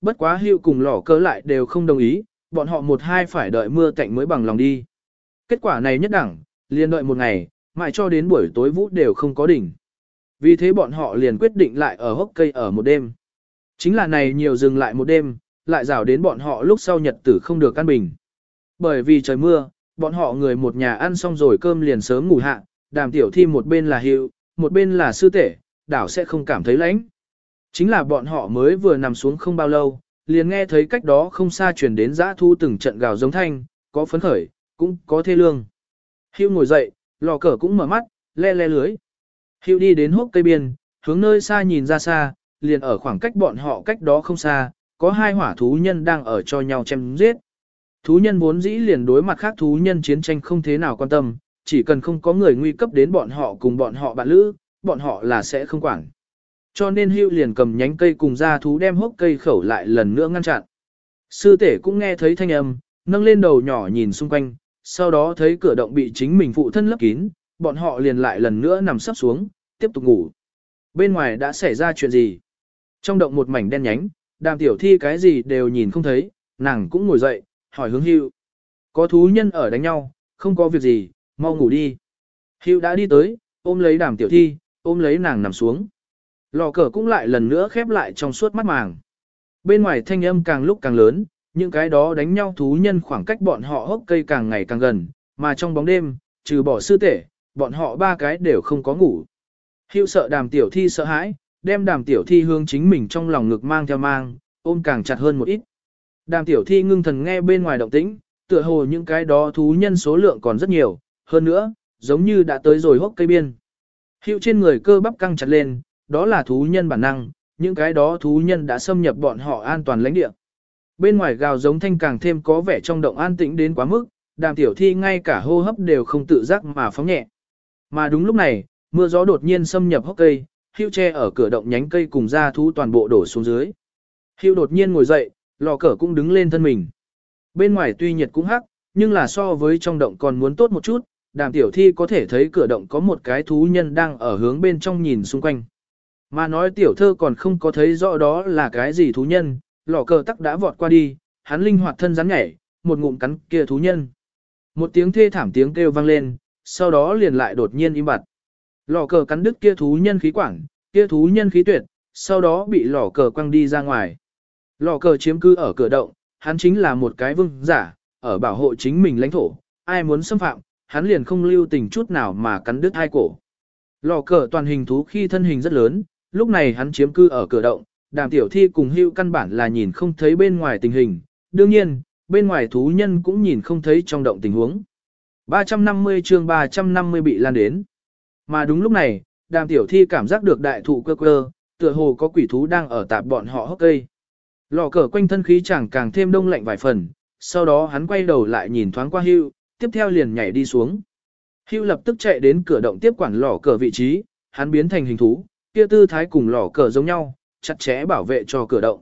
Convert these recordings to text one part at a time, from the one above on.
bất quá hưu cùng lỏ cớ lại đều không đồng ý, bọn họ một hai phải đợi mưa cạnh mới bằng lòng đi. Kết quả này nhất đẳng, liền đợi một ngày, mãi cho đến buổi tối vũ đều không có đỉnh. Vì thế bọn họ liền quyết định lại ở hốc cây ở một đêm. Chính là này nhiều dừng lại một đêm, lại rào đến bọn họ lúc sau nhật tử không được căn bình. Bởi vì trời mưa, bọn họ người một nhà ăn xong rồi cơm liền sớm ngủ hạ, đàm tiểu thi một bên là hiệu, một bên là sư tể, đảo sẽ không cảm thấy lạnh. Chính là bọn họ mới vừa nằm xuống không bao lâu, liền nghe thấy cách đó không xa chuyển đến giã thu từng trận gào giống thanh, có phấn khởi, cũng có thê lương. Hưu ngồi dậy, lò cờ cũng mở mắt, le le lưới. Hưu đi đến hốc cây biên, hướng nơi xa nhìn ra xa, liền ở khoảng cách bọn họ cách đó không xa, có hai hỏa thú nhân đang ở cho nhau chém giết. Thú nhân vốn dĩ liền đối mặt khác thú nhân chiến tranh không thế nào quan tâm, chỉ cần không có người nguy cấp đến bọn họ cùng bọn họ bạn lữ, bọn họ là sẽ không quản. Cho nên hưu liền cầm nhánh cây cùng ra thú đem hốc cây khẩu lại lần nữa ngăn chặn. Sư tể cũng nghe thấy thanh âm, nâng lên đầu nhỏ nhìn xung quanh, sau đó thấy cửa động bị chính mình phụ thân lấp kín, bọn họ liền lại lần nữa nằm sấp xuống, tiếp tục ngủ. Bên ngoài đã xảy ra chuyện gì? Trong động một mảnh đen nhánh, đàm tiểu thi cái gì đều nhìn không thấy, nàng cũng ngồi dậy, hỏi hướng hưu. Có thú nhân ở đánh nhau, không có việc gì, mau ngủ đi. Hưu đã đi tới, ôm lấy đàm tiểu thi, ôm lấy nàng nằm xuống. Lò cờ cũng lại lần nữa khép lại trong suốt mắt màng. Bên ngoài thanh âm càng lúc càng lớn, những cái đó đánh nhau thú nhân khoảng cách bọn họ hốc cây càng ngày càng gần, mà trong bóng đêm, trừ bỏ sư tể, bọn họ ba cái đều không có ngủ. Hiệu sợ đàm tiểu thi sợ hãi, đem đàm tiểu thi hướng chính mình trong lòng ngực mang theo mang, ôm càng chặt hơn một ít. Đàm tiểu thi ngưng thần nghe bên ngoài động tĩnh, tựa hồ những cái đó thú nhân số lượng còn rất nhiều, hơn nữa, giống như đã tới rồi hốc cây biên. Hiệu trên người cơ bắp căng chặt lên, đó là thú nhân bản năng, những cái đó thú nhân đã xâm nhập bọn họ an toàn lãnh địa. Bên ngoài gào giống thanh càng thêm có vẻ trong động an tĩnh đến quá mức, đàm tiểu thi ngay cả hô hấp đều không tự giác mà phóng nhẹ. Mà đúng lúc này, mưa gió đột nhiên xâm nhập hốc cây, hưu tre ở cửa động nhánh cây cùng ra thú toàn bộ đổ xuống dưới. Hưu đột nhiên ngồi dậy, lò cờ cũng đứng lên thân mình. Bên ngoài tuy nhiệt cũng hắc, nhưng là so với trong động còn muốn tốt một chút, đàm tiểu thi có thể thấy cửa động có một cái thú nhân đang ở hướng bên trong nhìn xung quanh. Mà nói tiểu thơ còn không có thấy rõ đó là cái gì thú nhân, lò cờ tắc đã vọt qua đi, hắn linh hoạt thân rắn nhảy, một ngụm cắn kia thú nhân. Một tiếng thê thảm tiếng kêu vang lên, sau đó liền lại đột nhiên im bặt. Lò cờ cắn đứt kia thú nhân khí quản, kia thú nhân khí tuyệt, sau đó bị lò cờ quăng đi ra ngoài. Lò cờ chiếm cư ở cửa động, hắn chính là một cái vương giả, ở bảo hộ chính mình lãnh thổ, ai muốn xâm phạm, hắn liền không lưu tình chút nào mà cắn đứt hai cổ. Lò cờ toàn hình thú khi thân hình rất lớn, lúc này hắn chiếm cư ở cửa động, đàm tiểu thi cùng hưu căn bản là nhìn không thấy bên ngoài tình hình, đương nhiên, bên ngoài thú nhân cũng nhìn không thấy trong động tình huống. 350 chương 350 bị lan đến. Mà đúng lúc này, đàm tiểu thi cảm giác được đại thụ cơ cơ, tựa hồ có quỷ thú đang ở tạp bọn họ hốc cây. Lò cờ quanh thân khí chẳng càng thêm đông lạnh vài phần, sau đó hắn quay đầu lại nhìn thoáng qua hưu, tiếp theo liền nhảy đi xuống. Hưu lập tức chạy đến cửa động tiếp quản lò cờ vị trí, hắn biến thành hình thú, kia tư thái cùng lò cờ giống nhau, chặt chẽ bảo vệ cho cửa động.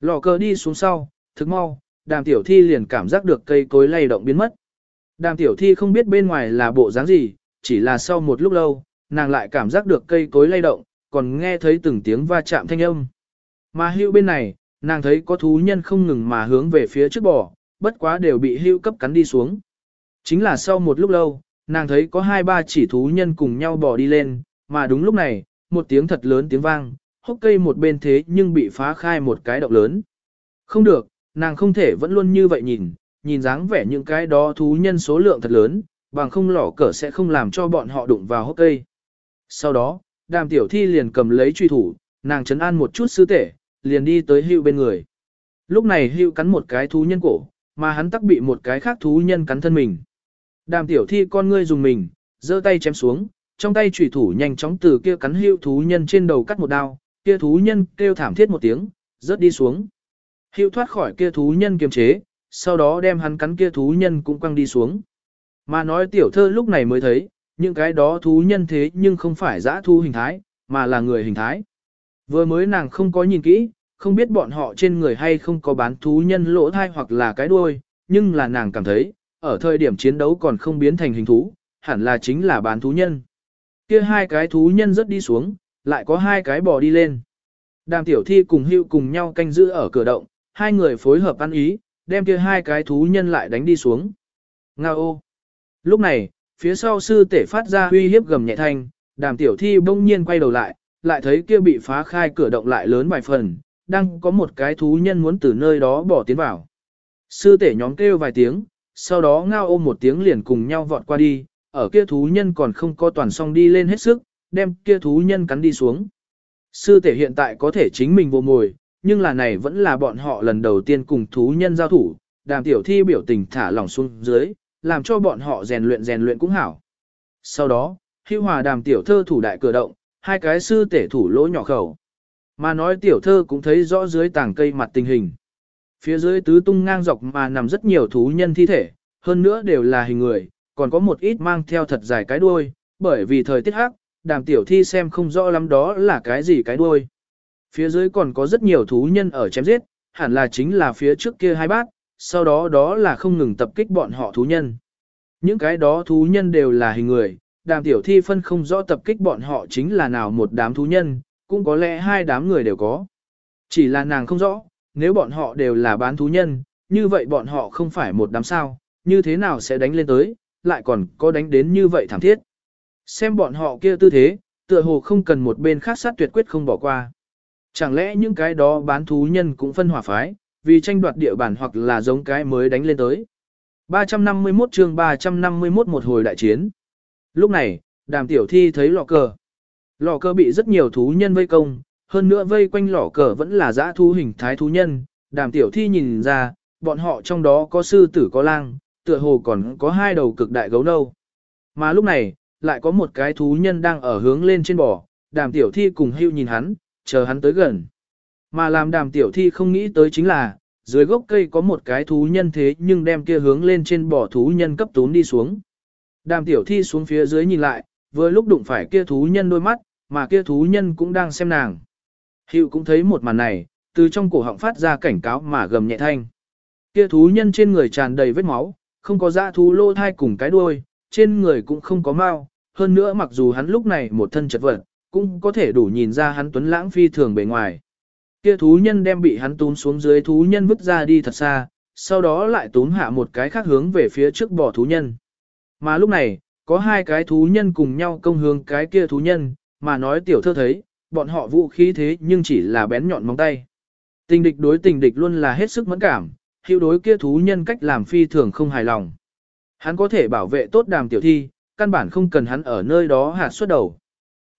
Lò cờ đi xuống sau, thức mau, đàm tiểu thi liền cảm giác được cây cối lay động biến mất. Đàm tiểu thi không biết bên ngoài là bộ dáng gì, chỉ là sau một lúc lâu, nàng lại cảm giác được cây cối lay động, còn nghe thấy từng tiếng va chạm thanh âm. Mà hưu bên này, nàng thấy có thú nhân không ngừng mà hướng về phía trước bò, bất quá đều bị hưu cấp cắn đi xuống. Chính là sau một lúc lâu, nàng thấy có hai ba chỉ thú nhân cùng nhau bò đi lên, mà đúng lúc này, một tiếng thật lớn tiếng vang, hốc cây một bên thế nhưng bị phá khai một cái động lớn. Không được, nàng không thể vẫn luôn như vậy nhìn, nhìn dáng vẻ những cái đó thú nhân số lượng thật lớn, bằng không lỏ cỡ sẽ không làm cho bọn họ đụng vào hốc cây. Sau đó, đàm tiểu thi liền cầm lấy truy thủ, nàng chấn an một chút sư tể, liền đi tới hưu bên người. Lúc này hưu cắn một cái thú nhân cổ, mà hắn tắc bị một cái khác thú nhân cắn thân mình. Đàm tiểu thi con ngươi dùng mình, giơ tay chém xuống, trong tay chủy thủ nhanh chóng từ kia cắn hưu thú nhân trên đầu cắt một đao, kia thú nhân kêu thảm thiết một tiếng, rớt đi xuống. Hưu thoát khỏi kia thú nhân kiềm chế, sau đó đem hắn cắn kia thú nhân cũng quăng đi xuống. Mà nói tiểu thơ lúc này mới thấy, những cái đó thú nhân thế nhưng không phải dã thu hình thái, mà là người hình thái. Vừa mới nàng không có nhìn kỹ, không biết bọn họ trên người hay không có bán thú nhân lỗ thai hoặc là cái đuôi, nhưng là nàng cảm thấy, ở thời điểm chiến đấu còn không biến thành hình thú, hẳn là chính là bán thú nhân. Kia hai cái thú nhân rất đi xuống, lại có hai cái bò đi lên. Đàm tiểu thi cùng hưu cùng nhau canh giữ ở cửa động, hai người phối hợp ăn ý, đem kia hai cái thú nhân lại đánh đi xuống. Nga ô! Lúc này, phía sau sư tể phát ra uy hiếp gầm nhẹ thanh, đàm tiểu thi bỗng nhiên quay đầu lại, lại thấy kia bị phá khai cửa động lại lớn vài phần, đang có một cái thú nhân muốn từ nơi đó bỏ tiến vào. Sư tể nhóm kêu vài tiếng, sau đó ngao ôm một tiếng liền cùng nhau vọt qua đi, ở kia thú nhân còn không có toàn song đi lên hết sức, đem kia thú nhân cắn đi xuống. Sư tể hiện tại có thể chính mình vô mồi, nhưng là này vẫn là bọn họ lần đầu tiên cùng thú nhân giao thủ, đàm tiểu thi biểu tình thả lỏng xuống dưới, làm cho bọn họ rèn luyện rèn luyện cũng hảo. Sau đó, hưu hòa đàm tiểu thơ thủ đại cửa động, hai cái sư tể thủ lỗ nhỏ khẩu. Mà nói tiểu thơ cũng thấy rõ dưới tảng cây mặt tình hình. Phía dưới tứ tung ngang dọc mà nằm rất nhiều thú nhân thi thể, hơn nữa đều là hình người, còn có một ít mang theo thật dài cái đuôi, bởi vì thời tiết hắc, đàm tiểu thi xem không rõ lắm đó là cái gì cái đuôi. Phía dưới còn có rất nhiều thú nhân ở chém giết, hẳn là chính là phía trước kia hai bát, sau đó đó là không ngừng tập kích bọn họ thú nhân. Những cái đó thú nhân đều là hình người, đàm tiểu thi phân không rõ tập kích bọn họ chính là nào một đám thú nhân, cũng có lẽ hai đám người đều có. Chỉ là nàng không rõ, nếu bọn họ đều là bán thú nhân, như vậy bọn họ không phải một đám sao, như thế nào sẽ đánh lên tới, lại còn có đánh đến như vậy thảm thiết. Xem bọn họ kia tư thế, tựa hồ không cần một bên khác sát tuyệt quyết không bỏ qua. Chẳng lẽ những cái đó bán thú nhân cũng phân hỏa phái, vì tranh đoạt địa bàn hoặc là giống cái mới đánh lên tới. 351 chương 351 một hồi đại chiến. Lúc này, đàm tiểu thi thấy lò cờ. Lò cờ bị rất nhiều thú nhân vây công, hơn nữa vây quanh lò cờ vẫn là dã thú hình thái thú nhân. Đàm tiểu thi nhìn ra, bọn họ trong đó có sư tử có lang, tựa hồ còn có hai đầu cực đại gấu nâu. Mà lúc này, lại có một cái thú nhân đang ở hướng lên trên bò, đàm tiểu thi cùng hưu nhìn hắn, chờ hắn tới gần. Mà làm đàm tiểu thi không nghĩ tới chính là, dưới gốc cây có một cái thú nhân thế nhưng đem kia hướng lên trên bò thú nhân cấp tún đi xuống. Đàm tiểu thi xuống phía dưới nhìn lại, vừa lúc đụng phải kia thú nhân đôi mắt, mà kia thú nhân cũng đang xem nàng. Hiệu cũng thấy một màn này, từ trong cổ họng phát ra cảnh cáo mà gầm nhẹ thanh. Kia thú nhân trên người tràn đầy vết máu, không có dã thú lô thai cùng cái đuôi, trên người cũng không có mao, hơn nữa mặc dù hắn lúc này một thân chật vật, cũng có thể đủ nhìn ra hắn tuấn lãng phi thường bề ngoài. Kia thú nhân đem bị hắn túm xuống dưới thú nhân vứt ra đi thật xa, sau đó lại túm hạ một cái khác hướng về phía trước bỏ thú nhân. Mà lúc này, có hai cái thú nhân cùng nhau công hướng cái kia thú nhân, mà nói tiểu thơ thấy, bọn họ vũ khí thế nhưng chỉ là bén nhọn móng tay. Tình địch đối tình địch luôn là hết sức mẫn cảm, hiệu đối kia thú nhân cách làm phi thường không hài lòng. Hắn có thể bảo vệ tốt đàm tiểu thi, căn bản không cần hắn ở nơi đó hạt xuất đầu.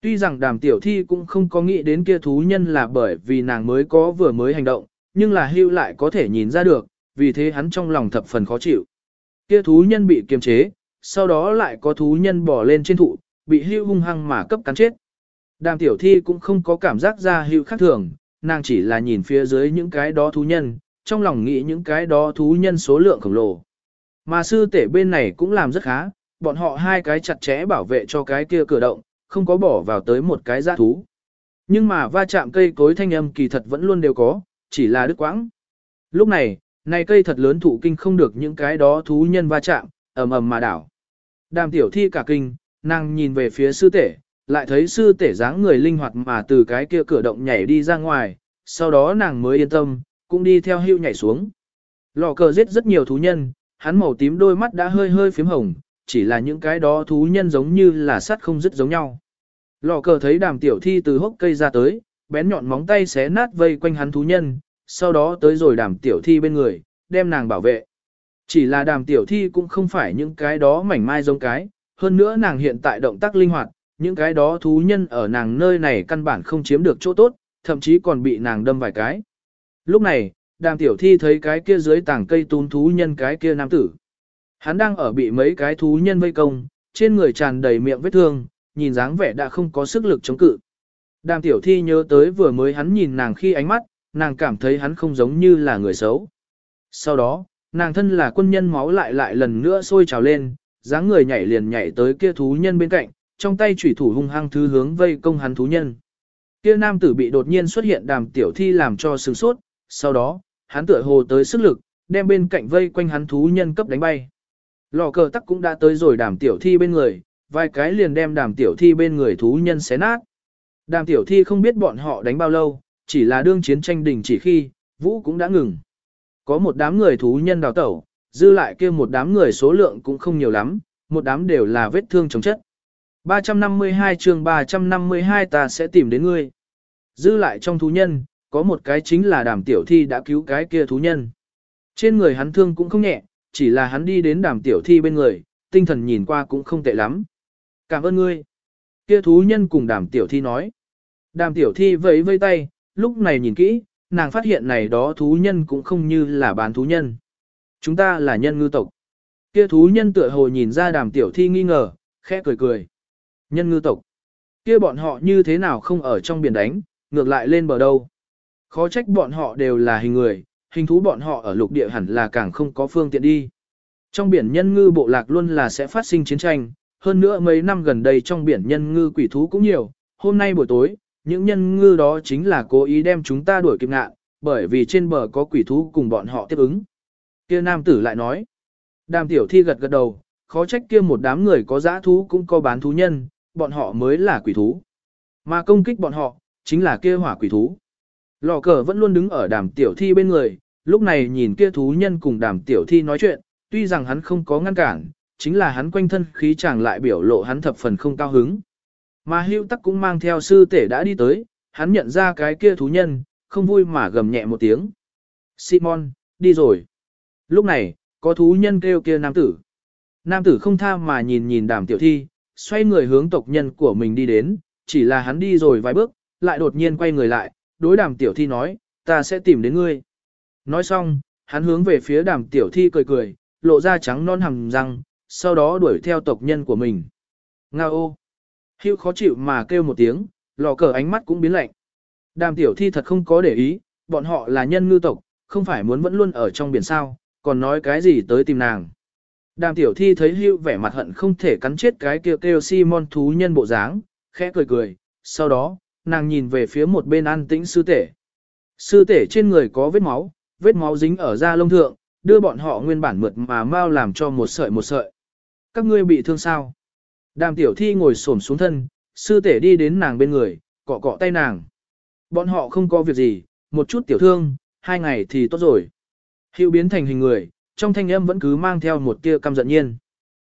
Tuy rằng đàm tiểu thi cũng không có nghĩ đến kia thú nhân là bởi vì nàng mới có vừa mới hành động, nhưng là hưu lại có thể nhìn ra được, vì thế hắn trong lòng thập phần khó chịu. Kia thú nhân bị kiềm chế, sau đó lại có thú nhân bỏ lên trên thụ, bị hưu hung hăng mà cấp cắn chết. Đàm tiểu thi cũng không có cảm giác ra hưu khác thường, nàng chỉ là nhìn phía dưới những cái đó thú nhân, trong lòng nghĩ những cái đó thú nhân số lượng khổng lồ. Mà sư tể bên này cũng làm rất khá, bọn họ hai cái chặt chẽ bảo vệ cho cái kia cửa động, không có bỏ vào tới một cái giã thú. Nhưng mà va chạm cây cối thanh âm kỳ thật vẫn luôn đều có, chỉ là đứt quãng. Lúc này, này cây thật lớn thụ kinh không được những cái đó thú nhân va chạm, ầm ầm mà đảo. Đàm tiểu thi cả kinh, nàng nhìn về phía sư tể, lại thấy sư tể dáng người linh hoạt mà từ cái kia cửa động nhảy đi ra ngoài, sau đó nàng mới yên tâm, cũng đi theo hưu nhảy xuống. Lò cờ giết rất nhiều thú nhân, hắn màu tím đôi mắt đã hơi hơi phím hồng, chỉ là những cái đó thú nhân giống như là sắt không dứt giống nhau. Lò cờ thấy đàm tiểu thi từ hốc cây ra tới, bén nhọn móng tay xé nát vây quanh hắn thú nhân, sau đó tới rồi đàm tiểu thi bên người, đem nàng bảo vệ. Chỉ là đàm tiểu thi cũng không phải những cái đó mảnh mai giống cái, hơn nữa nàng hiện tại động tác linh hoạt, những cái đó thú nhân ở nàng nơi này căn bản không chiếm được chỗ tốt, thậm chí còn bị nàng đâm vài cái. Lúc này, đàm tiểu thi thấy cái kia dưới tảng cây tún thú nhân cái kia nam tử. Hắn đang ở bị mấy cái thú nhân vây công, trên người tràn đầy miệng vết thương, nhìn dáng vẻ đã không có sức lực chống cự. Đàm tiểu thi nhớ tới vừa mới hắn nhìn nàng khi ánh mắt, nàng cảm thấy hắn không giống như là người xấu. Sau đó, nàng thân là quân nhân máu lại lại lần nữa sôi trào lên, dáng người nhảy liền nhảy tới kia thú nhân bên cạnh, trong tay chủy thủ hung hăng thứ hướng vây công hắn thú nhân. Kia nam tử bị đột nhiên xuất hiện đàm tiểu thi làm cho sửng sốt, sau đó, hắn tựa hồ tới sức lực, đem bên cạnh vây quanh hắn thú nhân cấp đánh bay. Lò cờ tắc cũng đã tới rồi đàm tiểu thi bên người, vài cái liền đem đàm tiểu thi bên người thú nhân xé nát. Đàm tiểu thi không biết bọn họ đánh bao lâu, chỉ là đương chiến tranh đình chỉ khi, vũ cũng đã ngừng. Có một đám người thú nhân đào tẩu, dư lại kia một đám người số lượng cũng không nhiều lắm, một đám đều là vết thương chống chất. 352 chương 352 ta sẽ tìm đến ngươi. Dư lại trong thú nhân, có một cái chính là đàm tiểu thi đã cứu cái kia thú nhân. Trên người hắn thương cũng không nhẹ, chỉ là hắn đi đến đàm tiểu thi bên người, tinh thần nhìn qua cũng không tệ lắm. Cảm ơn ngươi. Kia thú nhân cùng đàm tiểu thi nói. Đàm tiểu thi vẫy vây tay, lúc này nhìn kỹ, nàng phát hiện này đó thú nhân cũng không như là bán thú nhân. Chúng ta là nhân ngư tộc. Kia thú nhân tựa hồ nhìn ra đàm tiểu thi nghi ngờ, khẽ cười cười. Nhân ngư tộc. Kia bọn họ như thế nào không ở trong biển đánh, ngược lại lên bờ đâu. Khó trách bọn họ đều là hình người, hình thú bọn họ ở lục địa hẳn là càng không có phương tiện đi. Trong biển nhân ngư bộ lạc luôn là sẽ phát sinh chiến tranh, hơn nữa mấy năm gần đây trong biển nhân ngư quỷ thú cũng nhiều, hôm nay buổi tối, những nhân ngư đó chính là cố ý đem chúng ta đuổi kịp ngạn, bởi vì trên bờ có quỷ thú cùng bọn họ tiếp ứng. Kia nam tử lại nói, đàm tiểu thi gật gật đầu, khó trách kia một đám người có giã thú cũng có bán thú nhân, bọn họ mới là quỷ thú. Mà công kích bọn họ, chính là kia hỏa quỷ thú. Lò cờ vẫn luôn đứng ở đàm tiểu thi bên người, lúc này nhìn kia thú nhân cùng đàm tiểu thi nói chuyện, tuy rằng hắn không có ngăn cản, chính là hắn quanh thân khí chàng lại biểu lộ hắn thập phần không cao hứng. Mà hưu tắc cũng mang theo sư tể đã đi tới, hắn nhận ra cái kia thú nhân, không vui mà gầm nhẹ một tiếng. Simon, đi rồi. Lúc này, có thú nhân kêu kia nam tử. Nam tử không tha mà nhìn nhìn đàm tiểu thi, xoay người hướng tộc nhân của mình đi đến, chỉ là hắn đi rồi vài bước, lại đột nhiên quay người lại, đối đàm tiểu thi nói, ta sẽ tìm đến ngươi. Nói xong, hắn hướng về phía đàm tiểu thi cười cười, lộ ra trắng non hằng răng, sau đó đuổi theo tộc nhân của mình. Nga ô! Hữu khó chịu mà kêu một tiếng, lò cờ ánh mắt cũng biến lạnh. Đàm tiểu thi thật không có để ý, bọn họ là nhân ngư tộc, không phải muốn vẫn luôn ở trong biển sao, còn nói cái gì tới tìm nàng. Đàm tiểu thi thấy hữu vẻ mặt hận không thể cắn chết cái kêu kêu Simon thú nhân bộ dáng, khẽ cười cười, sau đó, nàng nhìn về phía một bên an tĩnh sư tể. Sư tể trên người có vết máu, vết máu dính ở da lông thượng, đưa bọn họ nguyên bản mượt mà mau làm cho một sợi một sợi. Các ngươi bị thương sao? Đàm tiểu thi ngồi xổm xuống thân, sư tể đi đến nàng bên người, cọ cọ tay nàng. Bọn họ không có việc gì, một chút tiểu thương, hai ngày thì tốt rồi. Hiệu biến thành hình người, trong thanh âm vẫn cứ mang theo một tia căm giận nhiên.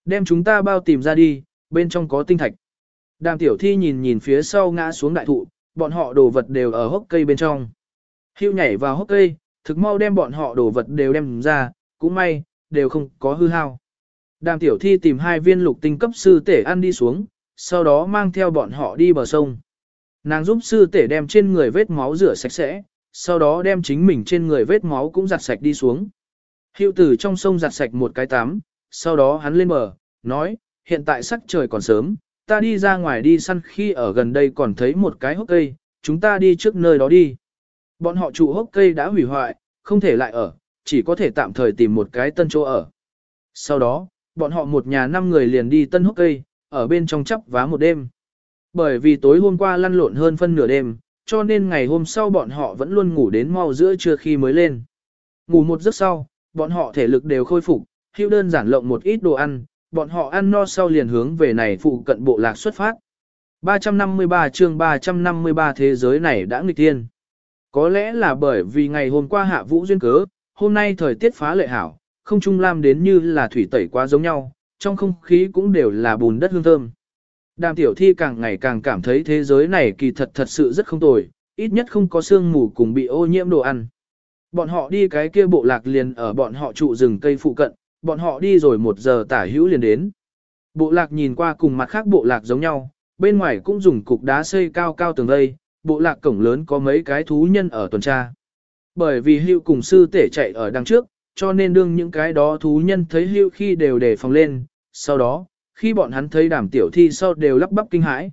Đem chúng ta bao tìm ra đi, bên trong có tinh thạch. Đàm tiểu thi nhìn nhìn phía sau ngã xuống đại thụ, bọn họ đồ vật đều ở hốc cây bên trong. Hưu nhảy vào hốc cây, thực mau đem bọn họ đồ vật đều đem ra, cũng may, đều không có hư hao. Đàm tiểu thi tìm hai viên lục tinh cấp sư tể ăn đi xuống, sau đó mang theo bọn họ đi bờ sông. Nàng giúp sư tể đem trên người vết máu rửa sạch sẽ, sau đó đem chính mình trên người vết máu cũng giặt sạch đi xuống. Hiệu tử trong sông giặt sạch một cái tắm, sau đó hắn lên bờ, nói, hiện tại sắc trời còn sớm, ta đi ra ngoài đi săn khi ở gần đây còn thấy một cái hốc cây, chúng ta đi trước nơi đó đi. Bọn họ trụ hốc cây đã hủy hoại, không thể lại ở, chỉ có thể tạm thời tìm một cái tân chỗ ở. Sau đó, bọn họ một nhà năm người liền đi tân hốc cây, ở bên trong chắp vá một đêm. Bởi vì tối hôm qua lăn lộn hơn phân nửa đêm, cho nên ngày hôm sau bọn họ vẫn luôn ngủ đến mau giữa trưa khi mới lên. Ngủ một giấc sau, bọn họ thể lực đều khôi phục, hưu đơn giản lộng một ít đồ ăn, bọn họ ăn no sau liền hướng về này phụ cận bộ lạc xuất phát. 353 chương 353 thế giới này đã nghịch tiên. Có lẽ là bởi vì ngày hôm qua hạ vũ duyên cớ, hôm nay thời tiết phá lệ hảo, không trung lam đến như là thủy tẩy quá giống nhau, trong không khí cũng đều là bùn đất hương thơm. Đàm tiểu thi càng ngày càng cảm thấy thế giới này kỳ thật thật sự rất không tồi, ít nhất không có sương mù cùng bị ô nhiễm đồ ăn. Bọn họ đi cái kia bộ lạc liền ở bọn họ trụ rừng cây phụ cận, bọn họ đi rồi một giờ tả hữu liền đến. Bộ lạc nhìn qua cùng mặt khác bộ lạc giống nhau, bên ngoài cũng dùng cục đá xây cao cao tường lây bộ lạc cổng lớn có mấy cái thú nhân ở tuần tra. Bởi vì hữu cùng sư tể chạy ở đằng trước, cho nên đương những cái đó thú nhân thấy hữu khi đều đề phòng lên, sau đó, khi bọn hắn thấy đàm tiểu thi sau đều lắp bắp kinh hãi.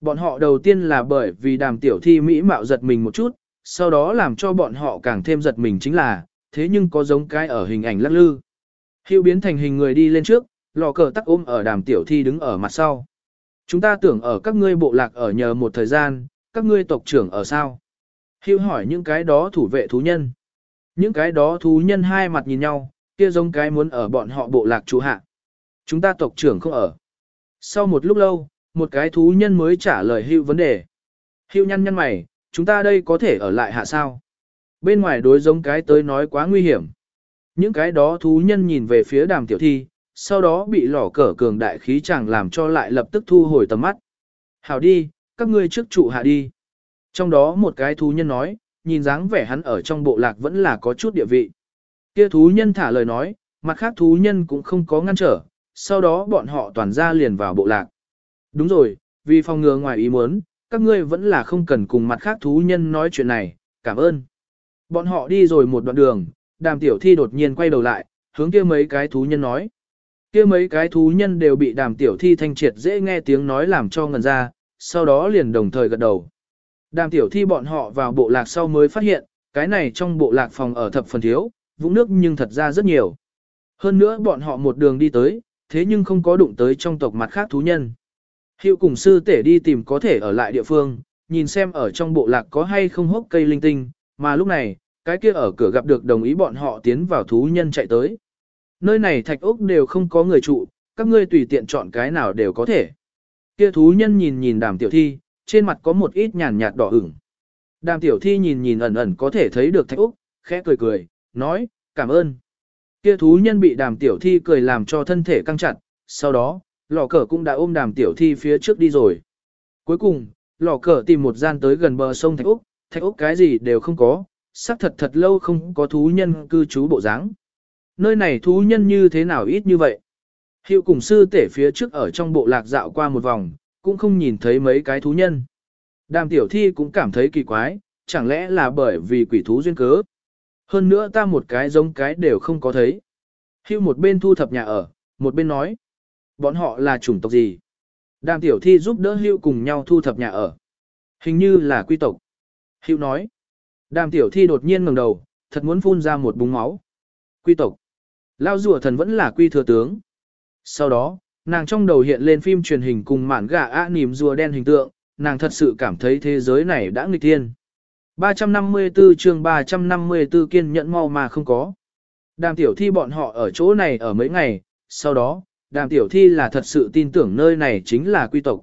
Bọn họ đầu tiên là bởi vì đàm tiểu thi mỹ mạo giật mình một chút, sau đó làm cho bọn họ càng thêm giật mình chính là, thế nhưng có giống cái ở hình ảnh lắc lư. Hưu biến thành hình người đi lên trước, lò cờ tắc ôm ở đàm tiểu thi đứng ở mặt sau. Chúng ta tưởng ở các ngươi bộ lạc ở nhờ một thời gian, các ngươi tộc trưởng ở sao? Hưu hỏi những cái đó thủ vệ thú nhân. Những cái đó thú nhân hai mặt nhìn nhau, kia giống cái muốn ở bọn họ bộ lạc chủ hạ. Chúng ta tộc trưởng không ở. Sau một lúc lâu, một cái thú nhân mới trả lời hưu vấn đề. Hưu nhăn nhăn mày, chúng ta đây có thể ở lại hạ sao. Bên ngoài đối giống cái tới nói quá nguy hiểm. Những cái đó thú nhân nhìn về phía đàm tiểu thi, sau đó bị lỏ cờ cường đại khí chẳng làm cho lại lập tức thu hồi tầm mắt. Hảo đi, các ngươi trước trụ hạ đi. Trong đó một cái thú nhân nói, nhìn dáng vẻ hắn ở trong bộ lạc vẫn là có chút địa vị. Kia thú nhân thả lời nói, mặt khác thú nhân cũng không có ngăn trở, sau đó bọn họ toàn ra liền vào bộ lạc. Đúng rồi, vì phòng ngừa ngoài ý muốn, các ngươi vẫn là không cần cùng mặt khác thú nhân nói chuyện này, cảm ơn. Bọn họ đi rồi một đoạn đường, đàm tiểu thi đột nhiên quay đầu lại, hướng kia mấy cái thú nhân nói. kia mấy cái thú nhân đều bị đàm tiểu thi thanh triệt dễ nghe tiếng nói làm cho ngần ra, sau đó liền đồng thời gật đầu. Đàm tiểu thi bọn họ vào bộ lạc sau mới phát hiện, cái này trong bộ lạc phòng ở thập phần thiếu, vũng nước nhưng thật ra rất nhiều. Hơn nữa bọn họ một đường đi tới, thế nhưng không có đụng tới trong tộc mặt khác thú nhân. Hiệu cùng sư tể đi tìm có thể ở lại địa phương, nhìn xem ở trong bộ lạc có hay không hốc cây linh tinh, mà lúc này, cái kia ở cửa gặp được đồng ý bọn họ tiến vào thú nhân chạy tới. Nơi này thạch ốc đều không có người trụ, các ngươi tùy tiện chọn cái nào đều có thể. Kia thú nhân nhìn nhìn đàm tiểu thi, trên mặt có một ít nhàn nhạt đỏ ửng. Đàm tiểu thi nhìn nhìn ẩn ẩn có thể thấy được thạch ốc, khẽ cười cười, nói, cảm ơn. Kia thú nhân bị đàm tiểu thi cười làm cho thân thể căng chặt, sau đó, lò cờ cũng đã ôm đàm tiểu thi phía trước đi rồi. Cuối cùng, lò cờ tìm một gian tới gần bờ sông Thạch Úc, Thạch Úc cái gì đều không có, xác thật thật lâu không có thú nhân cư trú bộ dáng. Nơi này thú nhân như thế nào ít như vậy? Hiệu cùng sư tể phía trước ở trong bộ lạc dạo qua một vòng, cũng không nhìn thấy mấy cái thú nhân. Đàm tiểu thi cũng cảm thấy kỳ quái, chẳng lẽ là bởi vì quỷ thú duyên cớ. Hơn nữa ta một cái giống cái đều không có thấy. Hưu một bên thu thập nhà ở, một bên nói. Bọn họ là chủng tộc gì? Đàm tiểu thi giúp đỡ Hưu cùng nhau thu thập nhà ở. Hình như là quy tộc. Hưu nói. Đàm tiểu thi đột nhiên ngẩng đầu, thật muốn phun ra một búng máu. Quy tộc. Lao rùa thần vẫn là quy thừa tướng. Sau đó, nàng trong đầu hiện lên phim truyền hình cùng mạn gà ạ nìm rùa đen hình tượng, nàng thật sự cảm thấy thế giới này đã nghịch thiên. 354 chương 354 kiên nhẫn mau mà không có. Đàm tiểu thi bọn họ ở chỗ này ở mấy ngày, sau đó, đàm tiểu thi là thật sự tin tưởng nơi này chính là quy tộc.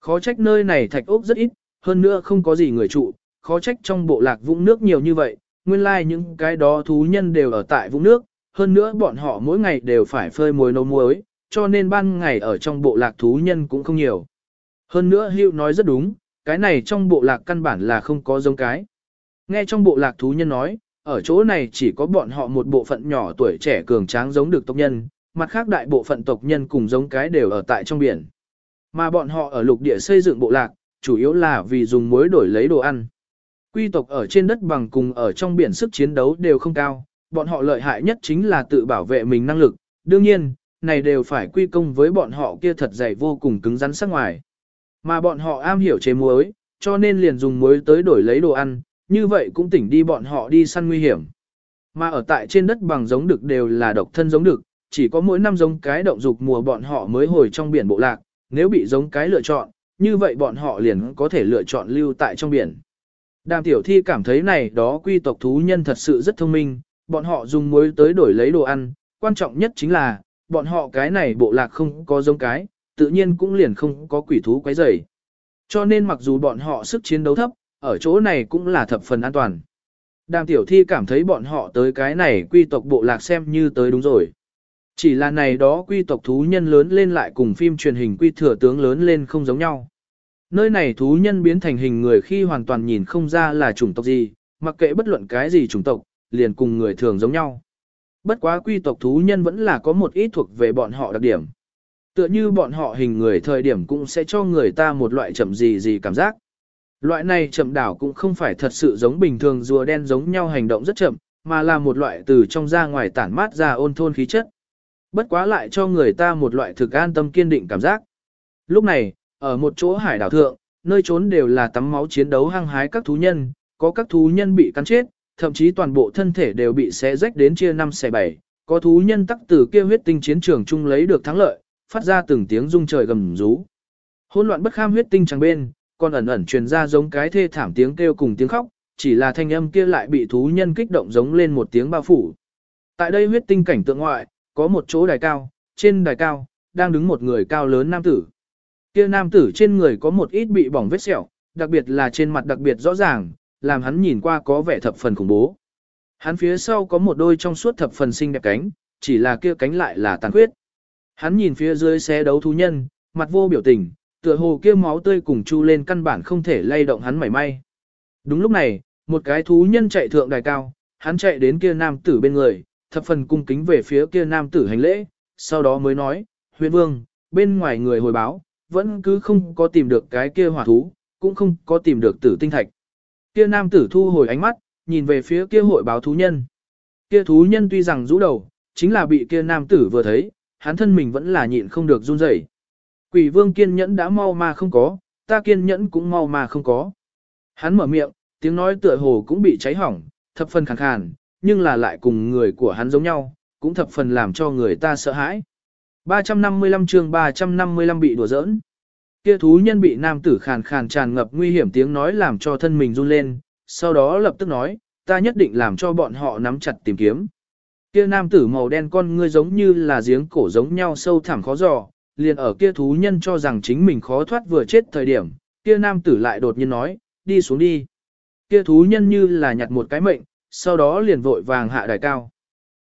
Khó trách nơi này thạch ốc rất ít, hơn nữa không có gì người trụ, khó trách trong bộ lạc vũng nước nhiều như vậy, nguyên lai like những cái đó thú nhân đều ở tại vũng nước, hơn nữa bọn họ mỗi ngày đều phải phơi muối nấu muối, cho nên ban ngày ở trong bộ lạc thú nhân cũng không nhiều. Hơn nữa Hữu nói rất đúng, cái này trong bộ lạc căn bản là không có giống cái. Nghe trong bộ lạc thú nhân nói, ở chỗ này chỉ có bọn họ một bộ phận nhỏ tuổi trẻ cường tráng giống được tộc nhân, mặt khác đại bộ phận tộc nhân cùng giống cái đều ở tại trong biển. Mà bọn họ ở lục địa xây dựng bộ lạc, chủ yếu là vì dùng muối đổi lấy đồ ăn. Quy tộc ở trên đất bằng cùng ở trong biển sức chiến đấu đều không cao, bọn họ lợi hại nhất chính là tự bảo vệ mình năng lực, đương nhiên, này đều phải quy công với bọn họ kia thật dày vô cùng cứng rắn sắc ngoài. Mà bọn họ am hiểu chế muối, cho nên liền dùng muối tới đổi lấy đồ ăn, như vậy cũng tỉnh đi bọn họ đi săn nguy hiểm. Mà ở tại trên đất bằng giống được đều là độc thân giống được, chỉ có mỗi năm giống cái động dục mùa bọn họ mới hồi trong biển bộ lạc, nếu bị giống cái lựa chọn, như vậy bọn họ liền có thể lựa chọn lưu tại trong biển. Đàm tiểu thi cảm thấy này đó quy tộc thú nhân thật sự rất thông minh, bọn họ dùng muối tới đổi lấy đồ ăn, quan trọng nhất chính là, bọn họ cái này bộ lạc không có giống cái, tự nhiên cũng liền không có quỷ thú quấy rầy. Cho nên mặc dù bọn họ sức chiến đấu thấp, ở chỗ này cũng là thập phần an toàn. Đàm tiểu thi cảm thấy bọn họ tới cái này quy tộc bộ lạc xem như tới đúng rồi. Chỉ là này đó quy tộc thú nhân lớn lên lại cùng phim truyền hình quy thừa tướng lớn lên không giống nhau. Nơi này thú nhân biến thành hình người khi hoàn toàn nhìn không ra là chủng tộc gì, mặc kệ bất luận cái gì chủng tộc, liền cùng người thường giống nhau. Bất quá quy tộc thú nhân vẫn là có một ít thuộc về bọn họ đặc điểm. Tựa như bọn họ hình người thời điểm cũng sẽ cho người ta một loại chậm gì gì cảm giác. Loại này chậm đảo cũng không phải thật sự giống bình thường rùa đen giống nhau hành động rất chậm, mà là một loại từ trong ra ngoài tản mát ra ôn thôn khí chất. Bất quá lại cho người ta một loại thực an tâm kiên định cảm giác. Lúc này, ở một chỗ hải đảo thượng, nơi trốn đều là tắm máu chiến đấu hăng hái các thú nhân, có các thú nhân bị cắn chết, thậm chí toàn bộ thân thể đều bị xé rách đến chia năm xẻ bảy, có thú nhân tắc từ kia huyết tinh chiến trường chung lấy được thắng lợi, phát ra từng tiếng rung trời gầm rú. Hỗn loạn bất kham huyết tinh chẳng bên, còn ẩn ẩn truyền ra giống cái thê thảm tiếng kêu cùng tiếng khóc, chỉ là thanh âm kia lại bị thú nhân kích động giống lên một tiếng bao phủ. Tại đây huyết tinh cảnh tượng ngoại, có một chỗ đài cao, trên đài cao, đang đứng một người cao lớn nam tử. Kia nam tử trên người có một ít bị bỏng vết sẹo, đặc biệt là trên mặt đặc biệt rõ ràng, làm hắn nhìn qua có vẻ thập phần khủng bố. Hắn phía sau có một đôi trong suốt thập phần xinh đẹp cánh, chỉ là kia cánh lại là tàn khuyết. Hắn nhìn phía dưới xe đấu thú nhân, mặt vô biểu tình, tựa hồ kia máu tươi cùng chu lên căn bản không thể lay động hắn mảy may. Đúng lúc này, một cái thú nhân chạy thượng đài cao, hắn chạy đến kia nam tử bên người, thập phần cung kính về phía kia nam tử hành lễ, sau đó mới nói, huyện vương, bên ngoài người hồi báo, vẫn cứ không có tìm được cái kia hỏa thú, cũng không có tìm được tử tinh thạch. Kia nam tử thu hồi ánh mắt, nhìn về phía kia hội báo thú nhân. Kia thú nhân tuy rằng rũ đầu, chính là bị kia nam tử vừa thấy, hắn thân mình vẫn là nhịn không được run rẩy. Quỷ vương kiên nhẫn đã mau mà không có, ta kiên nhẫn cũng mau mà không có. Hắn mở miệng, tiếng nói tựa hồ cũng bị cháy hỏng, thập phần khàn khàn, nhưng là lại cùng người của hắn giống nhau, cũng thập phần làm cho người ta sợ hãi. 355 chương 355 bị đùa giỡn. Kia thú nhân bị nam tử khàn khàn tràn ngập nguy hiểm tiếng nói làm cho thân mình run lên, sau đó lập tức nói, ta nhất định làm cho bọn họ nắm chặt tìm kiếm. Kia nam tử màu đen con ngươi giống như là giếng cổ giống nhau sâu thẳm khó dò, liền ở kia thú nhân cho rằng chính mình khó thoát vừa chết thời điểm, kia nam tử lại đột nhiên nói, đi xuống đi. Kia thú nhân như là nhặt một cái mệnh, sau đó liền vội vàng hạ đài cao.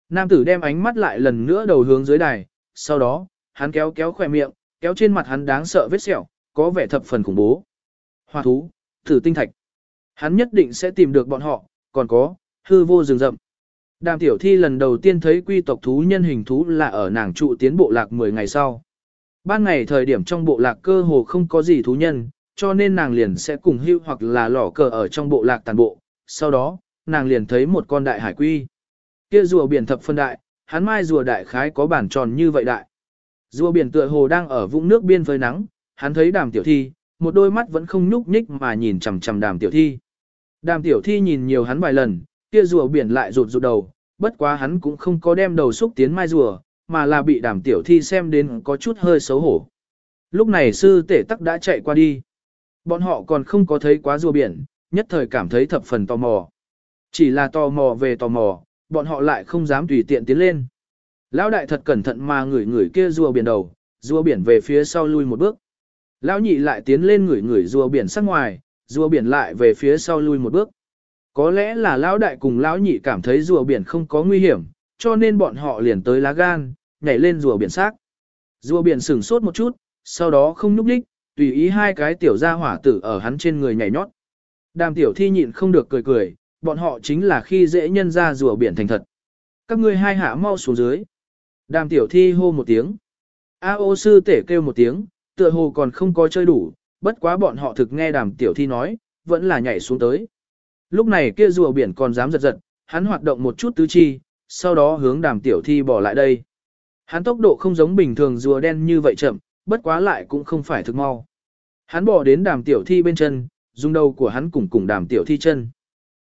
Nam tử đem ánh mắt lại lần nữa đầu hướng dưới đài, sau đó, hắn kéo kéo khỏe miệng, kéo trên mặt hắn đáng sợ vết sẹo, có vẻ thập phần khủng bố. Hoa thú, thử tinh thạch. Hắn nhất định sẽ tìm được bọn họ, còn có, hư vô rừng rậm. Đàm tiểu thi lần đầu tiên thấy quy tộc thú nhân hình thú là ở nàng trụ tiến bộ lạc 10 ngày sau. Ban ngày thời điểm trong bộ lạc cơ hồ không có gì thú nhân, cho nên nàng liền sẽ cùng hưu hoặc là lỏ cờ ở trong bộ lạc tàn bộ. Sau đó, nàng liền thấy một con đại hải quy. Kia rùa biển thập phân đại, hắn mai rùa đại khái có bản tròn như vậy đại. Rùa biển tựa hồ đang ở vũng nước biên phơi nắng, hắn thấy đàm tiểu thi, một đôi mắt vẫn không nhúc nhích mà nhìn chằm chằm đàm tiểu thi. Đàm tiểu thi nhìn nhiều hắn vài lần, kia rùa biển lại rụt rụt đầu, bất quá hắn cũng không có đem đầu xúc tiến mai rùa, mà là bị đàm tiểu thi xem đến có chút hơi xấu hổ. Lúc này sư tể tắc đã chạy qua đi. Bọn họ còn không có thấy quá rùa biển, nhất thời cảm thấy thập phần tò mò. Chỉ là tò mò về tò mò, bọn họ lại không dám tùy tiện tiến lên. Lão đại thật cẩn thận mà ngửi ngửi kia rùa biển đầu, rùa biển về phía sau lui một bước. Lão nhị lại tiến lên ngửi ngửi rùa biển sắc ngoài, rùa biển lại về phía sau lui một bước. Có lẽ là lão đại cùng lão nhị cảm thấy rùa biển không có nguy hiểm, cho nên bọn họ liền tới lá gan, nhảy lên rùa biển xác. Rùa biển sửng sốt một chút, sau đó không nhúc đích, tùy ý hai cái tiểu gia hỏa tử ở hắn trên người nhảy nhót. Đàm tiểu thi nhịn không được cười cười, bọn họ chính là khi dễ nhân ra rùa biển thành thật. Các ngươi hai hạ mau xuống dưới. Đàm tiểu thi hô một tiếng. A ô sư tể kêu một tiếng, tựa hồ còn không có chơi đủ, bất quá bọn họ thực nghe đàm tiểu thi nói, vẫn là nhảy xuống tới. Lúc này kia rùa biển còn dám giật giật, hắn hoạt động một chút tứ chi, sau đó hướng đàm tiểu thi bỏ lại đây. Hắn tốc độ không giống bình thường rùa đen như vậy chậm, bất quá lại cũng không phải thực mau. Hắn bỏ đến đàm tiểu thi bên chân, dùng đầu của hắn cùng cùng đàm tiểu thi chân.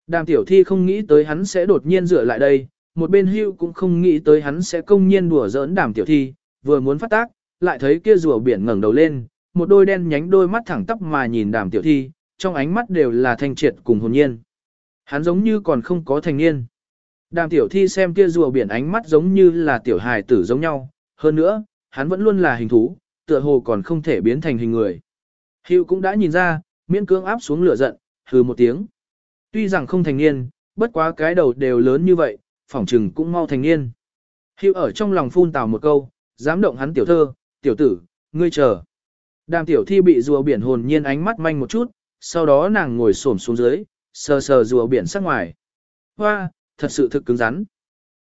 Đàm tiểu thi không nghĩ tới hắn sẽ đột nhiên dựa lại đây, một bên hưu cũng không nghĩ tới hắn sẽ công nhiên đùa giỡn đàm tiểu thi, vừa muốn phát tác, lại thấy kia rùa biển ngẩng đầu lên, một đôi đen nhánh đôi mắt thẳng tắp mà nhìn đàm tiểu thi, trong ánh mắt đều là thanh triệt cùng hồn nhiên. Hắn giống như còn không có thành niên. Đàm tiểu thi xem kia rùa biển ánh mắt giống như là tiểu hài tử giống nhau, hơn nữa, hắn vẫn luôn là hình thú, tựa hồ còn không thể biến thành hình người. Hưu cũng đã nhìn ra, miễn cưỡng áp xuống lửa giận, hừ một tiếng. Tuy rằng không thành niên, bất quá cái đầu đều lớn như vậy, phỏng trừng cũng mau thành niên. Hiệu ở trong lòng phun tào một câu, dám động hắn tiểu thơ, tiểu tử, ngươi chờ. Đàm tiểu thi bị rùa biển hồn nhiên ánh mắt manh một chút, sau đó nàng ngồi xổm xuống dưới, sờ sờ rùa biển sắc ngoài. Hoa, thật sự thực cứng rắn.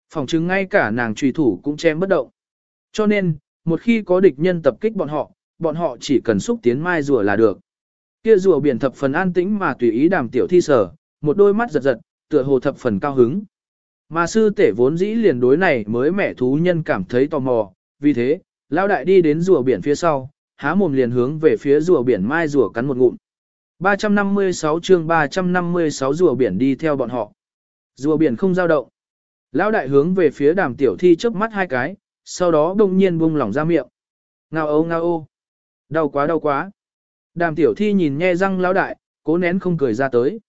Phỏng chứng ngay cả nàng trùy thủ cũng che bất động. Cho nên, một khi có địch nhân tập kích bọn họ, bọn họ chỉ cần xúc tiến mai rùa là được. Kia rùa biển thập phần an tĩnh mà tùy ý đàm tiểu thi sở, một đôi mắt giật giật, tựa hồ thập phần cao hứng. Mà sư tể vốn dĩ liền đối này mới mẻ thú nhân cảm thấy tò mò, vì thế, lao đại đi đến rùa biển phía sau, há mồm liền hướng về phía rùa biển mai rùa cắn một ngụm. 356 chương 356 rùa biển đi theo bọn họ. Rùa biển không dao động. Lão đại hướng về phía đàm tiểu thi chớp mắt hai cái, sau đó đông nhiên buông lỏng ra miệng. Ngao ô ngao ô. Đau quá đau quá. Đàm tiểu thi nhìn nhe răng lão đại, cố nén không cười ra tới.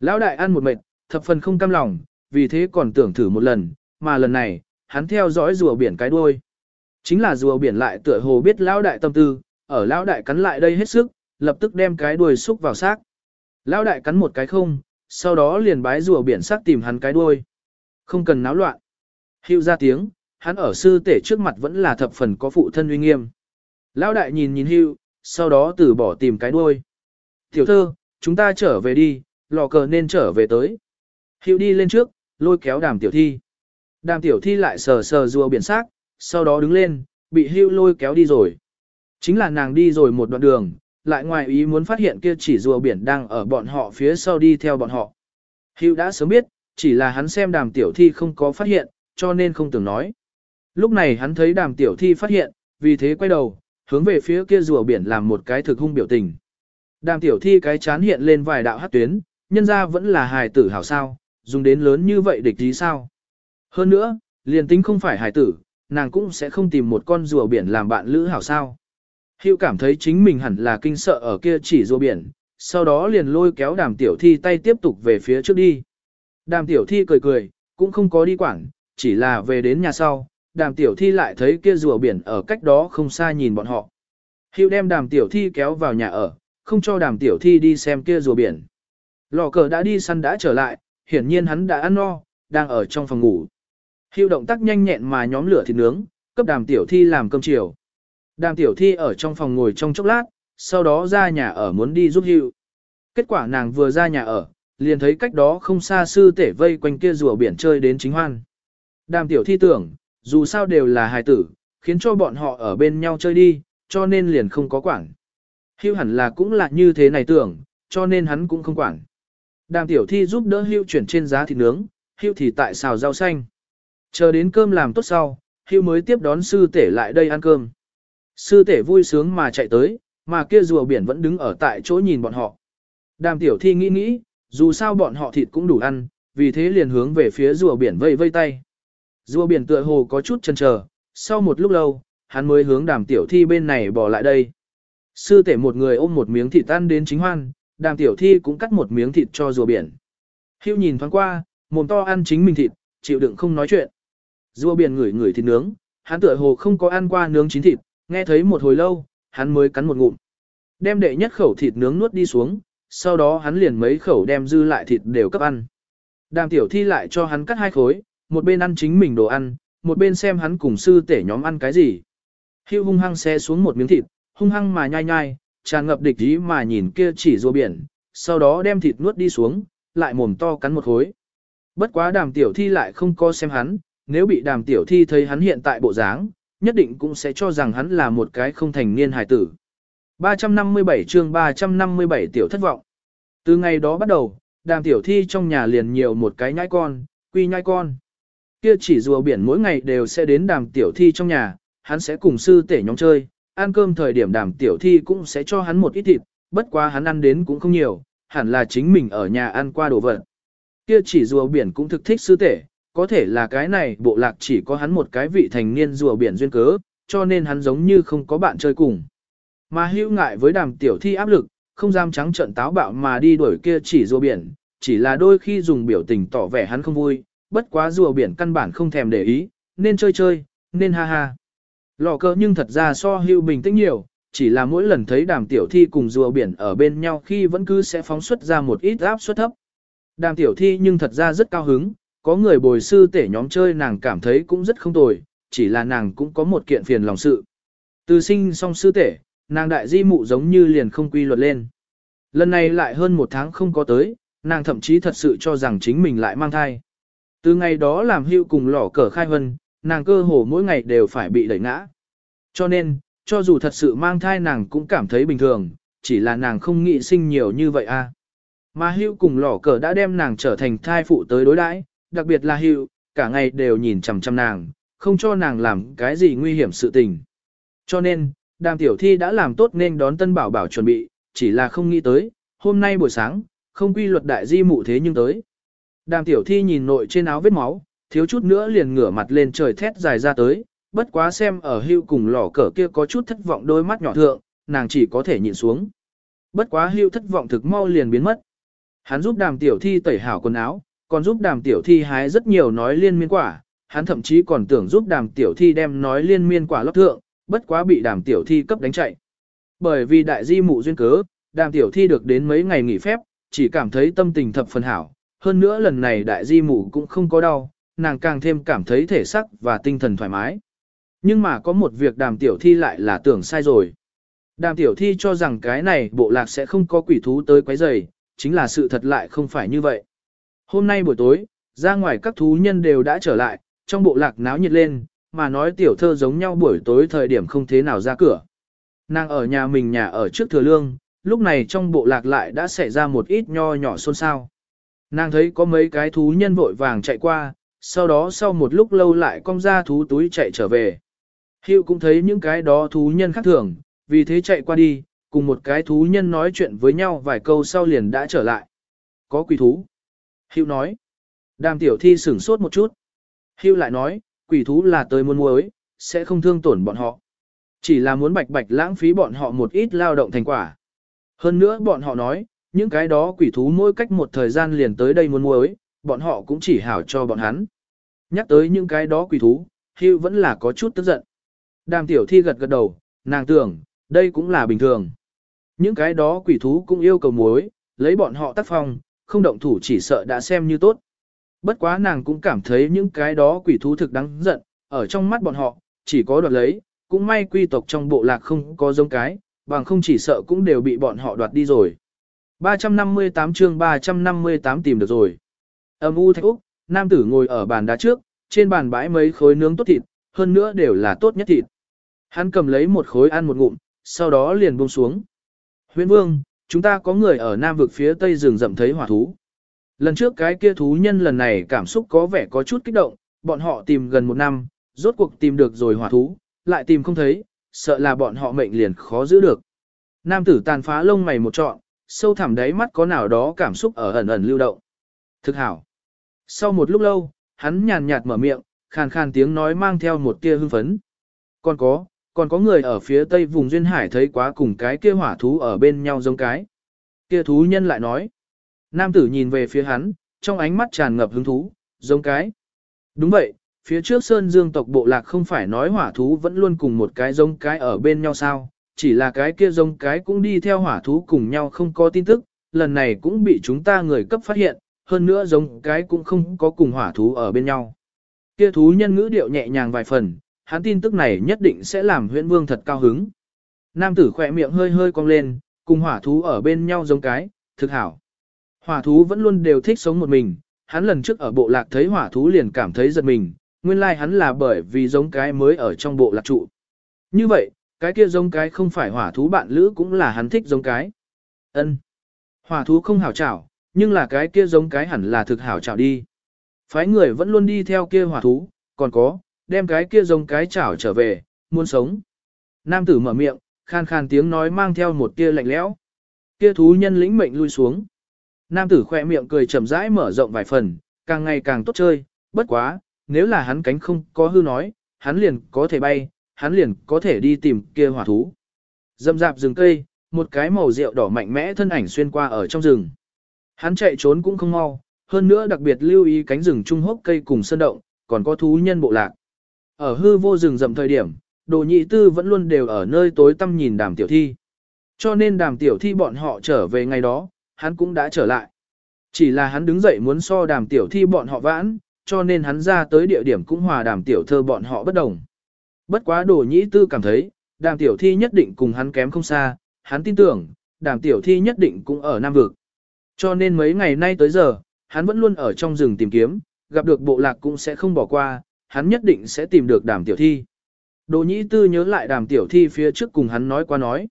Lão đại ăn một mệt, thập phần không cam lòng, vì thế còn tưởng thử một lần, mà lần này, hắn theo dõi rùa biển cái đuôi. Chính là rùa biển lại tựa hồ biết lão đại tâm tư, ở lão đại cắn lại đây hết sức, lập tức đem cái đuôi xúc vào xác. Lão đại cắn một cái không, sau đó liền bái rùa biển xác tìm hắn cái đuôi. Không cần náo loạn. Hưu ra tiếng, hắn ở sư tể trước mặt vẫn là thập phần có phụ thân uy nghiêm. Lão đại nhìn nhìn hưu, sau đó từ bỏ tìm cái đuôi. Tiểu thơ, chúng ta trở về đi, lò cờ nên trở về tới. Hiệu đi lên trước, lôi kéo đàm tiểu thi. Đàm tiểu thi lại sờ sờ rùa biển xác sau đó đứng lên, bị hưu lôi kéo đi rồi. Chính là nàng đi rồi một đoạn đường, lại ngoài ý muốn phát hiện kia chỉ rùa biển đang ở bọn họ phía sau đi theo bọn họ. Hưu đã sớm biết, chỉ là hắn xem đàm tiểu thi không có phát hiện, cho nên không tưởng nói. Lúc này hắn thấy đàm tiểu thi phát hiện, vì thế quay đầu, hướng về phía kia rùa biển làm một cái thực hung biểu tình. Đàm tiểu thi cái chán hiện lên vài đạo hát tuyến, nhân ra vẫn là hài tử hảo sao, dùng đến lớn như vậy địch tí sao. Hơn nữa, liền tính không phải hài tử, nàng cũng sẽ không tìm một con rùa biển làm bạn lữ hảo sao. Hiệu cảm thấy chính mình hẳn là kinh sợ ở kia chỉ rùa biển, sau đó liền lôi kéo đàm tiểu thi tay tiếp tục về phía trước đi. Đàm tiểu thi cười cười, cũng không có đi quảng, chỉ là về đến nhà sau, đàm tiểu thi lại thấy kia rùa biển ở cách đó không xa nhìn bọn họ. Hiệu đem đàm tiểu thi kéo vào nhà ở, không cho đàm tiểu thi đi xem kia rùa biển. Lò cờ đã đi săn đã trở lại, hiển nhiên hắn đã ăn no, đang ở trong phòng ngủ. Hiệu động tác nhanh nhẹn mà nhóm lửa thịt nướng, cấp đàm tiểu thi làm cơm chiều. Đàm tiểu thi ở trong phòng ngồi trong chốc lát, sau đó ra nhà ở muốn đi giúp Hiệu. Kết quả nàng vừa ra nhà ở, liền thấy cách đó không xa sư tể vây quanh kia rùa biển chơi đến chính hoan. Đàm tiểu thi tưởng, dù sao đều là hài tử, khiến cho bọn họ ở bên nhau chơi đi, cho nên liền không có quản. Hưu hẳn là cũng là như thế này tưởng, cho nên hắn cũng không quản. Đàm tiểu thi giúp đỡ Hưu chuyển trên giá thịt nướng, Hưu thì tại xào rau xanh. Chờ đến cơm làm tốt sau, Hưu mới tiếp đón sư tể lại đây ăn cơm. Sư tể vui sướng mà chạy tới, mà kia rùa biển vẫn đứng ở tại chỗ nhìn bọn họ. Đàm tiểu thi nghĩ nghĩ, dù sao bọn họ thịt cũng đủ ăn, vì thế liền hướng về phía rùa biển vây vây tay. Rùa biển tựa hồ có chút chần chờ, sau một lúc lâu, hắn mới hướng đàm tiểu thi bên này bỏ lại đây. Sư tể một người ôm một miếng thịt tan đến chính hoan, đàm tiểu thi cũng cắt một miếng thịt cho rùa biển. Hưu nhìn thoáng qua, mồm to ăn chính mình thịt, chịu đựng không nói chuyện. Rùa biển ngửi ngửi thịt nướng, hắn tựa hồ không có ăn qua nướng chín thịt, nghe thấy một hồi lâu, hắn mới cắn một ngụm. Đem đệ nhất khẩu thịt nướng nuốt đi xuống, sau đó hắn liền mấy khẩu đem dư lại thịt đều cấp ăn. Đàm tiểu thi lại cho hắn cắt hai khối, một bên ăn chính mình đồ ăn, một bên xem hắn cùng sư tể nhóm ăn cái gì. Hưu hung hăng xe xuống một miếng thịt, hung hăng mà nhai nhai, tràn ngập địch ý mà nhìn kia chỉ rùa biển, sau đó đem thịt nuốt đi xuống, lại mồm to cắn một khối. Bất quá đàm tiểu thi lại không co xem hắn, nếu bị đàm tiểu thi thấy hắn hiện tại bộ dáng, nhất định cũng sẽ cho rằng hắn là một cái không thành niên hài tử. 357 chương 357 tiểu thất vọng. Từ ngày đó bắt đầu, đàm tiểu thi trong nhà liền nhiều một cái nhãi con, quy nhãi con. Kia chỉ rùa biển mỗi ngày đều sẽ đến đàm tiểu thi trong nhà, hắn sẽ cùng sư tể nhóm chơi, ăn cơm thời điểm đàm tiểu thi cũng sẽ cho hắn một ít thịt, bất quá hắn ăn đến cũng không nhiều, hẳn là chính mình ở nhà ăn qua đồ vật. Kia chỉ rùa biển cũng thực thích sư tể, có thể là cái này bộ lạc chỉ có hắn một cái vị thành niên rùa biển duyên cớ, cho nên hắn giống như không có bạn chơi cùng. Mà hữu ngại với đàm tiểu thi áp lực, không dám trắng trận táo bạo mà đi đuổi kia chỉ rùa biển, chỉ là đôi khi dùng biểu tình tỏ vẻ hắn không vui, bất quá rùa biển căn bản không thèm để ý, nên chơi chơi, nên ha ha. Lò cờ nhưng thật ra so hưu bình tĩnh nhiều, chỉ là mỗi lần thấy đàm tiểu thi cùng rùa biển ở bên nhau khi vẫn cứ sẽ phóng xuất ra một ít áp suất thấp. Đàm tiểu thi nhưng thật ra rất cao hứng, có người bồi sư tể nhóm chơi nàng cảm thấy cũng rất không tồi, chỉ là nàng cũng có một kiện phiền lòng sự. Từ sinh xong sư tể, nàng đại di mụ giống như liền không quy luật lên. Lần này lại hơn một tháng không có tới, nàng thậm chí thật sự cho rằng chính mình lại mang thai. Từ ngày đó làm hưu cùng lỏ cờ khai hân, nàng cơ hồ mỗi ngày đều phải bị đẩy ngã. Cho nên, cho dù thật sự mang thai nàng cũng cảm thấy bình thường, chỉ là nàng không nghĩ sinh nhiều như vậy a. À. Mà hữu cùng lỏ cờ đã đem nàng trở thành thai phụ tới đối đãi, đặc biệt là hữu, cả ngày đều nhìn chằm chằm nàng, không cho nàng làm cái gì nguy hiểm sự tình. Cho nên, đàm tiểu thi đã làm tốt nên đón tân bảo bảo chuẩn bị, chỉ là không nghĩ tới, hôm nay buổi sáng, không quy luật đại di mụ thế nhưng tới. Đàm tiểu thi nhìn nội trên áo vết máu, thiếu chút nữa liền ngửa mặt lên trời thét dài ra tới, bất quá xem ở hưu cùng lò cờ kia có chút thất vọng đôi mắt nhỏ thượng, nàng chỉ có thể nhịn xuống. Bất quá hưu thất vọng thực mau liền biến mất. Hắn giúp đàm tiểu thi tẩy hảo quần áo, còn giúp đàm tiểu thi hái rất nhiều nói liên miên quả, hắn thậm chí còn tưởng giúp đàm tiểu thi đem nói liên miên quả lót thượng, bất quá bị đàm tiểu thi cấp đánh chạy. Bởi vì đại di mụ duyên cớ, đàm tiểu thi được đến mấy ngày nghỉ phép, chỉ cảm thấy tâm tình thập phần hảo. Hơn nữa lần này đại di mụ cũng không có đau, nàng càng thêm cảm thấy thể sắc và tinh thần thoải mái. Nhưng mà có một việc đàm tiểu thi lại là tưởng sai rồi. Đàm tiểu thi cho rằng cái này bộ lạc sẽ không có quỷ thú tới quấy rầy, chính là sự thật lại không phải như vậy. Hôm nay buổi tối, ra ngoài các thú nhân đều đã trở lại, trong bộ lạc náo nhiệt lên, mà nói tiểu thơ giống nhau buổi tối thời điểm không thế nào ra cửa. Nàng ở nhà mình nhà ở trước thừa lương, lúc này trong bộ lạc lại đã xảy ra một ít nho nhỏ xôn xao. Nàng thấy có mấy cái thú nhân vội vàng chạy qua, sau đó sau một lúc lâu lại cong ra thú túi chạy trở về. Hiệu cũng thấy những cái đó thú nhân khác thường, vì thế chạy qua đi, cùng một cái thú nhân nói chuyện với nhau vài câu sau liền đã trở lại. Có quỷ thú. Hiệu nói. Đàm tiểu thi sửng sốt một chút. Hiệu lại nói, quỷ thú là tới muôn muối, sẽ không thương tổn bọn họ. Chỉ là muốn bạch bạch lãng phí bọn họ một ít lao động thành quả. Hơn nữa bọn họ nói, những cái đó quỷ thú mỗi cách một thời gian liền tới đây muôn muối, bọn họ cũng chỉ hảo cho bọn hắn. Nhắc tới những cái đó quỷ thú, Hưu vẫn là có chút tức giận. Đàm tiểu thi gật gật đầu, nàng tưởng, đây cũng là bình thường. Những cái đó quỷ thú cũng yêu cầu muối, lấy bọn họ tác phong, không động thủ chỉ sợ đã xem như tốt. Bất quá nàng cũng cảm thấy những cái đó quỷ thú thực đáng giận, ở trong mắt bọn họ, chỉ có đoạt lấy, cũng may quy tộc trong bộ lạc không có giống cái, bằng không chỉ sợ cũng đều bị bọn họ đoạt đi rồi. 358 chương 358 tìm được rồi. Âm u thạch úc, nam tử ngồi ở bàn đá trước, trên bàn bãi mấy khối nướng tốt thịt, hơn nữa đều là tốt nhất thịt. Hắn cầm lấy một khối ăn một ngụm, sau đó liền buông xuống. Huyễn vương, chúng ta có người ở nam vực phía tây rừng rậm thấy hỏa thú. Lần trước cái kia thú nhân lần này cảm xúc có vẻ có chút kích động, bọn họ tìm gần một năm, rốt cuộc tìm được rồi hỏa thú, lại tìm không thấy, sợ là bọn họ mệnh liền khó giữ được. Nam tử tàn phá lông mày một trọn, sâu thẳm đáy mắt có nào đó cảm xúc ở ẩn ẩn lưu động. Thực hảo. Sau một lúc lâu, hắn nhàn nhạt mở miệng, khàn khàn tiếng nói mang theo một tia hưng phấn. Còn có, còn có người ở phía tây vùng duyên hải thấy quá cùng cái kia hỏa thú ở bên nhau giống cái. Kia thú nhân lại nói. Nam tử nhìn về phía hắn, trong ánh mắt tràn ngập hứng thú, giống cái. Đúng vậy, phía trước Sơn Dương tộc bộ lạc không phải nói hỏa thú vẫn luôn cùng một cái giống cái ở bên nhau sao, chỉ là cái kia giống cái cũng đi theo hỏa thú cùng nhau không có tin tức, lần này cũng bị chúng ta người cấp phát hiện, hơn nữa giống cái cũng không có cùng hỏa thú ở bên nhau. Kia thú nhân ngữ điệu nhẹ nhàng vài phần, hắn tin tức này nhất định sẽ làm huyện vương thật cao hứng. Nam tử khỏe miệng hơi hơi cong lên, cùng hỏa thú ở bên nhau giống cái, thực hảo. Hỏa thú vẫn luôn đều thích sống một mình, hắn lần trước ở bộ lạc thấy hỏa thú liền cảm thấy giật mình, nguyên lai like hắn là bởi vì giống cái mới ở trong bộ lạc trụ. Như vậy, cái kia giống cái không phải hỏa thú bạn lữ cũng là hắn thích giống cái. Ân, Hỏa thú không hảo chảo, nhưng là cái kia giống cái hẳn là thực hảo chảo đi. Phái người vẫn luôn đi theo kia hỏa thú, còn có, đem cái kia giống cái chảo trở về, muốn sống. Nam tử mở miệng, khan khan tiếng nói mang theo một tia lạnh lẽo. Kia thú nhân lĩnh mệnh lui xuống. Nam tử khỏe miệng cười chậm rãi mở rộng vài phần, càng ngày càng tốt chơi, bất quá, nếu là hắn cánh không có hư nói, hắn liền có thể bay, hắn liền có thể đi tìm kia hỏa thú. Dâm dạp rừng cây, một cái màu rượu đỏ mạnh mẽ thân ảnh xuyên qua ở trong rừng. Hắn chạy trốn cũng không mau, hơn nữa đặc biệt lưu ý cánh rừng trung hốc cây cùng sơn động, còn có thú nhân bộ lạc. Ở hư vô rừng rậm thời điểm, đồ nhị tư vẫn luôn đều ở nơi tối tăm nhìn đàm tiểu thi. Cho nên đàm tiểu thi bọn họ trở về ngày đó, hắn cũng đã trở lại. Chỉ là hắn đứng dậy muốn so đàm tiểu thi bọn họ vãn, cho nên hắn ra tới địa điểm cũng hòa đàm tiểu thơ bọn họ bất đồng. Bất quá đồ nhĩ tư cảm thấy, đàm tiểu thi nhất định cùng hắn kém không xa, hắn tin tưởng, đàm tiểu thi nhất định cũng ở Nam Vực. Cho nên mấy ngày nay tới giờ, hắn vẫn luôn ở trong rừng tìm kiếm, gặp được bộ lạc cũng sẽ không bỏ qua, hắn nhất định sẽ tìm được đàm tiểu thi. Đồ nhĩ tư nhớ lại đàm tiểu thi phía trước cùng hắn nói qua nói.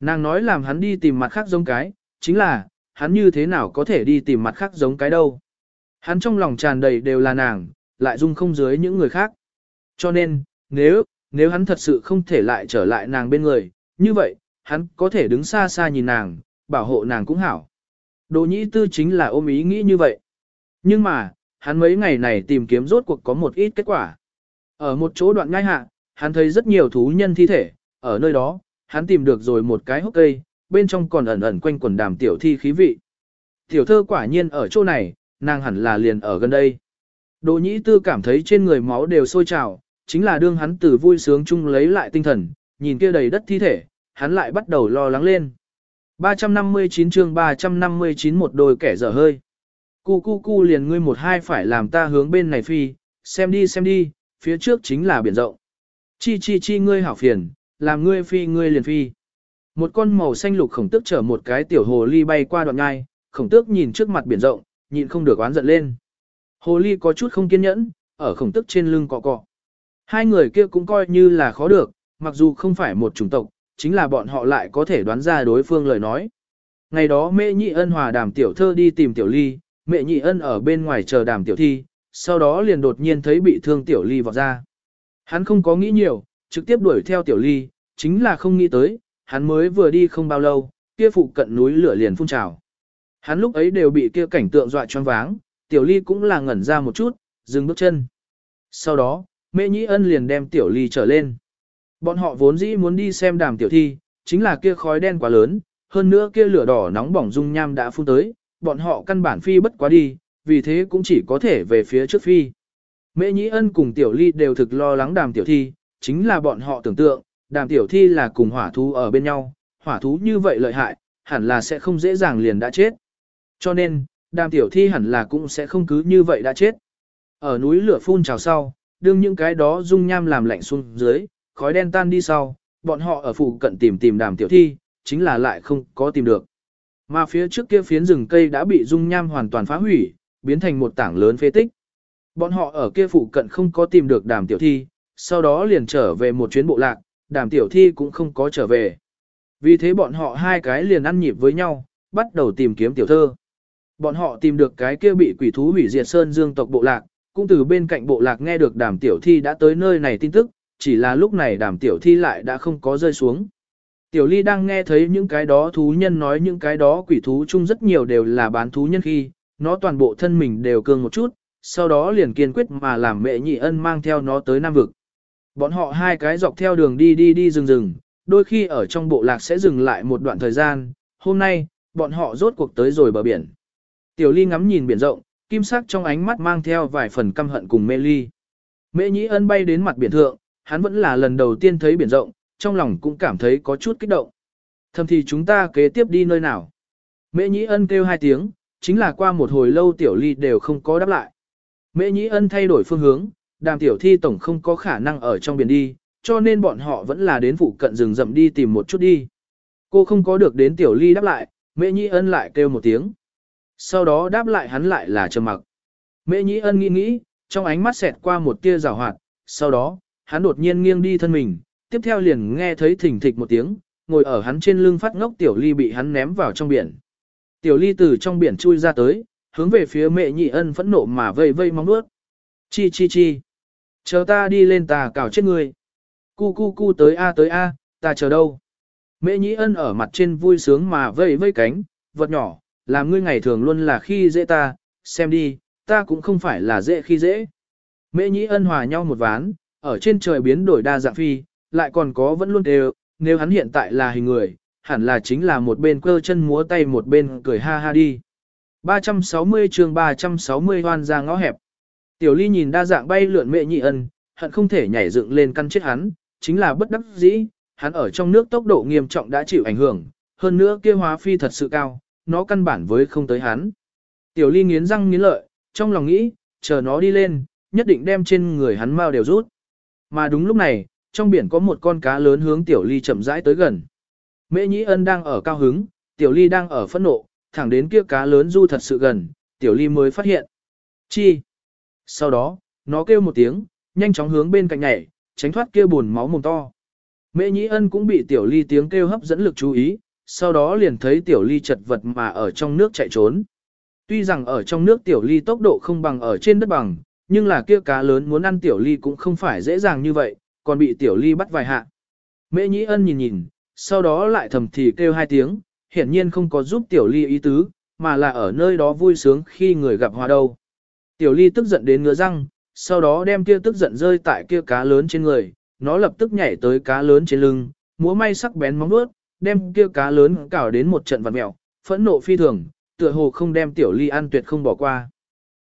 Nàng nói làm hắn đi tìm mặt khác giống cái, chính là, hắn như thế nào có thể đi tìm mặt khác giống cái đâu. Hắn trong lòng tràn đầy đều là nàng, lại dung không dưới những người khác. Cho nên, nếu, nếu hắn thật sự không thể lại trở lại nàng bên người, như vậy, hắn có thể đứng xa xa nhìn nàng, bảo hộ nàng cũng hảo. Đỗ nhĩ tư chính là ôm ý nghĩ như vậy. Nhưng mà, hắn mấy ngày này tìm kiếm rốt cuộc có một ít kết quả. Ở một chỗ đoạn ngay hạ, hắn thấy rất nhiều thú nhân thi thể, ở nơi đó, hắn tìm được rồi một cái hốc cây, bên trong còn ẩn ẩn quanh quần đàm tiểu thi khí vị. Tiểu thơ quả nhiên ở chỗ này, nàng hẳn là liền ở gần đây. Đỗ nhĩ tư cảm thấy trên người máu đều sôi trào, chính là đương hắn từ vui sướng chung lấy lại tinh thần, nhìn kia đầy đất thi thể, hắn lại bắt đầu lo lắng lên. 359 chương 359 một đôi kẻ dở hơi. Cu cu cu liền ngươi một hai phải làm ta hướng bên này phi, xem đi xem đi, phía trước chính là biển rộng. Chi chi chi ngươi hảo phiền, làm ngươi phi ngươi liền phi. Một con màu xanh lục khổng tước chở một cái tiểu hồ ly bay qua đoạn ngai, khổng tước nhìn trước mặt biển rộng, nhịn không được oán giận lên. Hồ ly có chút không kiên nhẫn, ở khổng tước trên lưng cọ cọ. Hai người kia cũng coi như là khó được, mặc dù không phải một chủng tộc, chính là bọn họ lại có thể đoán ra đối phương lời nói. Ngày đó mẹ nhị ân hòa đàm tiểu thơ đi tìm tiểu ly, mẹ nhị ân ở bên ngoài chờ đàm tiểu thi, sau đó liền đột nhiên thấy bị thương tiểu ly vọt ra. Hắn không có nghĩ nhiều, trực tiếp đuổi theo tiểu ly, chính là không nghĩ tới, hắn mới vừa đi không bao lâu, kia phụ cận núi lửa liền phun trào. Hắn lúc ấy đều bị kia cảnh tượng dọa choáng váng, tiểu ly cũng là ngẩn ra một chút, dừng bước chân. Sau đó, mẹ nhị ân liền đem tiểu ly trở lên. Bọn họ vốn dĩ muốn đi xem đàm tiểu thi, chính là kia khói đen quá lớn, hơn nữa kia lửa đỏ nóng bỏng dung nham đã phun tới, bọn họ căn bản phi bất quá đi, vì thế cũng chỉ có thể về phía trước phi. Mễ Nhĩ Ân cùng Tiểu Ly đều thực lo lắng đàm tiểu thi, chính là bọn họ tưởng tượng, đàm tiểu thi là cùng hỏa thú ở bên nhau, hỏa thú như vậy lợi hại, hẳn là sẽ không dễ dàng liền đã chết. Cho nên, đàm tiểu thi hẳn là cũng sẽ không cứ như vậy đã chết. Ở núi lửa phun trào sau, đương những cái đó dung nham làm lạnh xuống dưới, khói đen tan đi sau, bọn họ ở phụ cận tìm tìm đàm tiểu thi, chính là lại không có tìm được. Mà phía trước kia phiến rừng cây đã bị dung nham hoàn toàn phá hủy, biến thành một tảng lớn phế tích. Bọn họ ở kia phụ cận không có tìm được đàm tiểu thi, sau đó liền trở về một chuyến bộ lạc, đàm tiểu thi cũng không có trở về. Vì thế bọn họ hai cái liền ăn nhịp với nhau, bắt đầu tìm kiếm tiểu thơ. Bọn họ tìm được cái kia bị quỷ thú hủy diệt sơn dương tộc bộ lạc, cũng từ bên cạnh bộ lạc nghe được đàm tiểu thi đã tới nơi này tin tức, chỉ là lúc này đàm tiểu thi lại đã không có rơi xuống. Tiểu ly đang nghe thấy những cái đó thú nhân nói những cái đó quỷ thú chung rất nhiều đều là bán thú nhân khi, nó toàn bộ thân mình đều cương một chút, sau đó liền kiên quyết mà làm mẹ nhị ân mang theo nó tới Nam Vực. Bọn họ hai cái dọc theo đường đi đi đi rừng rừng, đôi khi ở trong bộ lạc sẽ dừng lại một đoạn thời gian, hôm nay, bọn họ rốt cuộc tới rồi bờ biển. Tiểu ly ngắm nhìn biển rộng, kim sắc trong ánh mắt mang theo vài phần căm hận cùng mê ly. Mẹ nhị ân bay đến mặt biển thượng, hắn vẫn là lần đầu tiên thấy biển rộng, trong lòng cũng cảm thấy có chút kích động. Thầm thì chúng ta kế tiếp đi nơi nào? Mễ Nhĩ Ân kêu hai tiếng, chính là qua một hồi lâu tiểu ly đều không có đáp lại. Mễ Nhĩ Ân thay đổi phương hướng, đàm tiểu thi tổng không có khả năng ở trong biển đi, cho nên bọn họ vẫn là đến phụ cận rừng rậm đi tìm một chút đi. Cô không có được đến tiểu ly đáp lại, Mễ Nhĩ Ân lại kêu một tiếng. Sau đó đáp lại hắn lại là trầm mặc. Mễ Nhĩ Ân nghĩ nghĩ, trong ánh mắt xẹt qua một tia rào hoạt, sau đó, hắn đột nhiên nghiêng đi thân mình, tiếp theo liền nghe thấy thỉnh thịch một tiếng, ngồi ở hắn trên lưng phát ngốc tiểu ly bị hắn ném vào trong biển. Tiểu ly từ trong biển chui ra tới, hướng về phía mẹ nhị ân phẫn nộ mà vây vây mong nuốt. Chi chi chi. Chờ ta đi lên tà cào chết người. Cu cu cu tới a tới a, ta chờ đâu. Mẹ nhị ân ở mặt trên vui sướng mà vây vây cánh, vật nhỏ, làm ngươi ngày thường luôn là khi dễ ta, xem đi, ta cũng không phải là dễ khi dễ. Mẹ nhị ân hòa nhau một ván, ở trên trời biến đổi đa dạng phi, lại còn có vẫn luôn đều, nếu hắn hiện tại là hình người, hẳn là chính là một bên cơ chân múa tay một bên cười ha ha đi. 360 chương 360 hoan ra ngõ hẹp. Tiểu ly nhìn đa dạng bay lượn mẹ nhị ân, hận không thể nhảy dựng lên căn chết hắn, chính là bất đắc dĩ, hắn ở trong nước tốc độ nghiêm trọng đã chịu ảnh hưởng, hơn nữa kia hóa phi thật sự cao, nó căn bản với không tới hắn. Tiểu ly nghiến răng nghiến lợi, trong lòng nghĩ, chờ nó đi lên, nhất định đem trên người hắn mau đều rút. Mà đúng lúc này, trong biển có một con cá lớn hướng tiểu ly chậm rãi tới gần. Mễ Nhĩ Ân đang ở cao hứng, tiểu ly đang ở phẫn nộ, thẳng đến kia cá lớn du thật sự gần, tiểu ly mới phát hiện. Chi? Sau đó, nó kêu một tiếng, nhanh chóng hướng bên cạnh nhảy, tránh thoát kia buồn máu mồm to. Mễ Nhĩ Ân cũng bị tiểu ly tiếng kêu hấp dẫn lực chú ý, sau đó liền thấy tiểu ly chật vật mà ở trong nước chạy trốn. Tuy rằng ở trong nước tiểu ly tốc độ không bằng ở trên đất bằng, nhưng là kia cá lớn muốn ăn tiểu ly cũng không phải dễ dàng như vậy, còn bị tiểu ly bắt vài hạ. Mễ nhĩ ân nhìn nhìn, sau đó lại thầm thì kêu hai tiếng, hiển nhiên không có giúp tiểu ly ý tứ, mà là ở nơi đó vui sướng khi người gặp hòa đâu. Tiểu ly tức giận đến ngứa răng, sau đó đem kia tức giận rơi tại kia cá lớn trên người, nó lập tức nhảy tới cá lớn trên lưng, múa may sắc bén móng vuốt, đem kia cá lớn cào đến một trận vặn mèo, phẫn nộ phi thường, tựa hồ không đem tiểu ly ăn tuyệt không bỏ qua.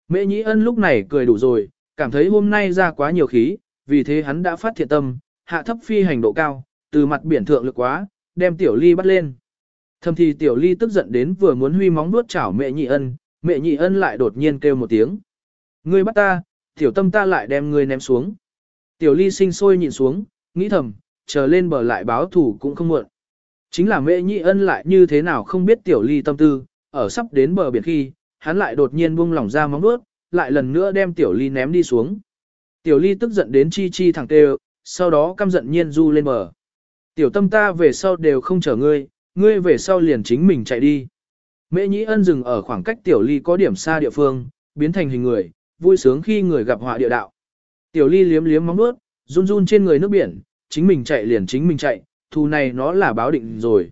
Mễ nhĩ ân lúc này cười đủ rồi, cảm thấy hôm nay ra quá nhiều khí, vì thế hắn đã phát thiện tâm, hạ thấp phi hành độ cao, từ mặt biển thượng lực quá, đem tiểu ly bắt lên. Thầm thì tiểu ly tức giận đến vừa muốn huy móng nuốt chảo mẹ Nhĩ ân, mẹ Nhĩ ân lại đột nhiên kêu một tiếng. Ngươi bắt ta, tiểu tâm ta lại đem ngươi ném xuống. Tiểu ly sinh sôi nhìn xuống, nghĩ thầm, chờ lên bờ lại báo thủ cũng không muộn. Chính là mẹ Nhĩ ân lại như thế nào không biết tiểu ly tâm tư, ở sắp đến bờ biển khi, hắn lại đột nhiên buông lỏng ra móng nuốt, lại lần nữa đem tiểu ly ném đi xuống. Tiểu ly tức giận đến chi chi thẳng tê sau đó căm giận nhiên du lên bờ. Tiểu tâm ta về sau đều không chở ngươi, ngươi về sau liền chính mình chạy đi. Mễ nhĩ ân dừng ở khoảng cách tiểu ly có điểm xa địa phương, biến thành hình người, vui sướng khi người gặp họa địa đạo. Tiểu ly liếm liếm móng nuốt, run run trên người nước biển, chính mình chạy liền chính mình chạy, thù này nó là báo định rồi.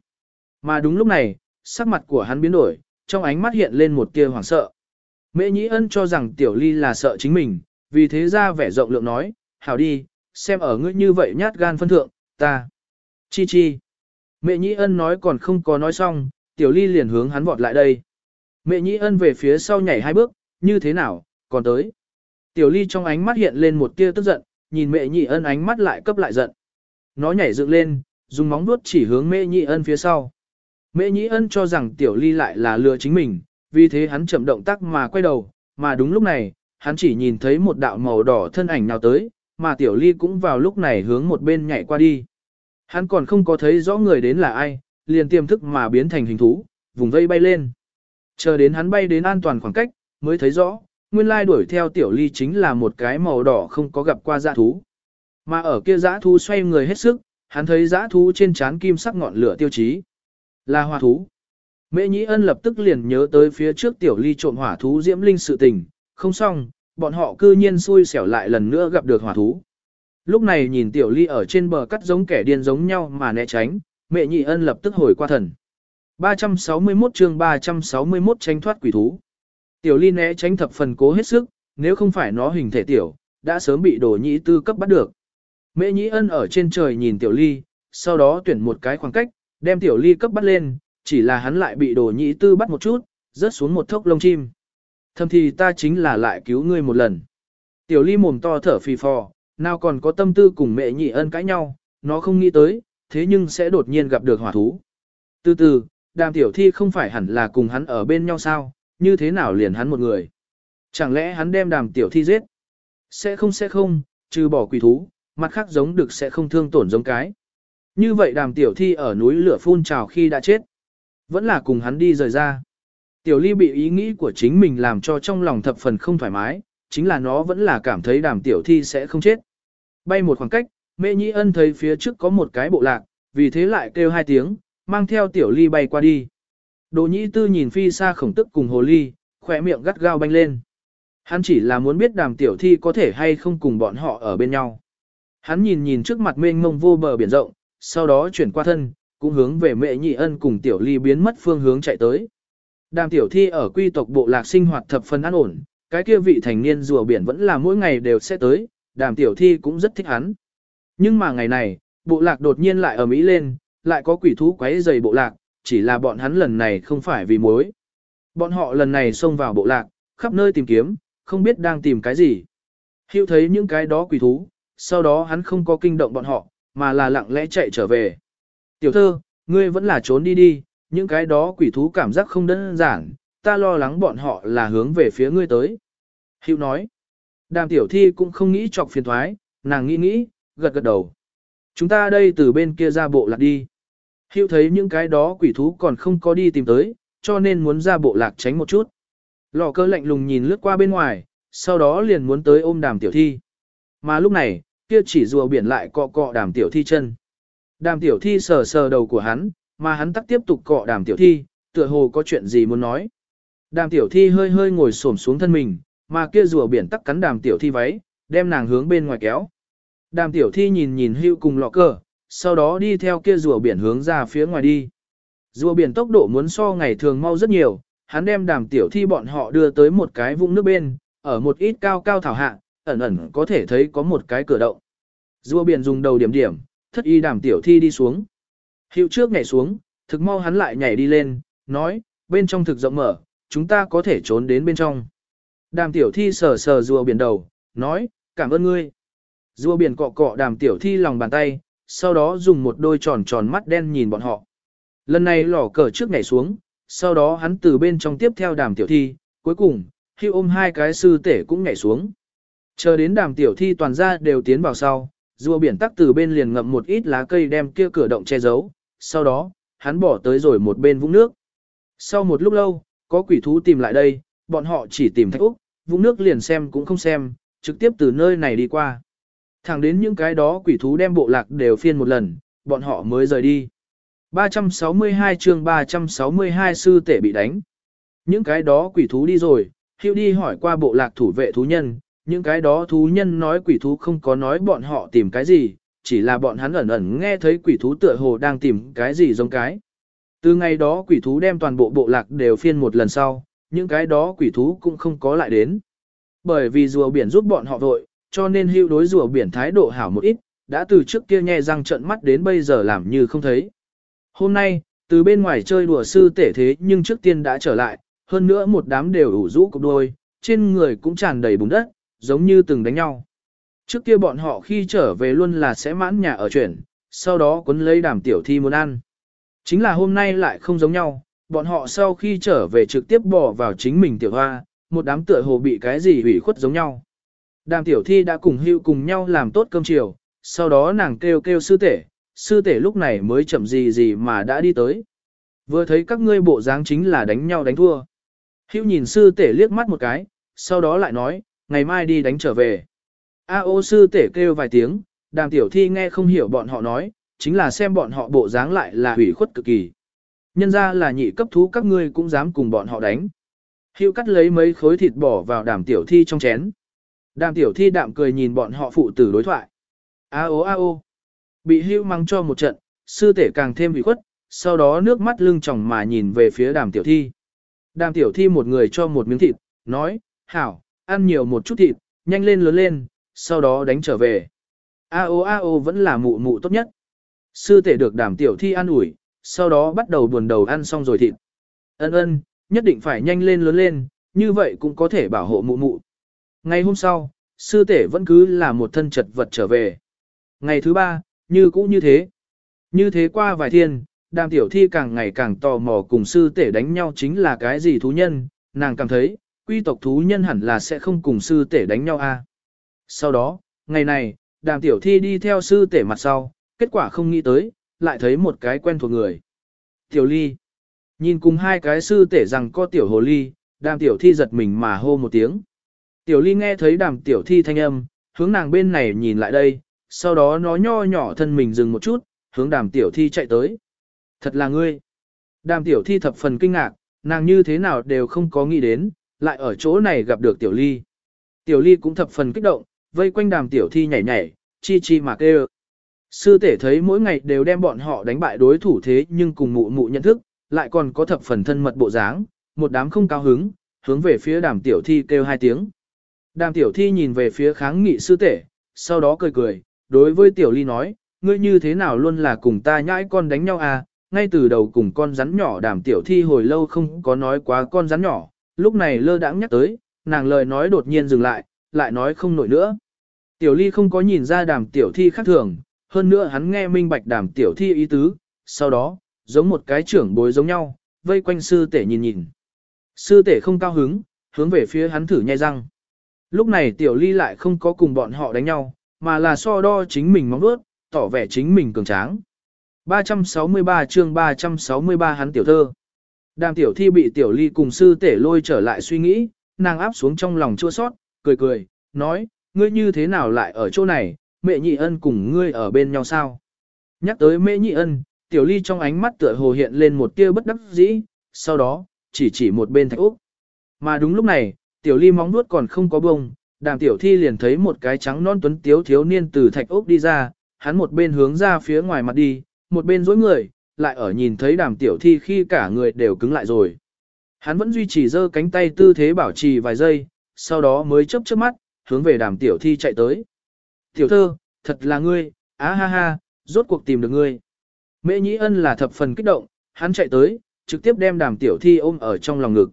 Mà đúng lúc này, sắc mặt của hắn biến đổi, trong ánh mắt hiện lên một tia hoảng sợ. Mễ nhĩ ân cho rằng tiểu ly là sợ chính mình, vì thế ra vẻ rộng lượng nói, hảo đi, xem ở ngươi như vậy nhát gan phân thượng, ta. Chi chi. Mẹ nhĩ ân nói còn không có nói xong, tiểu ly liền hướng hắn vọt lại đây. Mẹ nhĩ ân về phía sau nhảy hai bước, như thế nào, còn tới. Tiểu ly trong ánh mắt hiện lên một tia tức giận, nhìn mẹ nhị ân ánh mắt lại cấp lại giận. Nó nhảy dựng lên, dùng móng vuốt chỉ hướng mẹ nhị ân phía sau. Mễ Nhĩ ân cho rằng tiểu ly lại là lừa chính mình, vì thế hắn chậm động tác mà quay đầu, mà đúng lúc này, hắn chỉ nhìn thấy một đạo màu đỏ thân ảnh nào tới, mà tiểu ly cũng vào lúc này hướng một bên nhảy qua đi. Hắn còn không có thấy rõ người đến là ai, liền tiềm thức mà biến thành hình thú, vùng vây bay lên. Chờ đến hắn bay đến an toàn khoảng cách, mới thấy rõ, nguyên lai đuổi theo tiểu ly chính là một cái màu đỏ không có gặp qua dã thú. Mà ở kia dã thú xoay người hết sức, hắn thấy dã thú trên trán kim sắc ngọn lửa tiêu chí. Là hỏa thú. Mễ Nhĩ Ân lập tức liền nhớ tới phía trước tiểu ly trộm hỏa thú diễm linh sự tình, không xong, bọn họ cư nhiên xui xẻo lại lần nữa gặp được hỏa thú. Lúc này nhìn tiểu ly ở trên bờ cắt giống kẻ điên giống nhau mà né tránh, mẹ nhị ân lập tức hồi qua thần. 361 chương 361 tránh thoát quỷ thú. Tiểu ly né tránh thập phần cố hết sức, nếu không phải nó hình thể tiểu, đã sớm bị đồ nhị tư cấp bắt được. Mẹ nhị ân ở trên trời nhìn tiểu ly, sau đó tuyển một cái khoảng cách, đem tiểu ly cấp bắt lên, chỉ là hắn lại bị đồ nhị tư bắt một chút, rớt xuống một thốc lông chim. Thầm thì ta chính là lại cứu ngươi một lần. Tiểu ly mồm to thở phì phò, nào còn có tâm tư cùng mẹ nhị ân cãi nhau, nó không nghĩ tới, thế nhưng sẽ đột nhiên gặp được hỏa thú. Từ từ, đàm tiểu thi không phải hẳn là cùng hắn ở bên nhau sao, như thế nào liền hắn một người. Chẳng lẽ hắn đem đàm tiểu thi giết? Sẽ không sẽ không, trừ bỏ quỷ thú, mặt khác giống được sẽ không thương tổn giống cái. Như vậy đàm tiểu thi ở núi lửa phun trào khi đã chết. Vẫn là cùng hắn đi rời ra. Tiểu ly bị ý nghĩ của chính mình làm cho trong lòng thập phần không thoải mái, chính là nó vẫn là cảm thấy đàm tiểu thi sẽ không chết. Bay một khoảng cách, mẹ nhĩ ân thấy phía trước có một cái bộ lạc, vì thế lại kêu hai tiếng, mang theo tiểu ly bay qua đi. Đồ nhĩ tư nhìn phi xa khổng tức cùng hồ ly, khỏe miệng gắt gao banh lên. Hắn chỉ là muốn biết đàm tiểu thi có thể hay không cùng bọn họ ở bên nhau. Hắn nhìn nhìn trước mặt mênh mông vô bờ biển rộng, sau đó chuyển qua thân, cũng hướng về mẹ nhị ân cùng tiểu ly biến mất phương hướng chạy tới. Đàm tiểu thi ở quy tộc bộ lạc sinh hoạt thập phần an ổn, cái kia vị thành niên rùa biển vẫn là mỗi ngày đều sẽ tới, đàm tiểu thi cũng rất thích hắn. Nhưng mà ngày này, bộ lạc đột nhiên lại ở Mỹ lên, lại có quỷ thú quấy dày bộ lạc, chỉ là bọn hắn lần này không phải vì mối. Bọn họ lần này xông vào bộ lạc, khắp nơi tìm kiếm, không biết đang tìm cái gì. Hiệu thấy những cái đó quỷ thú, sau đó hắn không có kinh động bọn họ, mà là lặng lẽ chạy trở về. Tiểu thơ, ngươi vẫn là trốn đi đi, những cái đó quỷ thú cảm giác không đơn giản, ta lo lắng bọn họ là hướng về phía ngươi tới. Hiệu nói, đàm tiểu thi cũng không nghĩ chọc phiền thoái, nàng nghĩ nghĩ, gật gật đầu. Chúng ta đây từ bên kia ra bộ lạc đi. Hiệu thấy những cái đó quỷ thú còn không có đi tìm tới, cho nên muốn ra bộ lạc tránh một chút. Lò cơ lạnh lùng nhìn lướt qua bên ngoài, sau đó liền muốn tới ôm đàm tiểu thi. Mà lúc này, kia chỉ rùa biển lại cọ cọ đàm tiểu thi chân. Đàm tiểu thi sờ sờ đầu của hắn, mà hắn tắc tiếp tục cọ đàm tiểu thi, tựa hồ có chuyện gì muốn nói. Đàm tiểu thi hơi hơi ngồi xổm xuống thân mình, mà kia rùa biển tắc cắn đàm tiểu thi váy, đem nàng hướng bên ngoài kéo. Đàm tiểu thi nhìn nhìn hưu cùng lọ cờ, sau đó đi theo kia rùa biển hướng ra phía ngoài đi. Rùa biển tốc độ muốn so ngày thường mau rất nhiều, hắn đem đàm tiểu thi bọn họ đưa tới một cái vũng nước bên, ở một ít cao cao thảo hạ, ẩn ẩn có thể thấy có một cái cửa động. Rùa biển dùng đầu điểm điểm, thất y đàm tiểu thi đi xuống. Hiệu trước nhảy xuống, thực mau hắn lại nhảy đi lên, nói, bên trong thực rộng mở, chúng ta có thể trốn đến bên trong. Đàm tiểu thi sờ sờ rùa biển đầu, nói, cảm ơn ngươi. Rùa biển cọ cọ đàm tiểu thi lòng bàn tay, sau đó dùng một đôi tròn tròn mắt đen nhìn bọn họ. Lần này lỏ cờ trước nhảy xuống, sau đó hắn từ bên trong tiếp theo đàm tiểu thi, cuối cùng, khi ôm hai cái sư tể cũng nhảy xuống. Chờ đến đàm tiểu thi toàn ra đều tiến vào sau, rùa biển tắc từ bên liền ngậm một ít lá cây đem kia cửa động che giấu, sau đó, hắn bỏ tới rồi một bên vũng nước. Sau một lúc lâu, có quỷ thú tìm lại đây, bọn họ chỉ tìm thạch úc, vũng nước liền xem cũng không xem, trực tiếp từ nơi này đi qua. Thẳng đến những cái đó quỷ thú đem bộ lạc đều phiên một lần, bọn họ mới rời đi. 362 chương 362 sư tể bị đánh. Những cái đó quỷ thú đi rồi, hiệu đi hỏi qua bộ lạc thủ vệ thú nhân, những cái đó thú nhân nói quỷ thú không có nói bọn họ tìm cái gì, chỉ là bọn hắn ẩn ẩn nghe thấy quỷ thú tựa hồ đang tìm cái gì giống cái. Từ ngày đó quỷ thú đem toàn bộ bộ lạc đều phiên một lần sau, những cái đó quỷ thú cũng không có lại đến. Bởi vì rùa biển giúp bọn họ vội, cho nên hưu đối rùa biển thái độ hảo một ít, đã từ trước kia nhẹ răng trận mắt đến bây giờ làm như không thấy. Hôm nay, từ bên ngoài chơi đùa sư tể thế nhưng trước tiên đã trở lại, hơn nữa một đám đều ủ rũ cục đôi, trên người cũng tràn đầy bùn đất, giống như từng đánh nhau. Trước kia bọn họ khi trở về luôn là sẽ mãn nhà ở chuyển, sau đó cuốn lấy đàm tiểu thi muốn ăn. Chính là hôm nay lại không giống nhau, bọn họ sau khi trở về trực tiếp bỏ vào chính mình tiểu hoa, một đám tựa hồ bị cái gì hủy khuất giống nhau. Đàm tiểu thi đã cùng hưu cùng nhau làm tốt cơm chiều, sau đó nàng kêu kêu sư tể, sư tể lúc này mới chậm gì gì mà đã đi tới. Vừa thấy các ngươi bộ dáng chính là đánh nhau đánh thua. Hưu nhìn sư tể liếc mắt một cái, sau đó lại nói, ngày mai đi đánh trở về. A ô sư tể kêu vài tiếng, đàm tiểu thi nghe không hiểu bọn họ nói, chính là xem bọn họ bộ dáng lại là hủy khuất cực kỳ. Nhân ra là nhị cấp thú các ngươi cũng dám cùng bọn họ đánh. Hiệu cắt lấy mấy khối thịt bỏ vào đàm tiểu thi trong chén. Đàm tiểu thi đạm cười nhìn bọn họ phụ tử đối thoại. A ô a ô. Bị hưu mắng cho một trận, sư tể càng thêm hủy khuất, sau đó nước mắt lưng tròng mà nhìn về phía đàm tiểu thi. Đàm tiểu thi một người cho một miếng thịt, nói, hảo, ăn nhiều một chút thịt, nhanh lên lớn lên, sau đó đánh trở về. A o a o vẫn là mụ mụ tốt nhất. Sư tể được đảm tiểu thi ăn ủi, sau đó bắt đầu buồn đầu ăn xong rồi thịt. Ân ân, nhất định phải nhanh lên lớn lên, như vậy cũng có thể bảo hộ mụ mụ. Ngày hôm sau, sư tể vẫn cứ là một thân chật vật trở về. Ngày thứ ba, như cũ như thế. Như thế qua vài thiên, đàm tiểu thi càng ngày càng tò mò cùng sư tể đánh nhau chính là cái gì thú nhân, nàng cảm thấy, quy tộc thú nhân hẳn là sẽ không cùng sư tể đánh nhau a. Sau đó, ngày này, đàm tiểu thi đi theo sư tể mặt sau, kết quả không nghĩ tới, lại thấy một cái quen thuộc người. Tiểu ly. Nhìn cùng hai cái sư tể rằng có tiểu hồ ly, đàm tiểu thi giật mình mà hô một tiếng. Tiểu ly nghe thấy đàm tiểu thi thanh âm, hướng nàng bên này nhìn lại đây, sau đó nó nho nhỏ thân mình dừng một chút, hướng đàm tiểu thi chạy tới. Thật là ngươi. Đàm tiểu thi thập phần kinh ngạc, nàng như thế nào đều không có nghĩ đến, lại ở chỗ này gặp được tiểu ly. Tiểu ly cũng thập phần kích động, vây quanh đàm tiểu thi nhảy nhảy, chi chi mà kêu. Sư tể thấy mỗi ngày đều đem bọn họ đánh bại đối thủ thế nhưng cùng mụ mụ nhận thức, lại còn có thập phần thân mật bộ dáng, một đám không cao hứng, hướng về phía đàm tiểu thi kêu hai tiếng. Đàm tiểu thi nhìn về phía kháng nghị sư tể, sau đó cười cười, đối với tiểu ly nói, ngươi như thế nào luôn là cùng ta nhãi con đánh nhau à, ngay từ đầu cùng con rắn nhỏ đàm tiểu thi hồi lâu không có nói quá con rắn nhỏ, lúc này lơ đãng nhắc tới, nàng lời nói đột nhiên dừng lại, lại nói không nổi nữa. Tiểu ly không có nhìn ra đàm tiểu thi khác thường, hơn nữa hắn nghe minh bạch đàm tiểu thi ý tứ, sau đó, giống một cái trưởng bối giống nhau, vây quanh sư tể nhìn nhìn. Sư tể không cao hứng, hướng về phía hắn thử nhai răng. Lúc này tiểu ly lại không có cùng bọn họ đánh nhau, mà là so đo chính mình móng đuốt, tỏ vẻ chính mình cường tráng. 363 chương 363 hắn tiểu thơ. Đàm tiểu thi bị tiểu ly cùng sư tể lôi trở lại suy nghĩ, nàng áp xuống trong lòng chua sót, cười cười, nói, ngươi như thế nào lại ở chỗ này, mẹ nhị ân cùng ngươi ở bên nhau sao? Nhắc tới mẹ nhị ân, tiểu ly trong ánh mắt tựa hồ hiện lên một tia bất đắc dĩ, sau đó, chỉ chỉ một bên thạch úc. Mà đúng lúc này, tiểu ly móng nuốt còn không có bông, đàm tiểu thi liền thấy một cái trắng non tuấn tiếu thiếu niên từ thạch úc đi ra, hắn một bên hướng ra phía ngoài mặt đi, một bên dối người, lại ở nhìn thấy đàm tiểu thi khi cả người đều cứng lại rồi. Hắn vẫn duy trì giơ cánh tay tư thế bảo trì vài giây, sau đó mới chớp chớp mắt, hướng về đàm tiểu thi chạy tới. Tiểu thơ, thật là ngươi, á ha ha, rốt cuộc tìm được ngươi. Mễ nhĩ ân là thập phần kích động, hắn chạy tới, trực tiếp đem đàm tiểu thi ôm ở trong lòng ngực.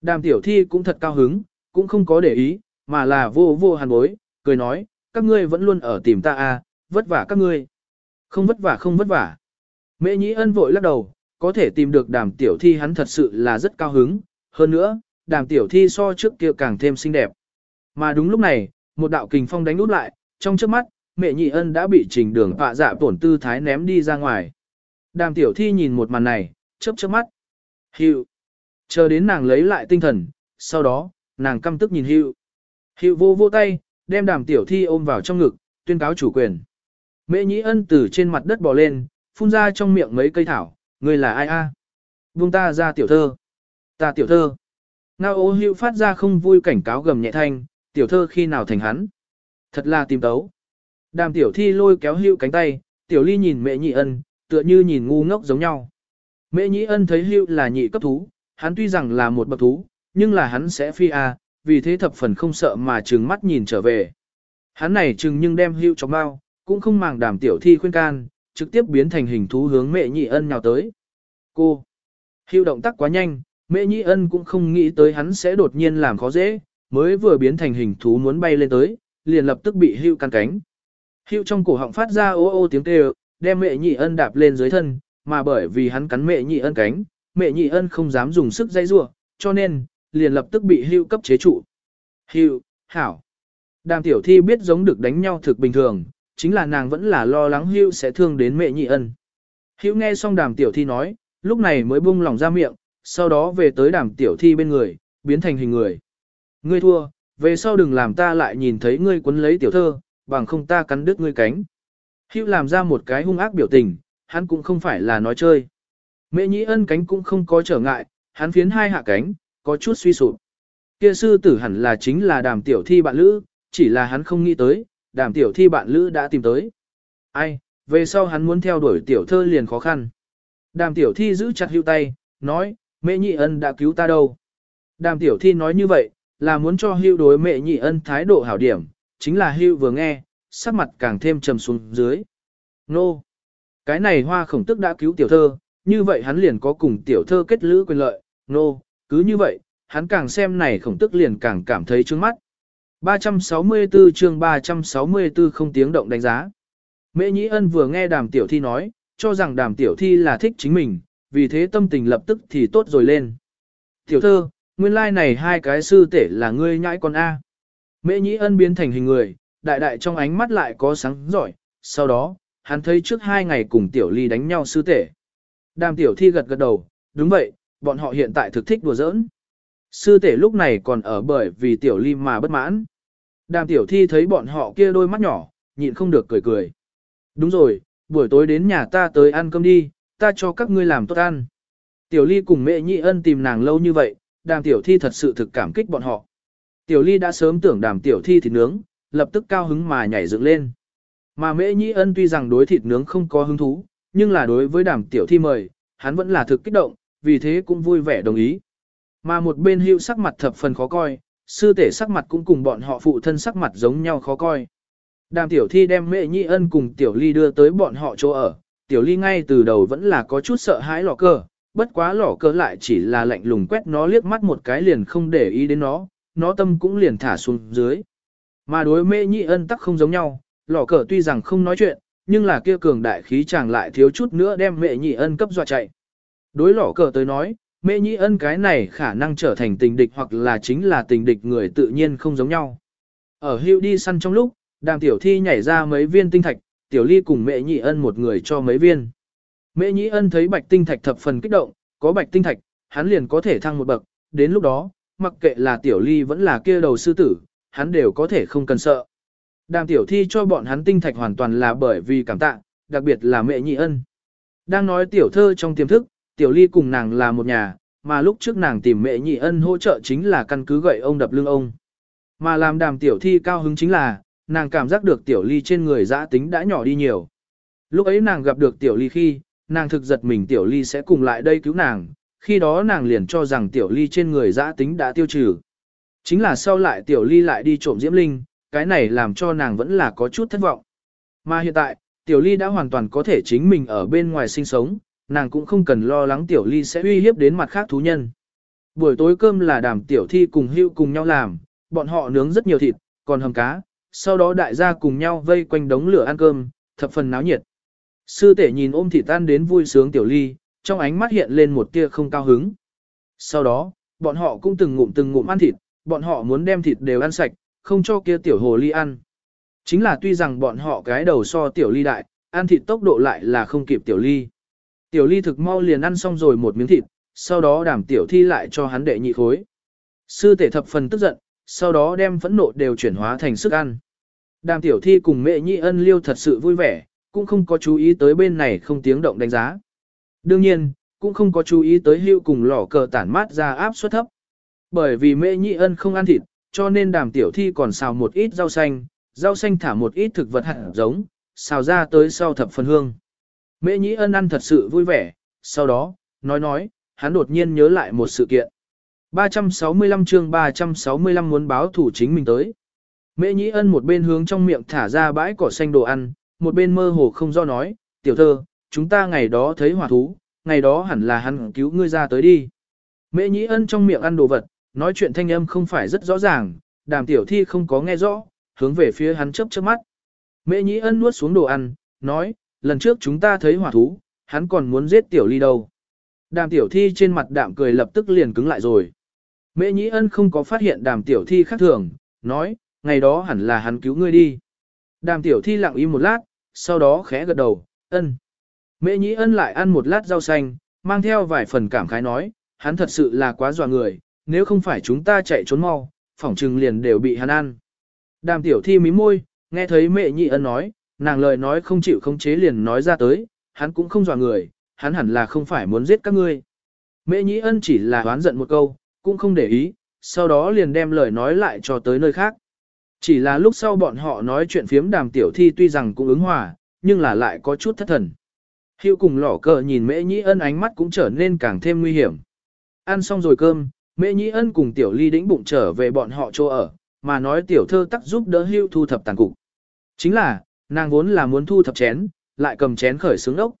Đàm tiểu thi cũng thật cao hứng, cũng không có để ý, mà là vô vô hàn bối, cười nói, các ngươi vẫn luôn ở tìm ta à, vất vả các ngươi. Không vất vả không vất vả. Mễ nhĩ ân vội lắc đầu, có thể tìm được đàm tiểu thi hắn thật sự là rất cao hứng, hơn nữa, đàm tiểu thi so trước kia càng thêm xinh đẹp. Mà đúng lúc này, một đạo kình phong đánh út lại, trong trước mắt, mẹ Nhĩ ân đã bị trình đường họa dạ tổn tư thái ném đi ra ngoài. Đàm tiểu thi nhìn một màn này, chớp chớp mắt. Hiệu. Chờ đến nàng lấy lại tinh thần, sau đó, nàng căm tức nhìn Hiệu. Hiệu vô vô tay, đem đàm tiểu thi ôm vào trong ngực, tuyên cáo chủ quyền. Mễ Nhĩ ân từ trên mặt đất bò lên, phun ra trong miệng mấy cây thảo, ngươi là ai a? À? Buông ta ra tiểu thơ. Ta tiểu thơ. Ngao ô hữu phát ra không vui cảnh cáo gầm nhẹ thanh, tiểu thơ khi nào thành hắn. Thật là tìm tấu. Đàm tiểu thi lôi kéo hữu cánh tay, tiểu ly nhìn mẹ nhị ân, tựa như nhìn ngu ngốc giống nhau. Mẹ nhị ân thấy hữu là nhị cấp thú, hắn tuy rằng là một bậc thú, nhưng là hắn sẽ phi a, vì thế thập phần không sợ mà trừng mắt nhìn trở về. Hắn này trừng nhưng đem hữu trong bao, cũng không màng đàm tiểu thi khuyên can, trực tiếp biến thành hình thú hướng mẹ nhị ân nhào tới. Cô! hưu động tác quá nhanh, mẹ nhị ân cũng không nghĩ tới hắn sẽ đột nhiên làm khó dễ, mới vừa biến thành hình thú muốn bay lên tới, liền lập tức bị hưu căn cánh. hưu trong cổ họng phát ra ô ô tiếng kêu, đem mẹ nhị ân đạp lên dưới thân, mà bởi vì hắn cắn mẹ nhị ân cánh, mẹ nhị ân không dám dùng sức dây rua, cho nên, liền lập tức bị hưu cấp chế trụ. hưu hảo. Đàm tiểu thi biết giống được đánh nhau thực bình thường, chính là nàng vẫn là lo lắng hữu sẽ thương đến mẹ nhị ân. Hữu nghe xong đàm tiểu thi nói, lúc này mới bung lòng ra miệng, sau đó về tới đàm tiểu thi bên người, biến thành hình người. Ngươi thua, về sau đừng làm ta lại nhìn thấy ngươi quấn lấy tiểu thơ, bằng không ta cắn đứt ngươi cánh. Hữu làm ra một cái hung ác biểu tình, hắn cũng không phải là nói chơi. Mẹ nhĩ ân cánh cũng không có trở ngại, hắn phiến hai hạ cánh, có chút suy sụp. Kia sư tử hẳn là chính là đàm tiểu thi bạn lữ, chỉ là hắn không nghĩ tới, đàm tiểu thi bạn lữ đã tìm tới. Ai, về sau hắn muốn theo đuổi tiểu thơ liền khó khăn. Đàm tiểu thi giữ chặt hưu tay, nói, mẹ nhị ân đã cứu ta đâu. Đàm tiểu thi nói như vậy, là muốn cho hưu đối mẹ nhị ân thái độ hảo điểm, chính là hưu vừa nghe, sắc mặt càng thêm trầm xuống dưới. Nô! Cái này hoa khổng tức đã cứu tiểu thơ, như vậy hắn liền có cùng tiểu thơ kết lữ quyền lợi, nô, cứ như vậy, hắn càng xem này khổng tức liền càng cảm thấy trướng mắt. 364 chương 364 không tiếng động đánh giá. Mễ Nhĩ Ân vừa nghe đàm tiểu thi nói, cho rằng đàm tiểu thi là thích chính mình, vì thế tâm tình lập tức thì tốt rồi lên. Tiểu thơ, nguyên lai like này hai cái sư tể là ngươi nhãi con A. Mễ Nhĩ Ân biến thành hình người, đại đại trong ánh mắt lại có sáng giỏi, sau đó, hắn thấy trước hai ngày cùng tiểu ly đánh nhau sư tể. Đàm tiểu thi gật gật đầu, đúng vậy, bọn họ hiện tại thực thích đùa giỡn. Sư tể lúc này còn ở bởi vì tiểu ly mà bất mãn. Đàm tiểu thi thấy bọn họ kia đôi mắt nhỏ, nhịn không được cười cười. Đúng rồi, buổi tối đến nhà ta tới ăn cơm đi, ta cho các ngươi làm tốt ăn. Tiểu ly cùng mẹ nhị ân tìm nàng lâu như vậy, đàm tiểu thi thật sự thực cảm kích bọn họ. Tiểu ly đã sớm tưởng đàm tiểu thi thịt nướng, lập tức cao hứng mà nhảy dựng lên. Mà mễ nhị ân tuy rằng đối thịt nướng không có hứng thú, nhưng là đối với đàm tiểu thi mời, hắn vẫn là thực kích động, vì thế cũng vui vẻ đồng ý. Mà một bên hữu sắc mặt thập phần khó coi, sư tể sắc mặt cũng cùng bọn họ phụ thân sắc mặt giống nhau khó coi. Đàm tiểu thi đem mẹ nhị ân cùng tiểu ly đưa tới bọn họ chỗ ở, tiểu ly ngay từ đầu vẫn là có chút sợ hãi lỏ cơ, bất quá lỏ cơ lại chỉ là lạnh lùng quét nó liếc mắt một cái liền không để ý đến nó, nó tâm cũng liền thả xuống dưới. Mà đối mẹ nhị ân tắc không giống nhau, lỏ cờ tuy rằng không nói chuyện, nhưng là kia cường đại khí chàng lại thiếu chút nữa đem mẹ nhị ân cấp dọa chạy. Đối lỏ cờ tới nói, mẹ nhị ân cái này khả năng trở thành tình địch hoặc là chính là tình địch người tự nhiên không giống nhau. Ở hưu đi săn trong lúc, đàm tiểu thi nhảy ra mấy viên tinh thạch, tiểu ly cùng mẹ nhị ân một người cho mấy viên. Mẹ nhị ân thấy bạch tinh thạch thập phần kích động, có bạch tinh thạch, hắn liền có thể thăng một bậc, đến lúc đó, mặc kệ là tiểu ly vẫn là kia đầu sư tử, hắn đều có thể không cần sợ. Đàm tiểu thi cho bọn hắn tinh thạch hoàn toàn là bởi vì cảm tạ, đặc biệt là mẹ nhị ân. Đang nói tiểu thơ trong tiềm thức, tiểu ly cùng nàng là một nhà, mà lúc trước nàng tìm mẹ nhị ân hỗ trợ chính là căn cứ gậy ông đập lưng ông. Mà làm đàm tiểu thi cao hứng chính là, nàng cảm giác được tiểu ly trên người giã tính đã nhỏ đi nhiều. Lúc ấy nàng gặp được tiểu ly khi, nàng thực giật mình tiểu ly sẽ cùng lại đây cứu nàng, khi đó nàng liền cho rằng tiểu ly trên người giã tính đã tiêu trừ. Chính là sau lại tiểu ly lại đi trộm diễm linh, cái này làm cho nàng vẫn là có chút thất vọng. Mà hiện tại, tiểu ly đã hoàn toàn có thể chính mình ở bên ngoài sinh sống, nàng cũng không cần lo lắng tiểu ly sẽ uy hiếp đến mặt khác thú nhân. Buổi tối cơm là đàm tiểu thi cùng hưu cùng nhau làm, bọn họ nướng rất nhiều thịt, còn hầm cá, sau đó đại gia cùng nhau vây quanh đống lửa ăn cơm, thập phần náo nhiệt. Sư tể nhìn ôm thịt tan đến vui sướng tiểu ly, trong ánh mắt hiện lên một tia không cao hứng. Sau đó, bọn họ cũng từng ngụm từng ngụm ăn thịt, bọn họ muốn đem thịt đều ăn sạch, không cho kia tiểu hồ ly ăn. Chính là tuy rằng bọn họ cái đầu so tiểu ly đại, ăn thịt tốc độ lại là không kịp tiểu ly. Tiểu ly thực mau liền ăn xong rồi một miếng thịt, sau đó đảm tiểu thi lại cho hắn đệ nhị khối. Sư tể thập phần tức giận, sau đó đem phẫn nộ đều chuyển hóa thành sức ăn. Đàm tiểu thi cùng mẹ nhị ân liêu thật sự vui vẻ, cũng không có chú ý tới bên này không tiếng động đánh giá. Đương nhiên, cũng không có chú ý tới hưu cùng lò cờ tản mát ra áp suất thấp. Bởi vì mẹ nhị ân không ăn thịt, cho nên đàm tiểu thi còn xào một ít rau xanh, rau xanh thả một ít thực vật hạt giống, xào ra tới sau thập phần hương. Mễ nhĩ ân ăn thật sự vui vẻ, sau đó, nói nói, hắn đột nhiên nhớ lại một sự kiện. 365 chương 365 muốn báo thủ chính mình tới. Mễ nhĩ ân một bên hướng trong miệng thả ra bãi cỏ xanh đồ ăn, một bên mơ hồ không do nói, tiểu thơ, chúng ta ngày đó thấy hỏa thú, ngày đó hẳn là hắn cứu ngươi ra tới đi. Mễ nhĩ ân trong miệng ăn đồ vật, nói chuyện thanh âm không phải rất rõ ràng, đàm tiểu thi không có nghe rõ, hướng về phía hắn chớp chớp mắt. Mễ nhĩ ân nuốt xuống đồ ăn, nói, lần trước chúng ta thấy hỏa thú, hắn còn muốn giết tiểu ly đâu. Đàm tiểu thi trên mặt đạm cười lập tức liền cứng lại rồi. Mễ nhĩ ân không có phát hiện đàm tiểu thi khác thường, nói, ngày đó hẳn là hắn cứu ngươi đi. Đàm tiểu thi lặng im một lát, sau đó khẽ gật đầu, ân. Mễ nhĩ ân lại ăn một lát rau xanh, mang theo vài phần cảm khái nói, hắn thật sự là quá dọa người, nếu không phải chúng ta chạy trốn mau, phỏng trừng liền đều bị hắn ăn. Đàm tiểu thi mí môi, nghe thấy mẹ Nhĩ ân nói, nàng lời nói không chịu khống chế liền nói ra tới, hắn cũng không dọa người, hắn hẳn là không phải muốn giết các ngươi. Mễ Nhĩ ân chỉ là hoán giận một câu, cũng không để ý, sau đó liền đem lời nói lại cho tới nơi khác. Chỉ là lúc sau bọn họ nói chuyện phiếm đàm tiểu thi tuy rằng cũng ứng hòa, nhưng là lại có chút thất thần. Hiệu cùng lỏ cờ nhìn mễ nhĩ ân ánh mắt cũng trở nên càng thêm nguy hiểm. Ăn xong rồi cơm, mễ nhĩ ân cùng tiểu ly đĩnh bụng trở về bọn họ chỗ ở, mà nói tiểu thơ tắc giúp đỡ hưu thu thập tàn cục. Chính là, nàng vốn là muốn thu thập chén, lại cầm chén khởi sướng ốc.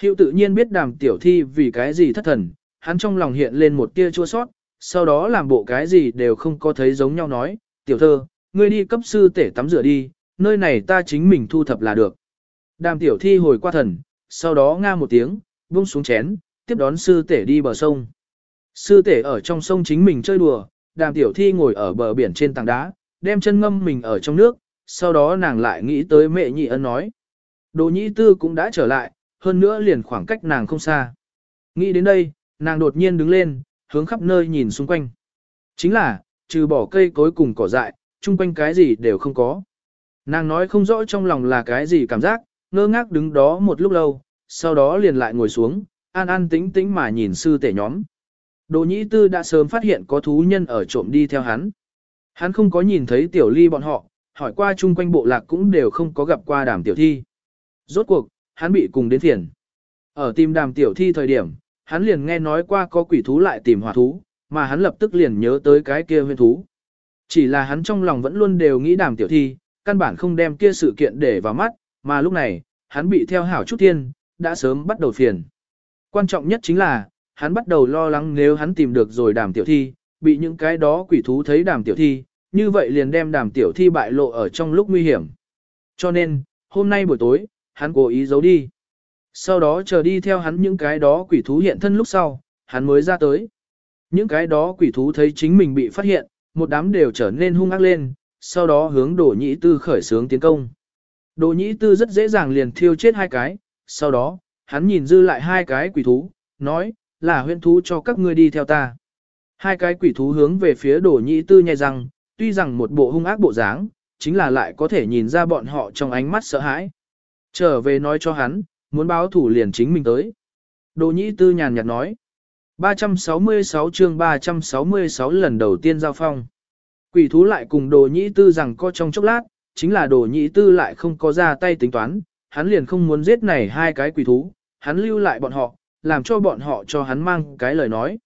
Hiệu tự nhiên biết đàm tiểu thi vì cái gì thất thần, hắn trong lòng hiện lên một tia chua sót, sau đó làm bộ cái gì đều không có thấy giống nhau nói, tiểu thơ, ngươi đi cấp sư tể tắm rửa đi, nơi này ta chính mình thu thập là được. Đàm tiểu thi hồi qua thần, sau đó nga một tiếng, buông xuống chén, tiếp đón sư tể đi bờ sông. Sư tể ở trong sông chính mình chơi đùa, đàm tiểu thi ngồi ở bờ biển trên tảng đá, đem chân ngâm mình ở trong nước, sau đó nàng lại nghĩ tới mẹ nhị ân nói. Đồ nhĩ tư cũng đã trở lại, hơn nữa liền khoảng cách nàng không xa. Nghĩ đến đây, nàng đột nhiên đứng lên, hướng khắp nơi nhìn xung quanh. Chính là, trừ bỏ cây cối cùng cỏ dại, chung quanh cái gì đều không có. Nàng nói không rõ trong lòng là cái gì cảm giác, ngơ ngác đứng đó một lúc lâu, sau đó liền lại ngồi xuống, an an tĩnh tĩnh mà nhìn sư tể nhóm. Đồ nhĩ tư đã sớm phát hiện có thú nhân ở trộm đi theo hắn. Hắn không có nhìn thấy tiểu ly bọn họ, hỏi qua chung quanh bộ lạc cũng đều không có gặp qua đàm tiểu thi. Rốt cuộc, hắn bị cùng đến thiền. Ở tìm đàm tiểu thi thời điểm, hắn liền nghe nói qua có quỷ thú lại tìm hỏa thú, mà hắn lập tức liền nhớ tới cái kia huyên thú. Chỉ là hắn trong lòng vẫn luôn đều nghĩ đàm tiểu thi, căn bản không đem kia sự kiện để vào mắt, mà lúc này, hắn bị theo hảo chút thiên, đã sớm bắt đầu phiền. Quan trọng nhất chính là, hắn bắt đầu lo lắng nếu hắn tìm được rồi đàm tiểu thi, bị những cái đó quỷ thú thấy đàm tiểu thi, như vậy liền đem đàm tiểu thi bại lộ ở trong lúc nguy hiểm. Cho nên, hôm nay buổi tối, hắn cố ý giấu đi. Sau đó chờ đi theo hắn những cái đó quỷ thú hiện thân lúc sau, hắn mới ra tới. Những cái đó quỷ thú thấy chính mình bị phát hiện, một đám đều trở nên hung ác lên, sau đó hướng đổ nhĩ tư khởi sướng tiến công. Đồ nhĩ tư rất dễ dàng liền thiêu chết hai cái, sau đó, hắn nhìn dư lại hai cái quỷ thú, nói, là huyên thú cho các ngươi đi theo ta. Hai cái quỷ thú hướng về phía đồ nhĩ tư nhai răng, tuy rằng một bộ hung ác bộ dáng, chính là lại có thể nhìn ra bọn họ trong ánh mắt sợ hãi. Trở về nói cho hắn, muốn báo thủ liền chính mình tới. Đồ nhĩ tư nhàn nhạt nói. 366 chương 366 lần đầu tiên giao phong. Quỷ thú lại cùng đồ nhĩ tư rằng co trong chốc lát, chính là đồ nhĩ tư lại không có ra tay tính toán, hắn liền không muốn giết này hai cái quỷ thú, hắn lưu lại bọn họ, làm cho bọn họ cho hắn mang cái lời nói.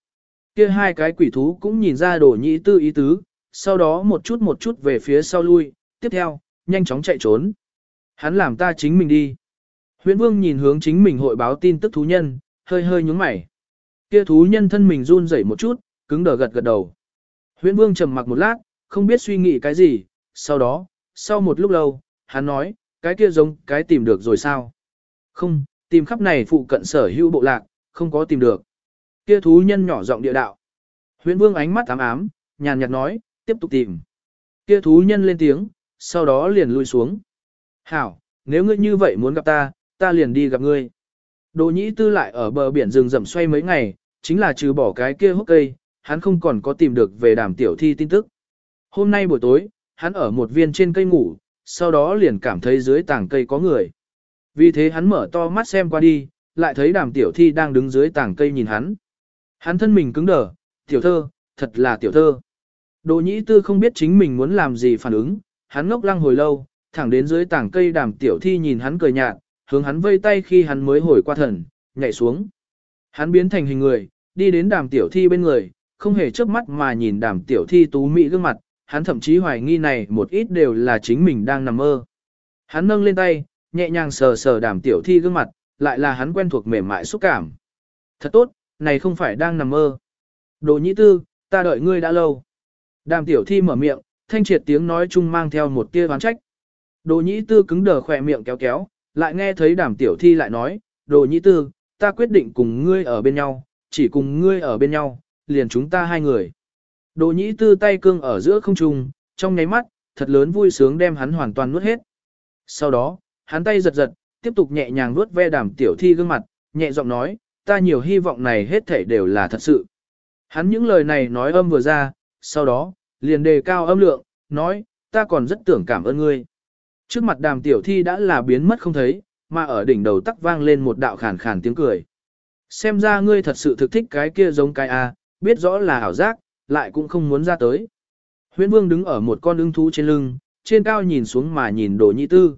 Kia hai cái quỷ thú cũng nhìn ra đồ nhĩ tư ý tứ, sau đó một chút một chút về phía sau lui, tiếp theo, nhanh chóng chạy trốn. Hắn làm ta chính mình đi. Huyễn Vương nhìn hướng chính mình hội báo tin tức thú nhân, hơi hơi nhúng mày. Kia thú nhân thân mình run rẩy một chút, cứng đờ gật gật đầu. Huyễn Vương trầm mặc một lát, không biết suy nghĩ cái gì, sau đó, sau một lúc lâu, hắn nói, cái kia giống cái tìm được rồi sao? Không, tìm khắp này phụ cận sở hữu bộ lạc, không có tìm được. Kia thú nhân nhỏ giọng địa đạo. Huyễn Vương ánh mắt ám ám, nhàn nhạt nói, tiếp tục tìm. Kia thú nhân lên tiếng, sau đó liền lui xuống. Hảo, nếu ngươi như vậy muốn gặp ta, ta liền đi gặp ngươi. Đồ nhĩ tư lại ở bờ biển rừng rậm xoay mấy ngày, chính là trừ bỏ cái kia hốc cây, hắn không còn có tìm được về đàm tiểu thi tin tức. Hôm nay buổi tối, hắn ở một viên trên cây ngủ, sau đó liền cảm thấy dưới tảng cây có người. Vì thế hắn mở to mắt xem qua đi, lại thấy đàm tiểu thi đang đứng dưới tảng cây nhìn hắn. Hắn thân mình cứng đờ, tiểu thơ, thật là tiểu thơ. Đồ nhĩ tư không biết chính mình muốn làm gì phản ứng, hắn ngốc lăng hồi lâu, thẳng đến dưới tảng cây đàm tiểu thi nhìn hắn cười nhạt, hướng hắn vây tay khi hắn mới hồi qua thần, nhảy xuống. Hắn biến thành hình người, đi đến đàm tiểu thi bên người, không hề chớp mắt mà nhìn đàm tiểu thi tú mỹ gương mặt, hắn thậm chí hoài nghi này một ít đều là chính mình đang nằm mơ. Hắn nâng lên tay, nhẹ nhàng sờ sờ đàm tiểu thi gương mặt, lại là hắn quen thuộc mềm mại xúc cảm. Thật tốt, này không phải đang nằm mơ. Đồ nhĩ tư, ta đợi ngươi đã lâu. Đàm tiểu thi mở miệng, thanh triệt tiếng nói chung mang theo một tia oán trách. Đồ nhĩ tư cứng đờ khỏe miệng kéo kéo, lại nghe thấy đàm tiểu thi lại nói, đồ nhĩ tư, ta quyết định cùng ngươi ở bên nhau, chỉ cùng ngươi ở bên nhau, liền chúng ta hai người. Đồ nhĩ tư tay cương ở giữa không trung, trong nháy mắt, thật lớn vui sướng đem hắn hoàn toàn nuốt hết. Sau đó, hắn tay giật giật, tiếp tục nhẹ nhàng nuốt ve đàm tiểu thi gương mặt, nhẹ giọng nói, ta nhiều hy vọng này hết thảy đều là thật sự. Hắn những lời này nói âm vừa ra, sau đó, liền đề cao âm lượng, nói, ta còn rất tưởng cảm ơn ngươi. Trước mặt đàm tiểu thi đã là biến mất không thấy, mà ở đỉnh đầu tắc vang lên một đạo khàn khàn tiếng cười. Xem ra ngươi thật sự thực thích cái kia giống cái A, biết rõ là ảo giác, lại cũng không muốn ra tới. Huyễn Vương đứng ở một con ưng thú trên lưng, trên cao nhìn xuống mà nhìn Đồ Nhĩ Tư.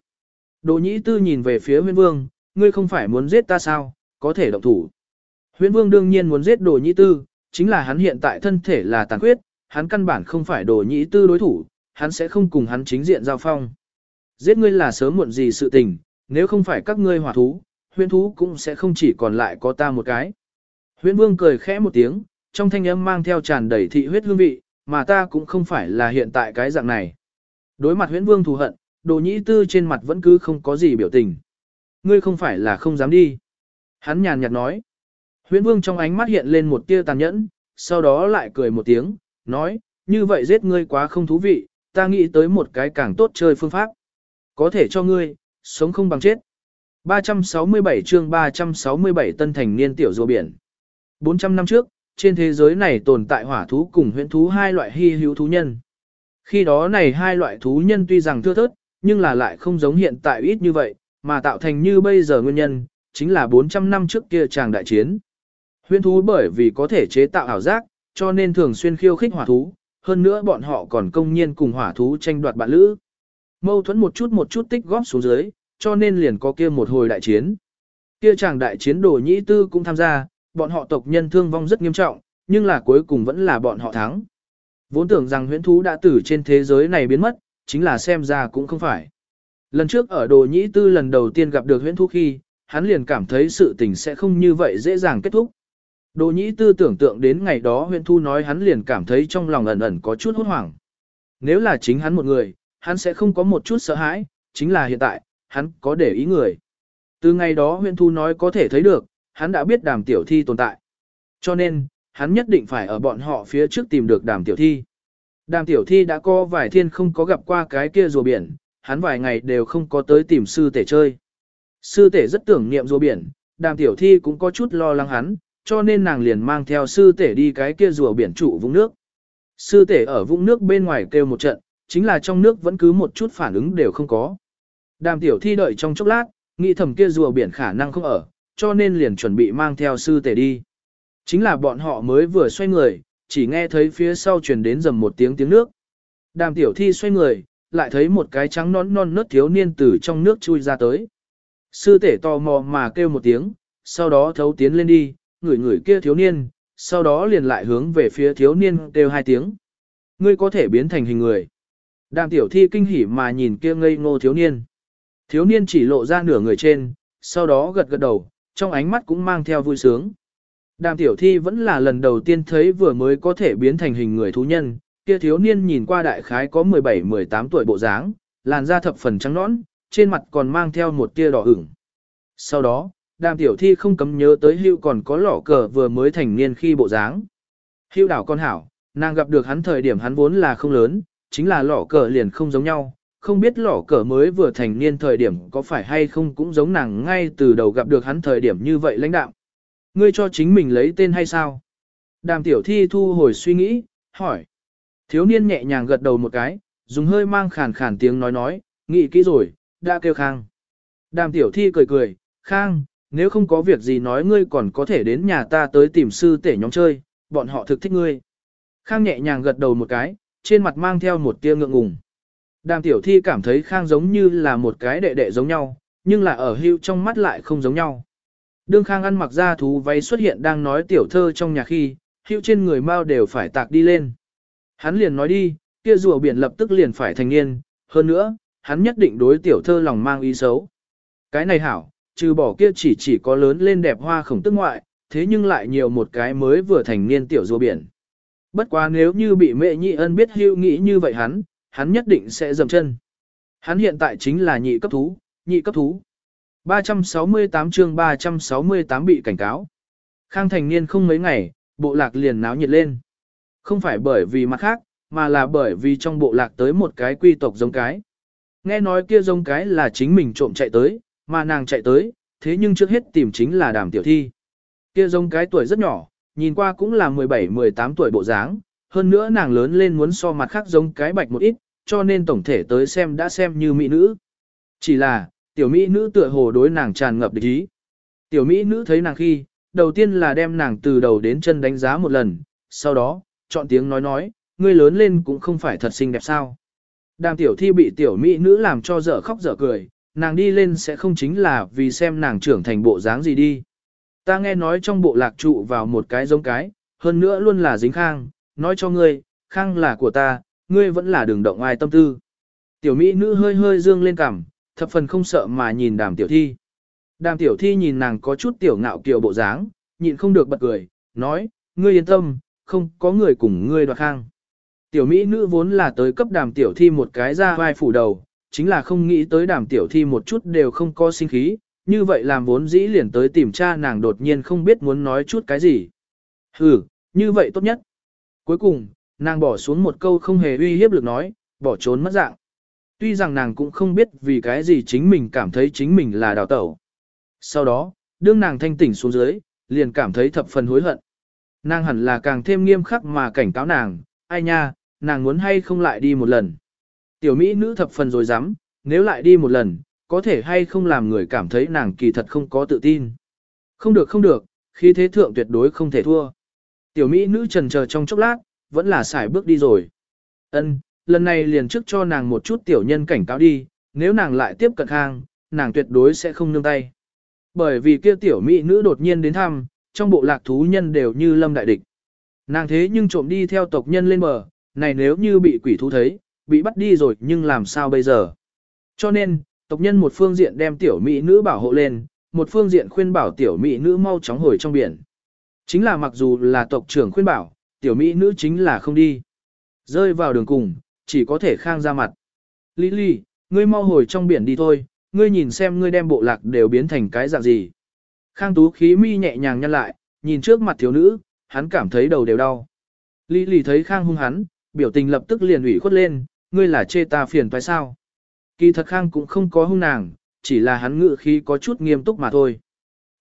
Đồ Nhĩ Tư nhìn về phía Huyễn Vương, ngươi không phải muốn giết ta sao, có thể động thủ. Huyễn Vương đương nhiên muốn giết Đồ Nhĩ Tư, chính là hắn hiện tại thân thể là tàn khuyết, hắn căn bản không phải Đồ Nhĩ Tư đối thủ, hắn sẽ không cùng hắn chính diện giao phong. Giết ngươi là sớm muộn gì sự tình, nếu không phải các ngươi hỏa thú, huyễn thú cũng sẽ không chỉ còn lại có ta một cái. Huyễn Vương cười khẽ một tiếng, trong thanh âm mang theo tràn đầy thị huyết hương vị, mà ta cũng không phải là hiện tại cái dạng này. Đối mặt huyễn vương thù hận, đồ nhĩ tư trên mặt vẫn cứ không có gì biểu tình. Ngươi không phải là không dám đi. Hắn nhàn nhạt nói. Huyễn vương trong ánh mắt hiện lên một tia tàn nhẫn, sau đó lại cười một tiếng, nói, như vậy giết ngươi quá không thú vị, ta nghĩ tới một cái càng tốt chơi phương pháp. Có thể cho ngươi, sống không bằng chết. 367 chương 367 tân thành niên tiểu rùa biển. 400 năm trước, trên thế giới này tồn tại hỏa thú cùng huyễn thú hai loại hy hữu thú nhân. Khi đó này hai loại thú nhân tuy rằng thưa thớt, nhưng là lại không giống hiện tại ít như vậy, mà tạo thành như bây giờ nguyên nhân, chính là 400 năm trước kia chàng đại chiến. Huyễn thú bởi vì có thể chế tạo ảo giác, cho nên thường xuyên khiêu khích hỏa thú, hơn nữa bọn họ còn công nhiên cùng hỏa thú tranh đoạt bạn lữ. Mâu thuẫn một chút một chút tích góp xuống dưới, cho nên liền có kia một hồi đại chiến. Kia chàng đại chiến đồ nhĩ tư cũng tham gia, bọn họ tộc nhân thương vong rất nghiêm trọng, nhưng là cuối cùng vẫn là bọn họ thắng. Vốn tưởng rằng huyễn thú đã tử trên thế giới này biến mất, chính là xem ra cũng không phải. Lần trước ở đồ nhĩ tư lần đầu tiên gặp được huyễn thú khi, hắn liền cảm thấy sự tình sẽ không như vậy dễ dàng kết thúc. Đồ nhĩ tư tưởng tượng đến ngày đó huyện thu nói hắn liền cảm thấy trong lòng ẩn ẩn có chút hốt hoảng. Nếu là chính hắn một người, hắn sẽ không có một chút sợ hãi, chính là hiện tại, hắn có để ý người. Từ ngày đó huyện thu nói có thể thấy được, hắn đã biết đàm tiểu thi tồn tại. Cho nên, hắn nhất định phải ở bọn họ phía trước tìm được đàm tiểu thi. Đàm tiểu thi đã có vài thiên không có gặp qua cái kia rùa biển, hắn vài ngày đều không có tới tìm sư tể chơi. Sư tể rất tưởng niệm rùa biển, đàm tiểu thi cũng có chút lo lắng hắn, cho nên nàng liền mang theo sư tể đi cái kia rùa biển trụ vũng nước. Sư tể ở vũng nước bên ngoài kêu một trận, chính là trong nước vẫn cứ một chút phản ứng đều không có. Đàm tiểu thi đợi trong chốc lát, nghĩ thầm kia rùa biển khả năng không ở, cho nên liền chuẩn bị mang theo sư tể đi. Chính là bọn họ mới vừa xoay người, chỉ nghe thấy phía sau truyền đến dầm một tiếng tiếng nước. Đàm tiểu thi xoay người, lại thấy một cái trắng non non nớt thiếu niên từ trong nước chui ra tới. Sư tể tò mò mà kêu một tiếng, sau đó thấu tiến lên đi, ngửi ngửi kia thiếu niên, sau đó liền lại hướng về phía thiếu niên kêu hai tiếng. Ngươi có thể biến thành hình người. Đàm tiểu thi kinh hỉ mà nhìn kia ngây ngô thiếu niên. Thiếu niên chỉ lộ ra nửa người trên, sau đó gật gật đầu, trong ánh mắt cũng mang theo vui sướng. Đàm tiểu thi vẫn là lần đầu tiên thấy vừa mới có thể biến thành hình người thú nhân, kia thiếu niên nhìn qua đại khái có 17-18 tuổi bộ dáng, làn da thập phần trắng nõn, trên mặt còn mang theo một tia đỏ ửng. Sau đó, đàm tiểu thi không cấm nhớ tới hưu còn có lỏ cờ vừa mới thành niên khi bộ dáng. Hưu đảo con hảo, nàng gặp được hắn thời điểm hắn vốn là không lớn, chính là lỏ cờ liền không giống nhau, không biết lỏ cờ mới vừa thành niên thời điểm có phải hay không cũng giống nàng ngay từ đầu gặp được hắn thời điểm như vậy lãnh đạo. Ngươi cho chính mình lấy tên hay sao? Đàm tiểu thi thu hồi suy nghĩ, hỏi. Thiếu niên nhẹ nhàng gật đầu một cái, dùng hơi mang khàn khàn tiếng nói nói, nghĩ kỹ rồi, đã kêu Khang. Đàm tiểu thi cười cười, Khang, nếu không có việc gì nói ngươi còn có thể đến nhà ta tới tìm sư tể nhóm chơi, bọn họ thực thích ngươi. Khang nhẹ nhàng gật đầu một cái, trên mặt mang theo một tia ngượng ngùng. Đàm tiểu thi cảm thấy Khang giống như là một cái đệ đệ giống nhau, nhưng là ở hưu trong mắt lại không giống nhau. Đương Khang ăn mặc ra thú váy xuất hiện đang nói tiểu thơ trong nhà khi, hưu trên người mau đều phải tạc đi lên. Hắn liền nói đi, kia rùa biển lập tức liền phải thành niên, hơn nữa, hắn nhất định đối tiểu thơ lòng mang ý xấu. Cái này hảo, trừ bỏ kia chỉ chỉ có lớn lên đẹp hoa khổng tức ngoại, thế nhưng lại nhiều một cái mới vừa thành niên tiểu rùa biển. Bất quá nếu như bị mẹ nhị ân biết hưu nghĩ như vậy hắn, hắn nhất định sẽ dầm chân. Hắn hiện tại chính là nhị cấp thú, nhị cấp thú. 368 chương 368 bị cảnh cáo. Khang thành niên không mấy ngày, bộ lạc liền náo nhiệt lên. Không phải bởi vì mặt khác, mà là bởi vì trong bộ lạc tới một cái quy tộc giống cái. Nghe nói kia giống cái là chính mình trộm chạy tới, mà nàng chạy tới, thế nhưng trước hết tìm chính là đàm tiểu thi. Kia giống cái tuổi rất nhỏ, nhìn qua cũng là 17-18 tuổi bộ dáng, hơn nữa nàng lớn lên muốn so mặt khác giống cái bạch một ít, cho nên tổng thể tới xem đã xem như mỹ nữ. Chỉ là, tiểu mỹ nữ tựa hồ đối nàng tràn ngập địch ý. Tiểu mỹ nữ thấy nàng khi, đầu tiên là đem nàng từ đầu đến chân đánh giá một lần, sau đó, chọn tiếng nói nói, ngươi lớn lên cũng không phải thật xinh đẹp sao. Đàm tiểu thi bị tiểu mỹ nữ làm cho dở khóc dở cười, nàng đi lên sẽ không chính là vì xem nàng trưởng thành bộ dáng gì đi. Ta nghe nói trong bộ lạc trụ vào một cái giống cái, hơn nữa luôn là dính khang, nói cho ngươi, khang là của ta, ngươi vẫn là đường động ai tâm tư. Tiểu mỹ nữ hơi hơi dương lên cằm, thập phần không sợ mà nhìn đàm tiểu thi. Đàm tiểu thi nhìn nàng có chút tiểu ngạo kiều bộ dáng, nhịn không được bật cười, nói, ngươi yên tâm, không có người cùng ngươi đoạt khang. Tiểu mỹ nữ vốn là tới cấp đàm tiểu thi một cái ra vai phủ đầu, chính là không nghĩ tới đàm tiểu thi một chút đều không có sinh khí, như vậy làm vốn dĩ liền tới tìm cha nàng đột nhiên không biết muốn nói chút cái gì. Ừ, như vậy tốt nhất. Cuối cùng, nàng bỏ xuống một câu không hề uy hiếp lực nói, bỏ trốn mất dạng. Tuy rằng nàng cũng không biết vì cái gì chính mình cảm thấy chính mình là đào tẩu. Sau đó, đương nàng thanh tỉnh xuống dưới, liền cảm thấy thập phần hối hận. Nàng hẳn là càng thêm nghiêm khắc mà cảnh cáo nàng, ai nha, nàng muốn hay không lại đi một lần. Tiểu Mỹ nữ thập phần rồi dám, nếu lại đi một lần, có thể hay không làm người cảm thấy nàng kỳ thật không có tự tin. Không được không được, khi thế thượng tuyệt đối không thể thua. Tiểu Mỹ nữ trần chờ trong chốc lát, vẫn là xài bước đi rồi. Ân, lần này liền trước cho nàng một chút tiểu nhân cảnh cáo đi, nếu nàng lại tiếp cận hang, nàng tuyệt đối sẽ không nương tay. Bởi vì kia tiểu mỹ nữ đột nhiên đến thăm, trong bộ lạc thú nhân đều như lâm đại địch. Nàng thế nhưng trộm đi theo tộc nhân lên bờ, này nếu như bị quỷ thú thấy, bị bắt đi rồi nhưng làm sao bây giờ? Cho nên, tộc nhân một phương diện đem tiểu mỹ nữ bảo hộ lên, một phương diện khuyên bảo tiểu mỹ nữ mau chóng hồi trong biển. Chính là mặc dù là tộc trưởng khuyên bảo, tiểu mỹ nữ chính là không đi. Rơi vào đường cùng, chỉ có thể khang ra mặt. Lý Lý, ngươi mau hồi trong biển đi thôi, ngươi nhìn xem ngươi đem bộ lạc đều biến thành cái dạng gì. Khang tú khí mi nhẹ nhàng nhăn lại, nhìn trước mặt thiếu nữ, hắn cảm thấy đầu đều đau. Lý Lý thấy Khang hung hắn, biểu tình lập tức liền ủy khuất lên, ngươi là chê ta phiền phải sao. Kỳ thật Khang cũng không có hung nàng, chỉ là hắn ngự khí có chút nghiêm túc mà thôi.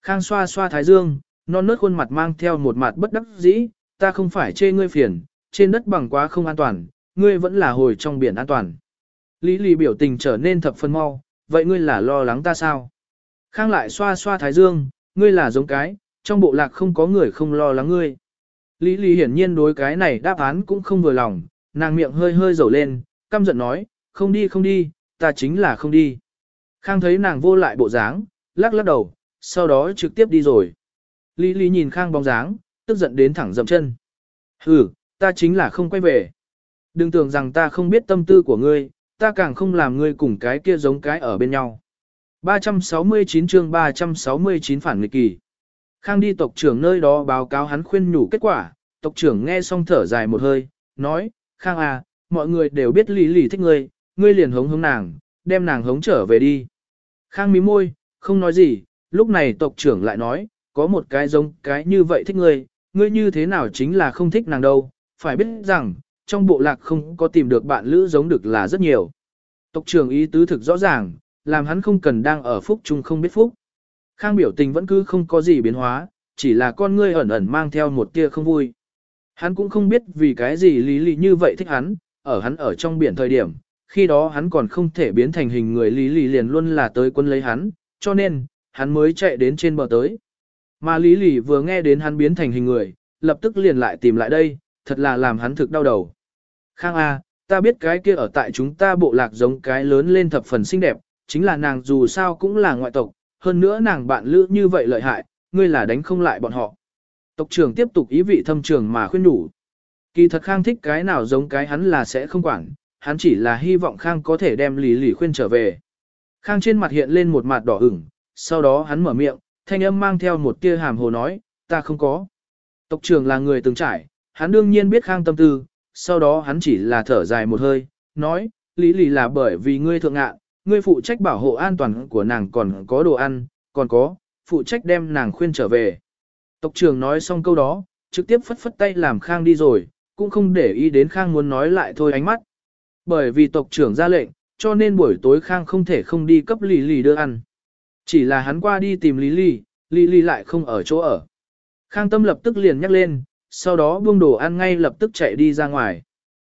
Khang xoa xoa thái dương, non nớt khuôn mặt mang theo một mặt bất đắc dĩ, ta không phải chê ngươi phiền, trên đất bằng quá không an toàn, ngươi vẫn là hồi trong biển an toàn. Lý lì biểu tình trở nên thập phân mau, vậy ngươi là lo lắng ta sao? Khang lại xoa xoa thái dương, ngươi là giống cái, trong bộ lạc không có người không lo lắng ngươi. Lý lì hiển nhiên đối cái này đáp án cũng không vừa lòng, nàng miệng hơi hơi dầu lên, căm giận nói, không đi không đi, ta chính là không đi. Khang thấy nàng vô lại bộ dáng, lắc lắc đầu, sau đó trực tiếp đi rồi. Lý Lý nhìn Khang bóng dáng, tức giận đến thẳng dậm chân. Hừ, ta chính là không quay về. Đừng tưởng rằng ta không biết tâm tư của ngươi, ta càng không làm ngươi cùng cái kia giống cái ở bên nhau. 369 chương 369 phản nghịch kỳ. Khang đi tộc trưởng nơi đó báo cáo hắn khuyên nhủ kết quả, tộc trưởng nghe xong thở dài một hơi, nói, Khang à, mọi người đều biết lý lì thích ngươi, ngươi liền hống hống nàng, đem nàng hống trở về đi. Khang mí môi, không nói gì, lúc này tộc trưởng lại nói, có một cái giống cái như vậy thích ngươi, ngươi như thế nào chính là không thích nàng đâu, phải biết rằng, trong bộ lạc không có tìm được bạn lữ giống được là rất nhiều. Tộc trưởng ý tứ thực rõ ràng, làm hắn không cần đang ở phúc chung không biết phúc. Khang biểu tình vẫn cứ không có gì biến hóa, chỉ là con ngươi ẩn ẩn mang theo một tia không vui. Hắn cũng không biết vì cái gì lý lý như vậy thích hắn, ở hắn ở trong biển thời điểm, khi đó hắn còn không thể biến thành hình người lý lý liền luôn là tới quân lấy hắn, cho nên, hắn mới chạy đến trên bờ tới. Mà lý lý vừa nghe đến hắn biến thành hình người, lập tức liền lại tìm lại đây, thật là làm hắn thực đau đầu. Khang A, ta biết cái kia ở tại chúng ta bộ lạc giống cái lớn lên thập phần xinh đẹp, chính là nàng dù sao cũng là ngoại tộc, hơn nữa nàng bạn lữ như vậy lợi hại, ngươi là đánh không lại bọn họ. Tộc trưởng tiếp tục ý vị thâm trường mà khuyên nhủ. Kỳ thật Khang thích cái nào giống cái hắn là sẽ không quản, hắn chỉ là hy vọng Khang có thể đem lì lì khuyên trở về. Khang trên mặt hiện lên một mặt đỏ ửng, sau đó hắn mở miệng, thanh âm mang theo một tia hàm hồ nói, ta không có. Tộc trưởng là người từng trải, hắn đương nhiên biết Khang tâm tư, sau đó hắn chỉ là thở dài một hơi, nói, lý lì là bởi vì ngươi thượng ngạ, ngươi phụ trách bảo hộ an toàn của nàng còn có đồ ăn, còn có, phụ trách đem nàng khuyên trở về. Tộc trưởng nói xong câu đó, trực tiếp phất phất tay làm Khang đi rồi, cũng không để ý đến Khang muốn nói lại thôi ánh mắt. Bởi vì tộc trưởng ra lệnh, cho nên buổi tối Khang không thể không đi cấp Lý Lý đưa ăn. Chỉ là hắn qua đi tìm Lý Lý, Lý Lý lại không ở chỗ ở. Khang tâm lập tức liền nhắc lên, sau đó buông đồ ăn ngay lập tức chạy đi ra ngoài.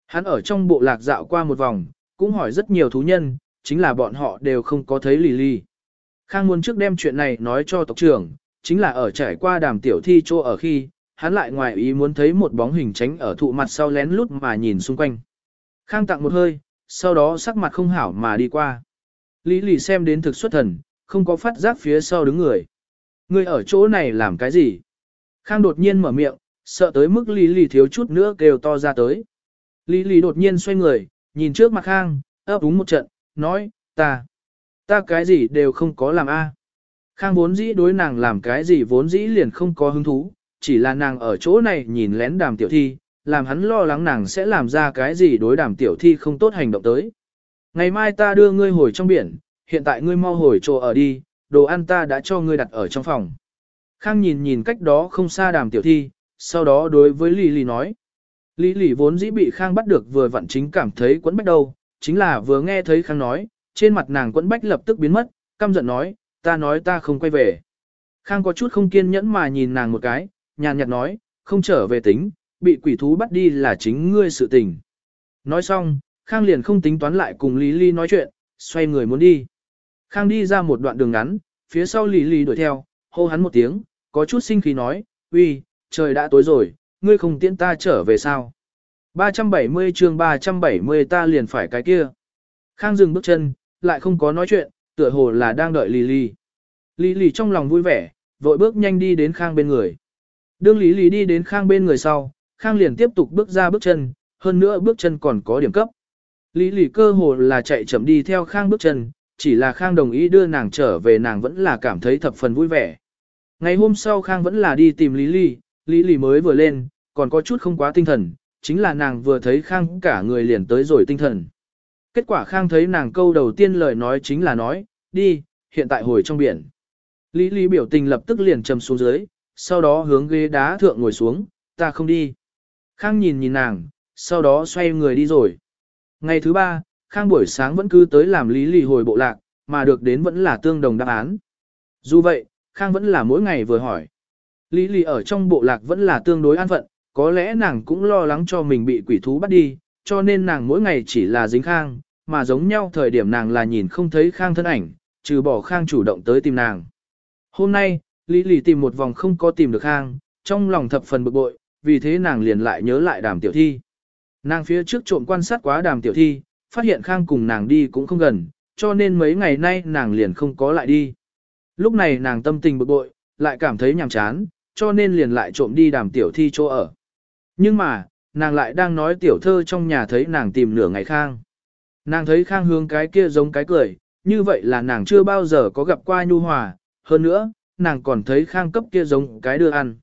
Hắn ở trong bộ lạc dạo qua một vòng, cũng hỏi rất nhiều thú nhân, chính là bọn họ đều không có thấy Lý Lý. Khang muốn trước đem chuyện này nói cho tộc trưởng, chính là ở trải qua đàm tiểu thi chỗ ở khi, hắn lại ngoài ý muốn thấy một bóng hình tránh ở thụ mặt sau lén lút mà nhìn xung quanh. Khang tặng một hơi, sau đó sắc mặt không hảo mà đi qua. Lý lì xem đến thực xuất thần, không có phát giác phía sau đứng người. Người ở chỗ này làm cái gì? Khang đột nhiên mở miệng, sợ tới mức Lý lì thiếu chút nữa kêu to ra tới. Lý lì đột nhiên xoay người, nhìn trước mặt Khang, ấp úng một trận, nói, ta, ta cái gì đều không có làm a. Khang vốn dĩ đối nàng làm cái gì vốn dĩ liền không có hứng thú, chỉ là nàng ở chỗ này nhìn lén đàm tiểu thi, làm hắn lo lắng nàng sẽ làm ra cái gì đối đàm tiểu thi không tốt hành động tới. Ngày mai ta đưa ngươi hồi trong biển, hiện tại ngươi mau hồi chỗ ở đi, đồ ăn ta đã cho ngươi đặt ở trong phòng. Khang nhìn nhìn cách đó không xa đàm tiểu thi, sau đó đối với Lý Lý nói. Lý Lý vốn dĩ bị Khang bắt được vừa vặn chính cảm thấy quẫn bách đầu, chính là vừa nghe thấy Khang nói, trên mặt nàng quẫn bách lập tức biến mất, căm giận nói, ta nói ta không quay về. Khang có chút không kiên nhẫn mà nhìn nàng một cái, nhàn nhạt nói, không trở về tính, bị quỷ thú bắt đi là chính ngươi sự tình. Nói xong, Khang liền không tính toán lại cùng Lý Ly nói chuyện, xoay người muốn đi. Khang đi ra một đoạn đường ngắn, phía sau Lý Ly đuổi theo, hô hắn một tiếng, có chút sinh khí nói, uy, trời đã tối rồi, ngươi không tiễn ta trở về sao. 370 chương 370 ta liền phải cái kia. Khang dừng bước chân, lại không có nói chuyện, tựa hồ là đang đợi Lý Lý. Lý Lý trong lòng vui vẻ, vội bước nhanh đi đến Khang bên người. Đương Lý Lý đi đến Khang bên người sau, Khang liền tiếp tục bước ra bước chân, hơn nữa bước chân còn có điểm cấp. Lý Lý cơ hồ là chạy chậm đi theo Khang bước chân, chỉ là Khang đồng ý đưa nàng trở về nàng vẫn là cảm thấy thập phần vui vẻ. Ngày hôm sau Khang vẫn là đi tìm Lý Lý, Lý Lý mới vừa lên, còn có chút không quá tinh thần, chính là nàng vừa thấy Khang cả người liền tới rồi tinh thần. Kết quả Khang thấy nàng câu đầu tiên lời nói chính là nói, đi, hiện tại hồi trong biển. Lý Lý biểu tình lập tức liền trầm xuống dưới, sau đó hướng ghế đá thượng ngồi xuống, ta không đi. Khang nhìn nhìn nàng, sau đó xoay người đi rồi. Ngày thứ ba, Khang buổi sáng vẫn cứ tới làm Lý Lì hồi bộ lạc, mà được đến vẫn là tương đồng đáp án. Dù vậy, Khang vẫn là mỗi ngày vừa hỏi. Lý Lì ở trong bộ lạc vẫn là tương đối an phận, có lẽ nàng cũng lo lắng cho mình bị quỷ thú bắt đi, cho nên nàng mỗi ngày chỉ là dính Khang, mà giống nhau thời điểm nàng là nhìn không thấy Khang thân ảnh, trừ bỏ Khang chủ động tới tìm nàng. Hôm nay, Lý Lì tìm một vòng không có tìm được Khang, trong lòng thập phần bực bội, vì thế nàng liền lại nhớ lại đàm tiểu thi. Nàng phía trước trộm quan sát quá đàm tiểu thi, phát hiện Khang cùng nàng đi cũng không gần, cho nên mấy ngày nay nàng liền không có lại đi. Lúc này nàng tâm tình bực bội, lại cảm thấy nhàm chán, cho nên liền lại trộm đi đàm tiểu thi chỗ ở. Nhưng mà, nàng lại đang nói tiểu thơ trong nhà thấy nàng tìm nửa ngày Khang. Nàng thấy Khang hướng cái kia giống cái cười, như vậy là nàng chưa bao giờ có gặp qua nhu hòa, hơn nữa, nàng còn thấy Khang cấp kia giống cái đưa ăn.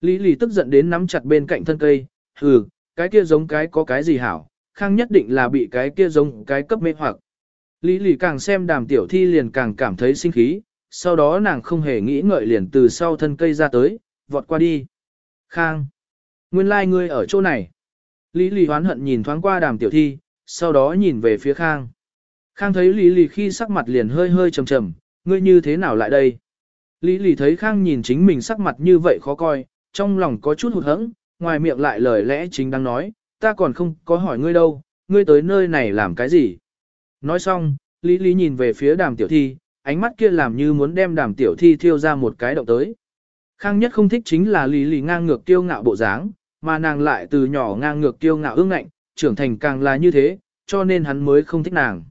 Lý lì tức giận đến nắm chặt bên cạnh thân cây, hừ, cái kia giống cái có cái gì hảo, Khang nhất định là bị cái kia giống cái cấp mê hoặc. Lý lì càng xem đàm tiểu thi liền càng cảm thấy sinh khí, sau đó nàng không hề nghĩ ngợi liền từ sau thân cây ra tới, vọt qua đi. Khang! Nguyên lai like ngươi ở chỗ này. Lý lì hoán hận nhìn thoáng qua đàm tiểu thi, sau đó nhìn về phía Khang. Khang thấy Lý lì khi sắc mặt liền hơi hơi trầm trầm, ngươi như thế nào lại đây? Lý lì thấy Khang nhìn chính mình sắc mặt như vậy khó coi, trong lòng có chút hụt hẫng, ngoài miệng lại lời lẽ chính đang nói, ta còn không có hỏi ngươi đâu, ngươi tới nơi này làm cái gì? Nói xong, Lý Lý nhìn về phía đàm tiểu thi, ánh mắt kia làm như muốn đem đàm tiểu thi thiêu ra một cái động tới. Khang nhất không thích chính là Lý Lý ngang ngược kiêu ngạo bộ dáng, mà nàng lại từ nhỏ ngang ngược kiêu ngạo ương ngạnh, trưởng thành càng là như thế, cho nên hắn mới không thích nàng.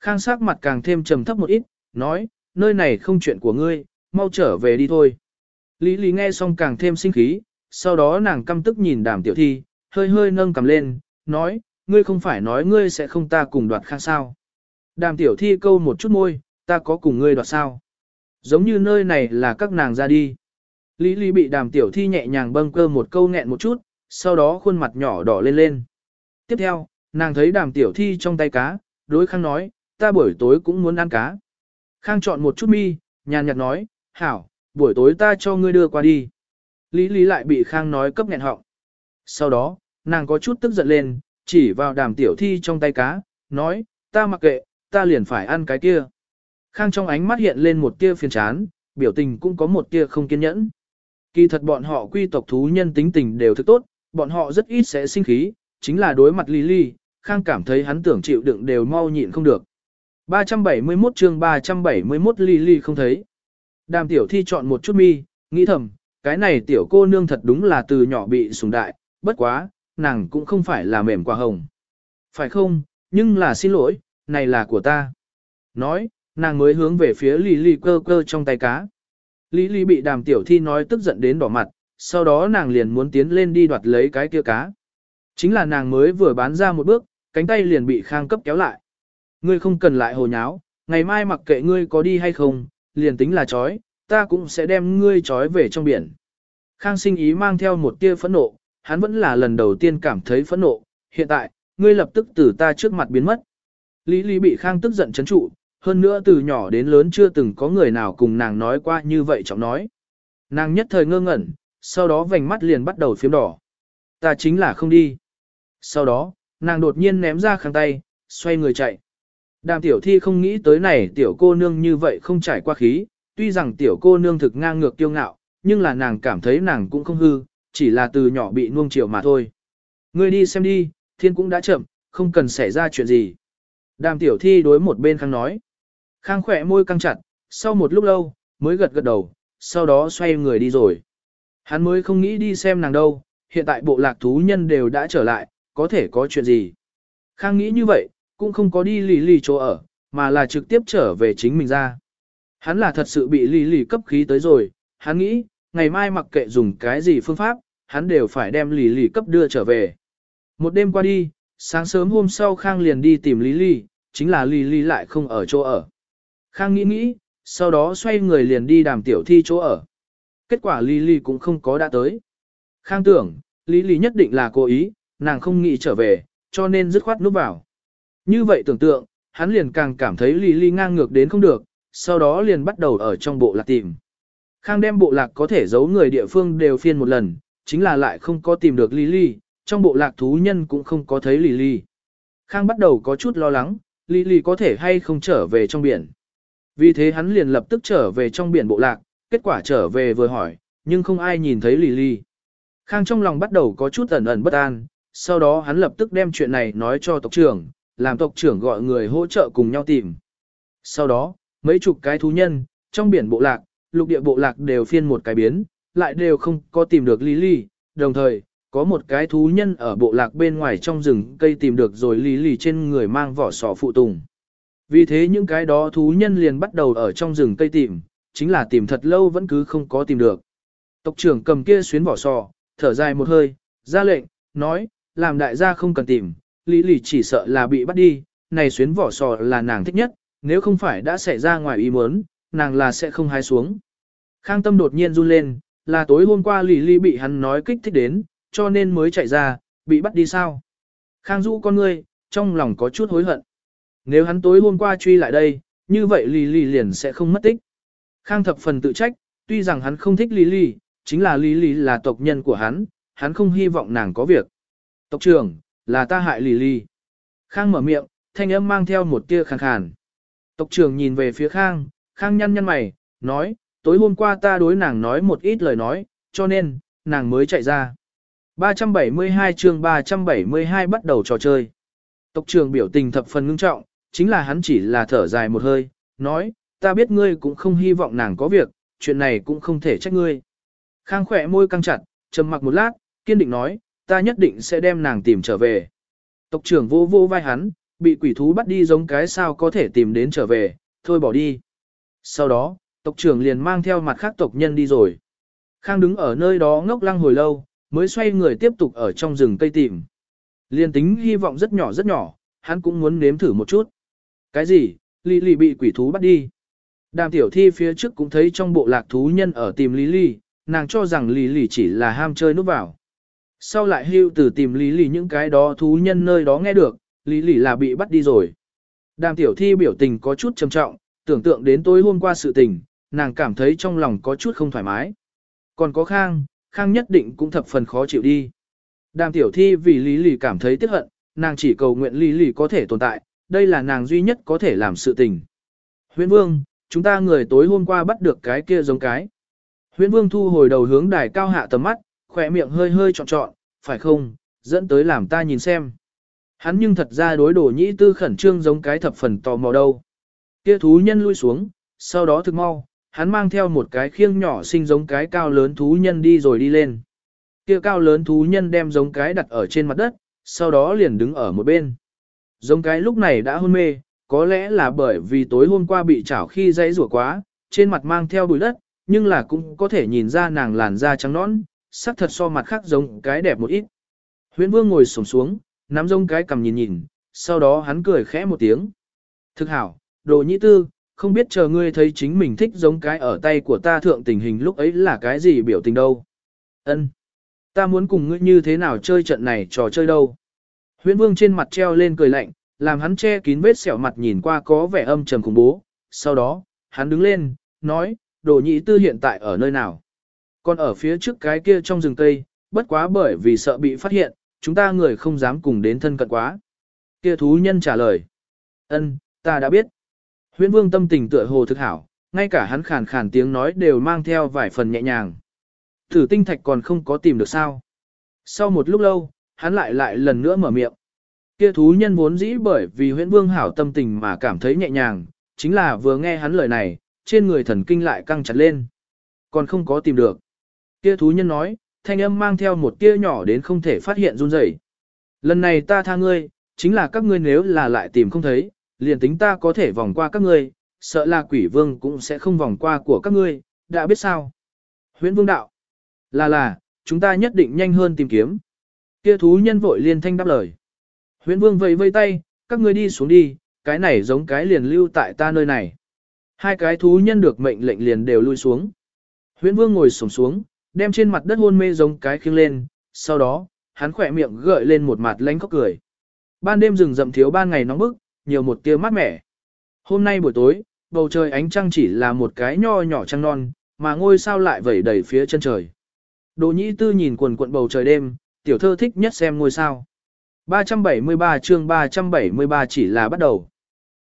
Khang sắc mặt càng thêm trầm thấp một ít, nói, nơi này không chuyện của ngươi, mau trở về đi thôi. Lý Lý nghe xong càng thêm sinh khí, sau đó nàng căm tức nhìn đàm tiểu thi, hơi hơi nâng cầm lên, nói, ngươi không phải nói ngươi sẽ không ta cùng đoạt khang sao. Đàm tiểu thi câu một chút môi, ta có cùng ngươi đoạt sao. Giống như nơi này là các nàng ra đi. Lý Lý bị đàm tiểu thi nhẹ nhàng bâng cơ một câu nghẹn một chút, sau đó khuôn mặt nhỏ đỏ lên lên. Tiếp theo, nàng thấy đàm tiểu thi trong tay cá, đối khang nói, ta buổi tối cũng muốn ăn cá. Khang chọn một chút mi, nhàn nhạt nói, hảo, buổi tối ta cho ngươi đưa qua đi. Lý Lý lại bị Khang nói cấp nghẹn họng. Sau đó, nàng có chút tức giận lên, chỉ vào đàm tiểu thi trong tay cá, nói, ta mặc kệ, ta liền phải ăn cái kia. Khang trong ánh mắt hiện lên một tia phiền chán, biểu tình cũng có một tia không kiên nhẫn. Kỳ thật bọn họ quy tộc thú nhân tính tình đều thức tốt, bọn họ rất ít sẽ sinh khí, chính là đối mặt Lily, Khang cảm thấy hắn tưởng chịu đựng đều mau nhịn không được. 371 chương 371 Lily không thấy. Đàm tiểu thi chọn một chút mi, nghĩ thầm, cái này tiểu cô nương thật đúng là từ nhỏ bị sủng đại, bất quá, nàng cũng không phải là mềm quả hồng. Phải không, nhưng là xin lỗi, này là của ta. Nói, nàng mới hướng về phía Lý Lý cơ cơ trong tay cá. Lý Lý bị đàm tiểu thi nói tức giận đến đỏ mặt, sau đó nàng liền muốn tiến lên đi đoạt lấy cái kia cá. Chính là nàng mới vừa bán ra một bước, cánh tay liền bị khang cấp kéo lại. Ngươi không cần lại hồ nháo, ngày mai mặc kệ ngươi có đi hay không, liền tính là chói, ta cũng sẽ đem ngươi chói về trong biển. Khang sinh ý mang theo một tia phẫn nộ, hắn vẫn là lần đầu tiên cảm thấy phẫn nộ, hiện tại, ngươi lập tức từ ta trước mặt biến mất. Lý Lý bị Khang tức giận chấn trụ, hơn nữa từ nhỏ đến lớn chưa từng có người nào cùng nàng nói qua như vậy trọng nói. Nàng nhất thời ngơ ngẩn, sau đó vành mắt liền bắt đầu phiếm đỏ. Ta chính là không đi. Sau đó, nàng đột nhiên ném ra khang tay, xoay người chạy. Đàm tiểu thi không nghĩ tới này tiểu cô nương như vậy không trải qua khí, tuy rằng tiểu cô nương thực ngang ngược kiêu ngạo, nhưng là nàng cảm thấy nàng cũng không hư, chỉ là từ nhỏ bị nuông chiều mà thôi. Ngươi đi xem đi, thiên cũng đã chậm, không cần xảy ra chuyện gì. Đàm tiểu thi đối một bên khang nói. Khang khỏe môi căng chặt, sau một lúc lâu, mới gật gật đầu, sau đó xoay người đi rồi. Hắn mới không nghĩ đi xem nàng đâu, hiện tại bộ lạc thú nhân đều đã trở lại, có thể có chuyện gì. Khang nghĩ như vậy, cũng không có đi lì lì chỗ ở, mà là trực tiếp trở về chính mình ra. Hắn là thật sự bị lì lì cấp khí tới rồi, hắn nghĩ, ngày mai mặc kệ dùng cái gì phương pháp, hắn đều phải đem lì lì cấp đưa trở về. Một đêm qua đi, sáng sớm hôm sau Khang liền đi tìm Lý lì chính là Lý lì lại không ở chỗ ở. Khang nghĩ nghĩ, sau đó xoay người liền đi đàm tiểu thi chỗ ở. Kết quả Lý lì cũng không có đã tới. Khang tưởng, Lý lì nhất định là cố ý, nàng không nghĩ trở về, cho nên dứt khoát núp vào. Như vậy tưởng tượng, hắn liền càng cảm thấy Lý Ly ngang ngược đến không được, sau đó liền bắt đầu ở trong bộ lạc tìm. Khang đem bộ lạc có thể giấu người địa phương đều phiên một lần, chính là lại không có tìm được Lily, trong bộ lạc thú nhân cũng không có thấy Lily. Khang bắt đầu có chút lo lắng, Lily có thể hay không trở về trong biển. Vì thế hắn liền lập tức trở về trong biển bộ lạc, kết quả trở về vừa hỏi, nhưng không ai nhìn thấy Lily. Khang trong lòng bắt đầu có chút ẩn ẩn bất an, sau đó hắn lập tức đem chuyện này nói cho tộc trưởng, làm tộc trưởng gọi người hỗ trợ cùng nhau tìm. Sau đó, mấy chục cái thú nhân, trong biển bộ lạc, lục địa bộ lạc đều phiên một cái biến, lại đều không có tìm được Lily, đồng thời, có một cái thú nhân ở bộ lạc bên ngoài trong rừng cây tìm được rồi Lily trên người mang vỏ sò phụ tùng. Vì thế những cái đó thú nhân liền bắt đầu ở trong rừng cây tìm, chính là tìm thật lâu vẫn cứ không có tìm được. Tộc trưởng cầm kia xuyến vỏ sò, thở dài một hơi, ra lệnh, nói, làm đại gia không cần tìm, Lý Lì chỉ sợ là bị bắt đi, này xuyến vỏ sò là nàng thích nhất, nếu không phải đã xảy ra ngoài ý muốn, nàng là sẽ không hái xuống. Khang tâm đột nhiên run lên, là tối hôm qua Lý lì bị hắn nói kích thích đến, cho nên mới chạy ra, bị bắt đi sao. Khang Du con ngươi, trong lòng có chút hối hận. Nếu hắn tối hôm qua truy lại đây, như vậy Lý lì liền sẽ không mất tích. Khang thập phần tự trách, tuy rằng hắn không thích Lý Lì, chính là Lý Lì là tộc nhân của hắn, hắn không hy vọng nàng có việc. Tộc trưởng, là ta hại lì lì. Khang mở miệng, thanh âm mang theo một tia khàn khàn. Tộc trưởng nhìn về phía Khang, Khang nhăn nhăn mày, nói, tối hôm qua ta đối nàng nói một ít lời nói, cho nên, nàng mới chạy ra. 372 chương 372 bắt đầu trò chơi. Tộc trưởng biểu tình thập phần ngưng trọng, chính là hắn chỉ là thở dài một hơi, nói, ta biết ngươi cũng không hy vọng nàng có việc, chuyện này cũng không thể trách ngươi. Khang khỏe môi căng chặt, trầm mặc một lát, kiên định nói, ta nhất định sẽ đem nàng tìm trở về. Tộc trưởng vô vô vai hắn, bị quỷ thú bắt đi giống cái sao có thể tìm đến trở về, thôi bỏ đi. Sau đó, tộc trưởng liền mang theo mặt khác tộc nhân đi rồi. Khang đứng ở nơi đó ngốc lăng hồi lâu, mới xoay người tiếp tục ở trong rừng cây tìm. Liên tính hy vọng rất nhỏ rất nhỏ, hắn cũng muốn nếm thử một chút. Cái gì, Lý Lý bị quỷ thú bắt đi. Đàm tiểu thi phía trước cũng thấy trong bộ lạc thú nhân ở tìm Lý Lý, nàng cho rằng Lý Lý chỉ là ham chơi núp vào. Sau lại hưu từ tìm Lý lì những cái đó thú nhân nơi đó nghe được, Lý lì là bị bắt đi rồi. Đàm tiểu thi biểu tình có chút trầm trọng, tưởng tượng đến tối hôm qua sự tình, nàng cảm thấy trong lòng có chút không thoải mái. Còn có Khang, Khang nhất định cũng thập phần khó chịu đi. Đàm tiểu thi vì Lý Lì cảm thấy tiếc hận, nàng chỉ cầu nguyện Lý Lì có thể tồn tại, đây là nàng duy nhất có thể làm sự tình. Huyễn Vương, chúng ta người tối hôm qua bắt được cái kia giống cái. Huyễn Vương thu hồi đầu hướng đài cao hạ tầm mắt, khỏe miệng hơi hơi trọn trọn, phải không, dẫn tới làm ta nhìn xem. Hắn nhưng thật ra đối đồ nhĩ tư khẩn trương giống cái thập phần tò mò đâu. Kia thú nhân lui xuống, sau đó thực mau, hắn mang theo một cái khiêng nhỏ sinh giống cái cao lớn thú nhân đi rồi đi lên. Kia cao lớn thú nhân đem giống cái đặt ở trên mặt đất, sau đó liền đứng ở một bên. Giống cái lúc này đã hôn mê, có lẽ là bởi vì tối hôm qua bị chảo khi dãy rủa quá, trên mặt mang theo bụi đất, nhưng là cũng có thể nhìn ra nàng làn da trắng nõn, sắc thật so mặt khác giống cái đẹp một ít. Huyễn Vương ngồi xổm xuống, nắm giống cái cầm nhìn nhìn, sau đó hắn cười khẽ một tiếng. Thực hảo, đồ nhĩ tư, không biết chờ ngươi thấy chính mình thích giống cái ở tay của ta thượng tình hình lúc ấy là cái gì biểu tình đâu. Ân, Ta muốn cùng ngươi như thế nào chơi trận này trò chơi đâu. Huyễn vương trên mặt treo lên cười lạnh, làm hắn che kín vết sẹo mặt nhìn qua có vẻ âm trầm khủng bố. Sau đó, hắn đứng lên, nói, đồ nhĩ tư hiện tại ở nơi nào. Còn ở phía trước cái kia trong rừng cây, bất quá bởi vì sợ bị phát hiện, chúng ta người không dám cùng đến thân cận quá. Kia thú nhân trả lời, ân, ta đã biết. Huyễn Vương tâm tình tựa hồ thực hảo, ngay cả hắn khàn khàn tiếng nói đều mang theo vài phần nhẹ nhàng. Thử tinh thạch còn không có tìm được sao. Sau một lúc lâu, hắn lại lại lần nữa mở miệng. Kia thú nhân vốn dĩ bởi vì huyễn vương hảo tâm tình mà cảm thấy nhẹ nhàng, chính là vừa nghe hắn lời này, trên người thần kinh lại căng chặt lên. Còn không có tìm được. Kia thú nhân nói, thanh âm mang theo một tia nhỏ đến không thể phát hiện run rẩy. Lần này ta tha ngươi, chính là các ngươi nếu là lại tìm không thấy, liền tính ta có thể vòng qua các ngươi, sợ là quỷ vương cũng sẽ không vòng qua của các ngươi, đã biết sao. Huyễn vương đạo, là là, chúng ta nhất định nhanh hơn tìm kiếm. Kia thú nhân vội liên thanh đáp lời. Huyễn vương vẫy vây tay, các ngươi đi xuống đi, cái này giống cái liền lưu tại ta nơi này. Hai cái thú nhân được mệnh lệnh liền đều lui xuống. Huyễn vương ngồi sổng xuống, đem trên mặt đất hôn mê giống cái khiêng lên, sau đó, hắn khỏe miệng gợi lên một mặt lánh khóc cười. Ban đêm rừng rậm thiếu ban ngày nóng bức, nhiều một tia mát mẻ. Hôm nay buổi tối, bầu trời ánh trăng chỉ là một cái nho nhỏ trăng non, mà ngôi sao lại vẩy đầy phía chân trời. Đồ nhĩ tư nhìn quần quận bầu trời đêm, tiểu thơ thích nhất xem ngôi sao. 373 chương 373 chỉ là bắt đầu.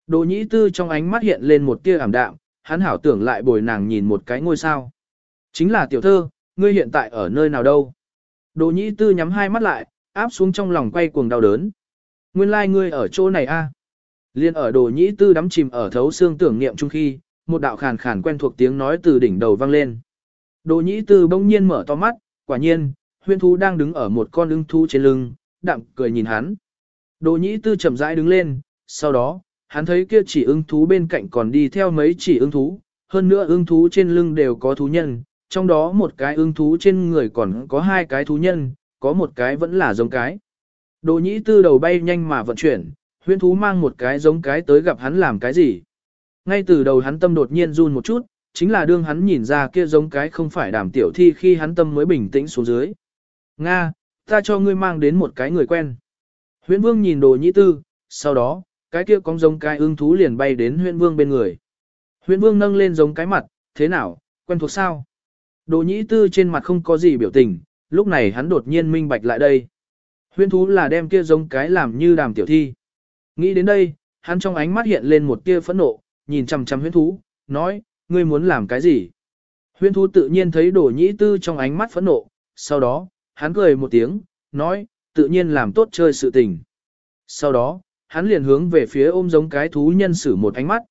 Đồ nhĩ tư trong ánh mắt hiện lên một tia ảm đạm, hắn hảo tưởng lại bồi nàng nhìn một cái ngôi sao. Chính là tiểu thơ, ngươi hiện tại ở nơi nào đâu? Đồ nhĩ tư nhắm hai mắt lại, áp xuống trong lòng quay cuồng đau đớn. Nguyên lai like ngươi ở chỗ này a. Liên ở đồ nhĩ tư đắm chìm ở thấu xương tưởng niệm chung khi, một đạo khàn khàn quen thuộc tiếng nói từ đỉnh đầu vang lên. Đồ nhĩ tư bỗng nhiên mở to mắt, quả nhiên, huyên thú đang đứng ở một con ưng thú trên lưng, đạm cười nhìn hắn. Đồ nhĩ tư chậm rãi đứng lên, sau đó, hắn thấy kia chỉ ưng thú bên cạnh còn đi theo mấy chỉ ưng thú, hơn nữa ưng thú trên lưng đều có thú nhân, trong đó một cái ưng thú trên người còn có hai cái thú nhân, có một cái vẫn là giống cái. Đồ nhĩ tư đầu bay nhanh mà vận chuyển, huyễn thú mang một cái giống cái tới gặp hắn làm cái gì. Ngay từ đầu hắn tâm đột nhiên run một chút, chính là đương hắn nhìn ra kia giống cái không phải đàm tiểu thi khi hắn tâm mới bình tĩnh xuống dưới. Nga, ta cho ngươi mang đến một cái người quen. Huyễn vương nhìn đồ nhĩ tư, sau đó, cái kia có giống cái ưng thú liền bay đến huyễn vương bên người. Huyễn vương nâng lên giống cái mặt, thế nào, quen thuộc sao? Đồ nhĩ tư trên mặt không có gì biểu tình, lúc này hắn đột nhiên minh bạch lại đây. Huyên thú là đem kia giống cái làm như đàm tiểu thi. Nghĩ đến đây, hắn trong ánh mắt hiện lên một tia phẫn nộ, nhìn chằm chằm huyên thú, nói, ngươi muốn làm cái gì? Huyên thú tự nhiên thấy đồ nhĩ tư trong ánh mắt phẫn nộ, sau đó, hắn cười một tiếng, nói, tự nhiên làm tốt chơi sự tình. Sau đó, hắn liền hướng về phía ôm giống cái thú nhân sử một ánh mắt.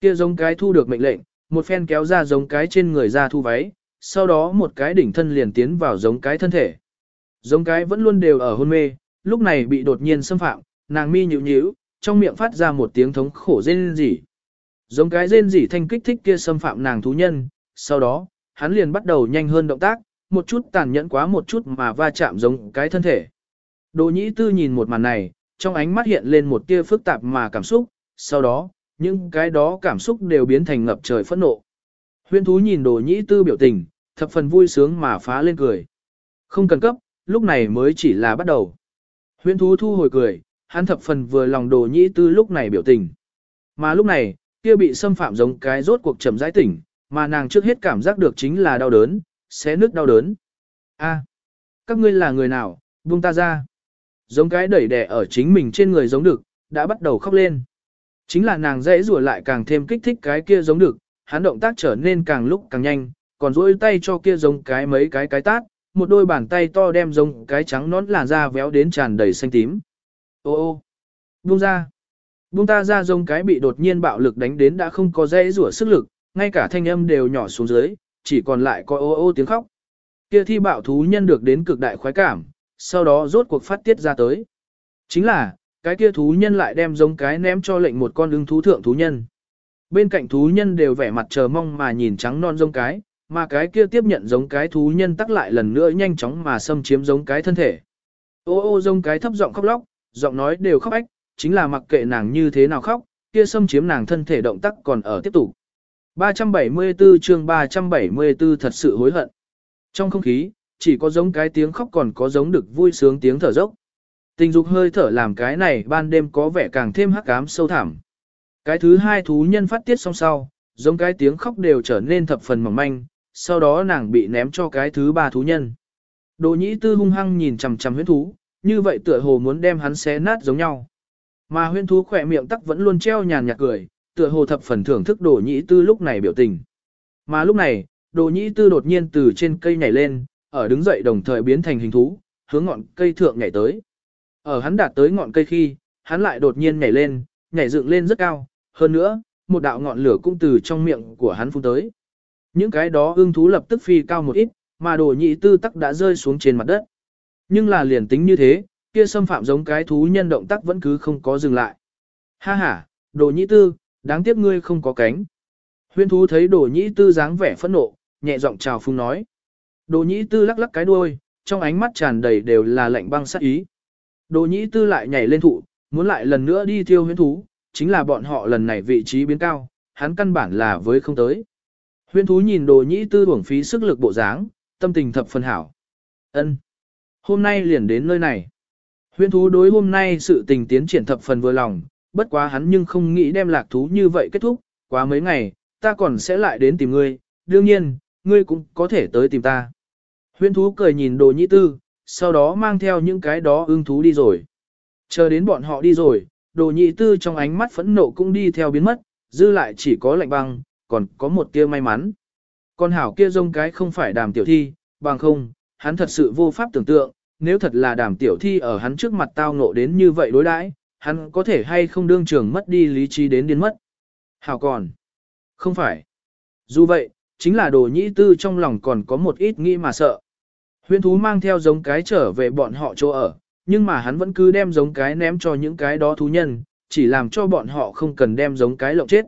Kia giống cái thu được mệnh lệnh, một phen kéo ra giống cái trên người ra thu váy, sau đó một cái đỉnh thân liền tiến vào giống cái thân thể. Giống cái vẫn luôn đều ở hôn mê, lúc này bị đột nhiên xâm phạm, nàng mi nhíu nhíu, trong miệng phát ra một tiếng thống khổ rên rỉ. Giống cái rên rỉ thanh kích thích kia xâm phạm nàng thú nhân, sau đó, hắn liền bắt đầu nhanh hơn động tác, một chút tàn nhẫn quá một chút mà va chạm giống cái thân thể. Đồ nhĩ tư nhìn một màn này, trong ánh mắt hiện lên một tia phức tạp mà cảm xúc, sau đó, những cái đó cảm xúc đều biến thành ngập trời phẫn nộ. Huyên thú nhìn đồ nhĩ tư biểu tình, thập phần vui sướng mà phá lên cười. Không cần cấp, lúc này mới chỉ là bắt đầu. Huyên thú thu hồi cười, hắn thập phần vừa lòng đồ nhĩ tư lúc này biểu tình. Mà lúc này, kia bị xâm phạm giống cái rốt cuộc chậm rãi tỉnh, mà nàng trước hết cảm giác được chính là đau đớn, xé nước đau đớn. A, các ngươi là người nào, buông ta ra. Giống cái đẩy đẻ ở chính mình trên người giống được, đã bắt đầu khóc lên. Chính là nàng dễ rùa lại càng thêm kích thích cái kia giống được, hắn động tác trở nên càng lúc càng nhanh, còn duỗi tay cho kia giống cái mấy cái cái tát, một đôi bàn tay to đem giống cái trắng nón làn da véo đến tràn đầy xanh tím. Ô ô, buông ra. Buông ta ra giống cái bị đột nhiên bạo lực đánh đến đã không có dễ rủa sức lực, ngay cả thanh âm đều nhỏ xuống dưới, chỉ còn lại có ô ô tiếng khóc. Kia thi bạo thú nhân được đến cực đại khoái cảm, sau đó rốt cuộc phát tiết ra tới. Chính là, cái kia thú nhân lại đem giống cái ném cho lệnh một con ưng thú thượng thú nhân. Bên cạnh thú nhân đều vẻ mặt chờ mong mà nhìn trắng non giống cái, mà cái kia tiếp nhận giống cái thú nhân tắc lại lần nữa nhanh chóng mà xâm chiếm giống cái thân thể. Ô ô giống cái thấp giọng khóc lóc, giọng nói đều khóc ách, chính là mặc kệ nàng như thế nào khóc, kia xâm chiếm nàng thân thể động tác còn ở tiếp tục. 374 chương 374 thật sự hối hận. Trong không khí, chỉ có giống cái tiếng khóc còn có giống được vui sướng tiếng thở dốc. Tình dục hơi thở làm cái này ban đêm có vẻ càng thêm hắc ám sâu thẳm. Cái thứ hai thú nhân phát tiết xong sau, giống cái tiếng khóc đều trở nên thập phần mỏng manh, sau đó nàng bị ném cho cái thứ ba thú nhân. Đồ nhĩ tư hung hăng nhìn chằm chằm huyễn thú, như vậy tựa hồ muốn đem hắn xé nát giống nhau. Mà huyễn thú khỏe miệng tắc vẫn luôn treo nhàn nhạt cười, tựa hồ thập phần thưởng thức đồ nhĩ tư lúc này biểu tình. Mà lúc này, đồ nhĩ tư đột nhiên từ trên cây nhảy lên, ở đứng dậy đồng thời biến thành hình thú, hướng ngọn cây thượng nhảy tới. Ở hắn đạt tới ngọn cây khi, hắn lại đột nhiên nhảy lên, nhảy dựng lên rất cao, hơn nữa, một đạo ngọn lửa cũng từ trong miệng của hắn phun tới. Những cái đó ưng thú lập tức phi cao một ít, mà đồ nhị tư tắc đã rơi xuống trên mặt đất. Nhưng là liền tính như thế, kia xâm phạm giống cái thú nhân động tác vẫn cứ không có dừng lại. Ha ha, đồ nhị tư, đáng tiếc ngươi không có cánh. Huyên thú thấy đồ nhị tư dáng vẻ phẫn nộ, nhẹ giọng chào phung nói. Đồ nhị tư lắc lắc cái đuôi, trong ánh mắt tràn đầy đều là lạnh băng sát ý. Đồ nhị tư lại nhảy lên thụ, muốn lại lần nữa đi thiêu huyên thú, chính là bọn họ lần này vị trí biến cao, hắn căn bản là với không tới. Huyên thú nhìn đồ nhĩ tư uổng phí sức lực bộ dáng, tâm tình thập phần hảo. ân Hôm nay liền đến nơi này. Huyên thú đối hôm nay sự tình tiến triển thập phần vừa lòng, bất quá hắn nhưng không nghĩ đem lạc thú như vậy kết thúc, quá mấy ngày, ta còn sẽ lại đến tìm ngươi, đương nhiên, ngươi cũng có thể tới tìm ta. Huyên thú cười nhìn đồ nhĩ tư, sau đó mang theo những cái đó ưng thú đi rồi. Chờ đến bọn họ đi rồi, đồ nhị tư trong ánh mắt phẫn nộ cũng đi theo biến mất, dư lại chỉ có lạnh băng, còn có một tia may mắn. Con hảo kia rông cái không phải đàm tiểu thi, bằng không, hắn thật sự vô pháp tưởng tượng, nếu thật là đàm tiểu thi ở hắn trước mặt tao ngộ đến như vậy đối đãi, hắn có thể hay không đương trường mất đi lý trí đến điên mất. Hảo còn. Không phải. Dù vậy, chính là đồ nhĩ tư trong lòng còn có một ít nghĩ mà sợ. Huyên thú mang theo giống cái trở về bọn họ chỗ ở, nhưng mà hắn vẫn cứ đem giống cái ném cho những cái đó thú nhân, chỉ làm cho bọn họ không cần đem giống cái lộng chết.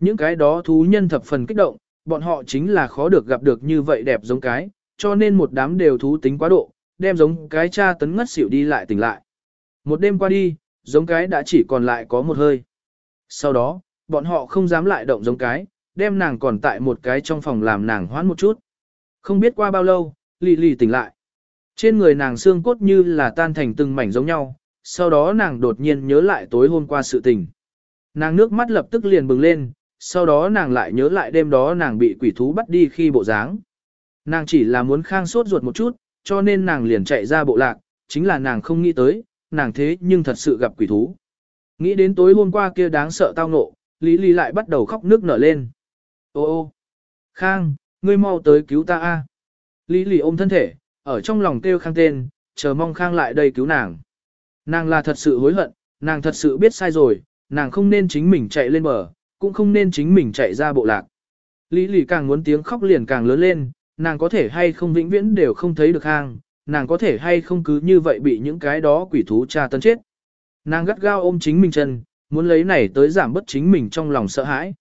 Những cái đó thú nhân thập phần kích động, bọn họ chính là khó được gặp được như vậy đẹp giống cái, cho nên một đám đều thú tính quá độ, đem giống cái cha tấn ngất xỉu đi lại tỉnh lại. Một đêm qua đi, giống cái đã chỉ còn lại có một hơi. Sau đó, bọn họ không dám lại động giống cái, đem nàng còn tại một cái trong phòng làm nàng hoãn một chút. Không biết qua bao lâu, lì lì tỉnh lại. Trên người nàng xương cốt như là tan thành từng mảnh giống nhau, sau đó nàng đột nhiên nhớ lại tối hôm qua sự tình. Nàng nước mắt lập tức liền bừng lên, sau đó nàng lại nhớ lại đêm đó nàng bị quỷ thú bắt đi khi bộ dáng. Nàng chỉ là muốn khang sốt ruột một chút, cho nên nàng liền chạy ra bộ lạc, chính là nàng không nghĩ tới, nàng thế nhưng thật sự gặp quỷ thú. Nghĩ đến tối hôm qua kia đáng sợ tao ngộ, Lý Lý lại bắt đầu khóc nước nở lên. Ô ô, Khang, ngươi mau tới cứu ta a. Lý Lý ôm thân thể, ở trong lòng kêu Khang tên, chờ mong Khang lại đây cứu nàng. Nàng là thật sự hối hận, nàng thật sự biết sai rồi, nàng không nên chính mình chạy lên bờ, cũng không nên chính mình chạy ra bộ lạc. Lý lì càng muốn tiếng khóc liền càng lớn lên, nàng có thể hay không vĩnh viễn đều không thấy được hang, nàng có thể hay không cứ như vậy bị những cái đó quỷ thú tra tấn chết. Nàng gắt gao ôm chính mình chân, muốn lấy này tới giảm bớt chính mình trong lòng sợ hãi.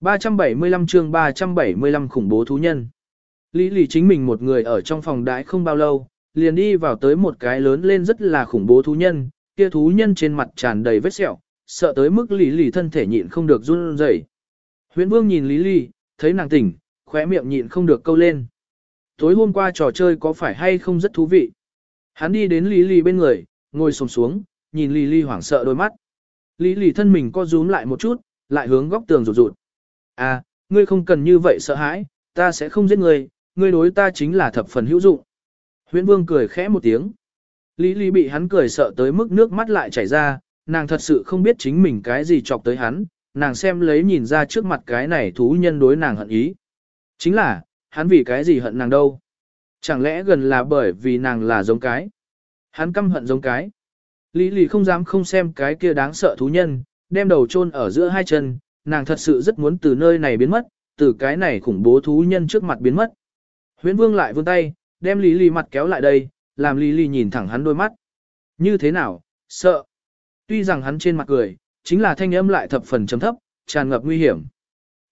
375 chương 375 khủng bố thú nhân. Lý lì chính mình một người ở trong phòng đãi không bao lâu, liền đi vào tới một cái lớn lên rất là khủng bố thú nhân, kia thú nhân trên mặt tràn đầy vết sẹo, sợ tới mức lý lì thân thể nhịn không được run rẩy. Huyễn Vương nhìn Lý Lì, thấy nàng tỉnh, khóe miệng nhịn không được câu lên. Tối hôm qua trò chơi có phải hay không rất thú vị? Hắn đi đến Lý Lì bên người, ngồi xổm xuống, nhìn Lý Lì hoảng sợ đôi mắt. Lý Lì thân mình co rúm lại một chút, lại hướng góc tường rụt rụt. À, ngươi không cần như vậy sợ hãi, ta sẽ không giết ngươi, ngươi đối ta chính là thập phần hữu dụng. Huyễn Vương cười khẽ một tiếng. Lý Lý bị hắn cười sợ tới mức nước mắt lại chảy ra, nàng thật sự không biết chính mình cái gì chọc tới hắn, nàng xem lấy nhìn ra trước mặt cái này thú nhân đối nàng hận ý. Chính là, hắn vì cái gì hận nàng đâu? Chẳng lẽ gần là bởi vì nàng là giống cái? Hắn căm hận giống cái. Lý lì không dám không xem cái kia đáng sợ thú nhân, đem đầu chôn ở giữa hai chân, nàng thật sự rất muốn từ nơi này biến mất, từ cái này khủng bố thú nhân trước mặt biến mất. Huyễn vương lại vươn tay, đem Lý lì mặt kéo lại đây, làm Lý lì nhìn thẳng hắn đôi mắt. Như thế nào, sợ. Tuy rằng hắn trên mặt cười, chính là thanh âm lại thập phần chấm thấp, tràn ngập nguy hiểm.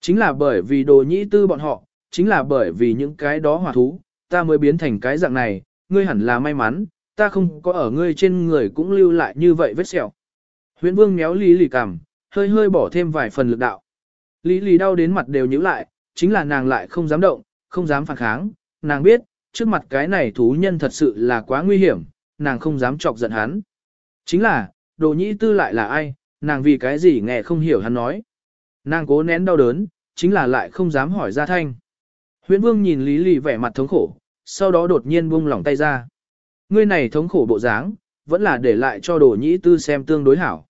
Chính là bởi vì đồ nhĩ tư bọn họ, chính là bởi vì những cái đó hỏa thú, ta mới biến thành cái dạng này, ngươi hẳn là may mắn, ta không có ở ngươi trên người cũng lưu lại như vậy vết sẹo. Huyễn vương méo lý lì cằm, hơi hơi bỏ thêm vài phần lực đạo. Lý lì đau đến mặt đều nhíu lại, chính là nàng lại không dám động, không dám phản kháng, nàng biết, trước mặt cái này thú nhân thật sự là quá nguy hiểm, nàng không dám chọc giận hắn. Chính là, đồ nhĩ tư lại là ai, nàng vì cái gì nghe không hiểu hắn nói. Nàng cố nén đau đớn, chính là lại không dám hỏi ra thanh. Huyễn Vương nhìn Lý Lì vẻ mặt thống khổ, sau đó đột nhiên buông lỏng tay ra. Ngươi này thống khổ bộ dáng, vẫn là để lại cho đồ nhĩ tư xem tương đối hảo.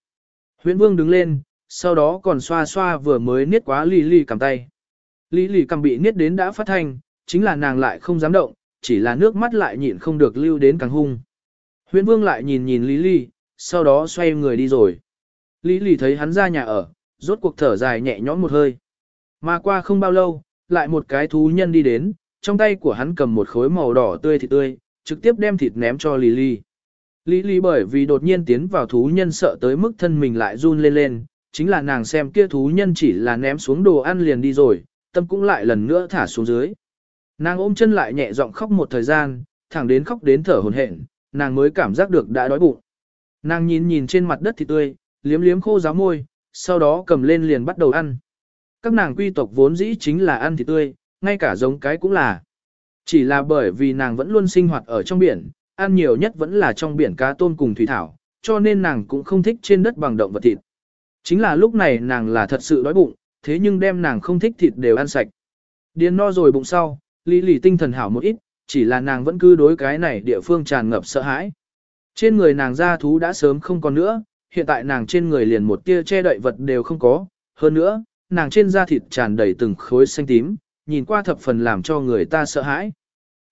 Huyễn Vương đứng lên, sau đó còn xoa xoa vừa mới niết quá Lý Lì cầm tay. Lý Lì cầm bị niết đến đã phát thanh, chính là nàng lại không dám động, chỉ là nước mắt lại nhịn không được lưu đến càng hung. Huyễn Vương lại nhìn nhìn Lý Lì, sau đó xoay người đi rồi. Lý Lì thấy hắn ra nhà ở, rốt cuộc thở dài nhẹ nhõm một hơi. Mà qua không bao lâu, lại một cái thú nhân đi đến, trong tay của hắn cầm một khối màu đỏ tươi thịt tươi, trực tiếp đem thịt ném cho Lily. Lily bởi vì đột nhiên tiến vào thú nhân sợ tới mức thân mình lại run lên lên, chính là nàng xem kia thú nhân chỉ là ném xuống đồ ăn liền đi rồi, tâm cũng lại lần nữa thả xuống dưới. Nàng ôm chân lại nhẹ giọng khóc một thời gian, thẳng đến khóc đến thở hổn hển, nàng mới cảm giác được đã đói bụng. Nàng nhìn nhìn trên mặt đất thịt tươi, liếm liếm khô giáo môi, sau đó cầm lên liền bắt đầu ăn. Các nàng quy tộc vốn dĩ chính là ăn thịt tươi, ngay cả giống cái cũng là. Chỉ là bởi vì nàng vẫn luôn sinh hoạt ở trong biển, ăn nhiều nhất vẫn là trong biển cá tôm cùng thủy thảo, cho nên nàng cũng không thích trên đất bằng động vật thịt. Chính là lúc này nàng là thật sự đói bụng, thế nhưng đem nàng không thích thịt đều ăn sạch. Điền no rồi bụng sau, lý lì tinh thần hảo một ít, chỉ là nàng vẫn cứ đối cái này địa phương tràn ngập sợ hãi. Trên người nàng da thú đã sớm không còn nữa, hiện tại nàng trên người liền một tia che đậy vật đều không có, hơn nữa, nàng trên da thịt tràn đầy từng khối xanh tím, nhìn qua thập phần làm cho người ta sợ hãi.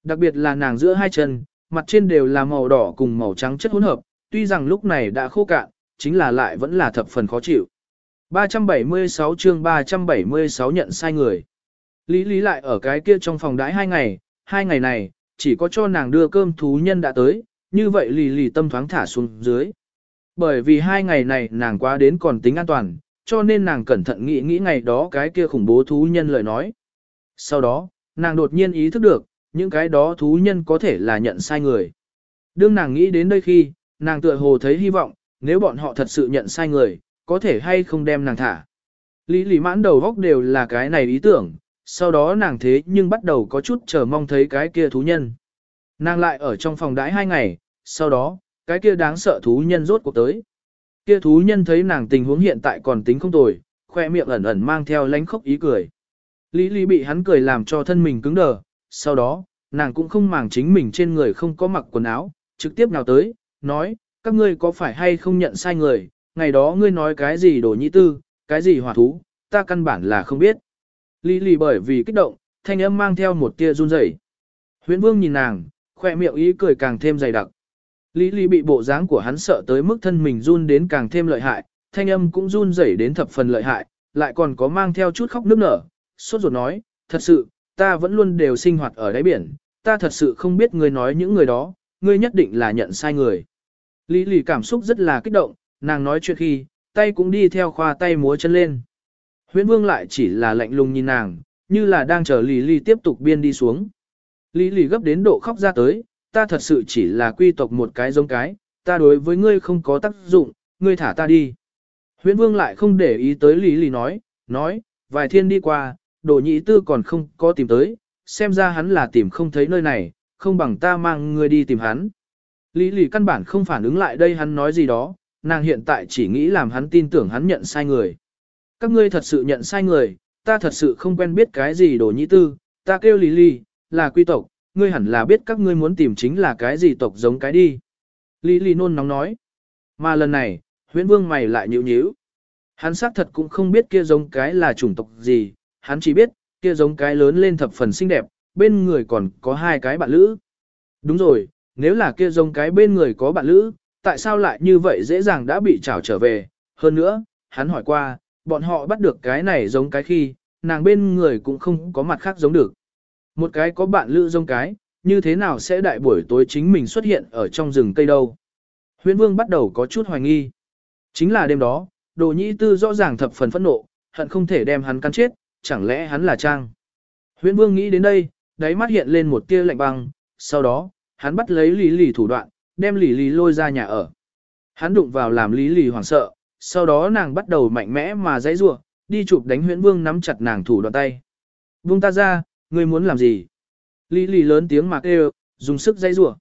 Đặc biệt là nàng giữa hai chân, mặt trên đều là màu đỏ cùng màu trắng chất hỗn hợp, tuy rằng lúc này đã khô cạn, chính là lại vẫn là thập phần khó chịu. 376 chương 376 nhận sai người. Lý Lý lại ở cái kia trong phòng đãi hai ngày, hai ngày này, chỉ có cho nàng đưa cơm thú nhân đã tới, như vậy lì lì tâm thoáng thả xuống dưới. Bởi vì hai ngày này nàng quá đến còn tính an toàn, cho nên nàng cẩn thận nghĩ nghĩ ngày đó cái kia khủng bố thú nhân lời nói. Sau đó, nàng đột nhiên ý thức được, những cái đó thú nhân có thể là nhận sai người. Đương nàng nghĩ đến đây khi, nàng tựa hồ thấy hy vọng, nếu bọn họ thật sự nhận sai người, có thể hay không đem nàng thả. Lý lý mãn đầu góc đều là cái này ý tưởng, sau đó nàng thế nhưng bắt đầu có chút chờ mong thấy cái kia thú nhân. Nàng lại ở trong phòng đãi hai ngày, sau đó, cái kia đáng sợ thú nhân rốt cuộc tới. Kia thú nhân thấy nàng tình huống hiện tại còn tính không tồi, khoe miệng ẩn ẩn mang theo lánh khóc ý cười. Lý Lý bị hắn cười làm cho thân mình cứng đờ, sau đó, nàng cũng không màng chính mình trên người không có mặc quần áo, trực tiếp nào tới, nói, các ngươi có phải hay không nhận sai người, ngày đó ngươi nói cái gì đồ nhĩ tư, cái gì hỏa thú, ta căn bản là không biết. Lý Lý bởi vì kích động, thanh âm mang theo một tia run rẩy. Huyễn Vương nhìn nàng, khoe miệng ý cười càng thêm dày đặc. Lý Lý bị bộ dáng của hắn sợ tới mức thân mình run đến càng thêm lợi hại, thanh âm cũng run rẩy đến thập phần lợi hại, lại còn có mang theo chút khóc nức nở, sốt ruột nói, thật sự, ta vẫn luôn đều sinh hoạt ở đáy biển, ta thật sự không biết ngươi nói những người đó, ngươi nhất định là nhận sai người. Lý Lý cảm xúc rất là kích động, nàng nói chuyện khi, tay cũng đi theo khoa tay múa chân lên. Huyễn vương lại chỉ là lạnh lùng nhìn nàng, như là đang chờ Lý Lý tiếp tục biên đi xuống. Lý lì gấp đến độ khóc ra tới, ta thật sự chỉ là quy tộc một cái giống cái, ta đối với ngươi không có tác dụng, ngươi thả ta đi. Huyễn vương lại không để ý tới Lý lì nói, nói, vài thiên đi qua, đồ nhị tư còn không có tìm tới, xem ra hắn là tìm không thấy nơi này, không bằng ta mang ngươi đi tìm hắn. Lý lì căn bản không phản ứng lại đây hắn nói gì đó, nàng hiện tại chỉ nghĩ làm hắn tin tưởng hắn nhận sai người. Các ngươi thật sự nhận sai người, ta thật sự không quen biết cái gì đồ nhị tư, ta kêu Lý lì, là quy tộc, ngươi hẳn là biết các ngươi muốn tìm chính là cái gì tộc giống cái đi. Lý Lý nôn nóng nói. Mà lần này, huyễn vương mày lại nhíu nhíu. Hắn xác thật cũng không biết kia giống cái là chủng tộc gì, hắn chỉ biết, kia giống cái lớn lên thập phần xinh đẹp, bên người còn có hai cái bạn lữ. Đúng rồi, nếu là kia giống cái bên người có bạn lữ, tại sao lại như vậy dễ dàng đã bị trảo trở về? Hơn nữa, hắn hỏi qua, bọn họ bắt được cái này giống cái khi, nàng bên người cũng không có mặt khác giống được. Một cái có bạn lữ dông cái, như thế nào sẽ đại buổi tối chính mình xuất hiện ở trong rừng cây đâu? Huyễn Vương bắt đầu có chút hoài nghi. Chính là đêm đó, Đồ Nhĩ Tư rõ ràng thập phần phẫn nộ, hận không thể đem hắn cắn chết, chẳng lẽ hắn là Trang? Huyễn Vương nghĩ đến đây, đáy mắt hiện lên một tia lạnh băng, sau đó, hắn bắt lấy Lý Lì thủ đoạn, đem Lý Lì lôi ra nhà ở. Hắn đụng vào làm Lý Lì hoảng sợ, sau đó nàng bắt đầu mạnh mẽ mà dãy rủa, đi chụp đánh Huyễn Vương nắm chặt nàng thủ đoạn tay. "Vương ta ra, ngươi muốn làm gì?" Lý Lì lớn tiếng mà kêu, dùng sức dây rủa.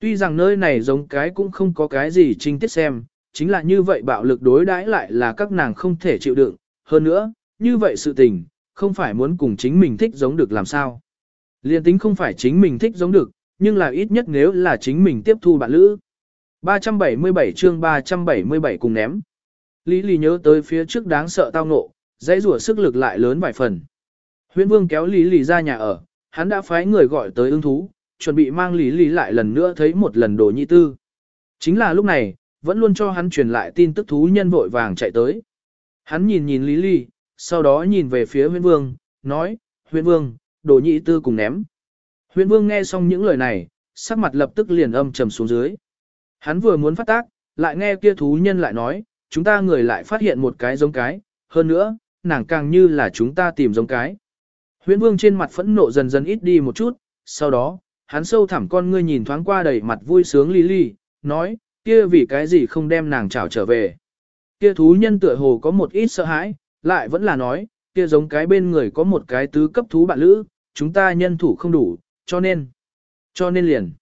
Tuy rằng nơi này giống cái cũng không có cái gì trinh tiết xem, chính là như vậy bạo lực đối đãi lại là các nàng không thể chịu đựng, hơn nữa, như vậy sự tình, không phải muốn cùng chính mình thích giống được làm sao. Liên tính không phải chính mình thích giống được, nhưng là ít nhất nếu là chính mình tiếp thu bạn lữ. 377 chương 377 cùng ném. Lý Lý nhớ tới phía trước đáng sợ tao ngộ, dãy rủa sức lực lại lớn vài phần. Huyễn Vương kéo Lý Lý ra nhà ở, hắn đã phái người gọi tới ưng thú, chuẩn bị mang Lý Lý lại lần nữa thấy một lần đồ nhị tư. Chính là lúc này, vẫn luôn cho hắn truyền lại tin tức thú nhân vội vàng chạy tới. Hắn nhìn nhìn Lý Lý, sau đó nhìn về phía Huyễn Vương, nói, Huyễn Vương, đồ nhị tư cùng ném. Huyễn Vương nghe xong những lời này, sắc mặt lập tức liền âm trầm xuống dưới. Hắn vừa muốn phát tác, lại nghe kia thú nhân lại nói, chúng ta người lại phát hiện một cái giống cái, hơn nữa, nàng càng như là chúng ta tìm giống cái. Huyễn Vương trên mặt phẫn nộ dần dần ít đi một chút, sau đó, hắn sâu thẳm con ngươi nhìn thoáng qua đầy mặt vui sướng Lily, nói, kia vì cái gì không đem nàng trảo trở về. Kia thú nhân tựa hồ có một ít sợ hãi, lại vẫn là nói, kia giống cái bên người có một cái tứ cấp thú bạn lữ, chúng ta nhân thủ không đủ, cho nên, cho nên liền.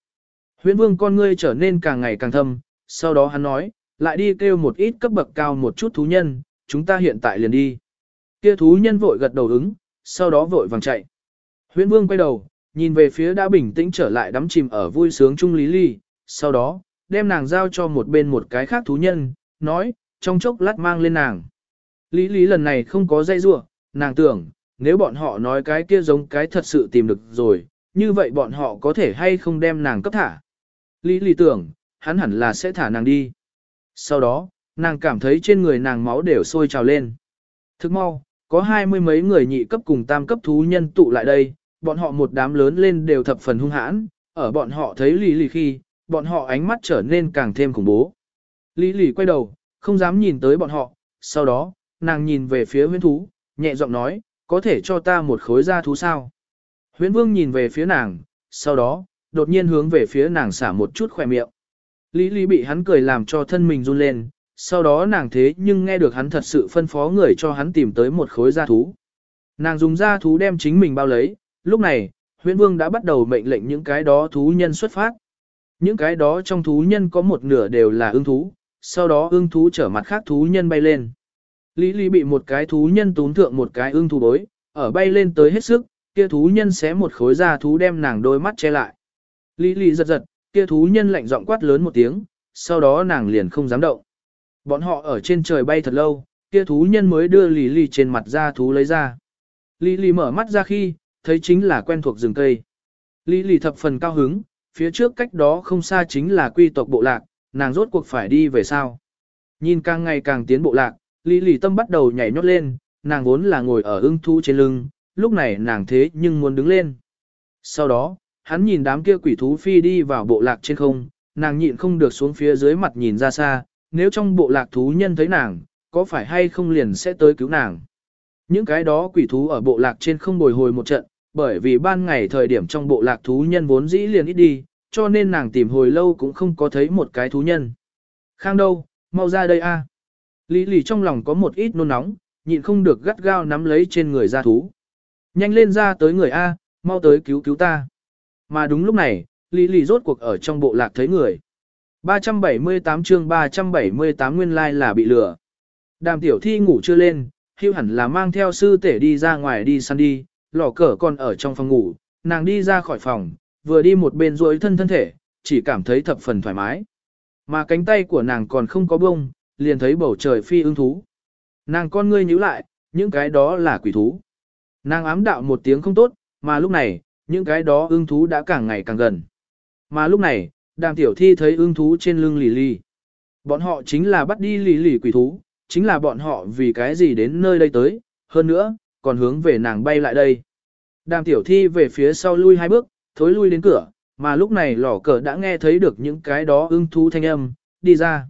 Huyễn vương con ngươi trở nên càng ngày càng thâm, sau đó hắn nói, lại đi kêu một ít cấp bậc cao một chút thú nhân, chúng ta hiện tại liền đi. Kia thú nhân vội gật đầu ứng, sau đó vội vàng chạy. Huyễn vương quay đầu, nhìn về phía đã bình tĩnh trở lại đắm chìm ở vui sướng chung lý ly, sau đó, đem nàng giao cho một bên một cái khác thú nhân, nói, trong chốc lát mang lên nàng. Lý lý lần này không có dây rua, nàng tưởng, nếu bọn họ nói cái kia giống cái thật sự tìm được rồi, như vậy bọn họ có thể hay không đem nàng cấp thả. Lý lý tưởng, hắn hẳn là sẽ thả nàng đi. Sau đó, nàng cảm thấy trên người nàng máu đều sôi trào lên. Thức mau, có hai mươi mấy người nhị cấp cùng tam cấp thú nhân tụ lại đây, bọn họ một đám lớn lên đều thập phần hung hãn, ở bọn họ thấy Lý Lì khi, bọn họ ánh mắt trở nên càng thêm khủng bố. Lý Lì quay đầu, không dám nhìn tới bọn họ, sau đó, nàng nhìn về phía huyễn thú, nhẹ giọng nói, có thể cho ta một khối da thú sao? Huyễn vương nhìn về phía nàng, sau đó, đột nhiên hướng về phía nàng xả một chút khỏe miệng. Lý Lý bị hắn cười làm cho thân mình run lên, sau đó nàng thế nhưng nghe được hắn thật sự phân phó người cho hắn tìm tới một khối da thú. Nàng dùng da thú đem chính mình bao lấy, lúc này, huyễn vương đã bắt đầu mệnh lệnh những cái đó thú nhân xuất phát. Những cái đó trong thú nhân có một nửa đều là ương thú, sau đó ương thú trở mặt khác thú nhân bay lên. Lý Lý bị một cái thú nhân túm thượng một cái ưng thú bối, ở bay lên tới hết sức, kia thú nhân xé một khối da thú đem nàng đôi mắt che lại. Lý Lý giật giật, kia thú nhân lạnh giọng quát lớn một tiếng, sau đó nàng liền không dám động. Bọn họ ở trên trời bay thật lâu, kia thú nhân mới đưa Lý Lý trên mặt da thú lấy ra. Lý Lý mở mắt ra khi, thấy chính là quen thuộc rừng cây. Lý Lý thập phần cao hứng, phía trước cách đó không xa chính là quy tộc bộ lạc, nàng rốt cuộc phải đi về sao. Nhìn càng ngày càng tiến bộ lạc, Lý Lý tâm bắt đầu nhảy nhót lên, nàng vốn là ngồi ở ưng thú trên lưng, lúc này nàng thế nhưng muốn đứng lên. Sau đó, hắn nhìn đám kia quỷ thú phi đi vào bộ lạc trên không, nàng nhịn không được xuống phía dưới mặt nhìn ra xa, nếu trong bộ lạc thú nhân thấy nàng, có phải hay không liền sẽ tới cứu nàng. Những cái đó quỷ thú ở bộ lạc trên không bồi hồi một trận, bởi vì ban ngày thời điểm trong bộ lạc thú nhân vốn dĩ liền ít đi, cho nên nàng tìm hồi lâu cũng không có thấy một cái thú nhân. Khang đâu, mau ra đây a. Lý lì trong lòng có một ít nôn nóng, nhịn không được gắt gao nắm lấy trên người ra thú. Nhanh lên ra tới người A, mau tới cứu cứu ta. Mà đúng lúc này, Lý lì rốt cuộc ở trong bộ lạc thấy người. 378 chương 378 nguyên lai là bị lừa. Đàm tiểu thi ngủ chưa lên, hưu hẳn là mang theo sư tể đi ra ngoài đi săn đi, lò cờ còn ở trong phòng ngủ, nàng đi ra khỏi phòng, vừa đi một bên duỗi thân thân thể, chỉ cảm thấy thập phần thoải mái. Mà cánh tay của nàng còn không có bông, liền thấy bầu trời phi ưng thú. Nàng con ngươi nhíu lại, những cái đó là quỷ thú. Nàng ám đạo một tiếng không tốt, mà lúc này, những cái đó ưng thú đã càng ngày càng gần. Mà lúc này, đàm tiểu thi thấy ưng thú trên lưng lì lì. Bọn họ chính là bắt đi lì lì quỷ thú, chính là bọn họ vì cái gì đến nơi đây tới, hơn nữa, còn hướng về nàng bay lại đây. Đàm tiểu thi về phía sau lui hai bước, thối lui đến cửa, mà lúc này lò cờ đã nghe thấy được những cái đó ưng thú thanh âm, đi ra.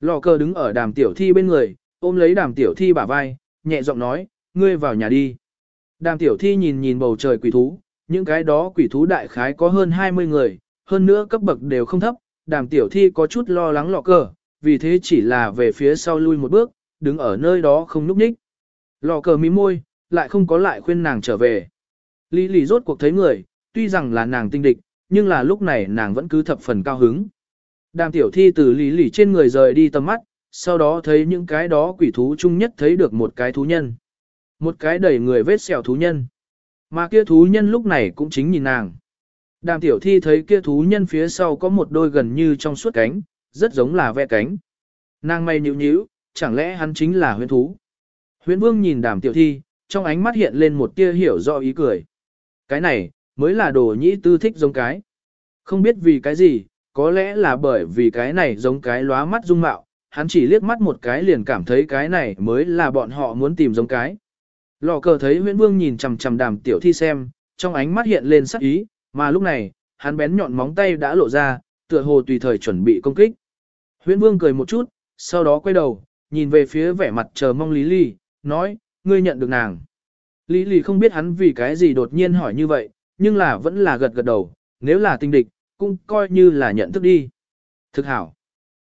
Lò cờ đứng ở đàm tiểu thi bên người, ôm lấy đàm tiểu thi bả vai, nhẹ giọng nói, ngươi vào nhà đi. Đàm tiểu thi nhìn nhìn bầu trời quỷ thú, những cái đó quỷ thú đại khái có hơn 20 người, hơn nữa cấp bậc đều không thấp, đàm tiểu thi có chút lo lắng lọ cờ, vì thế chỉ là về phía sau lui một bước, đứng ở nơi đó không núp nhích. Lọ cờ mí môi, lại không có lại khuyên nàng trở về. Lý lì rốt cuộc thấy người, tuy rằng là nàng tinh địch, nhưng là lúc này nàng vẫn cứ thập phần cao hứng. Đàm tiểu thi từ lý lì trên người rời đi tầm mắt, sau đó thấy những cái đó quỷ thú chung nhất thấy được một cái thú nhân. Một cái đầy người vết sẹo thú nhân. Mà kia thú nhân lúc này cũng chính nhìn nàng. Đàm tiểu thi thấy kia thú nhân phía sau có một đôi gần như trong suốt cánh, rất giống là ve cánh. Nàng mày nhịu nhíu, chẳng lẽ hắn chính là huyễn thú. Huyễn vương nhìn đàm tiểu thi, trong ánh mắt hiện lên một tia hiểu rõ ý cười. Cái này, mới là đồ nhĩ tư thích giống cái. Không biết vì cái gì, có lẽ là bởi vì cái này giống cái lóa mắt dung mạo, hắn chỉ liếc mắt một cái liền cảm thấy cái này mới là bọn họ muốn tìm giống cái. Lò cờ thấy huyễn Vương nhìn chằm chằm đàm tiểu thi xem, trong ánh mắt hiện lên sắc ý, mà lúc này, hắn bén nhọn móng tay đã lộ ra, tựa hồ tùy thời chuẩn bị công kích. Huyễn Vương cười một chút, sau đó quay đầu, nhìn về phía vẻ mặt chờ mong Lý Ly, nói, ngươi nhận được nàng. Lý Ly không biết hắn vì cái gì đột nhiên hỏi như vậy, nhưng là vẫn là gật gật đầu, nếu là tinh địch, cũng coi như là nhận thức đi. Thực hảo.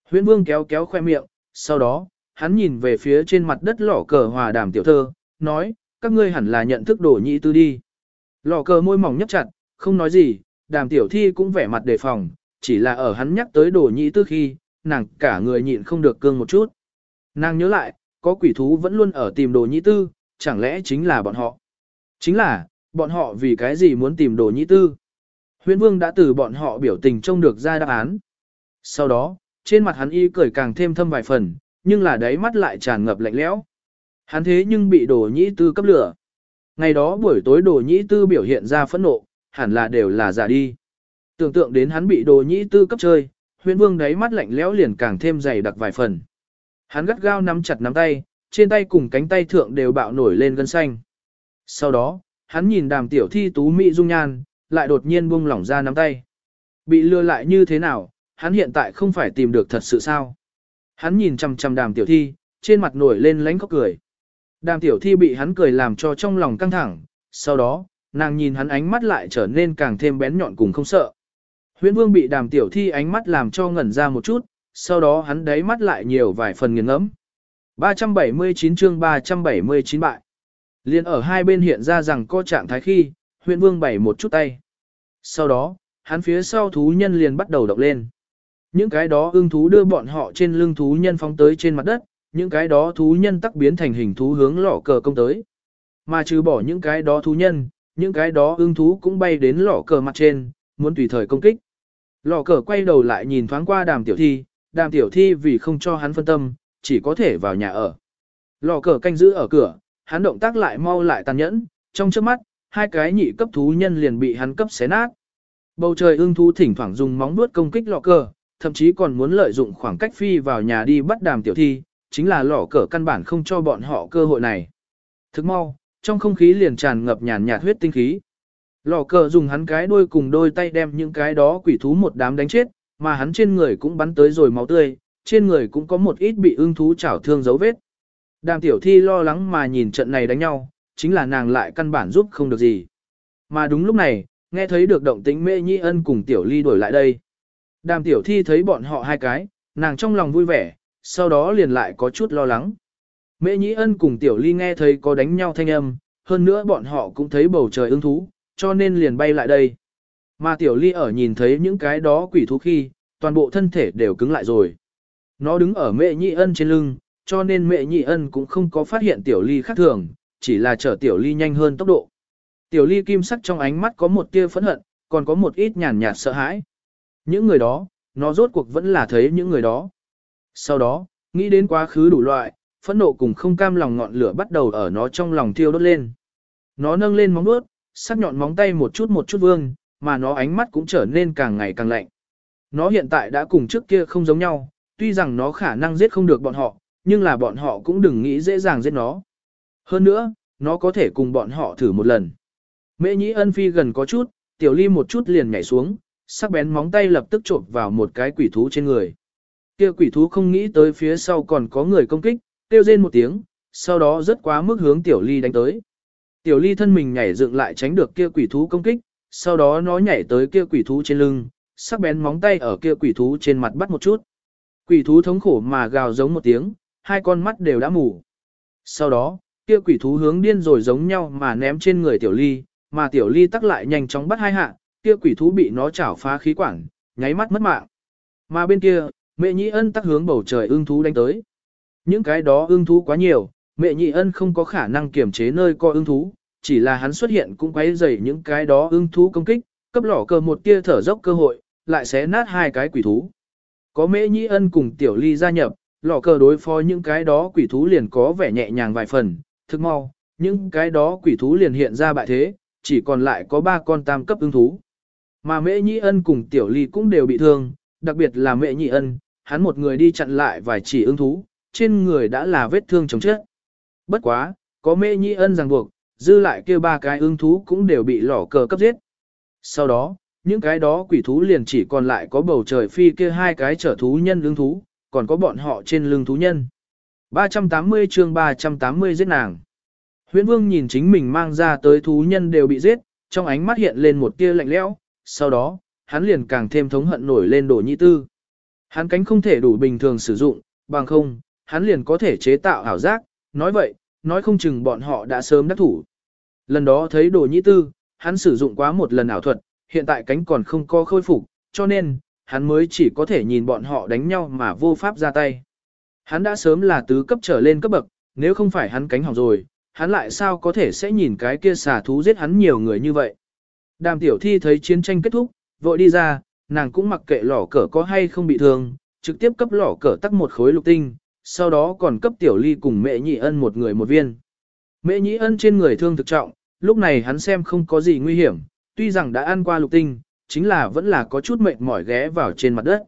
Huyễn Vương kéo kéo khoe miệng, sau đó, hắn nhìn về phía trên mặt đất lỏ cờ hòa đàm tiểu thơ, nói, các ngươi hẳn là nhận thức đổ nhị tư đi. Lỏ cờ môi mỏng nhấp chặt, không nói gì, đàm tiểu thi cũng vẻ mặt đề phòng, chỉ là ở hắn nhắc tới đổ nhị tư khi, nàng cả người nhịn không được cương một chút. Nàng nhớ lại, có quỷ thú vẫn luôn ở tìm đồ nhị tư, chẳng lẽ chính là bọn họ? Chính là, bọn họ vì cái gì muốn tìm đồ nhị tư? Huyễn Vương đã từ bọn họ biểu tình trông được ra đáp án. Sau đó, trên mặt hắn y cười càng thêm thâm vài phần, nhưng là đáy mắt lại tràn ngập lạnh lẽo. Hắn thế nhưng bị đồ nhĩ tư cấp lửa. Ngày đó buổi tối đồ nhĩ tư biểu hiện ra phẫn nộ, hẳn là đều là giả đi. Tưởng tượng đến hắn bị đồ nhĩ tư cấp chơi, huyện vương đáy mắt lạnh lẽo liền càng thêm dày đặc vài phần. Hắn gắt gao nắm chặt nắm tay, trên tay cùng cánh tay thượng đều bạo nổi lên gân xanh. Sau đó, hắn nhìn đàm tiểu thi tú mỹ dung nhan, lại đột nhiên buông lỏng ra nắm tay. Bị lừa lại như thế nào, hắn hiện tại không phải tìm được thật sự sao. Hắn nhìn chằm chằm đàm tiểu thi, trên mặt nổi lên lánh khóc cười. Đàm tiểu thi bị hắn cười làm cho trong lòng căng thẳng, sau đó, nàng nhìn hắn ánh mắt lại trở nên càng thêm bén nhọn cùng không sợ. Huyễn vương bị đàm tiểu thi ánh mắt làm cho ngẩn ra một chút, sau đó hắn đáy mắt lại nhiều vài phần nghiền ngẫm. 379 chương 379 bại. Liên ở hai bên hiện ra rằng có trạng thái khi, Huyễn vương bày một chút tay. Sau đó, hắn phía sau thú nhân liền bắt đầu động lên. Những cái đó ưng thú đưa bọn họ trên lưng thú nhân phóng tới trên mặt đất, những cái đó thú nhân tắc biến thành hình thú hướng lỏ cờ công tới. Mà trừ bỏ những cái đó thú nhân, những cái đó ưng thú cũng bay đến lọ cờ mặt trên, muốn tùy thời công kích. lọ cờ quay đầu lại nhìn thoáng qua đàm tiểu thi, đàm tiểu thi vì không cho hắn phân tâm, chỉ có thể vào nhà ở. Lò cờ canh giữ ở cửa, hắn động tác lại mau lại tàn nhẫn, trong trước mắt, hai cái nhị cấp thú nhân liền bị hắn cấp xé nát. Bầu trời ưng thú thỉnh thoảng dùng móng vuốt công kích lọ cờ, thậm chí còn muốn lợi dụng khoảng cách phi vào nhà đi bắt đàm tiểu thi, chính là lọ cờ căn bản không cho bọn họ cơ hội này. Thức mau, trong không khí liền tràn ngập nhàn nhạt huyết tinh khí. Lò cờ dùng hắn cái đuôi cùng đôi tay đem những cái đó quỷ thú một đám đánh chết, mà hắn trên người cũng bắn tới rồi máu tươi, trên người cũng có một ít bị ưng thú chảo thương dấu vết. Đàm tiểu thi lo lắng mà nhìn trận này đánh nhau, chính là nàng lại căn bản giúp không được gì. Mà đúng lúc này, nghe thấy được động tĩnh mê nhi ân cùng tiểu ly đổi lại đây. Đàm tiểu thi thấy bọn họ hai cái, nàng trong lòng vui vẻ, sau đó liền lại có chút lo lắng. Mễ nhĩ ân cùng tiểu ly nghe thấy có đánh nhau thanh âm, hơn nữa bọn họ cũng thấy bầu trời ưng thú, cho nên liền bay lại đây. Mà tiểu ly ở nhìn thấy những cái đó quỷ thú khi, toàn bộ thân thể đều cứng lại rồi. Nó đứng ở mẹ Nhĩ ân trên lưng, cho nên mẹ Nhĩ ân cũng không có phát hiện tiểu ly khác thường, chỉ là chở tiểu ly nhanh hơn tốc độ. Tiểu ly kim sắc trong ánh mắt có một tia phẫn hận, còn có một ít nhàn nhạt sợ hãi. Những người đó, nó rốt cuộc vẫn là thấy những người đó. Sau đó, nghĩ đến quá khứ đủ loại, phẫn nộ cùng không cam lòng ngọn lửa bắt đầu ở nó trong lòng thiêu đốt lên. Nó nâng lên móng vuốt, sắc nhọn móng tay một chút một chút vương, mà nó ánh mắt cũng trở nên càng ngày càng lạnh. Nó hiện tại đã cùng trước kia không giống nhau, tuy rằng nó khả năng giết không được bọn họ, nhưng là bọn họ cũng đừng nghĩ dễ dàng giết nó. Hơn nữa, nó có thể cùng bọn họ thử một lần. Mễ nhĩ ân phi gần có chút, tiểu ly một chút liền nhảy xuống, sắc bén móng tay lập tức trộm vào một cái quỷ thú trên người. Kia quỷ thú không nghĩ tới phía sau còn có người công kích, kêu rên một tiếng, sau đó rất quá mức hướng tiểu ly đánh tới. Tiểu ly thân mình nhảy dựng lại tránh được kia quỷ thú công kích, sau đó nó nhảy tới kia quỷ thú trên lưng, sắc bén móng tay ở kia quỷ thú trên mặt bắt một chút. Quỷ thú thống khổ mà gào giống một tiếng, hai con mắt đều đã mù. Sau đó, kia quỷ thú hướng điên rồi giống nhau mà ném trên người tiểu ly, mà tiểu ly tắc lại nhanh chóng bắt hai hạ, kia quỷ thú bị nó chảo phá khí quản, nháy mắt mất mạng. Mà bên kia, mẹ Nhĩ ân tắc hướng bầu trời ưng thú đánh tới. Những cái đó ưng thú quá nhiều, mẹ nhị ân không có khả năng kiểm chế nơi co ưng thú, chỉ là hắn xuất hiện cũng quấy rầy những cái đó ưng thú công kích, cấp lỏ cờ một tia thở dốc cơ hội, lại xé nát hai cái quỷ thú. Có mẹ nhị ân cùng tiểu ly gia nhập, lỏ cờ đối phó những cái đó quỷ thú liền có vẻ nhẹ nhàng vài phần, thức mau, những cái đó quỷ thú liền hiện ra bại thế, chỉ còn lại có ba con tam cấp ưng thú. Mà mẹ nhị ân cùng tiểu ly cũng đều bị thương, đặc biệt là mẹ nhị ân, hắn một người đi chặn lại vài chỉ ưng thú, trên người đã là vết thương chống chết. Bất quá, có mê nhĩ ân ràng buộc, dư lại kia ba cái ưng thú cũng đều bị lỏ cờ cấp giết. Sau đó, những cái đó quỷ thú liền chỉ còn lại có bầu trời phi kia hai cái trở thú nhân lưng thú, còn có bọn họ trên lưng thú nhân. 380 chương 380 giết nàng. Huyễn Vương nhìn chính mình mang ra tới thú nhân đều bị giết, trong ánh mắt hiện lên một tia lạnh lẽo, sau đó, hắn liền càng thêm thống hận nổi lên đổ nhị tư. Hắn cánh không thể đủ bình thường sử dụng, bằng không, hắn liền có thể chế tạo ảo giác, nói vậy, nói không chừng bọn họ đã sớm đắc thủ. Lần đó thấy đồ nhị tư, hắn sử dụng quá một lần ảo thuật, hiện tại cánh còn không có khôi phục, cho nên, hắn mới chỉ có thể nhìn bọn họ đánh nhau mà vô pháp ra tay. Hắn đã sớm là tứ cấp trở lên cấp bậc, nếu không phải hắn cánh hỏng rồi, hắn lại sao có thể sẽ nhìn cái kia xà thú giết hắn nhiều người như vậy. Đàm tiểu thi thấy chiến tranh kết thúc, vội đi ra, nàng cũng mặc kệ lỏ cờ có hay không bị thương, trực tiếp cấp lỏ cờ tắc một khối lục tinh, sau đó còn cấp tiểu ly cùng mẹ nhị ân một người một viên. Mẹ nhị ân trên người thương thực trọng, lúc này hắn xem không có gì nguy hiểm, tuy rằng đã ăn qua lục tinh, chính là vẫn là có chút mệt mỏi ghé vào trên mặt đất.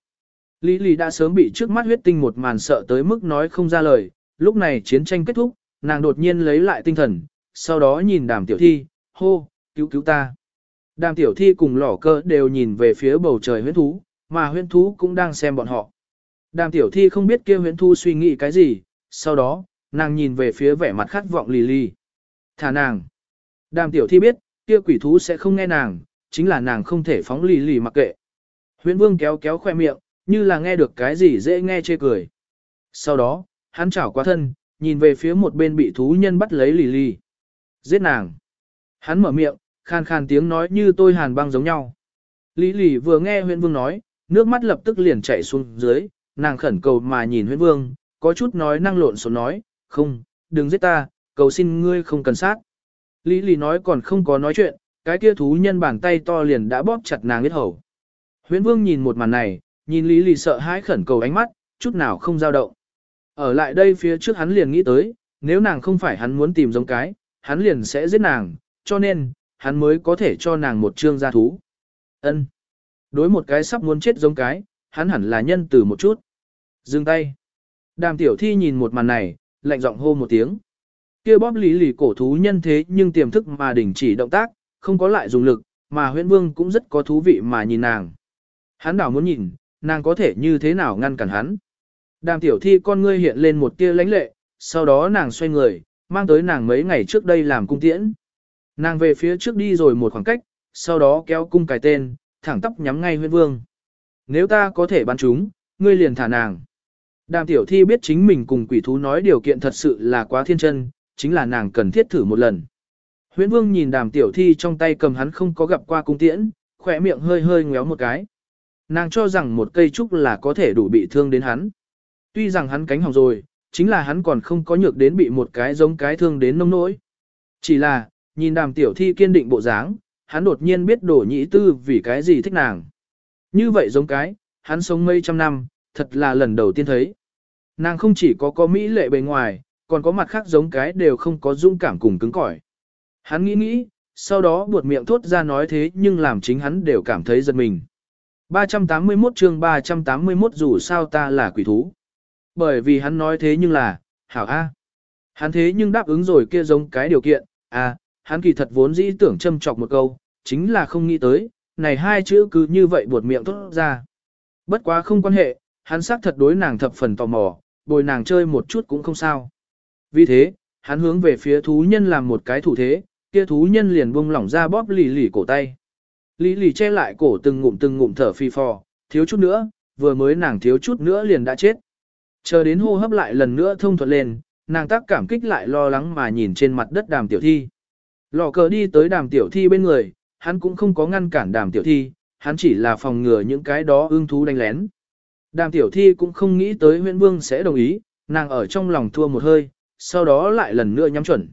Lý Lý đã sớm bị trước mắt huyết tinh một màn sợ tới mức nói không ra lời, lúc này chiến tranh kết thúc, nàng đột nhiên lấy lại tinh thần, sau đó nhìn đàm tiểu thi, hô, cứu cứu ta. Đàm tiểu thi cùng lỏ cơ đều nhìn về phía bầu trời huyết thú, mà huyết thú cũng đang xem bọn họ. Đàm tiểu thi không biết kia huyễn Thu suy nghĩ cái gì, sau đó, nàng nhìn về phía vẻ mặt khát vọng lì lì. Thả nàng. Đàm tiểu thi biết, kia quỷ thú sẽ không nghe nàng, chính là nàng không thể phóng lì lì mặc kệ. Huyễn vương kéo kéo khoe miệng, như là nghe được cái gì dễ nghe chê cười. Sau đó, hắn chảo qua thân, nhìn về phía một bên bị thú nhân bắt lấy lì lì. Giết nàng. Hắn mở miệng, khan khan tiếng nói như tôi hàn băng giống nhau. Lý lì vừa nghe huyễn vương nói, nước mắt lập tức liền chảy xuống dưới, nàng khẩn cầu mà nhìn huyễn vương, có chút nói năng lộn xộn nói, không, đừng giết ta, cầu xin ngươi không cần sát. Lý lì nói còn không có nói chuyện, cái kia thú nhân bàn tay to liền đã bóp chặt nàng huyết hầu. Huyễn vương nhìn một màn này, nhìn Lý lì sợ hãi khẩn cầu ánh mắt, chút nào không dao động. Ở lại đây phía trước hắn liền nghĩ tới, nếu nàng không phải hắn muốn tìm giống cái, hắn liền sẽ giết nàng, cho nên, hắn mới có thể cho nàng một trương gia thú. Ân. Đối một cái sắp muốn chết giống cái, hắn hẳn là nhân từ một chút. Dừng tay. Đàm tiểu thi nhìn một màn này, lạnh giọng hô một tiếng. kia bóp lý lì cổ thú nhân thế nhưng tiềm thức mà đình chỉ động tác, không có lại dùng lực, mà huyễn vương cũng rất có thú vị mà nhìn nàng. Hắn đảo muốn nhìn, nàng có thể như thế nào ngăn cản hắn. Đàm tiểu thi con ngươi hiện lên một tia lãnh lệ, sau đó nàng xoay người, mang tới nàng mấy ngày trước đây làm cung tiễn. Nàng về phía trước đi rồi một khoảng cách, sau đó kéo cung cài tên, thẳng tóc nhắm ngay huyễn vương. Nếu ta có thể bắn chúng, ngươi liền thả nàng. Đàm tiểu thi biết chính mình cùng quỷ thú nói điều kiện thật sự là quá thiên chân, chính là nàng cần thiết thử một lần. Huyễn vương nhìn đàm tiểu thi trong tay cầm hắn không có gặp qua cung tiễn, khỏe miệng hơi hơi ngéo một cái. Nàng cho rằng một cây trúc là có thể đủ bị thương đến hắn. Tuy rằng hắn cánh hỏng rồi, chính là hắn còn không có nhược đến bị một cái giống cái thương đến nông nỗi. Chỉ là, nhìn đàm tiểu thi kiên định bộ dáng, hắn đột nhiên biết đổ nhĩ tư vì cái gì thích nàng. Như vậy giống cái, hắn sống mấy trăm năm, thật là lần đầu tiên thấy. Nàng không chỉ có có mỹ lệ bề ngoài, còn có mặt khác giống cái đều không có dung cảm cùng cứng cỏi. Hắn nghĩ nghĩ, sau đó buột miệng thốt ra nói thế nhưng làm chính hắn đều cảm thấy giật mình. 381 chương 381 dù sao ta là quỷ thú. Bởi vì hắn nói thế nhưng là, hảo A. Hắn thế nhưng đáp ứng rồi kia giống cái điều kiện, à, hắn kỳ thật vốn dĩ tưởng châm chọc một câu, chính là không nghĩ tới, này hai chữ cứ như vậy buột miệng thốt ra. Bất quá không quan hệ, hắn xác thật đối nàng thập phần tò mò, bồi nàng chơi một chút cũng không sao. Vì thế, hắn hướng về phía thú nhân làm một cái thủ thế, kia thú nhân liền buông lỏng ra bóp lì lì cổ tay. Lì lì che lại cổ từng ngụm từng ngụm thở phi phò, thiếu chút nữa, vừa mới nàng thiếu chút nữa liền đã chết. Chờ đến hô hấp lại lần nữa thông thuận lên, nàng tác cảm kích lại lo lắng mà nhìn trên mặt đất đàm tiểu thi. Lò cờ đi tới đàm tiểu thi bên người, hắn cũng không có ngăn cản đàm tiểu thi, hắn chỉ là phòng ngừa những cái đó ương thú đánh lén. Đàm tiểu thi cũng không nghĩ tới huyện vương sẽ đồng ý, nàng ở trong lòng thua một hơi, sau đó lại lần nữa nhắm chuẩn.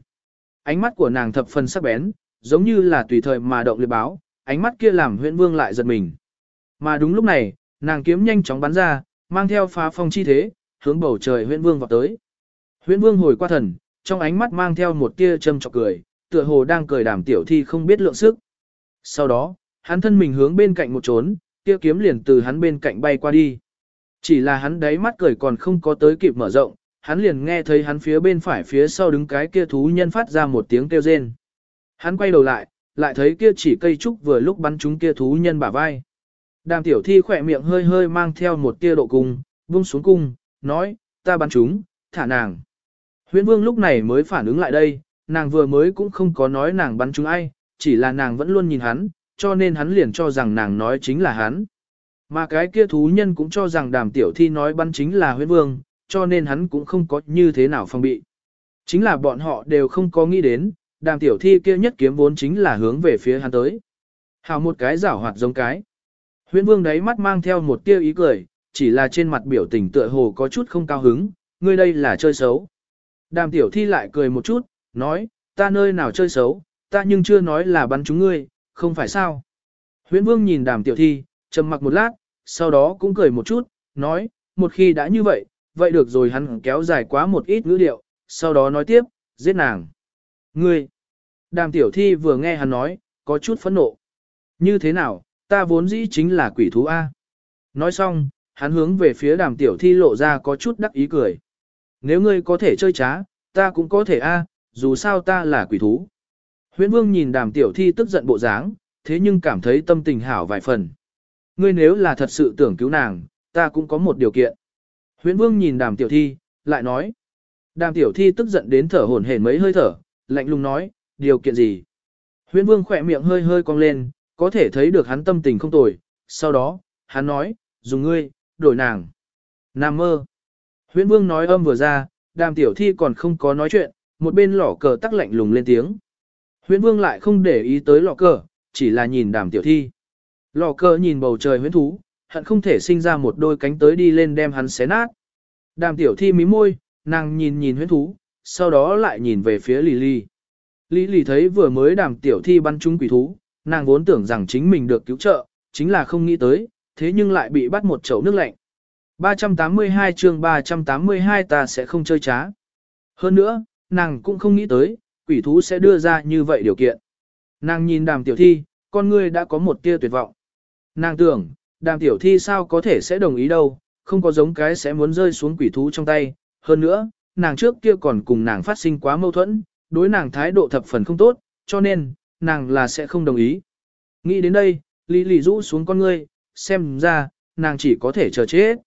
Ánh mắt của nàng thập phần sắc bén, giống như là tùy thời mà động liệt báo, ánh mắt kia làm huyện vương lại giật mình. Mà đúng lúc này, nàng kiếm nhanh chóng bắn ra, mang theo phá phong chi thế, hướng bầu trời huyện vương vào tới. Huyện vương hồi qua thần, trong ánh mắt mang theo một tia châm chọc cười, tựa hồ đang cười đàm tiểu thi không biết lượng sức. Sau đó, hắn thân mình hướng bên cạnh một trốn, tia kiếm liền từ hắn bên cạnh bay qua đi. Chỉ là hắn đáy mắt cười còn không có tới kịp mở rộng, hắn liền nghe thấy hắn phía bên phải phía sau đứng cái kia thú nhân phát ra một tiếng kêu rên. Hắn quay đầu lại, lại thấy kia chỉ cây trúc vừa lúc bắn trúng kia thú nhân bả vai. Đàm tiểu thi khỏe miệng hơi hơi mang theo một tia độ cung, vung xuống cung, nói, ta bắn chúng, thả nàng. Huyễn vương lúc này mới phản ứng lại đây, nàng vừa mới cũng không có nói nàng bắn chúng ai, chỉ là nàng vẫn luôn nhìn hắn, cho nên hắn liền cho rằng nàng nói chính là hắn. Mà cái kia thú nhân cũng cho rằng đàm tiểu thi nói bắn chính là huyết vương, cho nên hắn cũng không có như thế nào phong bị. Chính là bọn họ đều không có nghĩ đến, đàm tiểu thi kia nhất kiếm vốn chính là hướng về phía hắn tới. Hào một cái giảo hoạt giống cái. Huyễn vương đấy mắt mang theo một tia ý cười, chỉ là trên mặt biểu tình tựa hồ có chút không cao hứng, ngươi đây là chơi xấu. Đàm tiểu thi lại cười một chút, nói, ta nơi nào chơi xấu, ta nhưng chưa nói là bắn chúng ngươi, không phải sao. Huyễn vương nhìn đàm tiểu thi, trầm mặc một lát, sau đó cũng cười một chút, nói, một khi đã như vậy, vậy được rồi hắn kéo dài quá một ít ngữ điệu, sau đó nói tiếp, giết nàng. Ngươi! Đàm tiểu thi vừa nghe hắn nói, có chút phẫn nộ. Như thế nào, ta vốn dĩ chính là quỷ thú A. Nói xong, hắn hướng về phía đàm tiểu thi lộ ra có chút đắc ý cười. Nếu ngươi có thể chơi trá, ta cũng có thể A, dù sao ta là quỷ thú. Huyễn vương nhìn đàm tiểu thi tức giận bộ dáng, thế nhưng cảm thấy tâm tình hảo vài phần. Ngươi nếu là thật sự tưởng cứu nàng, ta cũng có một điều kiện. Huyễn vương nhìn đàm tiểu thi, lại nói. Đàm tiểu thi tức giận đến thở hổn hển mấy hơi thở, lạnh lùng nói, điều kiện gì? Huyễn vương khỏe miệng hơi hơi cong lên, có thể thấy được hắn tâm tình không tồi. Sau đó, hắn nói, dùng ngươi, đổi nàng. Nam mơ. Huyễn vương nói âm vừa ra, đàm tiểu thi còn không có nói chuyện, một bên lỏ cờ tắc lạnh lùng lên tiếng. Huyễn vương lại không để ý tới lọ cờ, chỉ là nhìn đàm tiểu thi. Lọ cờ nhìn bầu trời huyễn thú, hận không thể sinh ra một đôi cánh tới đi lên đem hắn xé nát. Đàm tiểu thi mí môi, nàng nhìn nhìn huyễn thú, sau đó lại nhìn về phía lì lì. Lý lì thấy vừa mới đàm tiểu thi bắn trúng quỷ thú, nàng vốn tưởng rằng chính mình được cứu trợ, chính là không nghĩ tới, thế nhưng lại bị bắt một chậu nước lạnh. 382 chương 382 ta sẽ không chơi trá. Hơn nữa, nàng cũng không nghĩ tới, quỷ thú sẽ đưa ra như vậy điều kiện. Nàng nhìn đàm tiểu thi, con ngươi đã có một tia tuyệt vọng. Nàng tưởng, đàm tiểu thi sao có thể sẽ đồng ý đâu, không có giống cái sẽ muốn rơi xuống quỷ thú trong tay. Hơn nữa, nàng trước kia còn cùng nàng phát sinh quá mâu thuẫn, đối nàng thái độ thập phần không tốt, cho nên, nàng là sẽ không đồng ý. Nghĩ đến đây, Lý Lý rũ xuống con ngươi, xem ra, nàng chỉ có thể chờ chết.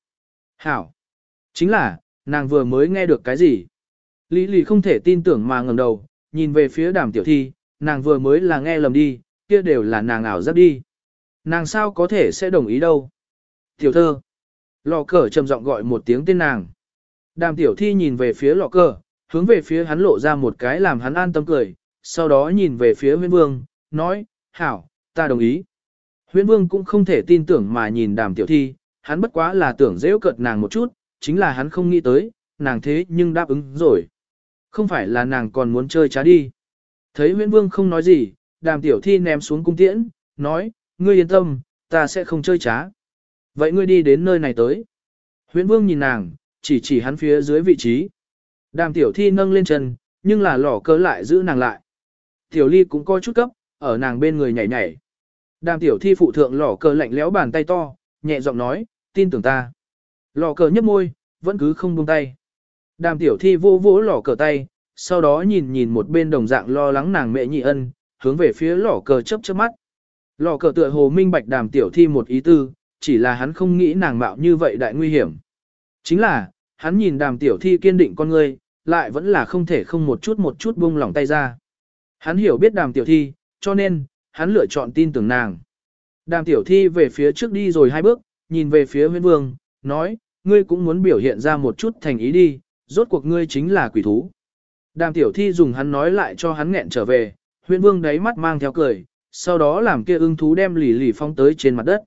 Hảo! Chính là, nàng vừa mới nghe được cái gì? Lý Lý không thể tin tưởng mà ngẩng đầu, nhìn về phía đàm tiểu thi, nàng vừa mới là nghe lầm đi, kia đều là nàng ảo giác đi. Nàng sao có thể sẽ đồng ý đâu? Tiểu thơ! Lò cờ trầm giọng gọi một tiếng tên nàng. Đàm tiểu thi nhìn về phía lò cờ, hướng về phía hắn lộ ra một cái làm hắn an tâm cười, sau đó nhìn về phía huyên vương, nói, hảo, ta đồng ý. Huyên vương cũng không thể tin tưởng mà nhìn đàm tiểu thi, hắn bất quá là tưởng dễ cợt nàng một chút, chính là hắn không nghĩ tới, nàng thế nhưng đáp ứng rồi. Không phải là nàng còn muốn chơi trá đi. Thấy huyên vương không nói gì, đàm tiểu thi ném xuống cung tiễn, nói, ngươi yên tâm, ta sẽ không chơi trá. Vậy ngươi đi đến nơi này tới. Huyễn vương nhìn nàng, chỉ chỉ hắn phía dưới vị trí. Đàm tiểu thi nâng lên chân, nhưng là lỏ cơ lại giữ nàng lại. Tiểu ly cũng coi chút cấp, ở nàng bên người nhảy nhảy. Đàm tiểu thi phụ thượng lỏ cờ lạnh lẽo bàn tay to, nhẹ giọng nói, tin tưởng ta. Lỏ cờ nhấp môi, vẫn cứ không buông tay. Đàm tiểu thi vô vỗ lỏ cờ tay, sau đó nhìn nhìn một bên đồng dạng lo lắng nàng mẹ nhị ân, hướng về phía lỏ cờ chớp chớp mắt. Lò cờ tựa hồ minh bạch đàm tiểu thi một ý tư, chỉ là hắn không nghĩ nàng mạo như vậy đại nguy hiểm. Chính là, hắn nhìn đàm tiểu thi kiên định con người, lại vẫn là không thể không một chút một chút buông lỏng tay ra. Hắn hiểu biết đàm tiểu thi, cho nên, hắn lựa chọn tin tưởng nàng. Đàm tiểu thi về phía trước đi rồi hai bước, nhìn về phía huyên vương, nói, ngươi cũng muốn biểu hiện ra một chút thành ý đi, rốt cuộc ngươi chính là quỷ thú. Đàm tiểu thi dùng hắn nói lại cho hắn nghẹn trở về, huyên vương đáy mắt mang theo cười, sau đó làm kia ưng thú đem lì lì phong tới trên mặt đất.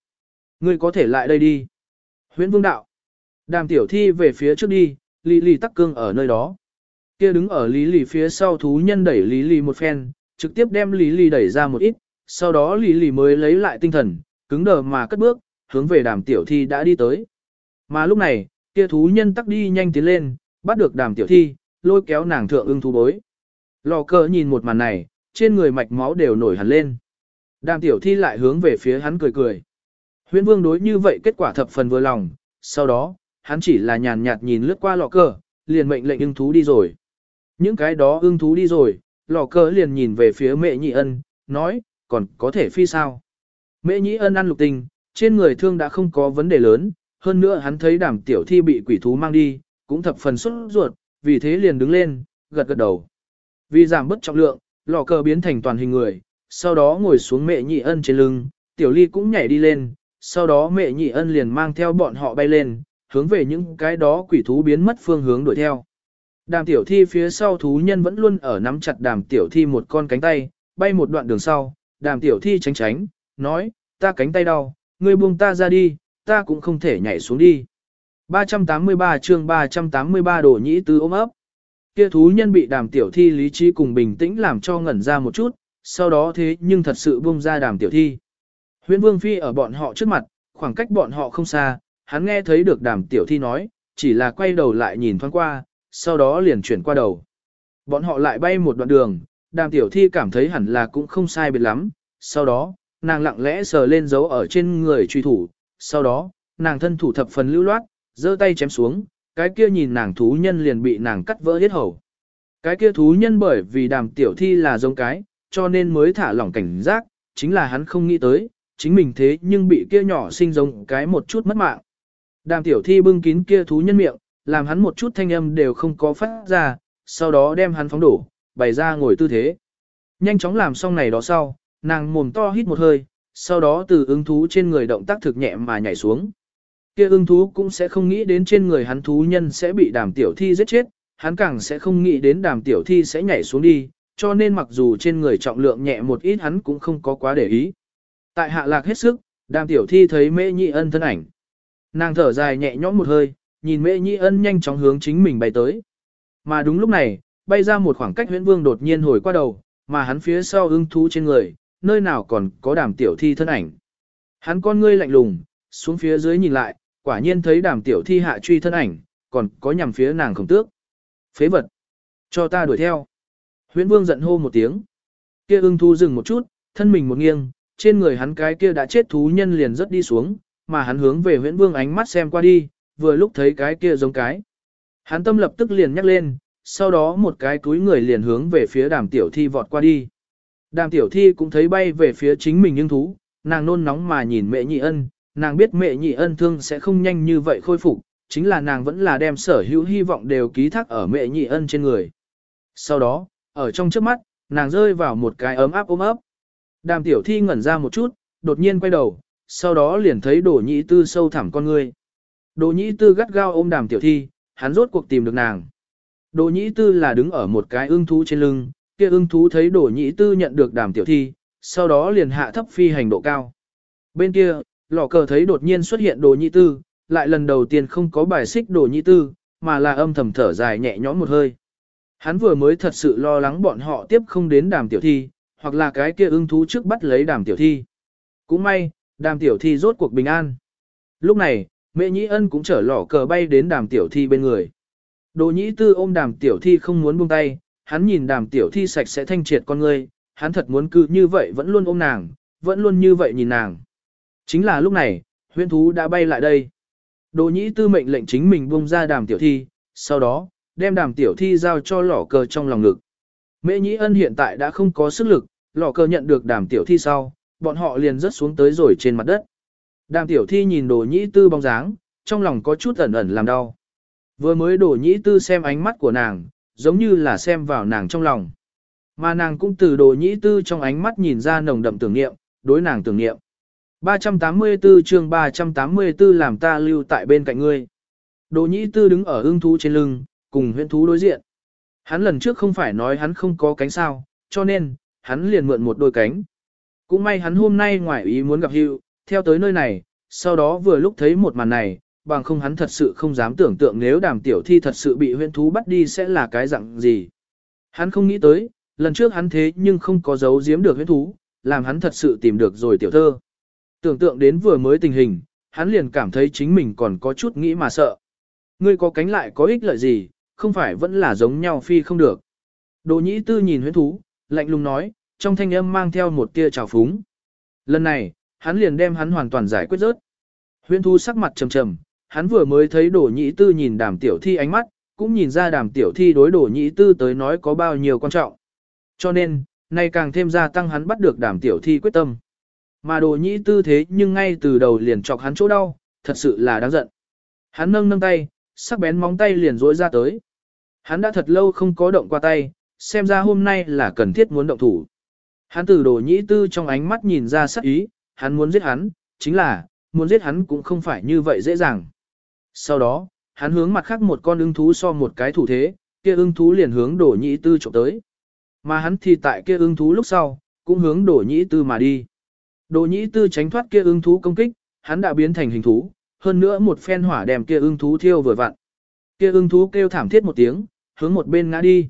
Ngươi có thể lại đây đi. Huyễn vương đạo. Đàm tiểu thi về phía trước đi, lì lì tắc cương ở nơi đó. Kia đứng ở lì lì phía sau thú nhân đẩy lì lì một phen, trực tiếp đem lì lì đẩy ra một ít, sau đó lì lì mới lấy lại tinh thần, cứng đờ mà cất bước, hướng về đàm tiểu thi đã đi tới. Mà lúc này, kia thú nhân tắc đi nhanh tiến lên, bắt được đàm tiểu thi, lôi kéo nàng thượng ưng thú bối. Lò cờ nhìn một màn này, trên người mạch máu đều nổi hẳn lên. Đàm tiểu thi lại hướng về phía hắn cười cười. Huyễn vương đối như vậy kết quả thập phần vừa lòng, sau đó, hắn chỉ là nhàn nhạt nhìn lướt qua lọ cờ, liền mệnh lệnh ưng thú đi rồi. Những cái đó ưng thú đi rồi, lọ cờ liền nhìn về phía mẹ nhị ân, nói, còn có thể phi sao. Mẹ nhị ân ăn lục tình, trên người thương đã không có vấn đề lớn, hơn nữa hắn thấy đảm tiểu thi bị quỷ thú mang đi, cũng thập phần xuất ruột, vì thế liền đứng lên, gật gật đầu. Vì giảm bất trọng lượng, lọ cờ biến thành toàn hình người, sau đó ngồi xuống mẹ nhị ân trên lưng, tiểu ly cũng nhảy đi lên, sau đó mẹ nhị ân liền mang theo bọn họ bay lên, hướng về những cái đó quỷ thú biến mất phương hướng đuổi theo. Đàm tiểu thi phía sau thú nhân vẫn luôn ở nắm chặt đàm tiểu thi một con cánh tay, bay một đoạn đường sau, đàm tiểu thi tránh tránh, nói, ta cánh tay đau, ngươi buông ta ra đi, ta cũng không thể nhảy xuống đi. 383 chương 383 đổ nhĩ tứ ôm ấp. Kia thú nhân bị đàm tiểu thi lý trí cùng bình tĩnh làm cho ngẩn ra một chút, sau đó thế nhưng thật sự buông ra đàm tiểu thi. Huyễn Vương Phi ở bọn họ trước mặt, khoảng cách bọn họ không xa, hắn nghe thấy được đàm tiểu thi nói, chỉ là quay đầu lại nhìn thoáng qua, sau đó liền chuyển qua đầu. Bọn họ lại bay một đoạn đường, đàm tiểu thi cảm thấy hẳn là cũng không sai biệt lắm, sau đó, nàng lặng lẽ sờ lên dấu ở trên người truy thủ, sau đó, nàng thân thủ thập phần lưu loát, giơ tay chém xuống, cái kia nhìn nàng thú nhân liền bị nàng cắt vỡ hết hầu. Cái kia thú nhân bởi vì đàm tiểu thi là giống cái, cho nên mới thả lỏng cảnh giác, chính là hắn không nghĩ tới, chính mình thế nhưng bị kia nhỏ sinh giống cái một chút mất mạng. Đàm tiểu thi bưng kín kia thú nhân miệng, làm hắn một chút thanh âm đều không có phát ra, sau đó đem hắn phóng đổ, bày ra ngồi tư thế. Nhanh chóng làm xong này đó sau, nàng mồm to hít một hơi, sau đó từ ứng thú trên người động tác thực nhẹ mà nhảy xuống. Kia ưng thú cũng sẽ không nghĩ đến trên người hắn thú nhân sẽ bị đàm tiểu thi giết chết, hắn càng sẽ không nghĩ đến đàm tiểu thi sẽ nhảy xuống đi, cho nên mặc dù trên người trọng lượng nhẹ một ít hắn cũng không có quá để ý. Tại hạ lạc hết sức, đàm tiểu thi thấy mễ nhị ân thân ảnh. Nàng thở dài nhẹ nhõm một hơi, nhìn mẹ nhị ân nhanh chóng hướng chính mình bay tới. Mà đúng lúc này, bay ra một khoảng cách huyễn vương đột nhiên hồi qua đầu, mà hắn phía sau ưng thú trên người, nơi nào còn có đàm tiểu thi thân ảnh. Hắn con ngươi lạnh lùng, xuống phía dưới nhìn lại, quả nhiên thấy đàm tiểu thi hạ truy thân ảnh, còn có nhằm phía nàng khổng tước. Phế vật! Cho ta đuổi theo! Huyễn vương giận hô một tiếng. Kia ưng thú dừng một chút, thân mình một nghiêng, trên người hắn cái kia đã chết thú nhân liền rất đi xuống, mà hắn hướng về huyễn vương ánh mắt xem qua đi, vừa lúc thấy cái kia giống cái. Hắn tâm lập tức liền nhắc lên, sau đó một cái túi người liền hướng về phía đàm tiểu thi vọt qua đi. Đàm tiểu thi cũng thấy bay về phía chính mình nhưng thú, nàng nôn nóng mà nhìn mẹ nhị ân, nàng biết mẹ nhị ân thương sẽ không nhanh như vậy khôi phục, chính là nàng vẫn là đem sở hữu hy vọng đều ký thác ở mẹ nhị ân trên người. Sau đó, ở trong trước mắt, nàng rơi vào một cái ấm áp ôm ấp. Đàm tiểu thi ngẩn ra một chút, đột nhiên quay đầu, sau đó liền thấy đổ Nhĩ tư sâu thẳm con người. Đỗ nhĩ tư gắt gao ôm đàm tiểu thi, hắn rốt cuộc tìm được nàng. Đỗ nhĩ tư là đứng ở một cái ưng thú trên lưng, kia ưng thú thấy đỗ nhĩ tư nhận được đàm tiểu thi, sau đó liền hạ thấp phi hành độ cao. Bên kia, lò cờ thấy đột nhiên xuất hiện đỗ nhĩ tư, lại lần đầu tiên không có bài xích đỗ nhĩ tư, mà là âm thầm thở dài nhẹ nhõm một hơi. Hắn vừa mới thật sự lo lắng bọn họ tiếp không đến đàm tiểu thi, hoặc là cái kia ưng thú trước bắt lấy đàm tiểu thi. Cũng may, đàm tiểu thi rốt cuộc bình an. Lúc này, Mẹ Nhĩ Ân cũng trở lỏ cờ bay đến đàm tiểu thi bên người. Đồ Nhĩ Tư ôm đàm tiểu thi không muốn buông tay, hắn nhìn đàm tiểu thi sạch sẽ thanh triệt con người hắn thật muốn cứ như vậy vẫn luôn ôm nàng, vẫn luôn như vậy nhìn nàng. Chính là lúc này, huyên thú đã bay lại đây. Đồ Nhĩ Tư mệnh lệnh chính mình buông ra đàm tiểu thi, sau đó, đem đàm tiểu thi giao cho lỏ cờ trong lòng ngực. Mễ Nhĩ Ân hiện tại đã không có sức lực, lỏ cờ nhận được đàm tiểu thi sau, bọn họ liền rớt xuống tới rồi trên mặt đất. Đàm tiểu thi nhìn đồ nhĩ tư bóng dáng, trong lòng có chút ẩn ẩn làm đau. Vừa mới đồ nhĩ tư xem ánh mắt của nàng, giống như là xem vào nàng trong lòng. Mà nàng cũng từ đồ nhĩ tư trong ánh mắt nhìn ra nồng đậm tưởng niệm, đối nàng tưởng niệm. 384 chương 384 làm ta lưu tại bên cạnh ngươi. Đồ nhĩ tư đứng ở ưng thú trên lưng, cùng huyễn thú đối diện. Hắn lần trước không phải nói hắn không có cánh sao, cho nên, hắn liền mượn một đôi cánh. Cũng may hắn hôm nay ngoài ý muốn gặp hưu, theo tới nơi này, sau đó vừa lúc thấy một màn này, bằng không hắn thật sự không dám tưởng tượng nếu đàm tiểu thi thật sự bị huyễn thú bắt đi sẽ là cái dạng gì. Hắn không nghĩ tới, lần trước hắn thế nhưng không có giấu giếm được huyễn thú, làm hắn thật sự tìm được rồi tiểu thơ. Tưởng tượng đến vừa mới tình hình, hắn liền cảm thấy chính mình còn có chút nghĩ mà sợ. Ngươi có cánh lại có ích lợi gì, không phải vẫn là giống nhau phi không được. Đồ nhĩ tư nhìn huyễn thú, lạnh lùng nói, trong thanh âm mang theo một tia trào phúng. Lần này, hắn liền đem hắn hoàn toàn giải quyết rớt. Huyễn Thú sắc mặt trầm trầm, hắn vừa mới thấy đổ nhĩ tư nhìn đàm tiểu thi ánh mắt, cũng nhìn ra đàm tiểu thi đối đổ nhĩ tư tới nói có bao nhiêu quan trọng. Cho nên, nay càng thêm gia tăng hắn bắt được đàm tiểu thi quyết tâm. Mà đồ nhĩ tư thế nhưng ngay từ đầu liền chọc hắn chỗ đau, thật sự là đáng giận. Hắn nâng nâng tay, sắc bén móng tay liền rối ra tới. Hắn đã thật lâu không có động qua tay, xem ra hôm nay là cần thiết muốn động thủ. Hắn từ đồ nhĩ tư trong ánh mắt nhìn ra sắc ý, hắn muốn giết hắn, chính là, muốn giết hắn cũng không phải như vậy dễ dàng. Sau đó, hắn hướng mặt khác một con ưng thú so một cái thủ thế, kia ưng thú liền hướng đổ nhĩ tư trộm tới. Mà hắn thì tại kia ưng thú lúc sau, cũng hướng đổ nhĩ tư mà đi. Đổ nhĩ tư tránh thoát kia ưng thú công kích, hắn đã biến thành hình thú, hơn nữa một phen hỏa đèm kia ưng thú thiêu vừa vặn. Kia ưng thú kêu thảm thiết một tiếng, hướng một bên ngã đi.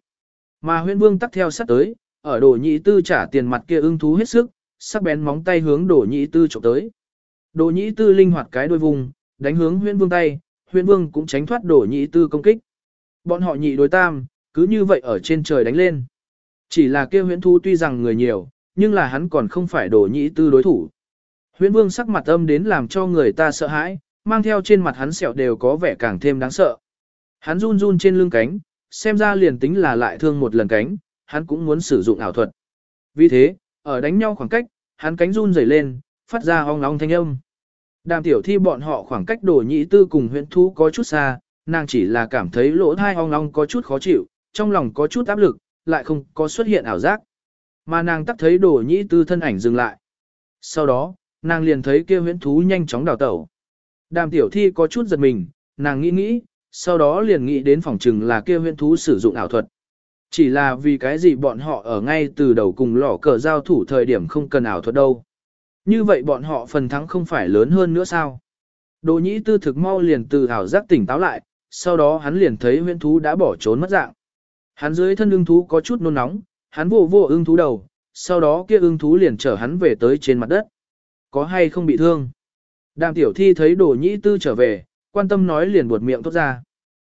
Mà huyễn vương tắt theo sát tới, ở đổ nhị tư trả tiền mặt kia ưng thú hết sức, sắc bén móng tay hướng đổ nhị tư chụp tới. Đổ nhị tư linh hoạt cái đôi vùng, đánh hướng huyễn vương tay, huyễn vương cũng tránh thoát đổ nhị tư công kích. Bọn họ nhị đối tam, cứ như vậy ở trên trời đánh lên. Chỉ là kia huyễn thú tuy rằng người nhiều, nhưng là hắn còn không phải đổ nhị tư đối thủ. Huyễn vương sắc mặt âm đến làm cho người ta sợ hãi, mang theo trên mặt hắn sẹo đều có vẻ càng thêm đáng sợ. Hắn run run trên lưng cánh, xem ra liền tính là lại thương một lần cánh, hắn cũng muốn sử dụng ảo thuật. Vì thế, ở đánh nhau khoảng cách, hắn cánh run rẩy lên, phát ra ong ong thanh âm. Đàm tiểu thi bọn họ khoảng cách đổ nhị tư cùng huyện thú có chút xa, nàng chỉ là cảm thấy lỗ thai ong ong có chút khó chịu, trong lòng có chút áp lực, lại không có xuất hiện ảo giác. Mà nàng tắt thấy đổ nhị tư thân ảnh dừng lại. Sau đó, nàng liền thấy kia huyễn thú nhanh chóng đào tẩu. Đàm tiểu thi có chút giật mình, nàng nghĩ nghĩ, sau đó liền nghĩ đến phòng trừng là kia huyễn thú sử dụng ảo thuật. Chỉ là vì cái gì bọn họ ở ngay từ đầu cùng lỏ cờ giao thủ thời điểm không cần ảo thuật đâu. Như vậy bọn họ phần thắng không phải lớn hơn nữa sao? Đồ nhĩ tư thực mau liền từ ảo giác tỉnh táo lại, sau đó hắn liền thấy huyễn thú đã bỏ trốn mất dạng. Hắn dưới thân ưng thú có chút nôn nóng, hắn vô vô ưng thú đầu, sau đó kia ưng thú liền chở hắn về tới trên mặt đất. Có hay không bị thương? Đàm tiểu thi thấy đồ nhĩ tư trở về, quan tâm nói liền buột miệng tốt ra.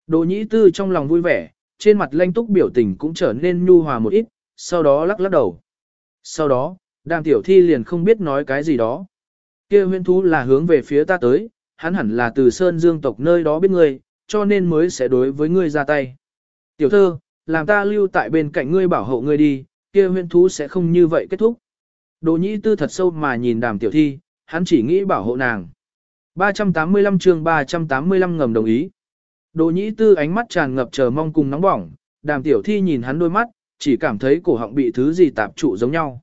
Đồ nhĩ tư trong lòng vui vẻ, trên mặt lanh túc biểu tình cũng trở nên nhu hòa một ít, sau đó lắc lắc đầu. Sau đó, đàm tiểu thi liền không biết nói cái gì đó. kia huyên thú là hướng về phía ta tới, hắn hẳn là từ Sơn Dương tộc nơi đó biết ngươi, cho nên mới sẽ đối với ngươi ra tay. Tiểu thơ, làm ta lưu tại bên cạnh ngươi bảo hộ ngươi đi, kia huyên thú sẽ không như vậy kết thúc. Đồ nhĩ tư thật sâu mà nhìn đàm tiểu thi, hắn chỉ nghĩ bảo hộ nàng. 385 chương 385 ngầm đồng ý. Đồ nhĩ tư ánh mắt tràn ngập chờ mong cùng nóng bỏng, đàm tiểu thi nhìn hắn đôi mắt, chỉ cảm thấy cổ họng bị thứ gì tạp trụ giống nhau.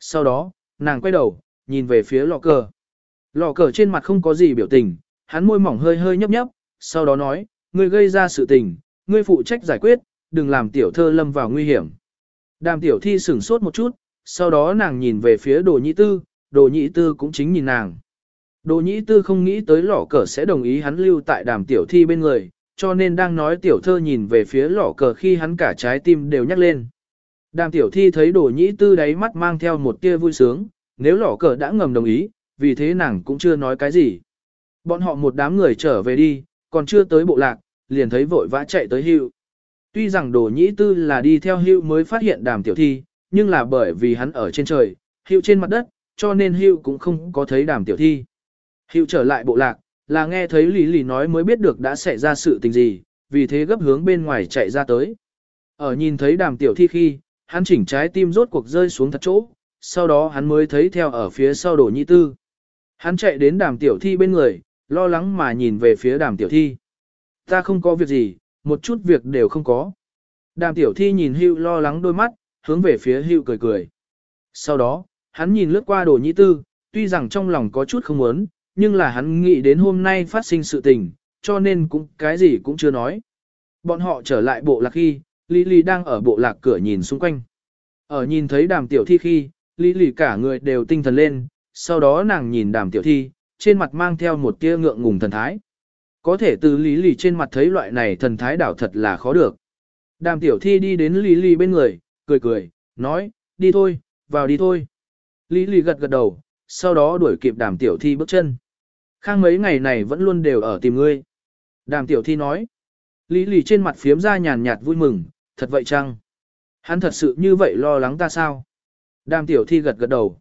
Sau đó, nàng quay đầu, nhìn về phía lò cờ. Lò cờ trên mặt không có gì biểu tình, hắn môi mỏng hơi hơi nhấp nhấp, sau đó nói, ngươi gây ra sự tình, ngươi phụ trách giải quyết, đừng làm tiểu thơ lâm vào nguy hiểm. Đàm tiểu thi sửng sốt một chút, sau đó nàng nhìn về phía đồ nhĩ tư, đồ nhĩ tư cũng chính nhìn nàng. Đồ nhĩ tư không nghĩ tới lỏ cờ sẽ đồng ý hắn lưu tại đàm tiểu thi bên người, cho nên đang nói tiểu thơ nhìn về phía lỏ cờ khi hắn cả trái tim đều nhắc lên. Đàm tiểu thi thấy đồ nhĩ tư đáy mắt mang theo một tia vui sướng, nếu lỏ cờ đã ngầm đồng ý, vì thế nàng cũng chưa nói cái gì. Bọn họ một đám người trở về đi, còn chưa tới bộ lạc, liền thấy vội vã chạy tới hưu. Tuy rằng đồ nhĩ tư là đi theo hưu mới phát hiện đàm tiểu thi, nhưng là bởi vì hắn ở trên trời, hưu trên mặt đất, cho nên hưu cũng không có thấy đàm tiểu thi. Hưu trở lại bộ lạc, là nghe thấy Lý Lý nói mới biết được đã xảy ra sự tình gì, vì thế gấp hướng bên ngoài chạy ra tới. Ở nhìn thấy đàm tiểu thi khi, hắn chỉnh trái tim rốt cuộc rơi xuống thật chỗ, sau đó hắn mới thấy theo ở phía sau đồ Nhi tư. Hắn chạy đến đàm tiểu thi bên người, lo lắng mà nhìn về phía đàm tiểu thi. Ta không có việc gì, một chút việc đều không có. Đàm tiểu thi nhìn hưu lo lắng đôi mắt, hướng về phía hưu cười cười. Sau đó, hắn nhìn lướt qua đồ nhĩ tư, tuy rằng trong lòng có chút không muốn, nhưng là hắn nghĩ đến hôm nay phát sinh sự tình, cho nên cũng cái gì cũng chưa nói. Bọn họ trở lại bộ lạc khi, Lý Lý đang ở bộ lạc cửa nhìn xung quanh. Ở nhìn thấy đàm tiểu thi khi, Lý Lý cả người đều tinh thần lên, sau đó nàng nhìn đàm tiểu thi, trên mặt mang theo một tia ngượng ngùng thần thái. Có thể từ Lý Lý trên mặt thấy loại này thần thái đảo thật là khó được. Đàm tiểu thi đi đến Lý Lý bên người, cười cười, nói, đi thôi, vào đi thôi. Lý Lý gật gật đầu, sau đó đuổi kịp đàm tiểu thi bước chân. Khang mấy ngày này vẫn luôn đều ở tìm ngươi. Đàm tiểu thi nói. Lý Lý trên mặt phiếm ra nhàn nhạt vui mừng, thật vậy chăng? Hắn thật sự như vậy lo lắng ta sao? Đàm tiểu thi gật gật đầu.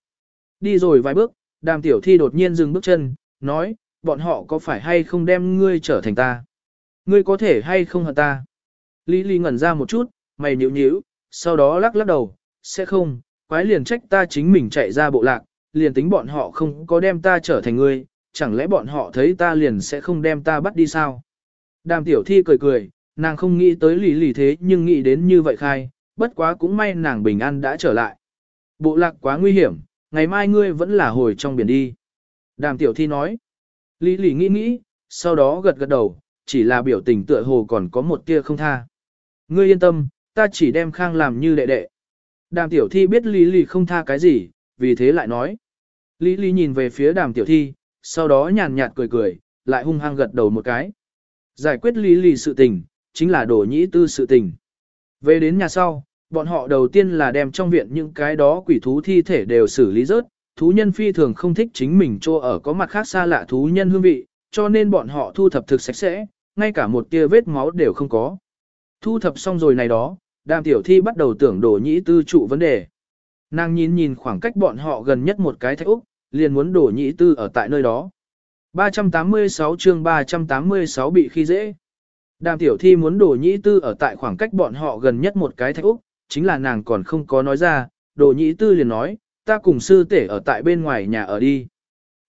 Đi rồi vài bước, đàm tiểu thi đột nhiên dừng bước chân, nói, bọn họ có phải hay không đem ngươi trở thành ta? Ngươi có thể hay không hận ta? Lý Lý ngẩn ra một chút, mày nhíu nhíu, sau đó lắc lắc đầu, sẽ không, quái liền trách ta chính mình chạy ra bộ lạc, liền tính bọn họ không có đem ta trở thành ngươi, chẳng lẽ bọn họ thấy ta liền sẽ không đem ta bắt đi sao? Đàm tiểu thi cười cười, nàng không nghĩ tới lì lì thế nhưng nghĩ đến như vậy khai, bất quá cũng may nàng bình an đã trở lại. Bộ lạc quá nguy hiểm, ngày mai ngươi vẫn là hồi trong biển đi. Đàm tiểu thi nói. Lý lì nghĩ nghĩ, sau đó gật gật đầu, chỉ là biểu tình tựa hồ còn có một tia không tha. Ngươi yên tâm, ta chỉ đem khang làm như đệ đệ. Đàm tiểu thi biết Lý lì không tha cái gì, vì thế lại nói. Lý lý nhìn về phía đàm tiểu thi, sau đó nhàn nhạt cười cười, lại hung hăng gật đầu một cái. Giải quyết Lý lì sự tình, chính là đổ nhĩ tư sự tình. Về đến nhà sau, bọn họ đầu tiên là đem trong viện những cái đó quỷ thú thi thể đều xử lý rớt, thú nhân phi thường không thích chính mình cho ở có mặt khác xa lạ thú nhân hương vị, cho nên bọn họ thu thập thực sạch sẽ, ngay cả một tia vết máu đều không có. Thu thập xong rồi này đó, đàm tiểu thi bắt đầu tưởng đổ nhĩ tư trụ vấn đề. Nàng nhìn nhìn khoảng cách bọn họ gần nhất một cái thạch Úc, liền muốn đổ nhĩ tư ở tại nơi đó. 386 chương 386 bị khi dễ. Đàm tiểu thi muốn đổ nhĩ tư ở tại khoảng cách bọn họ gần nhất một cái thạch Úc, chính là nàng còn không có nói ra, đồ nhĩ tư liền nói, ta cùng sư tể ở tại bên ngoài nhà ở đi.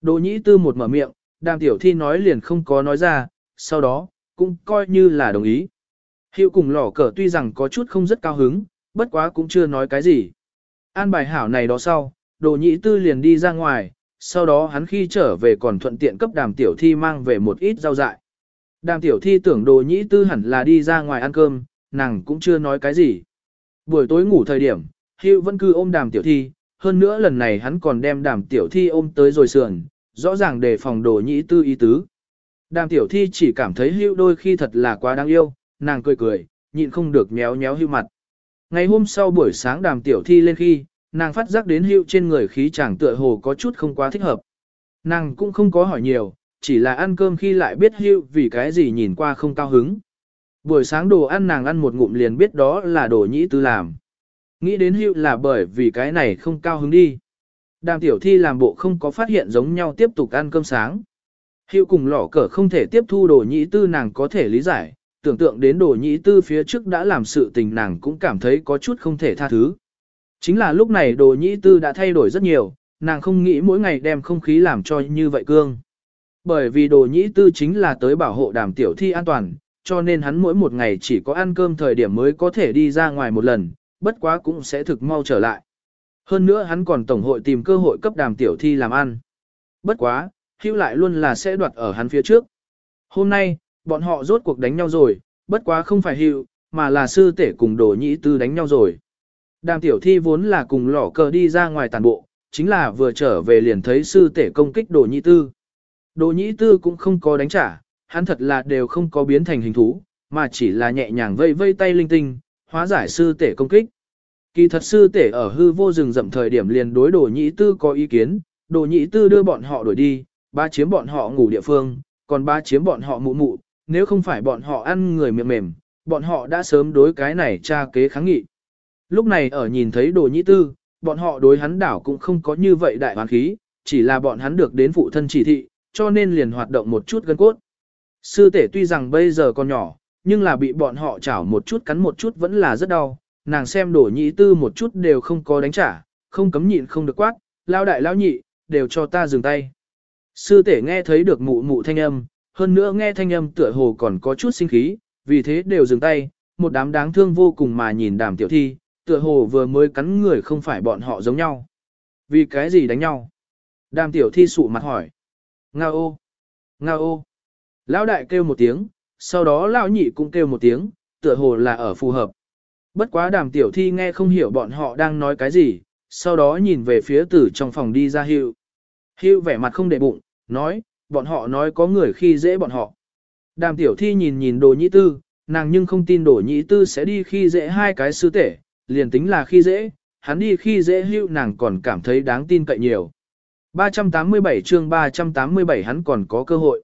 Đồ nhĩ tư một mở miệng, đàm tiểu thi nói liền không có nói ra, sau đó, cũng coi như là đồng ý. Hiệu cùng lỏ cờ tuy rằng có chút không rất cao hứng, bất quá cũng chưa nói cái gì. An bài hảo này đó sau, đồ nhĩ tư liền đi ra ngoài, sau đó hắn khi trở về còn thuận tiện cấp đàm tiểu thi mang về một ít rau dại. Đàm tiểu thi tưởng đồ nhĩ tư hẳn là đi ra ngoài ăn cơm, nàng cũng chưa nói cái gì. Buổi tối ngủ thời điểm, Hiệu vẫn cứ ôm đàm tiểu thi, hơn nữa lần này hắn còn đem đàm tiểu thi ôm tới rồi sườn, rõ ràng đề phòng đồ nhĩ tư ý tứ. Đàm tiểu thi chỉ cảm thấy Hiệu đôi khi thật là quá đáng yêu, nàng cười cười, nhịn không được méo méo hưu mặt. Ngày hôm sau buổi sáng đàm tiểu thi lên khi, nàng phát giác đến hưu trên người khí chàng tựa hồ có chút không quá thích hợp. Nàng cũng không có hỏi nhiều, chỉ là ăn cơm khi lại biết hưu vì cái gì nhìn qua không cao hứng. Buổi sáng đồ ăn nàng ăn một ngụm liền biết đó là đồ nhĩ tư làm. Nghĩ đến hưu là bởi vì cái này không cao hứng đi. Đàm tiểu thi làm bộ không có phát hiện giống nhau tiếp tục ăn cơm sáng. Hiệu cùng lỏ cờ không thể tiếp thu đồ nhĩ tư nàng có thể lý giải, tưởng tượng đến đồ nhĩ tư phía trước đã làm sự tình nàng cũng cảm thấy có chút không thể tha thứ. Chính là lúc này đồ nhĩ tư đã thay đổi rất nhiều, nàng không nghĩ mỗi ngày đem không khí làm cho như vậy cương. Bởi vì đồ nhĩ tư chính là tới bảo hộ đàm tiểu thi an toàn, cho nên hắn mỗi một ngày chỉ có ăn cơm thời điểm mới có thể đi ra ngoài một lần, bất quá cũng sẽ thực mau trở lại. Hơn nữa hắn còn tổng hội tìm cơ hội cấp đàm tiểu thi làm ăn. Bất quá, hữu lại luôn là sẽ đoạt ở hắn phía trước. Hôm nay, bọn họ rốt cuộc đánh nhau rồi, bất quá không phải hiệu, mà là sư tể cùng đồ nhĩ tư đánh nhau rồi. Đàm tiểu thi vốn là cùng lỏ cờ đi ra ngoài tàn bộ, chính là vừa trở về liền thấy sư tể công kích đồ nhĩ tư. Đồ nhĩ tư cũng không có đánh trả, hắn thật là đều không có biến thành hình thú, mà chỉ là nhẹ nhàng vây vây tay linh tinh, hóa giải sư tể công kích. Kỳ thật sư tể ở hư vô rừng rậm thời điểm liền đối đồ nhĩ tư có ý kiến, đồ nhĩ tư đưa bọn họ đuổi đi, ba chiếm bọn họ ngủ địa phương, còn ba chiếm bọn họ mụ mụ, nếu không phải bọn họ ăn người miệng mềm, bọn họ đã sớm đối cái này tra kế kháng nghị. Lúc này ở nhìn thấy đồ nhĩ tư, bọn họ đối hắn đảo cũng không có như vậy đại hoàn khí, chỉ là bọn hắn được đến phụ thân chỉ thị, cho nên liền hoạt động một chút gân cốt. Sư tể tuy rằng bây giờ còn nhỏ, nhưng là bị bọn họ chảo một chút cắn một chút vẫn là rất đau, nàng xem đổ nhị tư một chút đều không có đánh trả, không cấm nhịn không được quát, lao đại lao nhị, đều cho ta dừng tay. Sư tể nghe thấy được mụ mụ thanh âm, hơn nữa nghe thanh âm tựa hồ còn có chút sinh khí, vì thế đều dừng tay, một đám đáng thương vô cùng mà nhìn đàm tiểu thi, tựa hồ vừa mới cắn người không phải bọn họ giống nhau. Vì cái gì đánh nhau? Đàm tiểu thi sụ mặt hỏi. Nga ô! Nga ô! Lão đại kêu một tiếng, sau đó lão nhị cũng kêu một tiếng, tựa hồ là ở phù hợp. Bất quá đàm tiểu thi nghe không hiểu bọn họ đang nói cái gì, sau đó nhìn về phía tử trong phòng đi ra hiệu. Hiệu vẻ mặt không để bụng, nói, bọn họ nói có người khi dễ bọn họ. Đàm tiểu thi nhìn nhìn đồ nhĩ tư, nàng nhưng không tin đồ nhĩ tư sẽ đi khi dễ hai cái sư tể, liền tính là khi dễ, hắn đi khi dễ hữu nàng còn cảm thấy đáng tin cậy nhiều. 387 chương 387 hắn còn có cơ hội.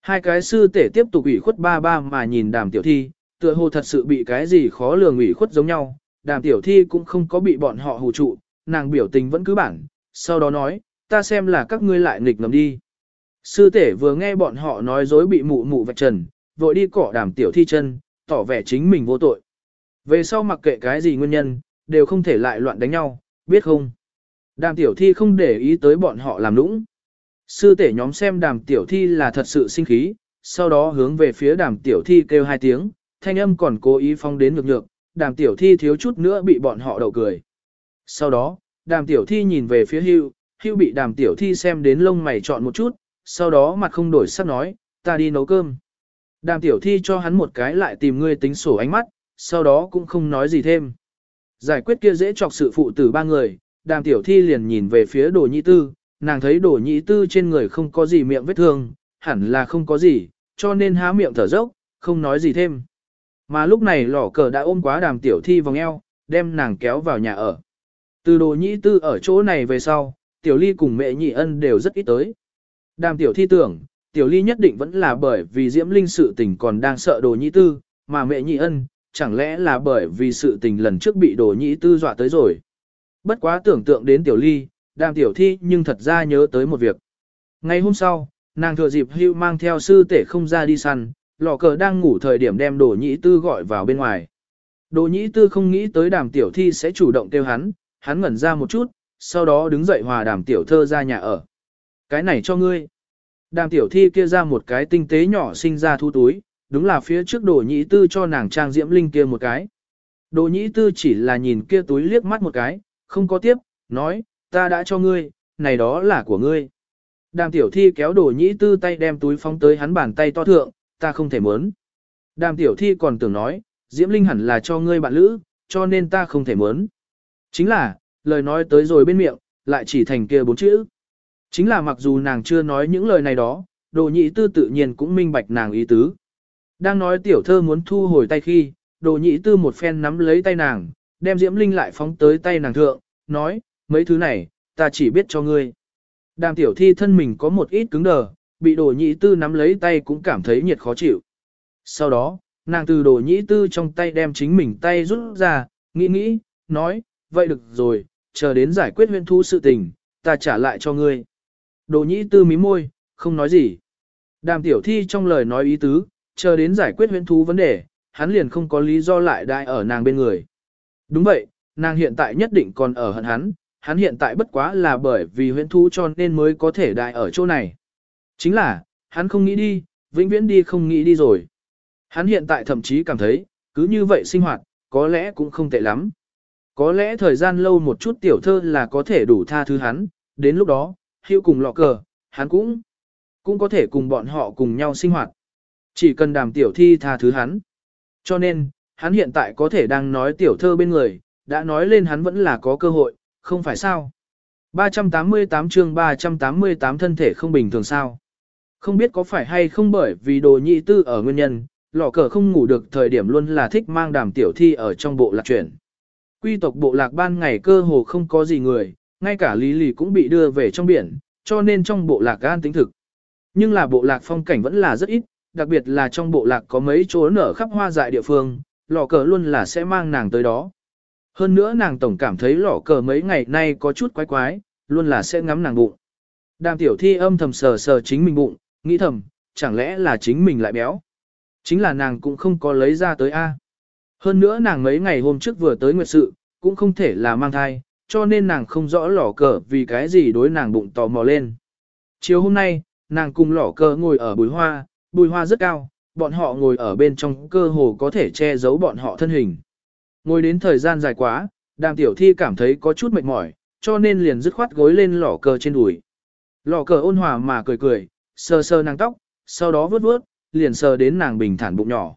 Hai cái sư tể tiếp tục ủy khuất ba ba mà nhìn đàm tiểu thi, tựa hồ thật sự bị cái gì khó lường ủy khuất giống nhau, đàm tiểu thi cũng không có bị bọn họ hù trụ, nàng biểu tình vẫn cứ bản, sau đó nói, ta xem là các ngươi lại nghịch ngầm đi. Sư tể vừa nghe bọn họ nói dối bị mụ mụ vạch trần, vội đi cỏ đàm tiểu thi chân, tỏ vẻ chính mình vô tội. Về sau mặc kệ cái gì nguyên nhân, đều không thể lại loạn đánh nhau, biết không? Đàm tiểu thi không để ý tới bọn họ làm lũng. Sư tể nhóm xem đàm tiểu thi là thật sự sinh khí, sau đó hướng về phía đàm tiểu thi kêu hai tiếng, thanh âm còn cố ý phong đến ngược ngược. đàm tiểu thi thiếu chút nữa bị bọn họ đậu cười. Sau đó, đàm tiểu thi nhìn về phía hưu, hưu bị đàm tiểu thi xem đến lông mày chọn một chút, sau đó mặt không đổi sắc nói, ta đi nấu cơm. Đàm tiểu thi cho hắn một cái lại tìm ngươi tính sổ ánh mắt, sau đó cũng không nói gì thêm. Giải quyết kia dễ chọc sự phụ tử ba người, đàm tiểu thi liền nhìn về phía đồ nhị tư, nàng thấy đồ nhị tư trên người không có gì miệng vết thương, hẳn là không có gì, cho nên há miệng thở dốc, không nói gì thêm. Mà lúc này lỏ cờ đã ôm quá đàm tiểu thi vòng eo, đem nàng kéo vào nhà ở. Từ đồ nhị tư ở chỗ này về sau, tiểu ly cùng mẹ nhị ân đều rất ít tới. Đàm tiểu thi tưởng, tiểu ly nhất định vẫn là bởi vì diễm linh sự tình còn đang sợ đồ nhị tư, mà mẹ nhị ân, chẳng lẽ là bởi vì sự tình lần trước bị đồ nhị tư dọa tới rồi. Bất quá tưởng tượng đến tiểu ly, đàm tiểu thi nhưng thật ra nhớ tới một việc. Ngày hôm sau, nàng thừa dịp hưu mang theo sư tể không ra đi săn, lò cờ đang ngủ thời điểm đem đồ nhị tư gọi vào bên ngoài. Đồ nhị tư không nghĩ tới đàm tiểu thi sẽ chủ động kêu hắn, hắn ngẩn ra một chút, sau đó đứng dậy hòa đàm tiểu thơ ra nhà ở. Cái này cho ngươi. Đàm tiểu thi kia ra một cái tinh tế nhỏ sinh ra thu túi, đúng là phía trước đồ Nhĩ tư cho nàng trang diễm linh kia một cái. Đồ Nhĩ tư chỉ là nhìn kia túi liếc mắt một cái, không có tiếp, nói, ta đã cho ngươi, này đó là của ngươi. Đàm tiểu thi kéo đồ Nhĩ tư tay đem túi phóng tới hắn bàn tay to thượng, ta không thể muốn. Đàm tiểu thi còn tưởng nói, diễm linh hẳn là cho ngươi bạn lữ, cho nên ta không thể muốn. Chính là, lời nói tới rồi bên miệng, lại chỉ thành kia bốn chữ. Chính là mặc dù nàng chưa nói những lời này đó, đồ nhị tư tự nhiên cũng minh bạch nàng ý tứ. Đang nói tiểu thơ muốn thu hồi tay khi, đồ nhị tư một phen nắm lấy tay nàng, đem diễm linh lại phóng tới tay nàng thượng, nói, mấy thứ này, ta chỉ biết cho ngươi. Đàm tiểu thi thân mình có một ít cứng đờ, bị đồ nhị tư nắm lấy tay cũng cảm thấy nhiệt khó chịu. Sau đó, nàng từ đồ nhị tư trong tay đem chính mình tay rút ra, nghĩ nghĩ, nói, vậy được rồi, chờ đến giải quyết huyện thu sự tình, ta trả lại cho ngươi. Đồ Nhĩ tư mí môi, không nói gì. Đàm tiểu thi trong lời nói ý tứ, chờ đến giải quyết Huyễn thú vấn đề, hắn liền không có lý do lại đại ở nàng bên người. Đúng vậy, nàng hiện tại nhất định còn ở hận hắn, hắn hiện tại bất quá là bởi vì huyễn thú cho nên mới có thể đại ở chỗ này. Chính là, hắn không nghĩ đi, vĩnh viễn đi không nghĩ đi rồi. Hắn hiện tại thậm chí cảm thấy, cứ như vậy sinh hoạt, có lẽ cũng không tệ lắm. Có lẽ thời gian lâu một chút tiểu thơ là có thể đủ tha thứ hắn, đến lúc đó, hữu cùng lọ cờ, hắn cũng, cũng có thể cùng bọn họ cùng nhau sinh hoạt. Chỉ cần đàm tiểu thi tha thứ hắn. Cho nên, hắn hiện tại có thể đang nói tiểu thơ bên người, đã nói lên hắn vẫn là có cơ hội, không phải sao. 388 chương 388 thân thể không bình thường sao. Không biết có phải hay không bởi vì đồ nhị tư ở nguyên nhân, lọ cờ không ngủ được thời điểm luôn là thích mang đàm tiểu thi ở trong bộ lạc chuyển. Quy tộc bộ lạc ban ngày cơ hồ không có gì người, ngay cả lý lì cũng bị đưa về trong biển, cho nên trong bộ lạc gan tính thực. Nhưng là bộ lạc phong cảnh vẫn là rất ít, đặc biệt là trong bộ lạc có mấy chỗ nở khắp hoa dại địa phương, lò cờ luôn là sẽ mang nàng tới đó. Hơn nữa nàng tổng cảm thấy lò cờ mấy ngày nay có chút quái quái, luôn là sẽ ngắm nàng bụng. Đàm tiểu thi âm thầm sờ sờ chính mình bụng, nghĩ thầm, chẳng lẽ là chính mình lại béo. Chính là nàng cũng không có lấy ra tới A. Hơn nữa nàng mấy ngày hôm trước vừa tới nguyệt sự, cũng không thể là mang thai, cho nên nàng không rõ lỏ cờ vì cái gì đối nàng bụng tò mò lên. Chiều hôm nay, nàng cùng lỏ cờ ngồi ở bùi hoa, bùi hoa rất cao, bọn họ ngồi ở bên trong cơ hồ có thể che giấu bọn họ thân hình. Ngồi đến thời gian dài quá, đàm tiểu thi cảm thấy có chút mệt mỏi, cho nên liền dứt khoát gối lên lỏ cờ trên đùi. Lỏ cờ ôn hòa mà cười cười, sờ sờ nàng tóc, sau đó vớt vớt, liền sờ đến nàng bình thản bụng nhỏ.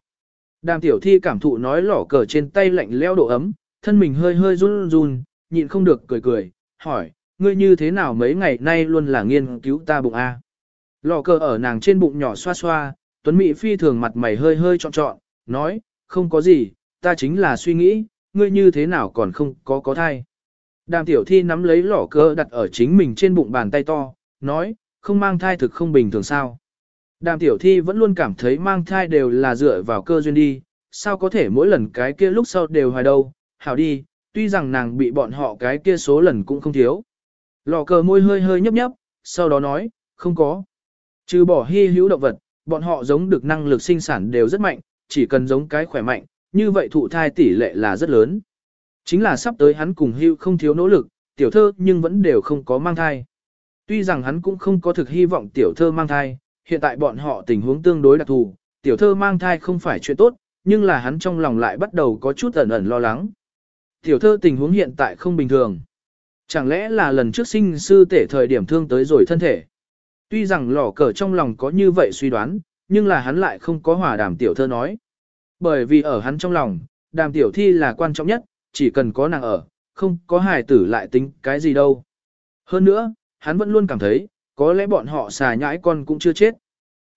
Đàm tiểu thi cảm thụ nói lỏ cờ trên tay lạnh leo độ ấm, thân mình hơi hơi run run, nhịn không được cười cười, hỏi, ngươi như thế nào mấy ngày nay luôn là nghiên cứu ta bụng A. Lò cờ ở nàng trên bụng nhỏ xoa xoa, Tuấn Mỹ phi thường mặt mày hơi hơi trọn trọn, nói, không có gì, ta chính là suy nghĩ, ngươi như thế nào còn không có có thai. Đàm tiểu thi nắm lấy lỏ cờ đặt ở chính mình trên bụng bàn tay to, nói, không mang thai thực không bình thường sao. Đàm tiểu thi vẫn luôn cảm thấy mang thai đều là dựa vào cơ duyên đi, sao có thể mỗi lần cái kia lúc sau đều hoài đâu, hảo đi, tuy rằng nàng bị bọn họ cái kia số lần cũng không thiếu. Lò cờ môi hơi hơi nhấp nhấp, sau đó nói, không có. Trừ bỏ hy hữu động vật, bọn họ giống được năng lực sinh sản đều rất mạnh, chỉ cần giống cái khỏe mạnh, như vậy thụ thai tỷ lệ là rất lớn. Chính là sắp tới hắn cùng hưu không thiếu nỗ lực, tiểu thơ nhưng vẫn đều không có mang thai. Tuy rằng hắn cũng không có thực hy vọng tiểu thơ mang thai, hiện tại bọn họ tình huống tương đối đặc thù, tiểu thơ mang thai không phải chuyện tốt, nhưng là hắn trong lòng lại bắt đầu có chút ẩn ẩn lo lắng. Tiểu thơ tình huống hiện tại không bình thường. Chẳng lẽ là lần trước sinh sư tể thời điểm thương tới rồi thân thể. Tuy rằng lỏ cờ trong lòng có như vậy suy đoán, nhưng là hắn lại không có hòa đàm tiểu thơ nói. Bởi vì ở hắn trong lòng, đàm tiểu thi là quan trọng nhất, chỉ cần có nàng ở, không có hài tử lại tính cái gì đâu. Hơn nữa, hắn vẫn luôn cảm thấy, có lẽ bọn họ xà nhãi con cũng chưa chết.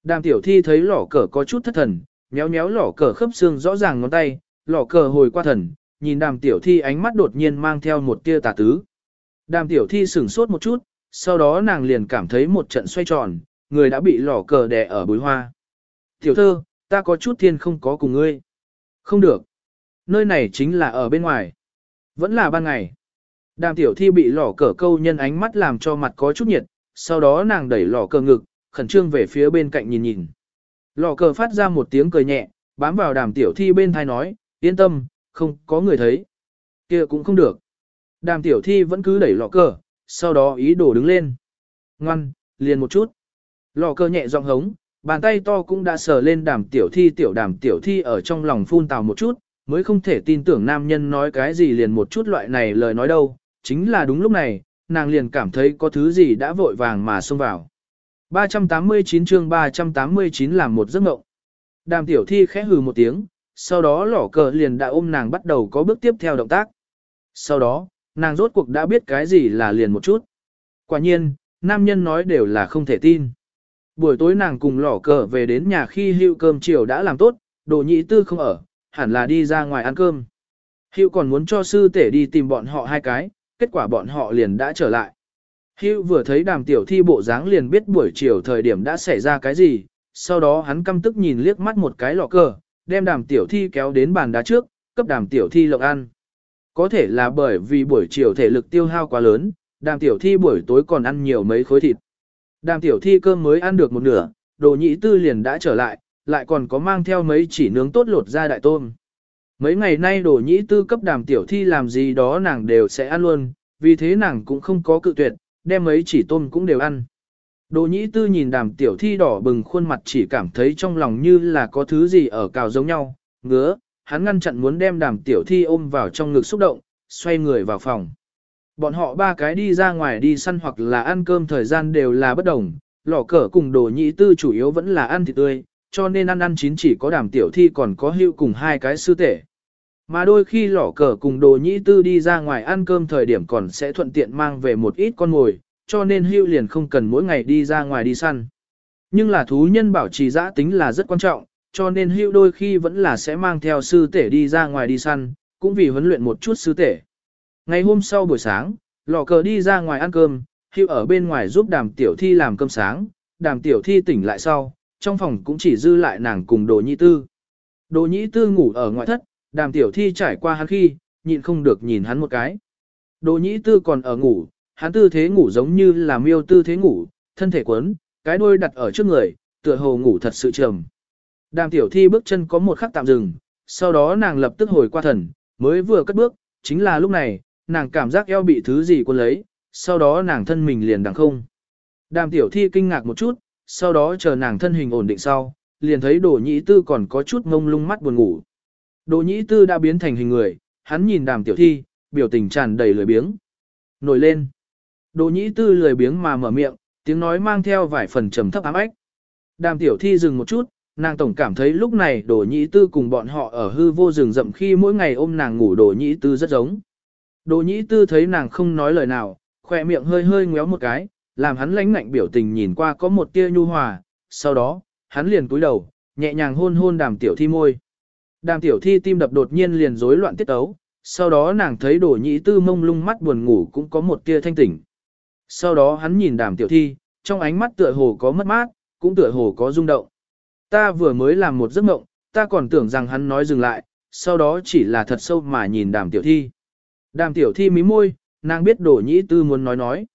Đàm tiểu thi thấy lỏ cờ có chút thất thần, méo méo lỏ cờ khớp xương rõ ràng ngón tay, lỏ cờ hồi qua thần, nhìn đàm tiểu thi ánh mắt đột nhiên mang theo một tia tà tứ. Đàm tiểu thi sửng sốt một chút, sau đó nàng liền cảm thấy một trận xoay tròn, người đã bị lỏ cờ đè ở bối hoa. Tiểu thơ, ta có chút thiên không có cùng ngươi. Không được. Nơi này chính là ở bên ngoài. Vẫn là ban ngày. Đàm tiểu thi bị lỏ cờ câu nhân ánh mắt làm cho mặt có chút nhiệt, sau đó nàng đẩy lỏ cờ ngực, khẩn trương về phía bên cạnh nhìn nhìn. Lỏ cờ phát ra một tiếng cười nhẹ, bám vào đàm tiểu thi bên thai nói, yên tâm, không có người thấy. kia cũng không được. Đàm tiểu thi vẫn cứ đẩy lọ cờ, sau đó ý đồ đứng lên. Ngoan, liền một chút. Lọ cờ nhẹ giọng hống, bàn tay to cũng đã sờ lên đàm tiểu thi tiểu đàm tiểu thi ở trong lòng phun tào một chút, mới không thể tin tưởng nam nhân nói cái gì liền một chút loại này lời nói đâu. Chính là đúng lúc này, nàng liền cảm thấy có thứ gì đã vội vàng mà xông vào. 389 chương 389 làm một giấc mộng. Đàm tiểu thi khẽ hừ một tiếng, sau đó lỏ cờ liền đã ôm nàng bắt đầu có bước tiếp theo động tác. Sau đó, nàng rốt cuộc đã biết cái gì là liền một chút. Quả nhiên, nam nhân nói đều là không thể tin. Buổi tối nàng cùng lỏ cờ về đến nhà khi hữu cơm chiều đã làm tốt, đồ nhị tư không ở, hẳn là đi ra ngoài ăn cơm. Hữu còn muốn cho sư tể đi tìm bọn họ hai cái, kết quả bọn họ liền đã trở lại. Hữu vừa thấy đàm tiểu thi bộ dáng liền biết buổi chiều thời điểm đã xảy ra cái gì, sau đó hắn căm tức nhìn liếc mắt một cái lọ cờ, đem đàm tiểu thi kéo đến bàn đá trước, cấp đàm tiểu thi lộng ăn. Có thể là bởi vì buổi chiều thể lực tiêu hao quá lớn, đàm tiểu thi buổi tối còn ăn nhiều mấy khối thịt. Đàm tiểu thi cơm mới ăn được một nửa, đồ nhị tư liền đã trở lại, lại còn có mang theo mấy chỉ nướng tốt lột ra đại tôm. Mấy ngày nay đồ nhị tư cấp đàm tiểu thi làm gì đó nàng đều sẽ ăn luôn, vì thế nàng cũng không có cự tuyệt, đem mấy chỉ tôm cũng đều ăn. Đồ nhĩ tư nhìn đàm tiểu thi đỏ bừng khuôn mặt chỉ cảm thấy trong lòng như là có thứ gì ở cào giống nhau, ngứa, hắn ngăn chặn muốn đem đàm tiểu thi ôm vào trong ngực xúc động, xoay người vào phòng. Bọn họ ba cái đi ra ngoài đi săn hoặc là ăn cơm thời gian đều là bất đồng, lò cờ cùng đồ nhĩ tư chủ yếu vẫn là ăn thịt tươi, cho nên ăn ăn chín chỉ có đàm tiểu thi còn có hữu cùng hai cái sư tể. Mà đôi khi lỏ cờ cùng đồ nhĩ tư đi ra ngoài ăn cơm thời điểm còn sẽ thuận tiện mang về một ít con mồi, cho nên hưu liền không cần mỗi ngày đi ra ngoài đi săn. Nhưng là thú nhân bảo trì giã tính là rất quan trọng, cho nên hưu đôi khi vẫn là sẽ mang theo sư tể đi ra ngoài đi săn, cũng vì huấn luyện một chút sư tể. Ngày hôm sau buổi sáng, lò cờ đi ra ngoài ăn cơm, hưu ở bên ngoài giúp đàm tiểu thi làm cơm sáng, đàm tiểu thi tỉnh lại sau, trong phòng cũng chỉ dư lại nàng cùng đồ nhị tư. Đồ nhị tư ngủ ở ngoại thất, đàm tiểu thi trải qua hắn khi, nhịn không được nhìn hắn một cái. Đồ nhị tư còn ở ngủ, hắn tư thế ngủ giống như là miêu tư thế ngủ, thân thể quấn, cái đuôi đặt ở trước người, tựa hồ ngủ thật sự trầm. Đàm tiểu thi bước chân có một khắc tạm dừng, sau đó nàng lập tức hồi qua thần, mới vừa cất bước, chính là lúc này, nàng cảm giác eo bị thứ gì cuốn lấy, sau đó nàng thân mình liền đằng không. Đàm tiểu thi kinh ngạc một chút, sau đó chờ nàng thân hình ổn định sau, liền thấy đồ nhĩ tư còn có chút ngông lung mắt buồn ngủ. Đồ nhĩ tư đã biến thành hình người, hắn nhìn đàm tiểu thi, biểu tình tràn đầy lười biếng. Nổi lên. Đồ nhĩ tư lười biếng mà mở miệng, tiếng nói mang theo vài phần trầm thấp ám ách. Đàm tiểu thi dừng một chút, nàng tổng cảm thấy lúc này đồ nhĩ tư cùng bọn họ ở hư vô rừng rậm khi mỗi ngày ôm nàng ngủ đồ nhĩ tư rất giống. Đồ nhĩ tư thấy nàng không nói lời nào, khỏe miệng hơi hơi ngéo một cái, làm hắn lãnh ngạnh biểu tình nhìn qua có một tia nhu hòa, sau đó, hắn liền cúi đầu, nhẹ nhàng hôn hôn đàm tiểu thi môi. Đàm tiểu thi tim đập đột nhiên liền rối loạn tiết ấu, sau đó nàng thấy đồ nhĩ tư mông lung mắt buồn ngủ cũng có một tia thanh tỉnh. Sau đó hắn nhìn đàm tiểu thi, trong ánh mắt tựa hồ có mất mát, cũng tựa hồ có rung động. Ta vừa mới làm một giấc mộng, ta còn tưởng rằng hắn nói dừng lại, sau đó chỉ là thật sâu mà nhìn đàm tiểu thi. Đàm tiểu thi mí môi, nàng biết đồ nhĩ tư muốn nói nói.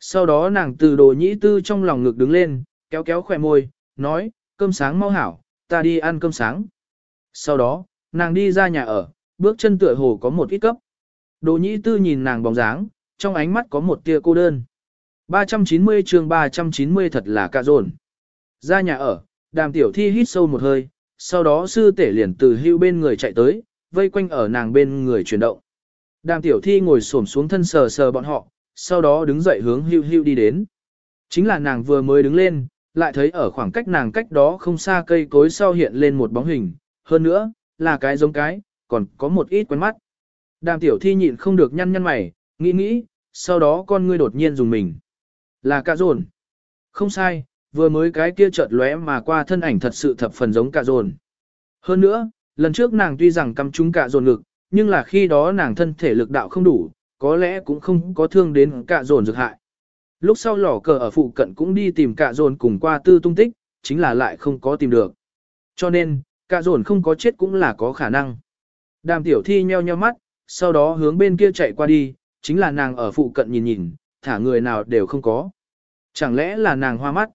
Sau đó nàng từ đồ nhĩ tư trong lòng ngực đứng lên, kéo kéo khỏe môi, nói, cơm sáng mau hảo, ta đi ăn cơm sáng. Sau đó, nàng đi ra nhà ở, bước chân tựa hồ có một ít cấp. Đồ nhĩ tư nhìn nàng bóng dáng, trong ánh mắt có một tia cô đơn. 390 chương 390 thật là cạ dồn. Ra nhà ở, đàm tiểu thi hít sâu một hơi, sau đó sư tể liền từ hưu bên người chạy tới, vây quanh ở nàng bên người chuyển động. Đàm tiểu thi ngồi xổm xuống thân sờ sờ bọn họ, sau đó đứng dậy hướng hưu hưu đi đến. Chính là nàng vừa mới đứng lên, lại thấy ở khoảng cách nàng cách đó không xa cây cối sau hiện lên một bóng hình, hơn nữa, là cái giống cái, còn có một ít quen mắt. Đàm tiểu thi nhịn không được nhăn nhăn mày, nghĩ nghĩ, sau đó con ngươi đột nhiên dùng mình. Là cạ dồn. Không sai, vừa mới cái kia chợt lóe mà qua thân ảnh thật sự thập phần giống cạ dồn. Hơn nữa, lần trước nàng tuy rằng căm trúng cạ dồn ngực, nhưng là khi đó nàng thân thể lực đạo không đủ, có lẽ cũng không có thương đến cạ dồn dược hại. Lúc sau lỏ cờ ở phụ cận cũng đi tìm cạ dồn cùng qua tư tung tích, chính là lại không có tìm được. Cho nên, cạ dồn không có chết cũng là có khả năng. Đàm tiểu thi nheo nheo mắt, sau đó hướng bên kia chạy qua đi, chính là nàng ở phụ cận nhìn nhìn, thả người nào đều không có. Chẳng lẽ là nàng hoa mắt?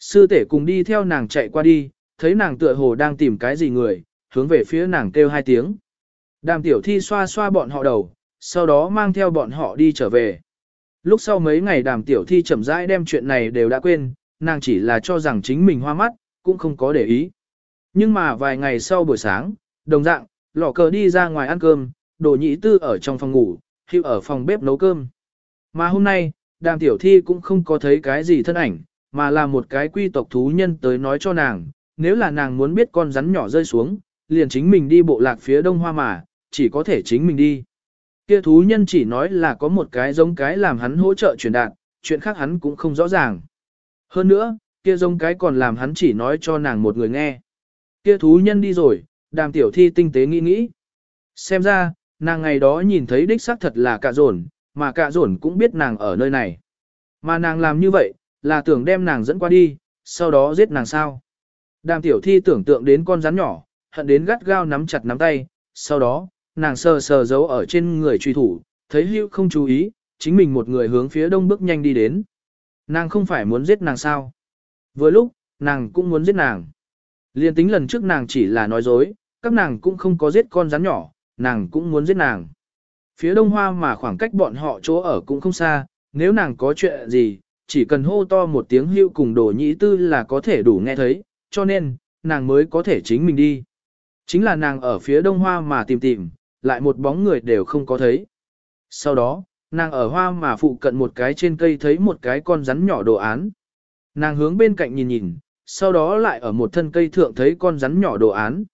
Sư tể cùng đi theo nàng chạy qua đi, thấy nàng tựa hồ đang tìm cái gì người, hướng về phía nàng kêu hai tiếng. Đàm tiểu thi xoa xoa bọn họ đầu, sau đó mang theo bọn họ đi trở về. Lúc sau mấy ngày đàm tiểu thi chậm rãi đem chuyện này đều đã quên, nàng chỉ là cho rằng chính mình hoa mắt, cũng không có để ý. Nhưng mà vài ngày sau buổi sáng, đồng dạng, lọ cờ đi ra ngoài ăn cơm, đồ nhị tư ở trong phòng ngủ, khi ở phòng bếp nấu cơm. Mà hôm nay, đàm tiểu thi cũng không có thấy cái gì thân ảnh, mà là một cái quy tộc thú nhân tới nói cho nàng, nếu là nàng muốn biết con rắn nhỏ rơi xuống, liền chính mình đi bộ lạc phía đông hoa mà, chỉ có thể chính mình đi. Kia thú nhân chỉ nói là có một cái giống cái làm hắn hỗ trợ truyền đạt, chuyện khác hắn cũng không rõ ràng. Hơn nữa, Kia giống cái còn làm hắn chỉ nói cho nàng một người nghe. Kia thú nhân đi rồi, đàm tiểu thi tinh tế nghĩ nghĩ. Xem ra, nàng ngày đó nhìn thấy đích xác thật là cạ dồn, mà cạ dồn cũng biết nàng ở nơi này. Mà nàng làm như vậy, là tưởng đem nàng dẫn qua đi, sau đó giết nàng sao. Đàm tiểu thi tưởng tượng đến con rắn nhỏ, hận đến gắt gao nắm chặt nắm tay, sau đó, nàng sờ sờ giấu ở trên người truy thủ, thấy hữu không chú ý, chính mình một người hướng phía đông bước nhanh đi đến. Nàng không phải muốn giết nàng sao. Vừa lúc, nàng cũng muốn giết nàng. Liên tính lần trước nàng chỉ là nói dối, các nàng cũng không có giết con rắn nhỏ, nàng cũng muốn giết nàng. Phía đông hoa mà khoảng cách bọn họ chỗ ở cũng không xa, nếu nàng có chuyện gì, chỉ cần hô to một tiếng hưu cùng đồ nhĩ tư là có thể đủ nghe thấy, cho nên, nàng mới có thể chính mình đi. Chính là nàng ở phía đông hoa mà tìm tìm, lại một bóng người đều không có thấy. Sau đó, nàng ở hoa mà phụ cận một cái trên cây thấy một cái con rắn nhỏ đồ án. Nàng hướng bên cạnh nhìn nhìn, sau đó lại ở một thân cây thượng thấy con rắn nhỏ đồ án.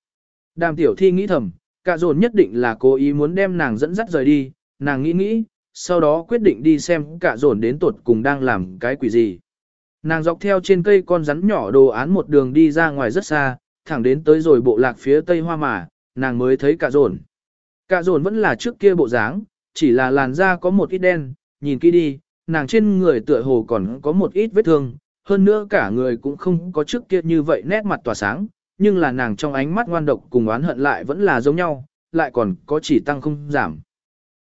Đàm tiểu thi nghĩ thầm, cả dồn nhất định là cố ý muốn đem nàng dẫn dắt rời đi, nàng nghĩ nghĩ, sau đó quyết định đi xem cả dồn đến tuột cùng đang làm cái quỷ gì. Nàng dọc theo trên cây con rắn nhỏ đồ án một đường đi ra ngoài rất xa, thẳng đến tới rồi bộ lạc phía tây hoa mà, nàng mới thấy cả dồn. Cả dồn vẫn là trước kia bộ dáng, chỉ là làn da có một ít đen, nhìn kỹ đi, nàng trên người tựa hồ còn có một ít vết thương, hơn nữa cả người cũng không có trước kia như vậy nét mặt tỏa sáng, nhưng là nàng trong ánh mắt ngoan độc cùng oán hận lại vẫn là giống nhau, lại còn có chỉ tăng không giảm.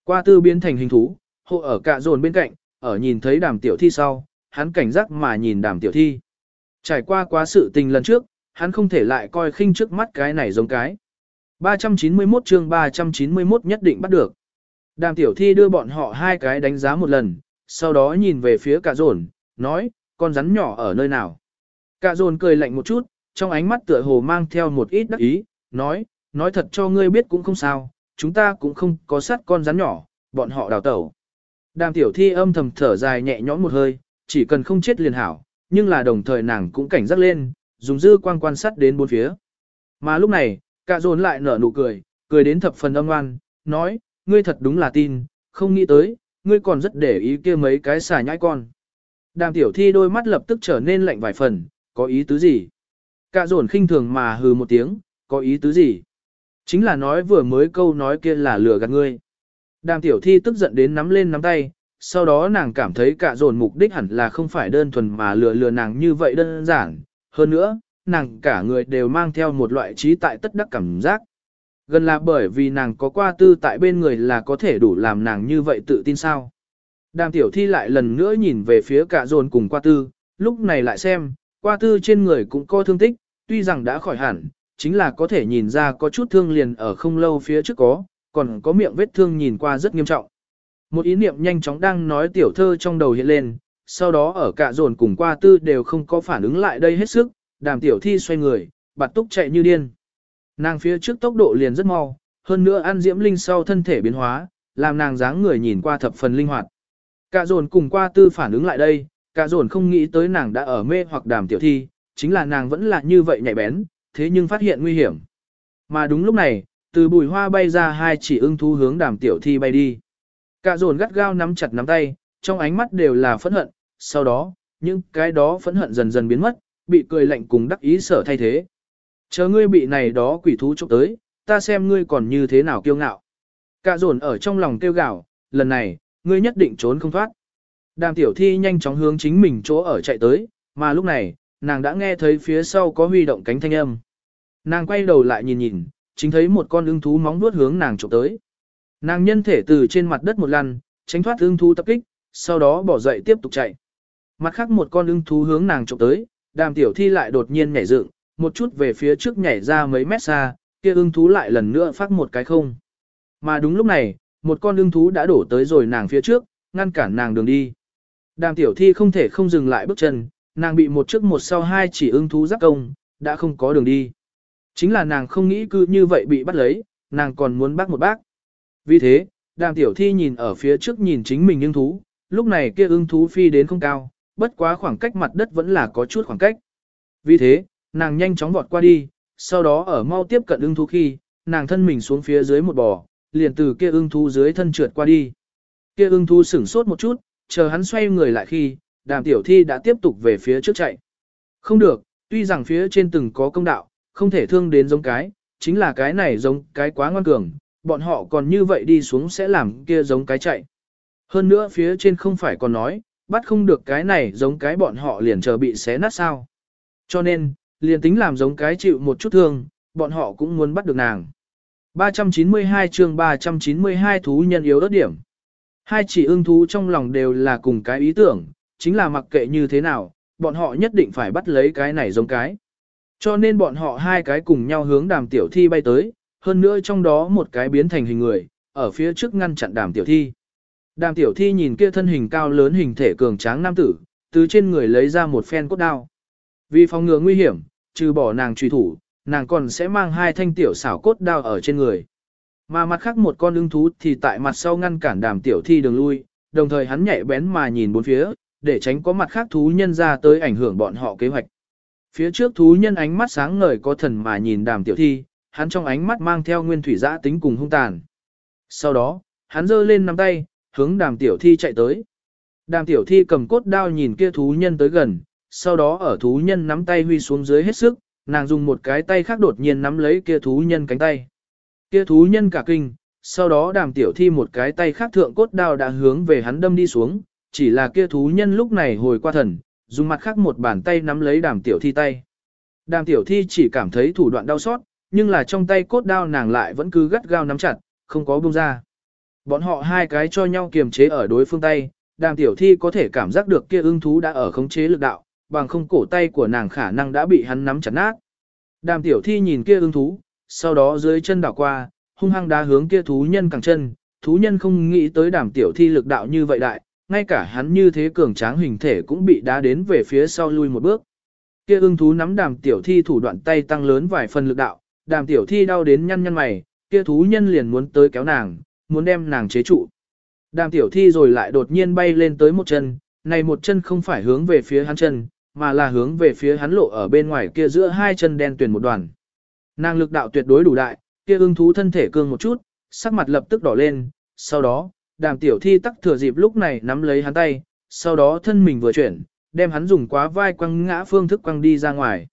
Qua tư biến thành hình thú, hộ ở cạ dồn bên cạnh, ở nhìn thấy đàm tiểu thi sau, hắn cảnh giác mà nhìn đàm tiểu thi. Trải qua quá sự tình lần trước, hắn không thể lại coi khinh trước mắt cái này giống cái. 391 chương 391 nhất định bắt được. Đàm tiểu thi đưa bọn họ hai cái đánh giá một lần, sau đó nhìn về phía cả dồn, nói, con rắn nhỏ ở nơi nào. Cả dồn cười lạnh một chút, trong ánh mắt tựa hồ mang theo một ít đắc ý, nói, nói thật cho ngươi biết cũng không sao, chúng ta cũng không có sát con rắn nhỏ, bọn họ đào tẩu. Đàm tiểu thi âm thầm thở dài nhẹ nhõm một hơi, chỉ cần không chết liền hảo, nhưng là đồng thời nàng cũng cảnh giác lên, dùng dư quang quan sát đến bốn phía. Mà lúc này, cả dồn lại nở nụ cười, cười đến thập phần âm ngoan, nói, ngươi thật đúng là tin, không nghĩ tới, ngươi còn rất để ý kia mấy cái xà nhãi con. Đàm tiểu thi đôi mắt lập tức trở nên lạnh vài phần, có ý tứ gì? Cả dồn khinh thường mà hừ một tiếng, có ý tứ gì? Chính là nói vừa mới câu nói kia là lừa gạt ngươi. Đàm tiểu thi tức giận đến nắm lên nắm tay, sau đó nàng cảm thấy cả dồn mục đích hẳn là không phải đơn thuần mà lừa lừa nàng như vậy đơn giản. Hơn nữa, nàng cả người đều mang theo một loại trí tại tất đắc cảm giác. Gần là bởi vì nàng có qua tư tại bên người là có thể đủ làm nàng như vậy tự tin sao. Đàm tiểu thi lại lần nữa nhìn về phía cả dồn cùng qua tư, lúc này lại xem, qua tư trên người cũng có thương tích, tuy rằng đã khỏi hẳn, chính là có thể nhìn ra có chút thương liền ở không lâu phía trước có, còn có miệng vết thương nhìn qua rất nghiêm trọng. Một ý niệm nhanh chóng đang nói tiểu thơ trong đầu hiện lên, sau đó ở cả dồn cùng qua tư đều không có phản ứng lại đây hết sức, đàm tiểu thi xoay người, bạt túc chạy như điên. Nàng phía trước tốc độ liền rất mau, hơn nữa ăn diễm linh sau thân thể biến hóa, làm nàng dáng người nhìn qua thập phần linh hoạt. Cả dồn cùng qua tư phản ứng lại đây, cả dồn không nghĩ tới nàng đã ở mê hoặc đàm tiểu thi, chính là nàng vẫn là như vậy nhạy bén, thế nhưng phát hiện nguy hiểm. Mà đúng lúc này, từ bùi hoa bay ra hai chỉ ưng thú hướng đàm tiểu thi bay đi. Cả dồn gắt gao nắm chặt nắm tay, trong ánh mắt đều là phẫn hận, sau đó, những cái đó phẫn hận dần dần biến mất, bị cười lạnh cùng đắc ý sở thay thế. Chờ ngươi bị này đó quỷ thú chụp tới, ta xem ngươi còn như thế nào kiêu ngạo. Cả dồn ở trong lòng kêu gạo, lần này, ngươi nhất định trốn không thoát. Đàm tiểu thi nhanh chóng hướng chính mình chỗ ở chạy tới, mà lúc này, nàng đã nghe thấy phía sau có huy động cánh thanh âm. Nàng quay đầu lại nhìn nhìn, chính thấy một con ưng thú móng vuốt hướng nàng chụp tới. Nàng nhân thể từ trên mặt đất một lần, tránh thoát ưng thú tập kích, sau đó bỏ dậy tiếp tục chạy. Mặt khác một con ưng thú hướng nàng chụp tới, đàm tiểu thi lại đột nhiên nhảy dựng, một chút về phía trước nhảy ra mấy mét xa, kia ưng thú lại lần nữa phát một cái không. Mà đúng lúc này, một con ưng thú đã đổ tới rồi nàng phía trước, ngăn cản nàng đường đi. Đàm tiểu thi không thể không dừng lại bước chân, nàng bị một trước một sau hai chỉ ưng thú giáp công, đã không có đường đi. Chính là nàng không nghĩ cứ như vậy bị bắt lấy, nàng còn muốn bác một bác. Vì thế, đàm tiểu thi nhìn ở phía trước nhìn chính mình ưng thú, lúc này kia ưng thú phi đến không cao, bất quá khoảng cách mặt đất vẫn là có chút khoảng cách. Vì thế, nàng nhanh chóng vọt qua đi, sau đó ở mau tiếp cận ưng thú khi, nàng thân mình xuống phía dưới một bò, liền từ kia ưng thú dưới thân trượt qua đi. Kia ưng thú sửng sốt một chút, chờ hắn xoay người lại khi, đàm tiểu thi đã tiếp tục về phía trước chạy. Không được, tuy rằng phía trên từng có công đạo, không thể thương đến giống cái, chính là cái này giống cái quá ngoan cường, bọn họ còn như vậy đi xuống sẽ làm kia giống cái chạy. Hơn nữa phía trên không phải còn nói, bắt không được cái này giống cái bọn họ liền chờ bị xé nát sao. Cho nên, liền tính làm giống cái chịu một chút thương, bọn họ cũng muốn bắt được nàng. 392 chương 392 thú nhân yếu đất điểm. Hai chỉ ưng thú trong lòng đều là cùng cái ý tưởng, chính là mặc kệ như thế nào, bọn họ nhất định phải bắt lấy cái này giống cái. Cho nên bọn họ hai cái cùng nhau hướng đàm tiểu thi bay tới, hơn nữa trong đó một cái biến thành hình người, ở phía trước ngăn chặn đàm tiểu thi. Đàm tiểu thi nhìn kia thân hình cao lớn hình thể cường tráng nam tử, từ trên người lấy ra một phen cốt đao. Vì phòng ngừa nguy hiểm, trừ bỏ nàng truy thủ, nàng còn sẽ mang hai thanh tiểu xảo cốt đao ở trên người. Mà mặt khác một con ưng thú thì tại mặt sau ngăn cản đàm tiểu thi đường lui, đồng thời hắn nhạy bén mà nhìn bốn phía, để tránh có mặt khác thú nhân ra tới ảnh hưởng bọn họ kế hoạch. Phía trước thú nhân ánh mắt sáng ngời có thần mà nhìn đàm tiểu thi, hắn trong ánh mắt mang theo nguyên thủy giã tính cùng hung tàn. Sau đó, hắn giơ lên nắm tay, hướng đàm tiểu thi chạy tới. Đàm tiểu thi cầm cốt đao nhìn kia thú nhân tới gần, sau đó ở thú nhân nắm tay huy xuống dưới hết sức, nàng dùng một cái tay khác đột nhiên nắm lấy kia thú nhân cánh tay. Kia thú nhân cả kinh, sau đó đàm tiểu thi một cái tay khác thượng cốt đao đã hướng về hắn đâm đi xuống, chỉ là kia thú nhân lúc này hồi qua thần, dùng mặt khác một bàn tay nắm lấy đàm tiểu thi tay. Đàm tiểu thi chỉ cảm thấy thủ đoạn đau xót, nhưng là trong tay cốt đao nàng lại vẫn cứ gắt gao nắm chặt, không có buông ra. Bọn họ hai cái cho nhau kiềm chế ở đối phương tay, đàm tiểu thi có thể cảm giác được kia ưng thú đã ở khống chế lực đạo, bằng không cổ tay của nàng khả năng đã bị hắn nắm chặt nát. Đàm tiểu thi nhìn kia ưng thú, sau đó dưới chân đảo qua, hung hăng đá hướng kia thú nhân cẳng chân, thú nhân không nghĩ tới đàm tiểu thi lực đạo như vậy đại, ngay cả hắn như thế cường tráng hình thể cũng bị đá đến về phía sau lui một bước. Kia ưng thú nắm đàm tiểu thi thủ đoạn tay tăng lớn vài phần lực đạo, đàm tiểu thi đau đến nhăn nhăn mày, kia thú nhân liền muốn tới kéo nàng, muốn đem nàng chế trụ. Đàm tiểu thi rồi lại đột nhiên bay lên tới một chân, này một chân không phải hướng về phía hắn chân, mà là hướng về phía hắn lộ ở bên ngoài kia giữa hai chân đen tuyển một đoàn. Nàng lực đạo tuyệt đối đủ đại, kia ưng thú thân thể cương một chút, sắc mặt lập tức đỏ lên, sau đó, đàm tiểu thi tắc thừa dịp lúc này nắm lấy hắn tay, sau đó thân mình vừa chuyển, đem hắn dùng quá vai quăng ngã phương thức quăng đi ra ngoài.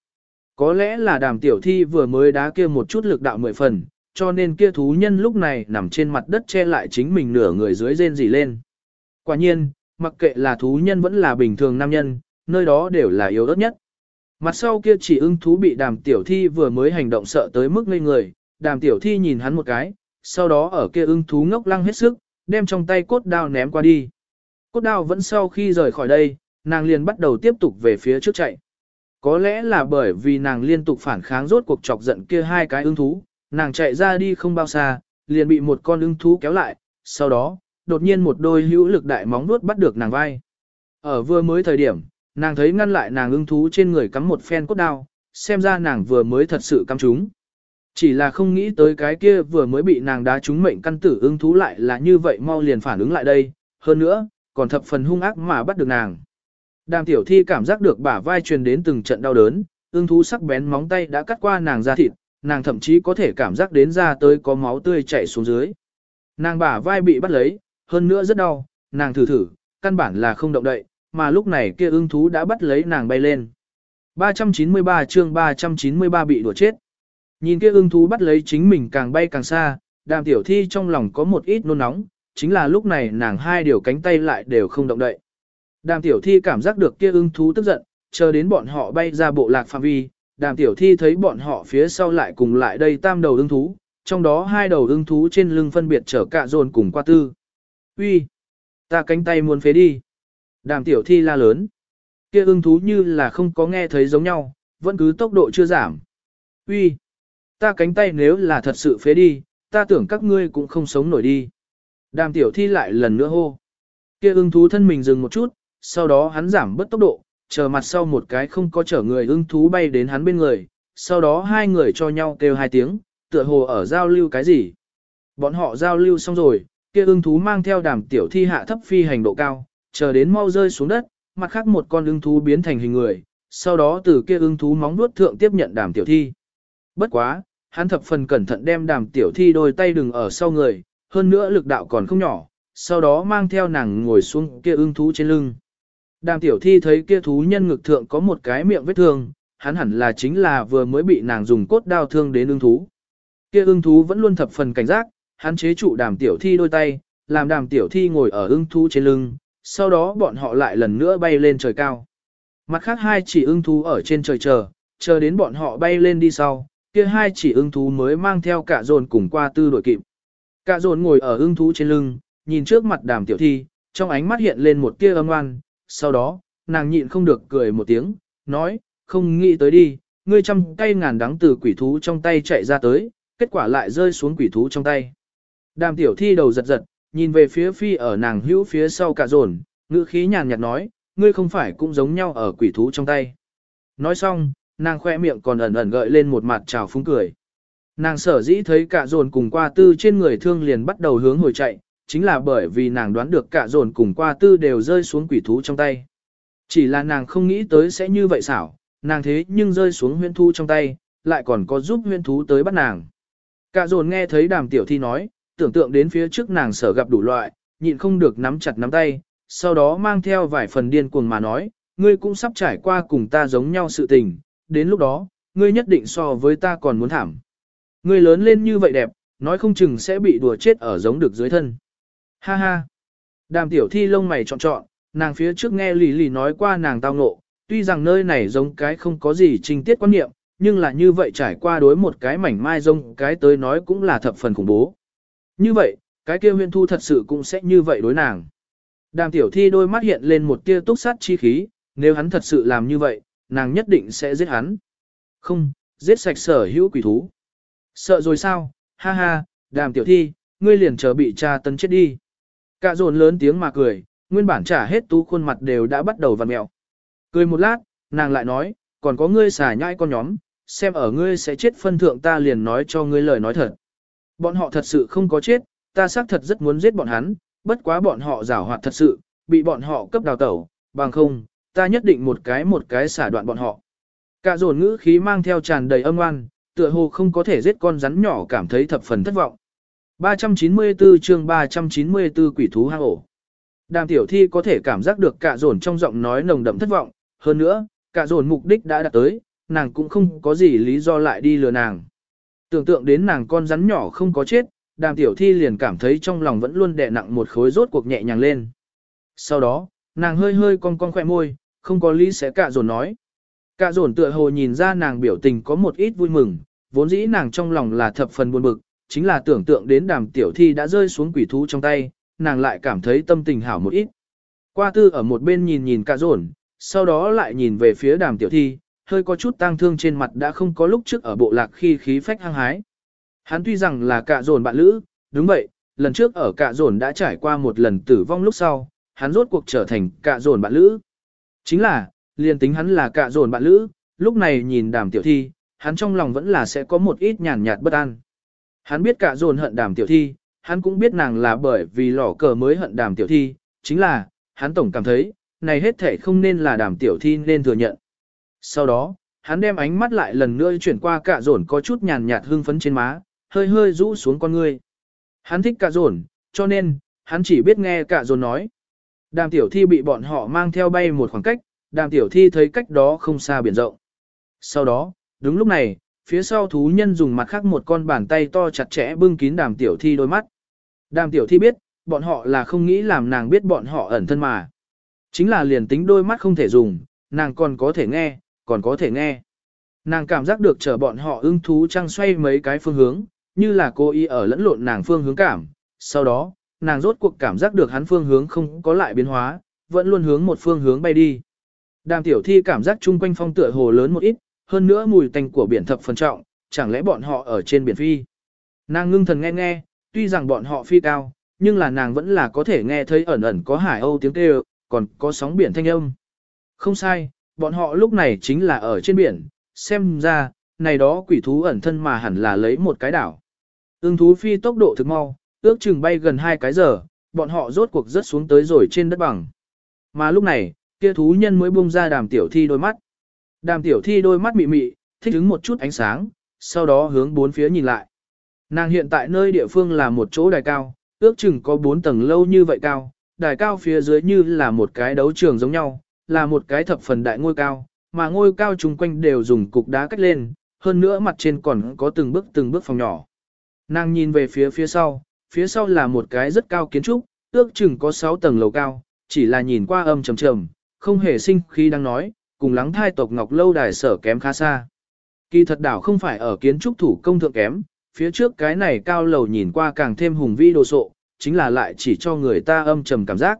Có lẽ là đàm tiểu thi vừa mới đá kia một chút lực đạo mười phần, cho nên kia thú nhân lúc này nằm trên mặt đất che lại chính mình nửa người dưới rên rỉ lên. Quả nhiên, mặc kệ là thú nhân vẫn là bình thường nam nhân, nơi đó đều là yếu ớt nhất. Mặt sau kia chỉ ưng thú bị đàm tiểu thi vừa mới hành động sợ tới mức ngây người, đàm tiểu thi nhìn hắn một cái, sau đó ở kia ưng thú ngốc lăng hết sức, đem trong tay cốt đao ném qua đi. Cốt đao vẫn sau khi rời khỏi đây, nàng liền bắt đầu tiếp tục về phía trước chạy. Có lẽ là bởi vì nàng liên tục phản kháng rốt cuộc chọc giận kia hai cái ưng thú, nàng chạy ra đi không bao xa, liền bị một con ưng thú kéo lại, sau đó, đột nhiên một đôi hữu lực đại móng nuốt bắt được nàng vai. Ở vừa mới thời điểm, nàng thấy ngăn lại nàng ưng thú trên người cắm một phen cốt đao, xem ra nàng vừa mới thật sự cắm chúng. Chỉ là không nghĩ tới cái kia vừa mới bị nàng đá trúng mệnh căn tử ưng thú lại là như vậy mau liền phản ứng lại đây, hơn nữa, còn thập phần hung ác mà bắt được nàng. Đàm tiểu thi cảm giác được bả vai truyền đến từng trận đau đớn, ưng thú sắc bén móng tay đã cắt qua nàng da thịt, nàng thậm chí có thể cảm giác đến ra tới có máu tươi chảy xuống dưới. Nàng bả vai bị bắt lấy, hơn nữa rất đau, nàng thử thử, căn bản là không động đậy, mà lúc này kia ưng thú đã bắt lấy nàng bay lên. 393 chương 393 bị đùa chết. Nhìn kia ưng thú bắt lấy chính mình càng bay càng xa, đàm tiểu thi trong lòng có một ít nôn nóng, chính là lúc này nàng hai điều cánh tay lại đều không động đậy. Đàm tiểu thi cảm giác được kia ưng thú tức giận, chờ đến bọn họ bay ra bộ lạc phạm vi, đàm tiểu thi thấy bọn họ phía sau lại cùng lại đây tam đầu ưng thú, trong đó hai đầu ưng thú trên lưng phân biệt chở cạ dồn cùng qua tư. Uy, Ta cánh tay muốn phế đi. Đàm tiểu thi la lớn. Kia ưng thú như là không có nghe thấy giống nhau, vẫn cứ tốc độ chưa giảm. Uy, Ta cánh tay nếu là thật sự phế đi, ta tưởng các ngươi cũng không sống nổi đi. Đàm tiểu thi lại lần nữa hô. Kia ưng thú thân mình dừng một chút, sau đó hắn giảm bớt tốc độ, chờ mặt sau một cái không có chở người ưng thú bay đến hắn bên người, sau đó hai người cho nhau kêu hai tiếng, tựa hồ ở giao lưu cái gì. Bọn họ giao lưu xong rồi, kia ưng thú mang theo đàm tiểu thi hạ thấp phi hành độ cao, chờ đến mau rơi xuống đất, mặt khác một con ưng thú biến thành hình người, sau đó từ kia ưng thú móng vuốt thượng tiếp nhận đàm tiểu thi. Bất quá, hắn thập phần cẩn thận đem đàm tiểu thi đôi tay đừng ở sau người, hơn nữa lực đạo còn không nhỏ, sau đó mang theo nàng ngồi xuống kia ưng thú trên lưng. Đàm tiểu thi thấy kia thú nhân ngực thượng có một cái miệng vết thương, hắn hẳn là chính là vừa mới bị nàng dùng cốt đao thương đến ưng thú. Kia ưng thú vẫn luôn thập phần cảnh giác, hắn chế trụ đàm tiểu thi đôi tay, làm đàm tiểu thi ngồi ở ưng thú trên lưng, sau đó bọn họ lại lần nữa bay lên trời cao. Mặt khác hai chỉ ưng thú ở trên trời chờ, chờ đến bọn họ bay lên đi sau, kia hai chỉ ưng thú mới mang theo cả dồn cùng qua tư đội kịp. Cả dồn ngồi ở ưng thú trên lưng, nhìn trước mặt đàm tiểu thi, trong ánh mắt hiện lên một tia âm ngoan, sau đó, nàng nhịn không được cười một tiếng, nói, không nghĩ tới đi, ngươi trăm tay ngàn đắng từ quỷ thú trong tay chạy ra tới, kết quả lại rơi xuống quỷ thú trong tay. Đàm tiểu thi đầu giật giật, nhìn về phía phi ở nàng hữu phía sau cả dồn, ngữ khí nhàn nhạt nói, ngươi không phải cũng giống nhau ở quỷ thú trong tay. Nói xong, nàng khoe miệng còn ẩn ẩn gợi lên một mặt trào phúng cười. Nàng sở dĩ thấy cả dồn cùng qua tư trên người thương liền bắt đầu hướng hồi chạy, chính là bởi vì nàng đoán được cả dồn cùng qua tư đều rơi xuống quỷ thú trong tay. Chỉ là nàng không nghĩ tới sẽ như vậy xảo, nàng thế nhưng rơi xuống huyên thú trong tay, lại còn có giúp huyên thú tới bắt nàng. Cả dồn nghe thấy đàm tiểu thi nói, tưởng tượng đến phía trước nàng sở gặp đủ loại, nhịn không được nắm chặt nắm tay, sau đó mang theo vài phần điên cuồng mà nói, ngươi cũng sắp trải qua cùng ta giống nhau sự tình, đến lúc đó, ngươi nhất định so với ta còn muốn thảm. Ngươi lớn lên như vậy đẹp, nói không chừng sẽ bị đùa chết ở giống được dưới thân. Ha ha. Đàm tiểu thi lông mày trọn trọn, nàng phía trước nghe lì lì nói qua nàng tao ngộ, tuy rằng nơi này giống cái không có gì trình tiết quan niệm, nhưng là như vậy trải qua đối một cái mảnh mai giống cái tới nói cũng là thập phần khủng bố. Như vậy, cái kia huyên thu thật sự cũng sẽ như vậy đối nàng. Đàm tiểu thi đôi mắt hiện lên một tia túc sát chi khí, nếu hắn thật sự làm như vậy, nàng nhất định sẽ giết hắn. Không, giết sạch sở hữu quỷ thú. Sợ rồi sao, ha ha, đàm tiểu thi, ngươi liền chờ bị cha tấn chết đi. Cả dồn lớn tiếng mà cười, nguyên bản trả hết tú khuôn mặt đều đã bắt đầu vặn mẹo. Cười một lát, nàng lại nói, còn có ngươi xả nhãi con nhóm, xem ở ngươi sẽ chết phân thượng ta liền nói cho ngươi lời nói thật. Bọn họ thật sự không có chết, ta xác thật rất muốn giết bọn hắn, bất quá bọn họ giảo hoạt thật sự, bị bọn họ cấp đào tẩu, bằng không, ta nhất định một cái một cái xả đoạn bọn họ. Cả dồn ngữ khí mang theo tràn đầy âm oan, tựa hồ không có thể giết con rắn nhỏ cảm thấy thập phần thất vọng. 394 chương 394 quỷ thú hang ổ. Đàm tiểu thi có thể cảm giác được cả dồn trong giọng nói nồng đậm thất vọng, hơn nữa, cả dồn mục đích đã đạt tới, nàng cũng không có gì lý do lại đi lừa nàng. Tưởng tượng đến nàng con rắn nhỏ không có chết, đàm tiểu thi liền cảm thấy trong lòng vẫn luôn đè nặng một khối rốt cuộc nhẹ nhàng lên. Sau đó, nàng hơi hơi cong cong khỏe môi, không có lý sẽ cả dồn nói. Cả dồn tựa hồ nhìn ra nàng biểu tình có một ít vui mừng, vốn dĩ nàng trong lòng là thập phần buồn bực, chính là tưởng tượng đến đàm tiểu thi đã rơi xuống quỷ thú trong tay, nàng lại cảm thấy tâm tình hảo một ít. Qua tư ở một bên nhìn nhìn cả dồn, sau đó lại nhìn về phía đàm tiểu thi, hơi có chút tang thương trên mặt đã không có lúc trước ở bộ lạc khi khí phách hăng hái. Hắn tuy rằng là cả dồn bạn lữ, đúng vậy, lần trước ở cả dồn đã trải qua một lần tử vong lúc sau, hắn rốt cuộc trở thành cạ dồn bạn lữ. Chính là, liền tính hắn là cạ dồn bạn lữ, lúc này nhìn đàm tiểu thi, hắn trong lòng vẫn là sẽ có một ít nhàn nhạt bất an. Hắn biết cạ dồn hận đàm tiểu thi, hắn cũng biết nàng là bởi vì lỏ cờ mới hận đàm tiểu thi, chính là, hắn tổng cảm thấy, này hết thể không nên là đàm tiểu thi nên thừa nhận. Sau đó, hắn đem ánh mắt lại lần nữa chuyển qua cạ dồn có chút nhàn nhạt hưng phấn trên má, hơi hơi rũ xuống con ngươi. Hắn thích cạ dồn, cho nên, hắn chỉ biết nghe cạ dồn nói. Đàm tiểu thi bị bọn họ mang theo bay một khoảng cách, đàm tiểu thi thấy cách đó không xa biển rộng. Sau đó, đúng lúc này, phía sau thú nhân dùng mặt khác một con bàn tay to chặt chẽ bưng kín đàm tiểu thi đôi mắt. Đàm tiểu thi biết, bọn họ là không nghĩ làm nàng biết bọn họ ẩn thân mà. Chính là liền tính đôi mắt không thể dùng, nàng còn có thể nghe, còn có thể nghe. Nàng cảm giác được chờ bọn họ ưng thú trăng xoay mấy cái phương hướng, như là cô ý ở lẫn lộn nàng phương hướng cảm. Sau đó, nàng rốt cuộc cảm giác được hắn phương hướng không có lại biến hóa, vẫn luôn hướng một phương hướng bay đi. Đàm tiểu thi cảm giác chung quanh phong tựa hồ lớn một ít, hơn nữa mùi tanh của biển thập phần trọng, chẳng lẽ bọn họ ở trên biển phi. Nàng ngưng thần nghe nghe, tuy rằng bọn họ phi cao, nhưng là nàng vẫn là có thể nghe thấy ẩn ẩn có hải âu tiếng kêu, còn có sóng biển thanh âm. Không sai, bọn họ lúc này chính là ở trên biển, xem ra, này đó quỷ thú ẩn thân mà hẳn là lấy một cái đảo. Ưng thú phi tốc độ thực mau, ước chừng bay gần hai cái giờ, bọn họ rốt cuộc rớt xuống tới rồi trên đất bằng. Mà lúc này, kia thú nhân mới buông ra đàm tiểu thi đôi mắt. Đàm tiểu thi đôi mắt mị mị, thích ứng một chút ánh sáng, sau đó hướng bốn phía nhìn lại. Nàng hiện tại nơi địa phương là một chỗ đài cao, ước chừng có bốn tầng lâu như vậy cao, đài cao phía dưới như là một cái đấu trường giống nhau, là một cái thập phần đại ngôi cao, mà ngôi cao chung quanh đều dùng cục đá cách lên, hơn nữa mặt trên còn có từng bước từng bước phòng nhỏ. Nàng nhìn về phía phía sau, phía sau là một cái rất cao kiến trúc, ước chừng có 6 tầng lầu cao, chỉ là nhìn qua âm trầm trầm, không hề sinh khi đang nói, cùng lắng thai tộc Ngọc Lâu đài sở kém khá xa. Kỳ thật đảo không phải ở kiến trúc thủ công thượng kém, phía trước cái này cao lầu nhìn qua càng thêm hùng vĩ đồ sộ, chính là lại chỉ cho người ta âm trầm cảm giác.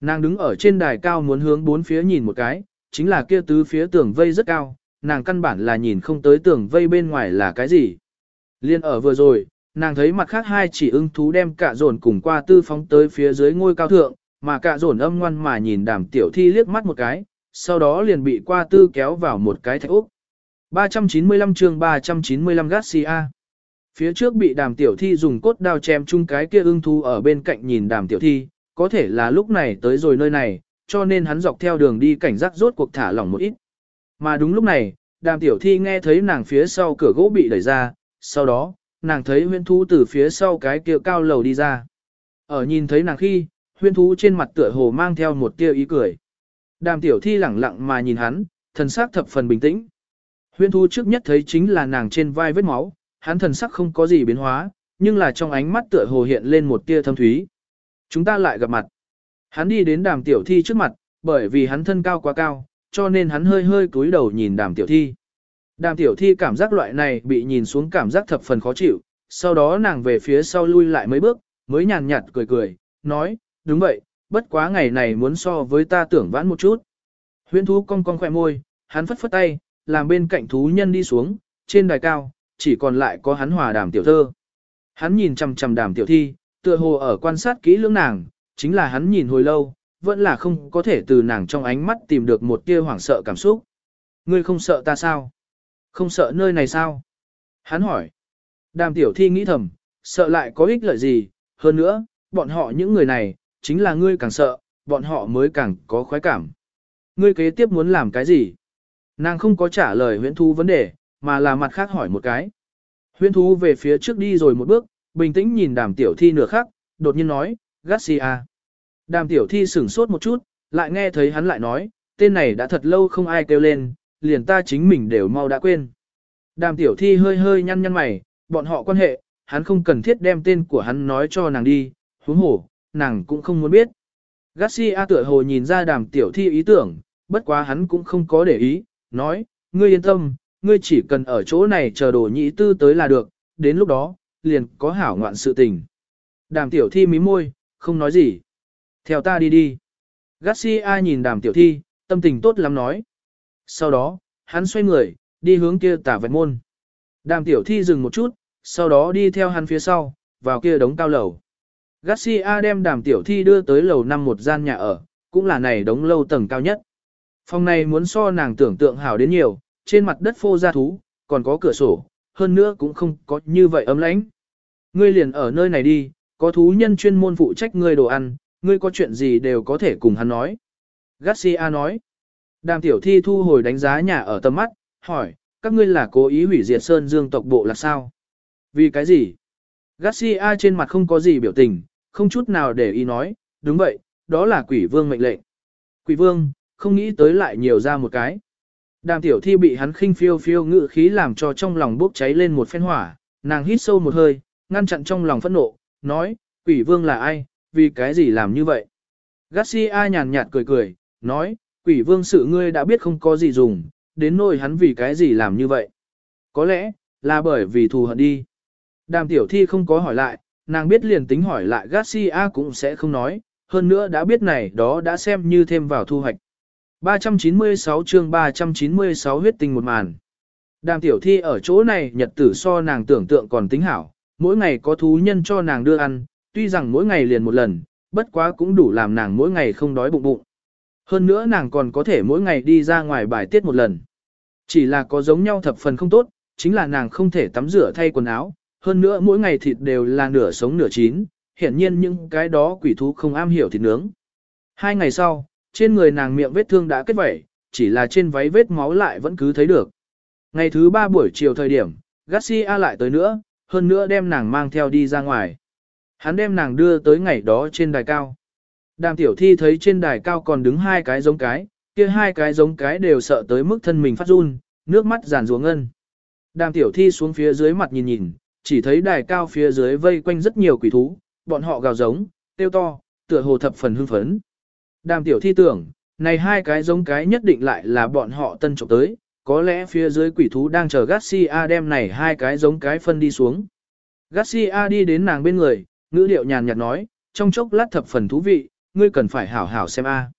Nàng đứng ở trên đài cao muốn hướng bốn phía nhìn một cái, chính là kia tứ phía tường vây rất cao, nàng căn bản là nhìn không tới tường vây bên ngoài là cái gì. Liên ở vừa rồi, nàng thấy mặt khác hai chỉ ưng thú đem cả dồn cùng qua tư phóng tới phía dưới ngôi cao thượng, mà cả dồn âm ngoan mà nhìn đàm tiểu thi liếc mắt một cái, sau đó liền bị qua tư kéo vào một cái thạch úc. 395 chương 395 Garcia. Phía trước bị đàm tiểu thi dùng cốt đao chém chung cái kia ưng thú ở bên cạnh nhìn đàm tiểu thi, có thể là lúc này tới rồi nơi này, cho nên hắn dọc theo đường đi cảnh giác rốt cuộc thả lỏng một ít. Mà đúng lúc này, đàm tiểu thi nghe thấy nàng phía sau cửa gỗ bị đẩy ra, sau đó, nàng thấy huyên thú từ phía sau cái kia cao lầu đi ra. Ở nhìn thấy nàng khi, huyên thú trên mặt tựa hồ mang theo một tia ý cười. Đàm tiểu thi lẳng lặng mà nhìn hắn, thần sắc thập phần bình tĩnh. Huyên thú trước nhất thấy chính là nàng trên vai vết máu, hắn thần sắc không có gì biến hóa, nhưng là trong ánh mắt tựa hồ hiện lên một tia thâm thúy. Chúng ta lại gặp mặt. Hắn đi đến đàm tiểu thi trước mặt, bởi vì hắn thân cao quá cao, cho nên hắn hơi hơi cúi đầu nhìn đàm tiểu thi. Đàm tiểu thi cảm giác loại này bị nhìn xuống cảm giác thập phần khó chịu, sau đó nàng về phía sau lui lại mấy bước, mới nhàn nhạt cười cười, nói, đúng vậy, bất quá ngày này muốn so với ta tưởng vãn một chút. Huyễn thú cong cong khỏe môi, hắn phất phất tay, làm bên cạnh thú nhân đi xuống, trên đài cao, chỉ còn lại có hắn hòa đàm tiểu thơ. Hắn nhìn chằm chằm đàm tiểu thi, tựa hồ ở quan sát kỹ lưỡng nàng, chính là hắn nhìn hồi lâu, vẫn là không có thể từ nàng trong ánh mắt tìm được một tia hoảng sợ cảm xúc. Ngươi không sợ ta sao? Không sợ nơi này sao? Hắn hỏi. Đàm tiểu thi nghĩ thầm, sợ lại có ích lợi gì, hơn nữa, bọn họ những người này, chính là ngươi càng sợ, bọn họ mới càng có khoái cảm. Ngươi kế tiếp muốn làm cái gì? Nàng không có trả lời huyễn Thú vấn đề, mà là mặt khác hỏi một cái. Huyễn thú về phía trước đi rồi một bước, bình tĩnh nhìn đàm tiểu thi nửa khắc, đột nhiên nói, Garcia. Đàm tiểu thi sửng sốt một chút, lại nghe thấy hắn lại nói, tên này đã thật lâu không ai kêu lên, liền ta chính mình đều mau đã quên. Đàm tiểu thi hơi hơi nhăn nhăn mày, bọn họ quan hệ, hắn không cần thiết đem tên của hắn nói cho nàng đi, huống hổ, nàng cũng không muốn biết. Garcia tựa hồ nhìn ra đàm tiểu thi ý tưởng, bất quá hắn cũng không có để ý, nói, ngươi yên tâm, ngươi chỉ cần ở chỗ này chờ đồ nhị tư tới là được, đến lúc đó, liền có hảo ngoạn sự tình. Đàm tiểu thi mí môi, không nói gì. Theo ta đi đi. Garcia nhìn đàm tiểu thi, tâm tình tốt lắm nói. Sau đó, hắn xoay người, đi hướng kia tả vẹt môn. Đàm tiểu thi dừng một chút, sau đó đi theo hắn phía sau, vào kia đống cao lầu. Garcia đem đàm tiểu thi đưa tới lầu năm một gian nhà ở, cũng là này đống lâu tầng cao nhất. Phòng này muốn so nàng tưởng tượng hảo đến nhiều, trên mặt đất phô ra thú, còn có cửa sổ, hơn nữa cũng không có như vậy ấm lãnh. Ngươi liền ở nơi này đi, có thú nhân chuyên môn phụ trách ngươi đồ ăn, ngươi có chuyện gì đều có thể cùng hắn nói. Garcia nói. Đàm tiểu thi thu hồi đánh giá nhà ở tầm mắt, hỏi, các ngươi là cố ý hủy diệt Sơn Dương tộc bộ là sao? Vì cái gì? Garcia trên mặt không có gì biểu tình, không chút nào để ý nói, đúng vậy, đó là quỷ vương mệnh lệnh. Quỷ vương, không nghĩ tới lại nhiều ra một cái. Đàm tiểu thi bị hắn khinh phiêu phiêu ngự khí làm cho trong lòng bốc cháy lên một phen hỏa, nàng hít sâu một hơi, ngăn chặn trong lòng phẫn nộ, nói, quỷ vương là ai, vì cái gì làm như vậy? Garcia nhàn nhạt cười cười, nói, quỷ vương sự ngươi đã biết không có gì dùng, đến nỗi hắn vì cái gì làm như vậy. Có lẽ, là bởi vì thù hận đi. Đàm tiểu thi không có hỏi lại, nàng biết liền tính hỏi lại Garcia cũng sẽ không nói, hơn nữa đã biết này đó đã xem như thêm vào thu hoạch. 396 chương 396 huyết tinh một màn. Đàm tiểu thi ở chỗ này nhật tử so nàng tưởng tượng còn tính hảo, mỗi ngày có thú nhân cho nàng đưa ăn, tuy rằng mỗi ngày liền một lần, bất quá cũng đủ làm nàng mỗi ngày không đói bụng bụng. Hơn nữa nàng còn có thể mỗi ngày đi ra ngoài bài tiết một lần. Chỉ là có giống nhau thập phần không tốt, chính là nàng không thể tắm rửa thay quần áo, hơn nữa mỗi ngày thịt đều là nửa sống nửa chín, hiển nhiên những cái đó quỷ thú không am hiểu thịt nướng. Hai ngày sau, trên người nàng miệng vết thương đã kết vẩy, chỉ là trên váy vết máu lại vẫn cứ thấy được. Ngày thứ ba buổi chiều thời điểm, Garcia lại tới nữa, hơn nữa đem nàng mang theo đi ra ngoài. Hắn đem nàng đưa tới ngày đó trên đài cao. Đàm tiểu thi thấy trên đài cao còn đứng hai cái giống cái, Kia hai cái giống cái đều sợ tới mức thân mình phát run, nước mắt giàn ruộng ngân. Đàm tiểu thi xuống phía dưới mặt nhìn nhìn, chỉ thấy đài cao phía dưới vây quanh rất nhiều quỷ thú, bọn họ gào giống, tiêu to, tựa hồ thập phần hưng phấn. Đàm tiểu thi tưởng, này hai cái giống cái nhất định lại là bọn họ tân trộm tới, có lẽ phía dưới quỷ thú đang chờ Garcia đem này hai cái giống cái phân đi xuống. Garcia đi đến nàng bên người, ngữ điệu nhàn nhạt nói, trong chốc lát thập phần thú vị, ngươi cần phải hảo hảo xem a.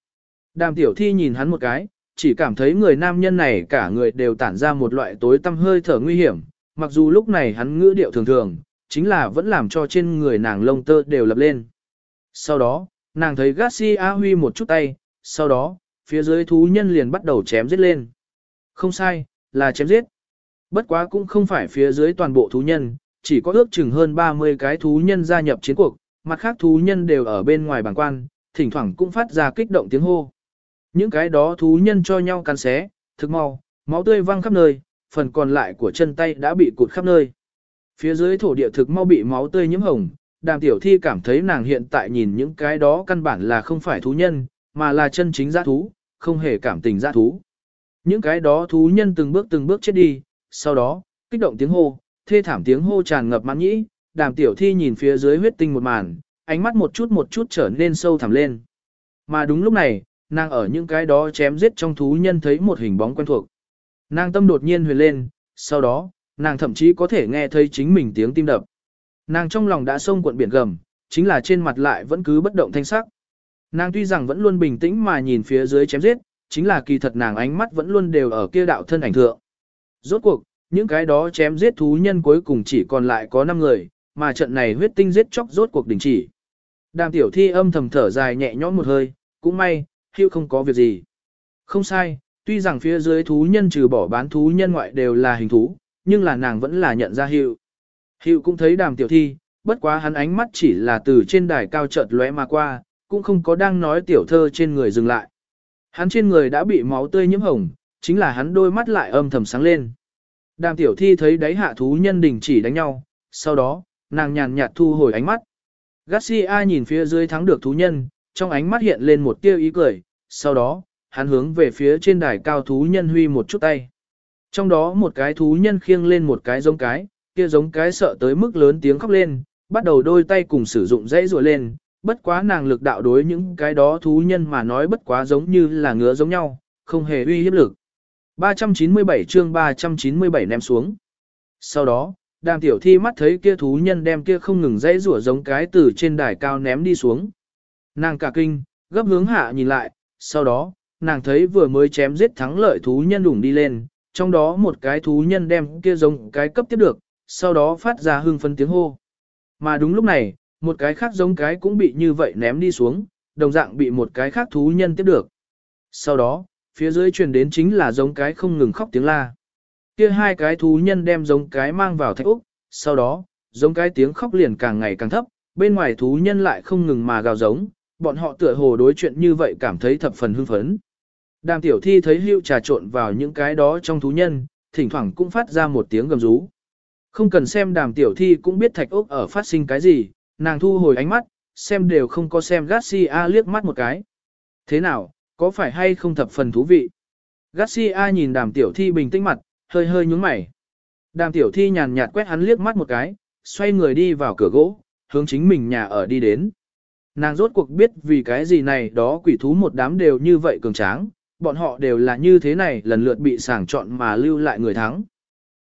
Đàm tiểu thi nhìn hắn một cái, chỉ cảm thấy người nam nhân này cả người đều tản ra một loại tối tăm hơi thở nguy hiểm, mặc dù lúc này hắn ngữ điệu thường thường, chính là vẫn làm cho trên người nàng lông tơ đều lập lên. Sau đó, nàng thấy Garcia huy một chút tay, sau đó, phía dưới thú nhân liền bắt đầu chém giết lên. Không sai, là chém giết. Bất quá cũng không phải phía dưới toàn bộ thú nhân, chỉ có ước chừng hơn 30 cái thú nhân gia nhập chiến cuộc, mặt khác thú nhân đều ở bên ngoài bảng quan, thỉnh thoảng cũng phát ra kích động tiếng hô. Những cái đó thú nhân cho nhau cắn xé, thực mau, máu tươi văng khắp nơi, phần còn lại của chân tay đã bị cụt khắp nơi. Phía dưới thổ địa thực mau bị máu tươi nhiễm hồng, đàm tiểu thi cảm thấy nàng hiện tại nhìn những cái đó căn bản là không phải thú nhân, mà là chân chính giã thú, không hề cảm tình giã thú. Những cái đó thú nhân từng bước từng bước chết đi, sau đó, kích động tiếng hô, thê thảm tiếng hô tràn ngập mãn nhĩ, đàm tiểu thi nhìn phía dưới huyết tinh một màn, ánh mắt một chút một chút trở nên sâu thẳm lên. Mà đúng lúc này, nàng ở những cái đó chém giết trong thú nhân thấy một hình bóng quen thuộc. Nàng tâm đột nhiên huyền lên, sau đó, nàng thậm chí có thể nghe thấy chính mình tiếng tim đập. Nàng trong lòng đã sông cuộn biển gầm, chính là trên mặt lại vẫn cứ bất động thanh sắc. Nàng tuy rằng vẫn luôn bình tĩnh mà nhìn phía dưới chém giết, chính là kỳ thật nàng ánh mắt vẫn luôn đều ở kia đạo thân ảnh thượng. Rốt cuộc, những cái đó chém giết thú nhân cuối cùng chỉ còn lại có 5 người, mà trận này huyết tinh giết chóc rốt cuộc đình chỉ. Đàm tiểu thi âm thầm thở dài nhẹ nhõm một hơi, cũng may, hữu không có việc gì. Không sai, tuy rằng phía dưới thú nhân trừ bỏ bán thú nhân ngoại đều là hình thú, nhưng là nàng vẫn là nhận ra hiệu. Hiệu cũng thấy đàm tiểu thi, bất quá hắn ánh mắt chỉ là từ trên đài cao chợt lóe mà qua, cũng không có đang nói tiểu thơ trên người dừng lại. Hắn trên người đã bị máu tươi nhiễm hồng, chính là hắn đôi mắt lại âm thầm sáng lên. Đàm tiểu thi thấy đáy hạ thú nhân đình chỉ đánh nhau, sau đó, nàng nhàn nhạt thu hồi ánh mắt. Garcia nhìn phía dưới thắng được thú nhân, trong ánh mắt hiện lên một tia ý cười, sau đó, hắn hướng về phía trên đài cao thú nhân huy một chút tay. Trong đó một cái thú nhân khiêng lên một cái giống cái, kia giống cái sợ tới mức lớn tiếng khóc lên, bắt đầu đôi tay cùng sử dụng dãy rùa lên, bất quá nàng lực đạo đối những cái đó thú nhân mà nói bất quá giống như là ngứa giống nhau, không hề uy hiếp lực. 397 chương 397 ném xuống. Sau đó, đàm tiểu thi mắt thấy kia thú nhân đem kia không ngừng dãy rủa giống cái từ trên đài cao ném đi xuống. Nàng cả kinh, gấp hướng hạ nhìn lại, sau đó, nàng thấy vừa mới chém giết thắng lợi thú nhân đủng đi lên, trong đó một cái thú nhân đem kia giống cái cấp tiếp được, sau đó phát ra hưng phấn tiếng hô. Mà đúng lúc này, một cái khác giống cái cũng bị như vậy ném đi xuống, đồng dạng bị một cái khác thú nhân tiếp được. Sau đó, phía dưới truyền đến chính là giống cái không ngừng khóc tiếng la. Kia hai cái thú nhân đem giống cái mang vào thạch úc, sau đó, giống cái tiếng khóc liền càng ngày càng thấp, bên ngoài thú nhân lại không ngừng mà gào giống, bọn họ tựa hồ đối chuyện như vậy cảm thấy thập phần hưng phấn. Đàm tiểu thi thấy hưu trà trộn vào những cái đó trong thú nhân, thỉnh thoảng cũng phát ra một tiếng gầm rú. Không cần xem đàm tiểu thi cũng biết thạch ốc ở phát sinh cái gì, nàng thu hồi ánh mắt, xem đều không có xem Garcia liếc mắt một cái. Thế nào, có phải hay không thập phần thú vị? Garcia nhìn đàm tiểu thi bình tĩnh mặt, hơi hơi nhúng mày. Đàm tiểu thi nhàn nhạt quét hắn liếc mắt một cái, xoay người đi vào cửa gỗ, hướng chính mình nhà ở đi đến. Nàng rốt cuộc biết vì cái gì này đó quỷ thú một đám đều như vậy cường tráng, bọn họ đều là như thế này lần lượt bị sàng chọn mà lưu lại người thắng.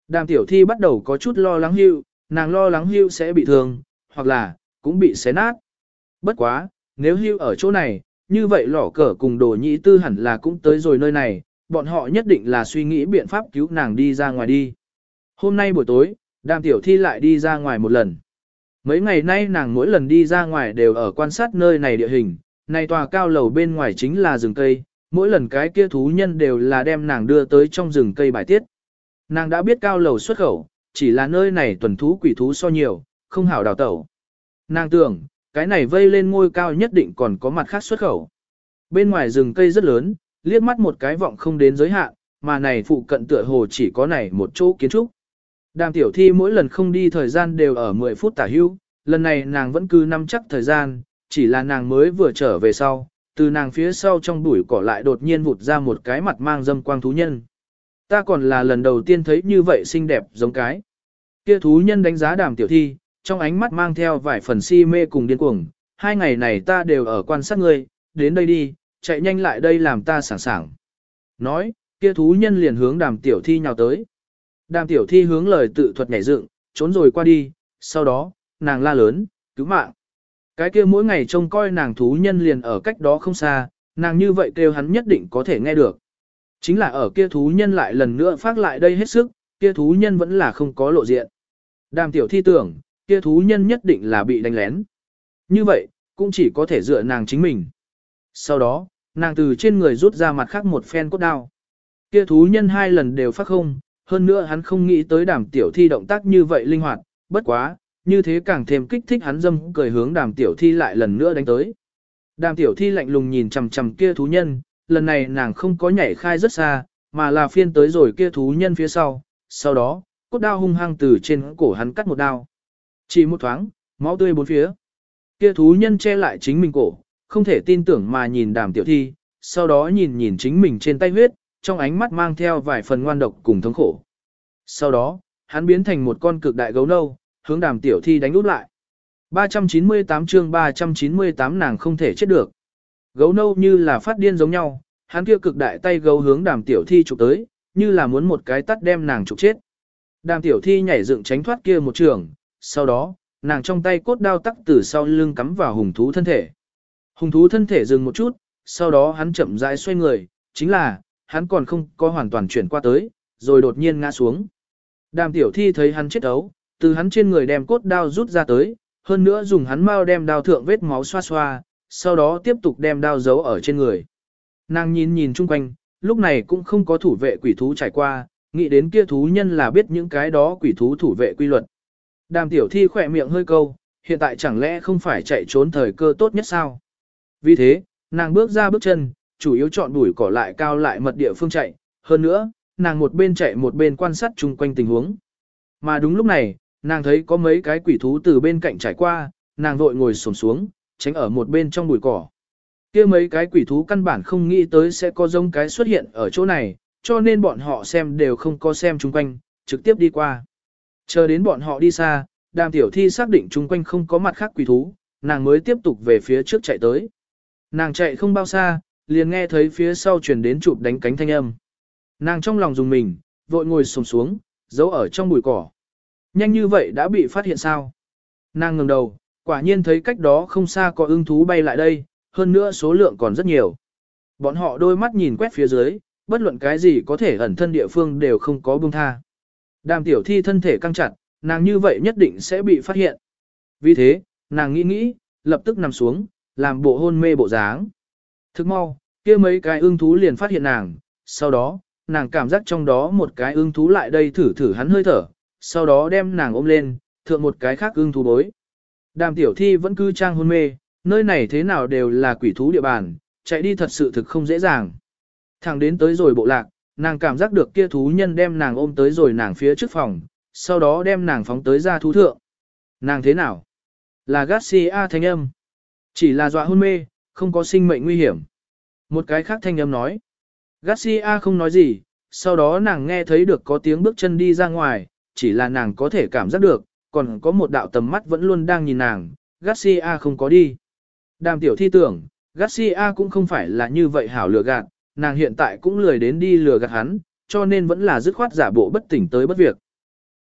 Đàm tiểu thi bắt đầu có chút lo lắng hưu, nàng lo lắng hưu sẽ bị thương, hoặc là, cũng bị xé nát. Bất quá, nếu hưu ở chỗ này, như vậy lỏ cờ cùng đồ nhị tư hẳn là cũng tới rồi nơi này, bọn họ nhất định là suy nghĩ biện pháp cứu nàng đi ra ngoài đi. Hôm nay buổi tối, đàm tiểu thi lại đi ra ngoài một lần. Mấy ngày nay nàng mỗi lần đi ra ngoài đều ở quan sát nơi này địa hình, này tòa cao lầu bên ngoài chính là rừng cây, mỗi lần cái kia thú nhân đều là đem nàng đưa tới trong rừng cây bài tiết. Nàng đã biết cao lầu xuất khẩu, chỉ là nơi này tuần thú quỷ thú so nhiều, không hảo đào tẩu. Nàng tưởng, cái này vây lên ngôi cao nhất định còn có mặt khác xuất khẩu. Bên ngoài rừng cây rất lớn, liếc mắt một cái vọng không đến giới hạn, mà này phụ cận tựa hồ chỉ có này một chỗ kiến trúc. Đàm tiểu thi mỗi lần không đi thời gian đều ở 10 phút tả hưu, lần này nàng vẫn cứ nắm chắc thời gian, chỉ là nàng mới vừa trở về sau, từ nàng phía sau trong bụi cỏ lại đột nhiên vụt ra một cái mặt mang dâm quang thú nhân. Ta còn là lần đầu tiên thấy như vậy xinh đẹp giống cái. Kia thú nhân đánh giá đàm tiểu thi, trong ánh mắt mang theo vài phần si mê cùng điên cuồng. Hai ngày này ta đều ở quan sát ngươi, đến đây đi, chạy nhanh lại đây làm ta sẵn sàng. Nói, kia thú nhân liền hướng đàm tiểu thi nhào tới. Đàm tiểu thi hướng lời tự thuật nhảy dựng, trốn rồi qua đi, sau đó, nàng la lớn, cứu mạng. Cái kia mỗi ngày trông coi nàng thú nhân liền ở cách đó không xa, nàng như vậy kêu hắn nhất định có thể nghe được. Chính là ở kia thú nhân lại lần nữa phát lại đây hết sức, kia thú nhân vẫn là không có lộ diện. Đàm tiểu thi tưởng, kia thú nhân nhất định là bị đánh lén. Như vậy, cũng chỉ có thể dựa nàng chính mình. Sau đó, nàng từ trên người rút ra mặt khác một phen cốt đao. Kia thú nhân hai lần đều phát không, hơn nữa hắn không nghĩ tới đàm tiểu thi động tác như vậy linh hoạt, bất quá, như thế càng thêm kích thích hắn dâm cười hướng đàm tiểu thi lại lần nữa đánh tới. Đàm tiểu thi lạnh lùng nhìn chằm chằm kia thú nhân, lần này nàng không có nhảy khai rất xa, mà là phiên tới rồi kia thú nhân phía sau, sau đó, cốt đao hung hăng từ trên cổ hắn cắt một đao. Chỉ một thoáng, máu tươi bốn phía. Kia thú nhân che lại chính mình cổ, không thể tin tưởng mà nhìn đàm tiểu thi, sau đó nhìn nhìn chính mình trên tay huyết, trong ánh mắt mang theo vài phần ngoan độc cùng thống khổ. Sau đó, hắn biến thành một con cực đại gấu nâu, hướng đàm tiểu thi đánh úp lại. 398 chương 398 nàng không thể chết được. Gấu nâu như là phát điên giống nhau, hắn kia cực đại tay gấu hướng đàm tiểu thi chụp tới, như là muốn một cái tắt đem nàng chụp chết. Đàm tiểu thi nhảy dựng tránh thoát kia một trường, sau đó, nàng trong tay cốt đao tắc từ sau lưng cắm vào hùng thú thân thể. Hùng thú thân thể dừng một chút, sau đó hắn chậm rãi xoay người, chính là, hắn còn không có hoàn toàn chuyển qua tới, rồi đột nhiên ngã xuống. Đàm tiểu thi thấy hắn chết ấu, từ hắn trên người đem cốt đao rút ra tới, hơn nữa dùng hắn mau đem đao thượng vết máu xoa xoa, sau đó tiếp tục đem đao giấu ở trên người. Nàng nhìn nhìn chung quanh, lúc này cũng không có thủ vệ quỷ thú trải qua, nghĩ đến kia thú nhân là biết những cái đó quỷ thú thủ vệ quy luật. Đàm tiểu thi khỏe miệng hơi câu, hiện tại chẳng lẽ không phải chạy trốn thời cơ tốt nhất sao? Vì thế, nàng bước ra bước chân, chủ yếu chọn đuổi cỏ lại cao lại mật địa phương chạy, hơn nữa, nàng một bên chạy một bên quan sát chung quanh tình huống. Mà đúng lúc này, nàng thấy có mấy cái quỷ thú từ bên cạnh trải qua, nàng vội ngồi xổm xuống, tránh ở một bên trong bụi cỏ. kia mấy cái quỷ thú căn bản không nghĩ tới sẽ có giống cái xuất hiện ở chỗ này, cho nên bọn họ xem đều không có xem chung quanh, trực tiếp đi qua. Chờ đến bọn họ đi xa, đàm tiểu thi xác định chung quanh không có mặt khác quỷ thú, nàng mới tiếp tục về phía trước chạy tới. Nàng chạy không bao xa, liền nghe thấy phía sau truyền đến chụp đánh cánh thanh âm. Nàng trong lòng dùng mình, vội ngồi xổm xuống, giấu ở trong bụi cỏ. Nhanh như vậy đã bị phát hiện sao? Nàng ngẩng đầu, quả nhiên thấy cách đó không xa có ưng thú bay lại đây, hơn nữa số lượng còn rất nhiều. Bọn họ đôi mắt nhìn quét phía dưới, bất luận cái gì có thể ẩn thân địa phương đều không có buông tha. Đàm tiểu thi thân thể căng chặt, nàng như vậy nhất định sẽ bị phát hiện. Vì thế, nàng nghĩ nghĩ, lập tức nằm xuống, làm bộ hôn mê bộ dáng. Thức mau, kia mấy cái ưng thú liền phát hiện nàng, sau đó, nàng cảm giác trong đó một cái ưng thú lại đây thử thử hắn hơi thở, sau đó đem nàng ôm lên, thượng một cái khác ưng thú bối. Đàm tiểu thi vẫn cứ trang hôn mê, nơi này thế nào đều là quỷ thú địa bàn, chạy đi thật sự thực không dễ dàng. Thẳng đến tới rồi bộ lạc, nàng cảm giác được kia thú nhân đem nàng ôm tới rồi nàng phía trước phòng, sau đó đem nàng phóng tới ra thú thượng. Nàng thế nào? Là Garcia thanh âm. Chỉ là dọa hôn mê, không có sinh mệnh nguy hiểm. Một cái khác thanh âm nói. Garcia không nói gì, sau đó nàng nghe thấy được có tiếng bước chân đi ra ngoài, chỉ là nàng có thể cảm giác được, còn có một đạo tầm mắt vẫn luôn đang nhìn nàng, Garcia không có đi. Đàm tiểu thi tưởng, Garcia cũng không phải là như vậy hảo lừa gạt, nàng hiện tại cũng lười đến đi lừa gạt hắn, cho nên vẫn là dứt khoát giả bộ bất tỉnh tới bất việc.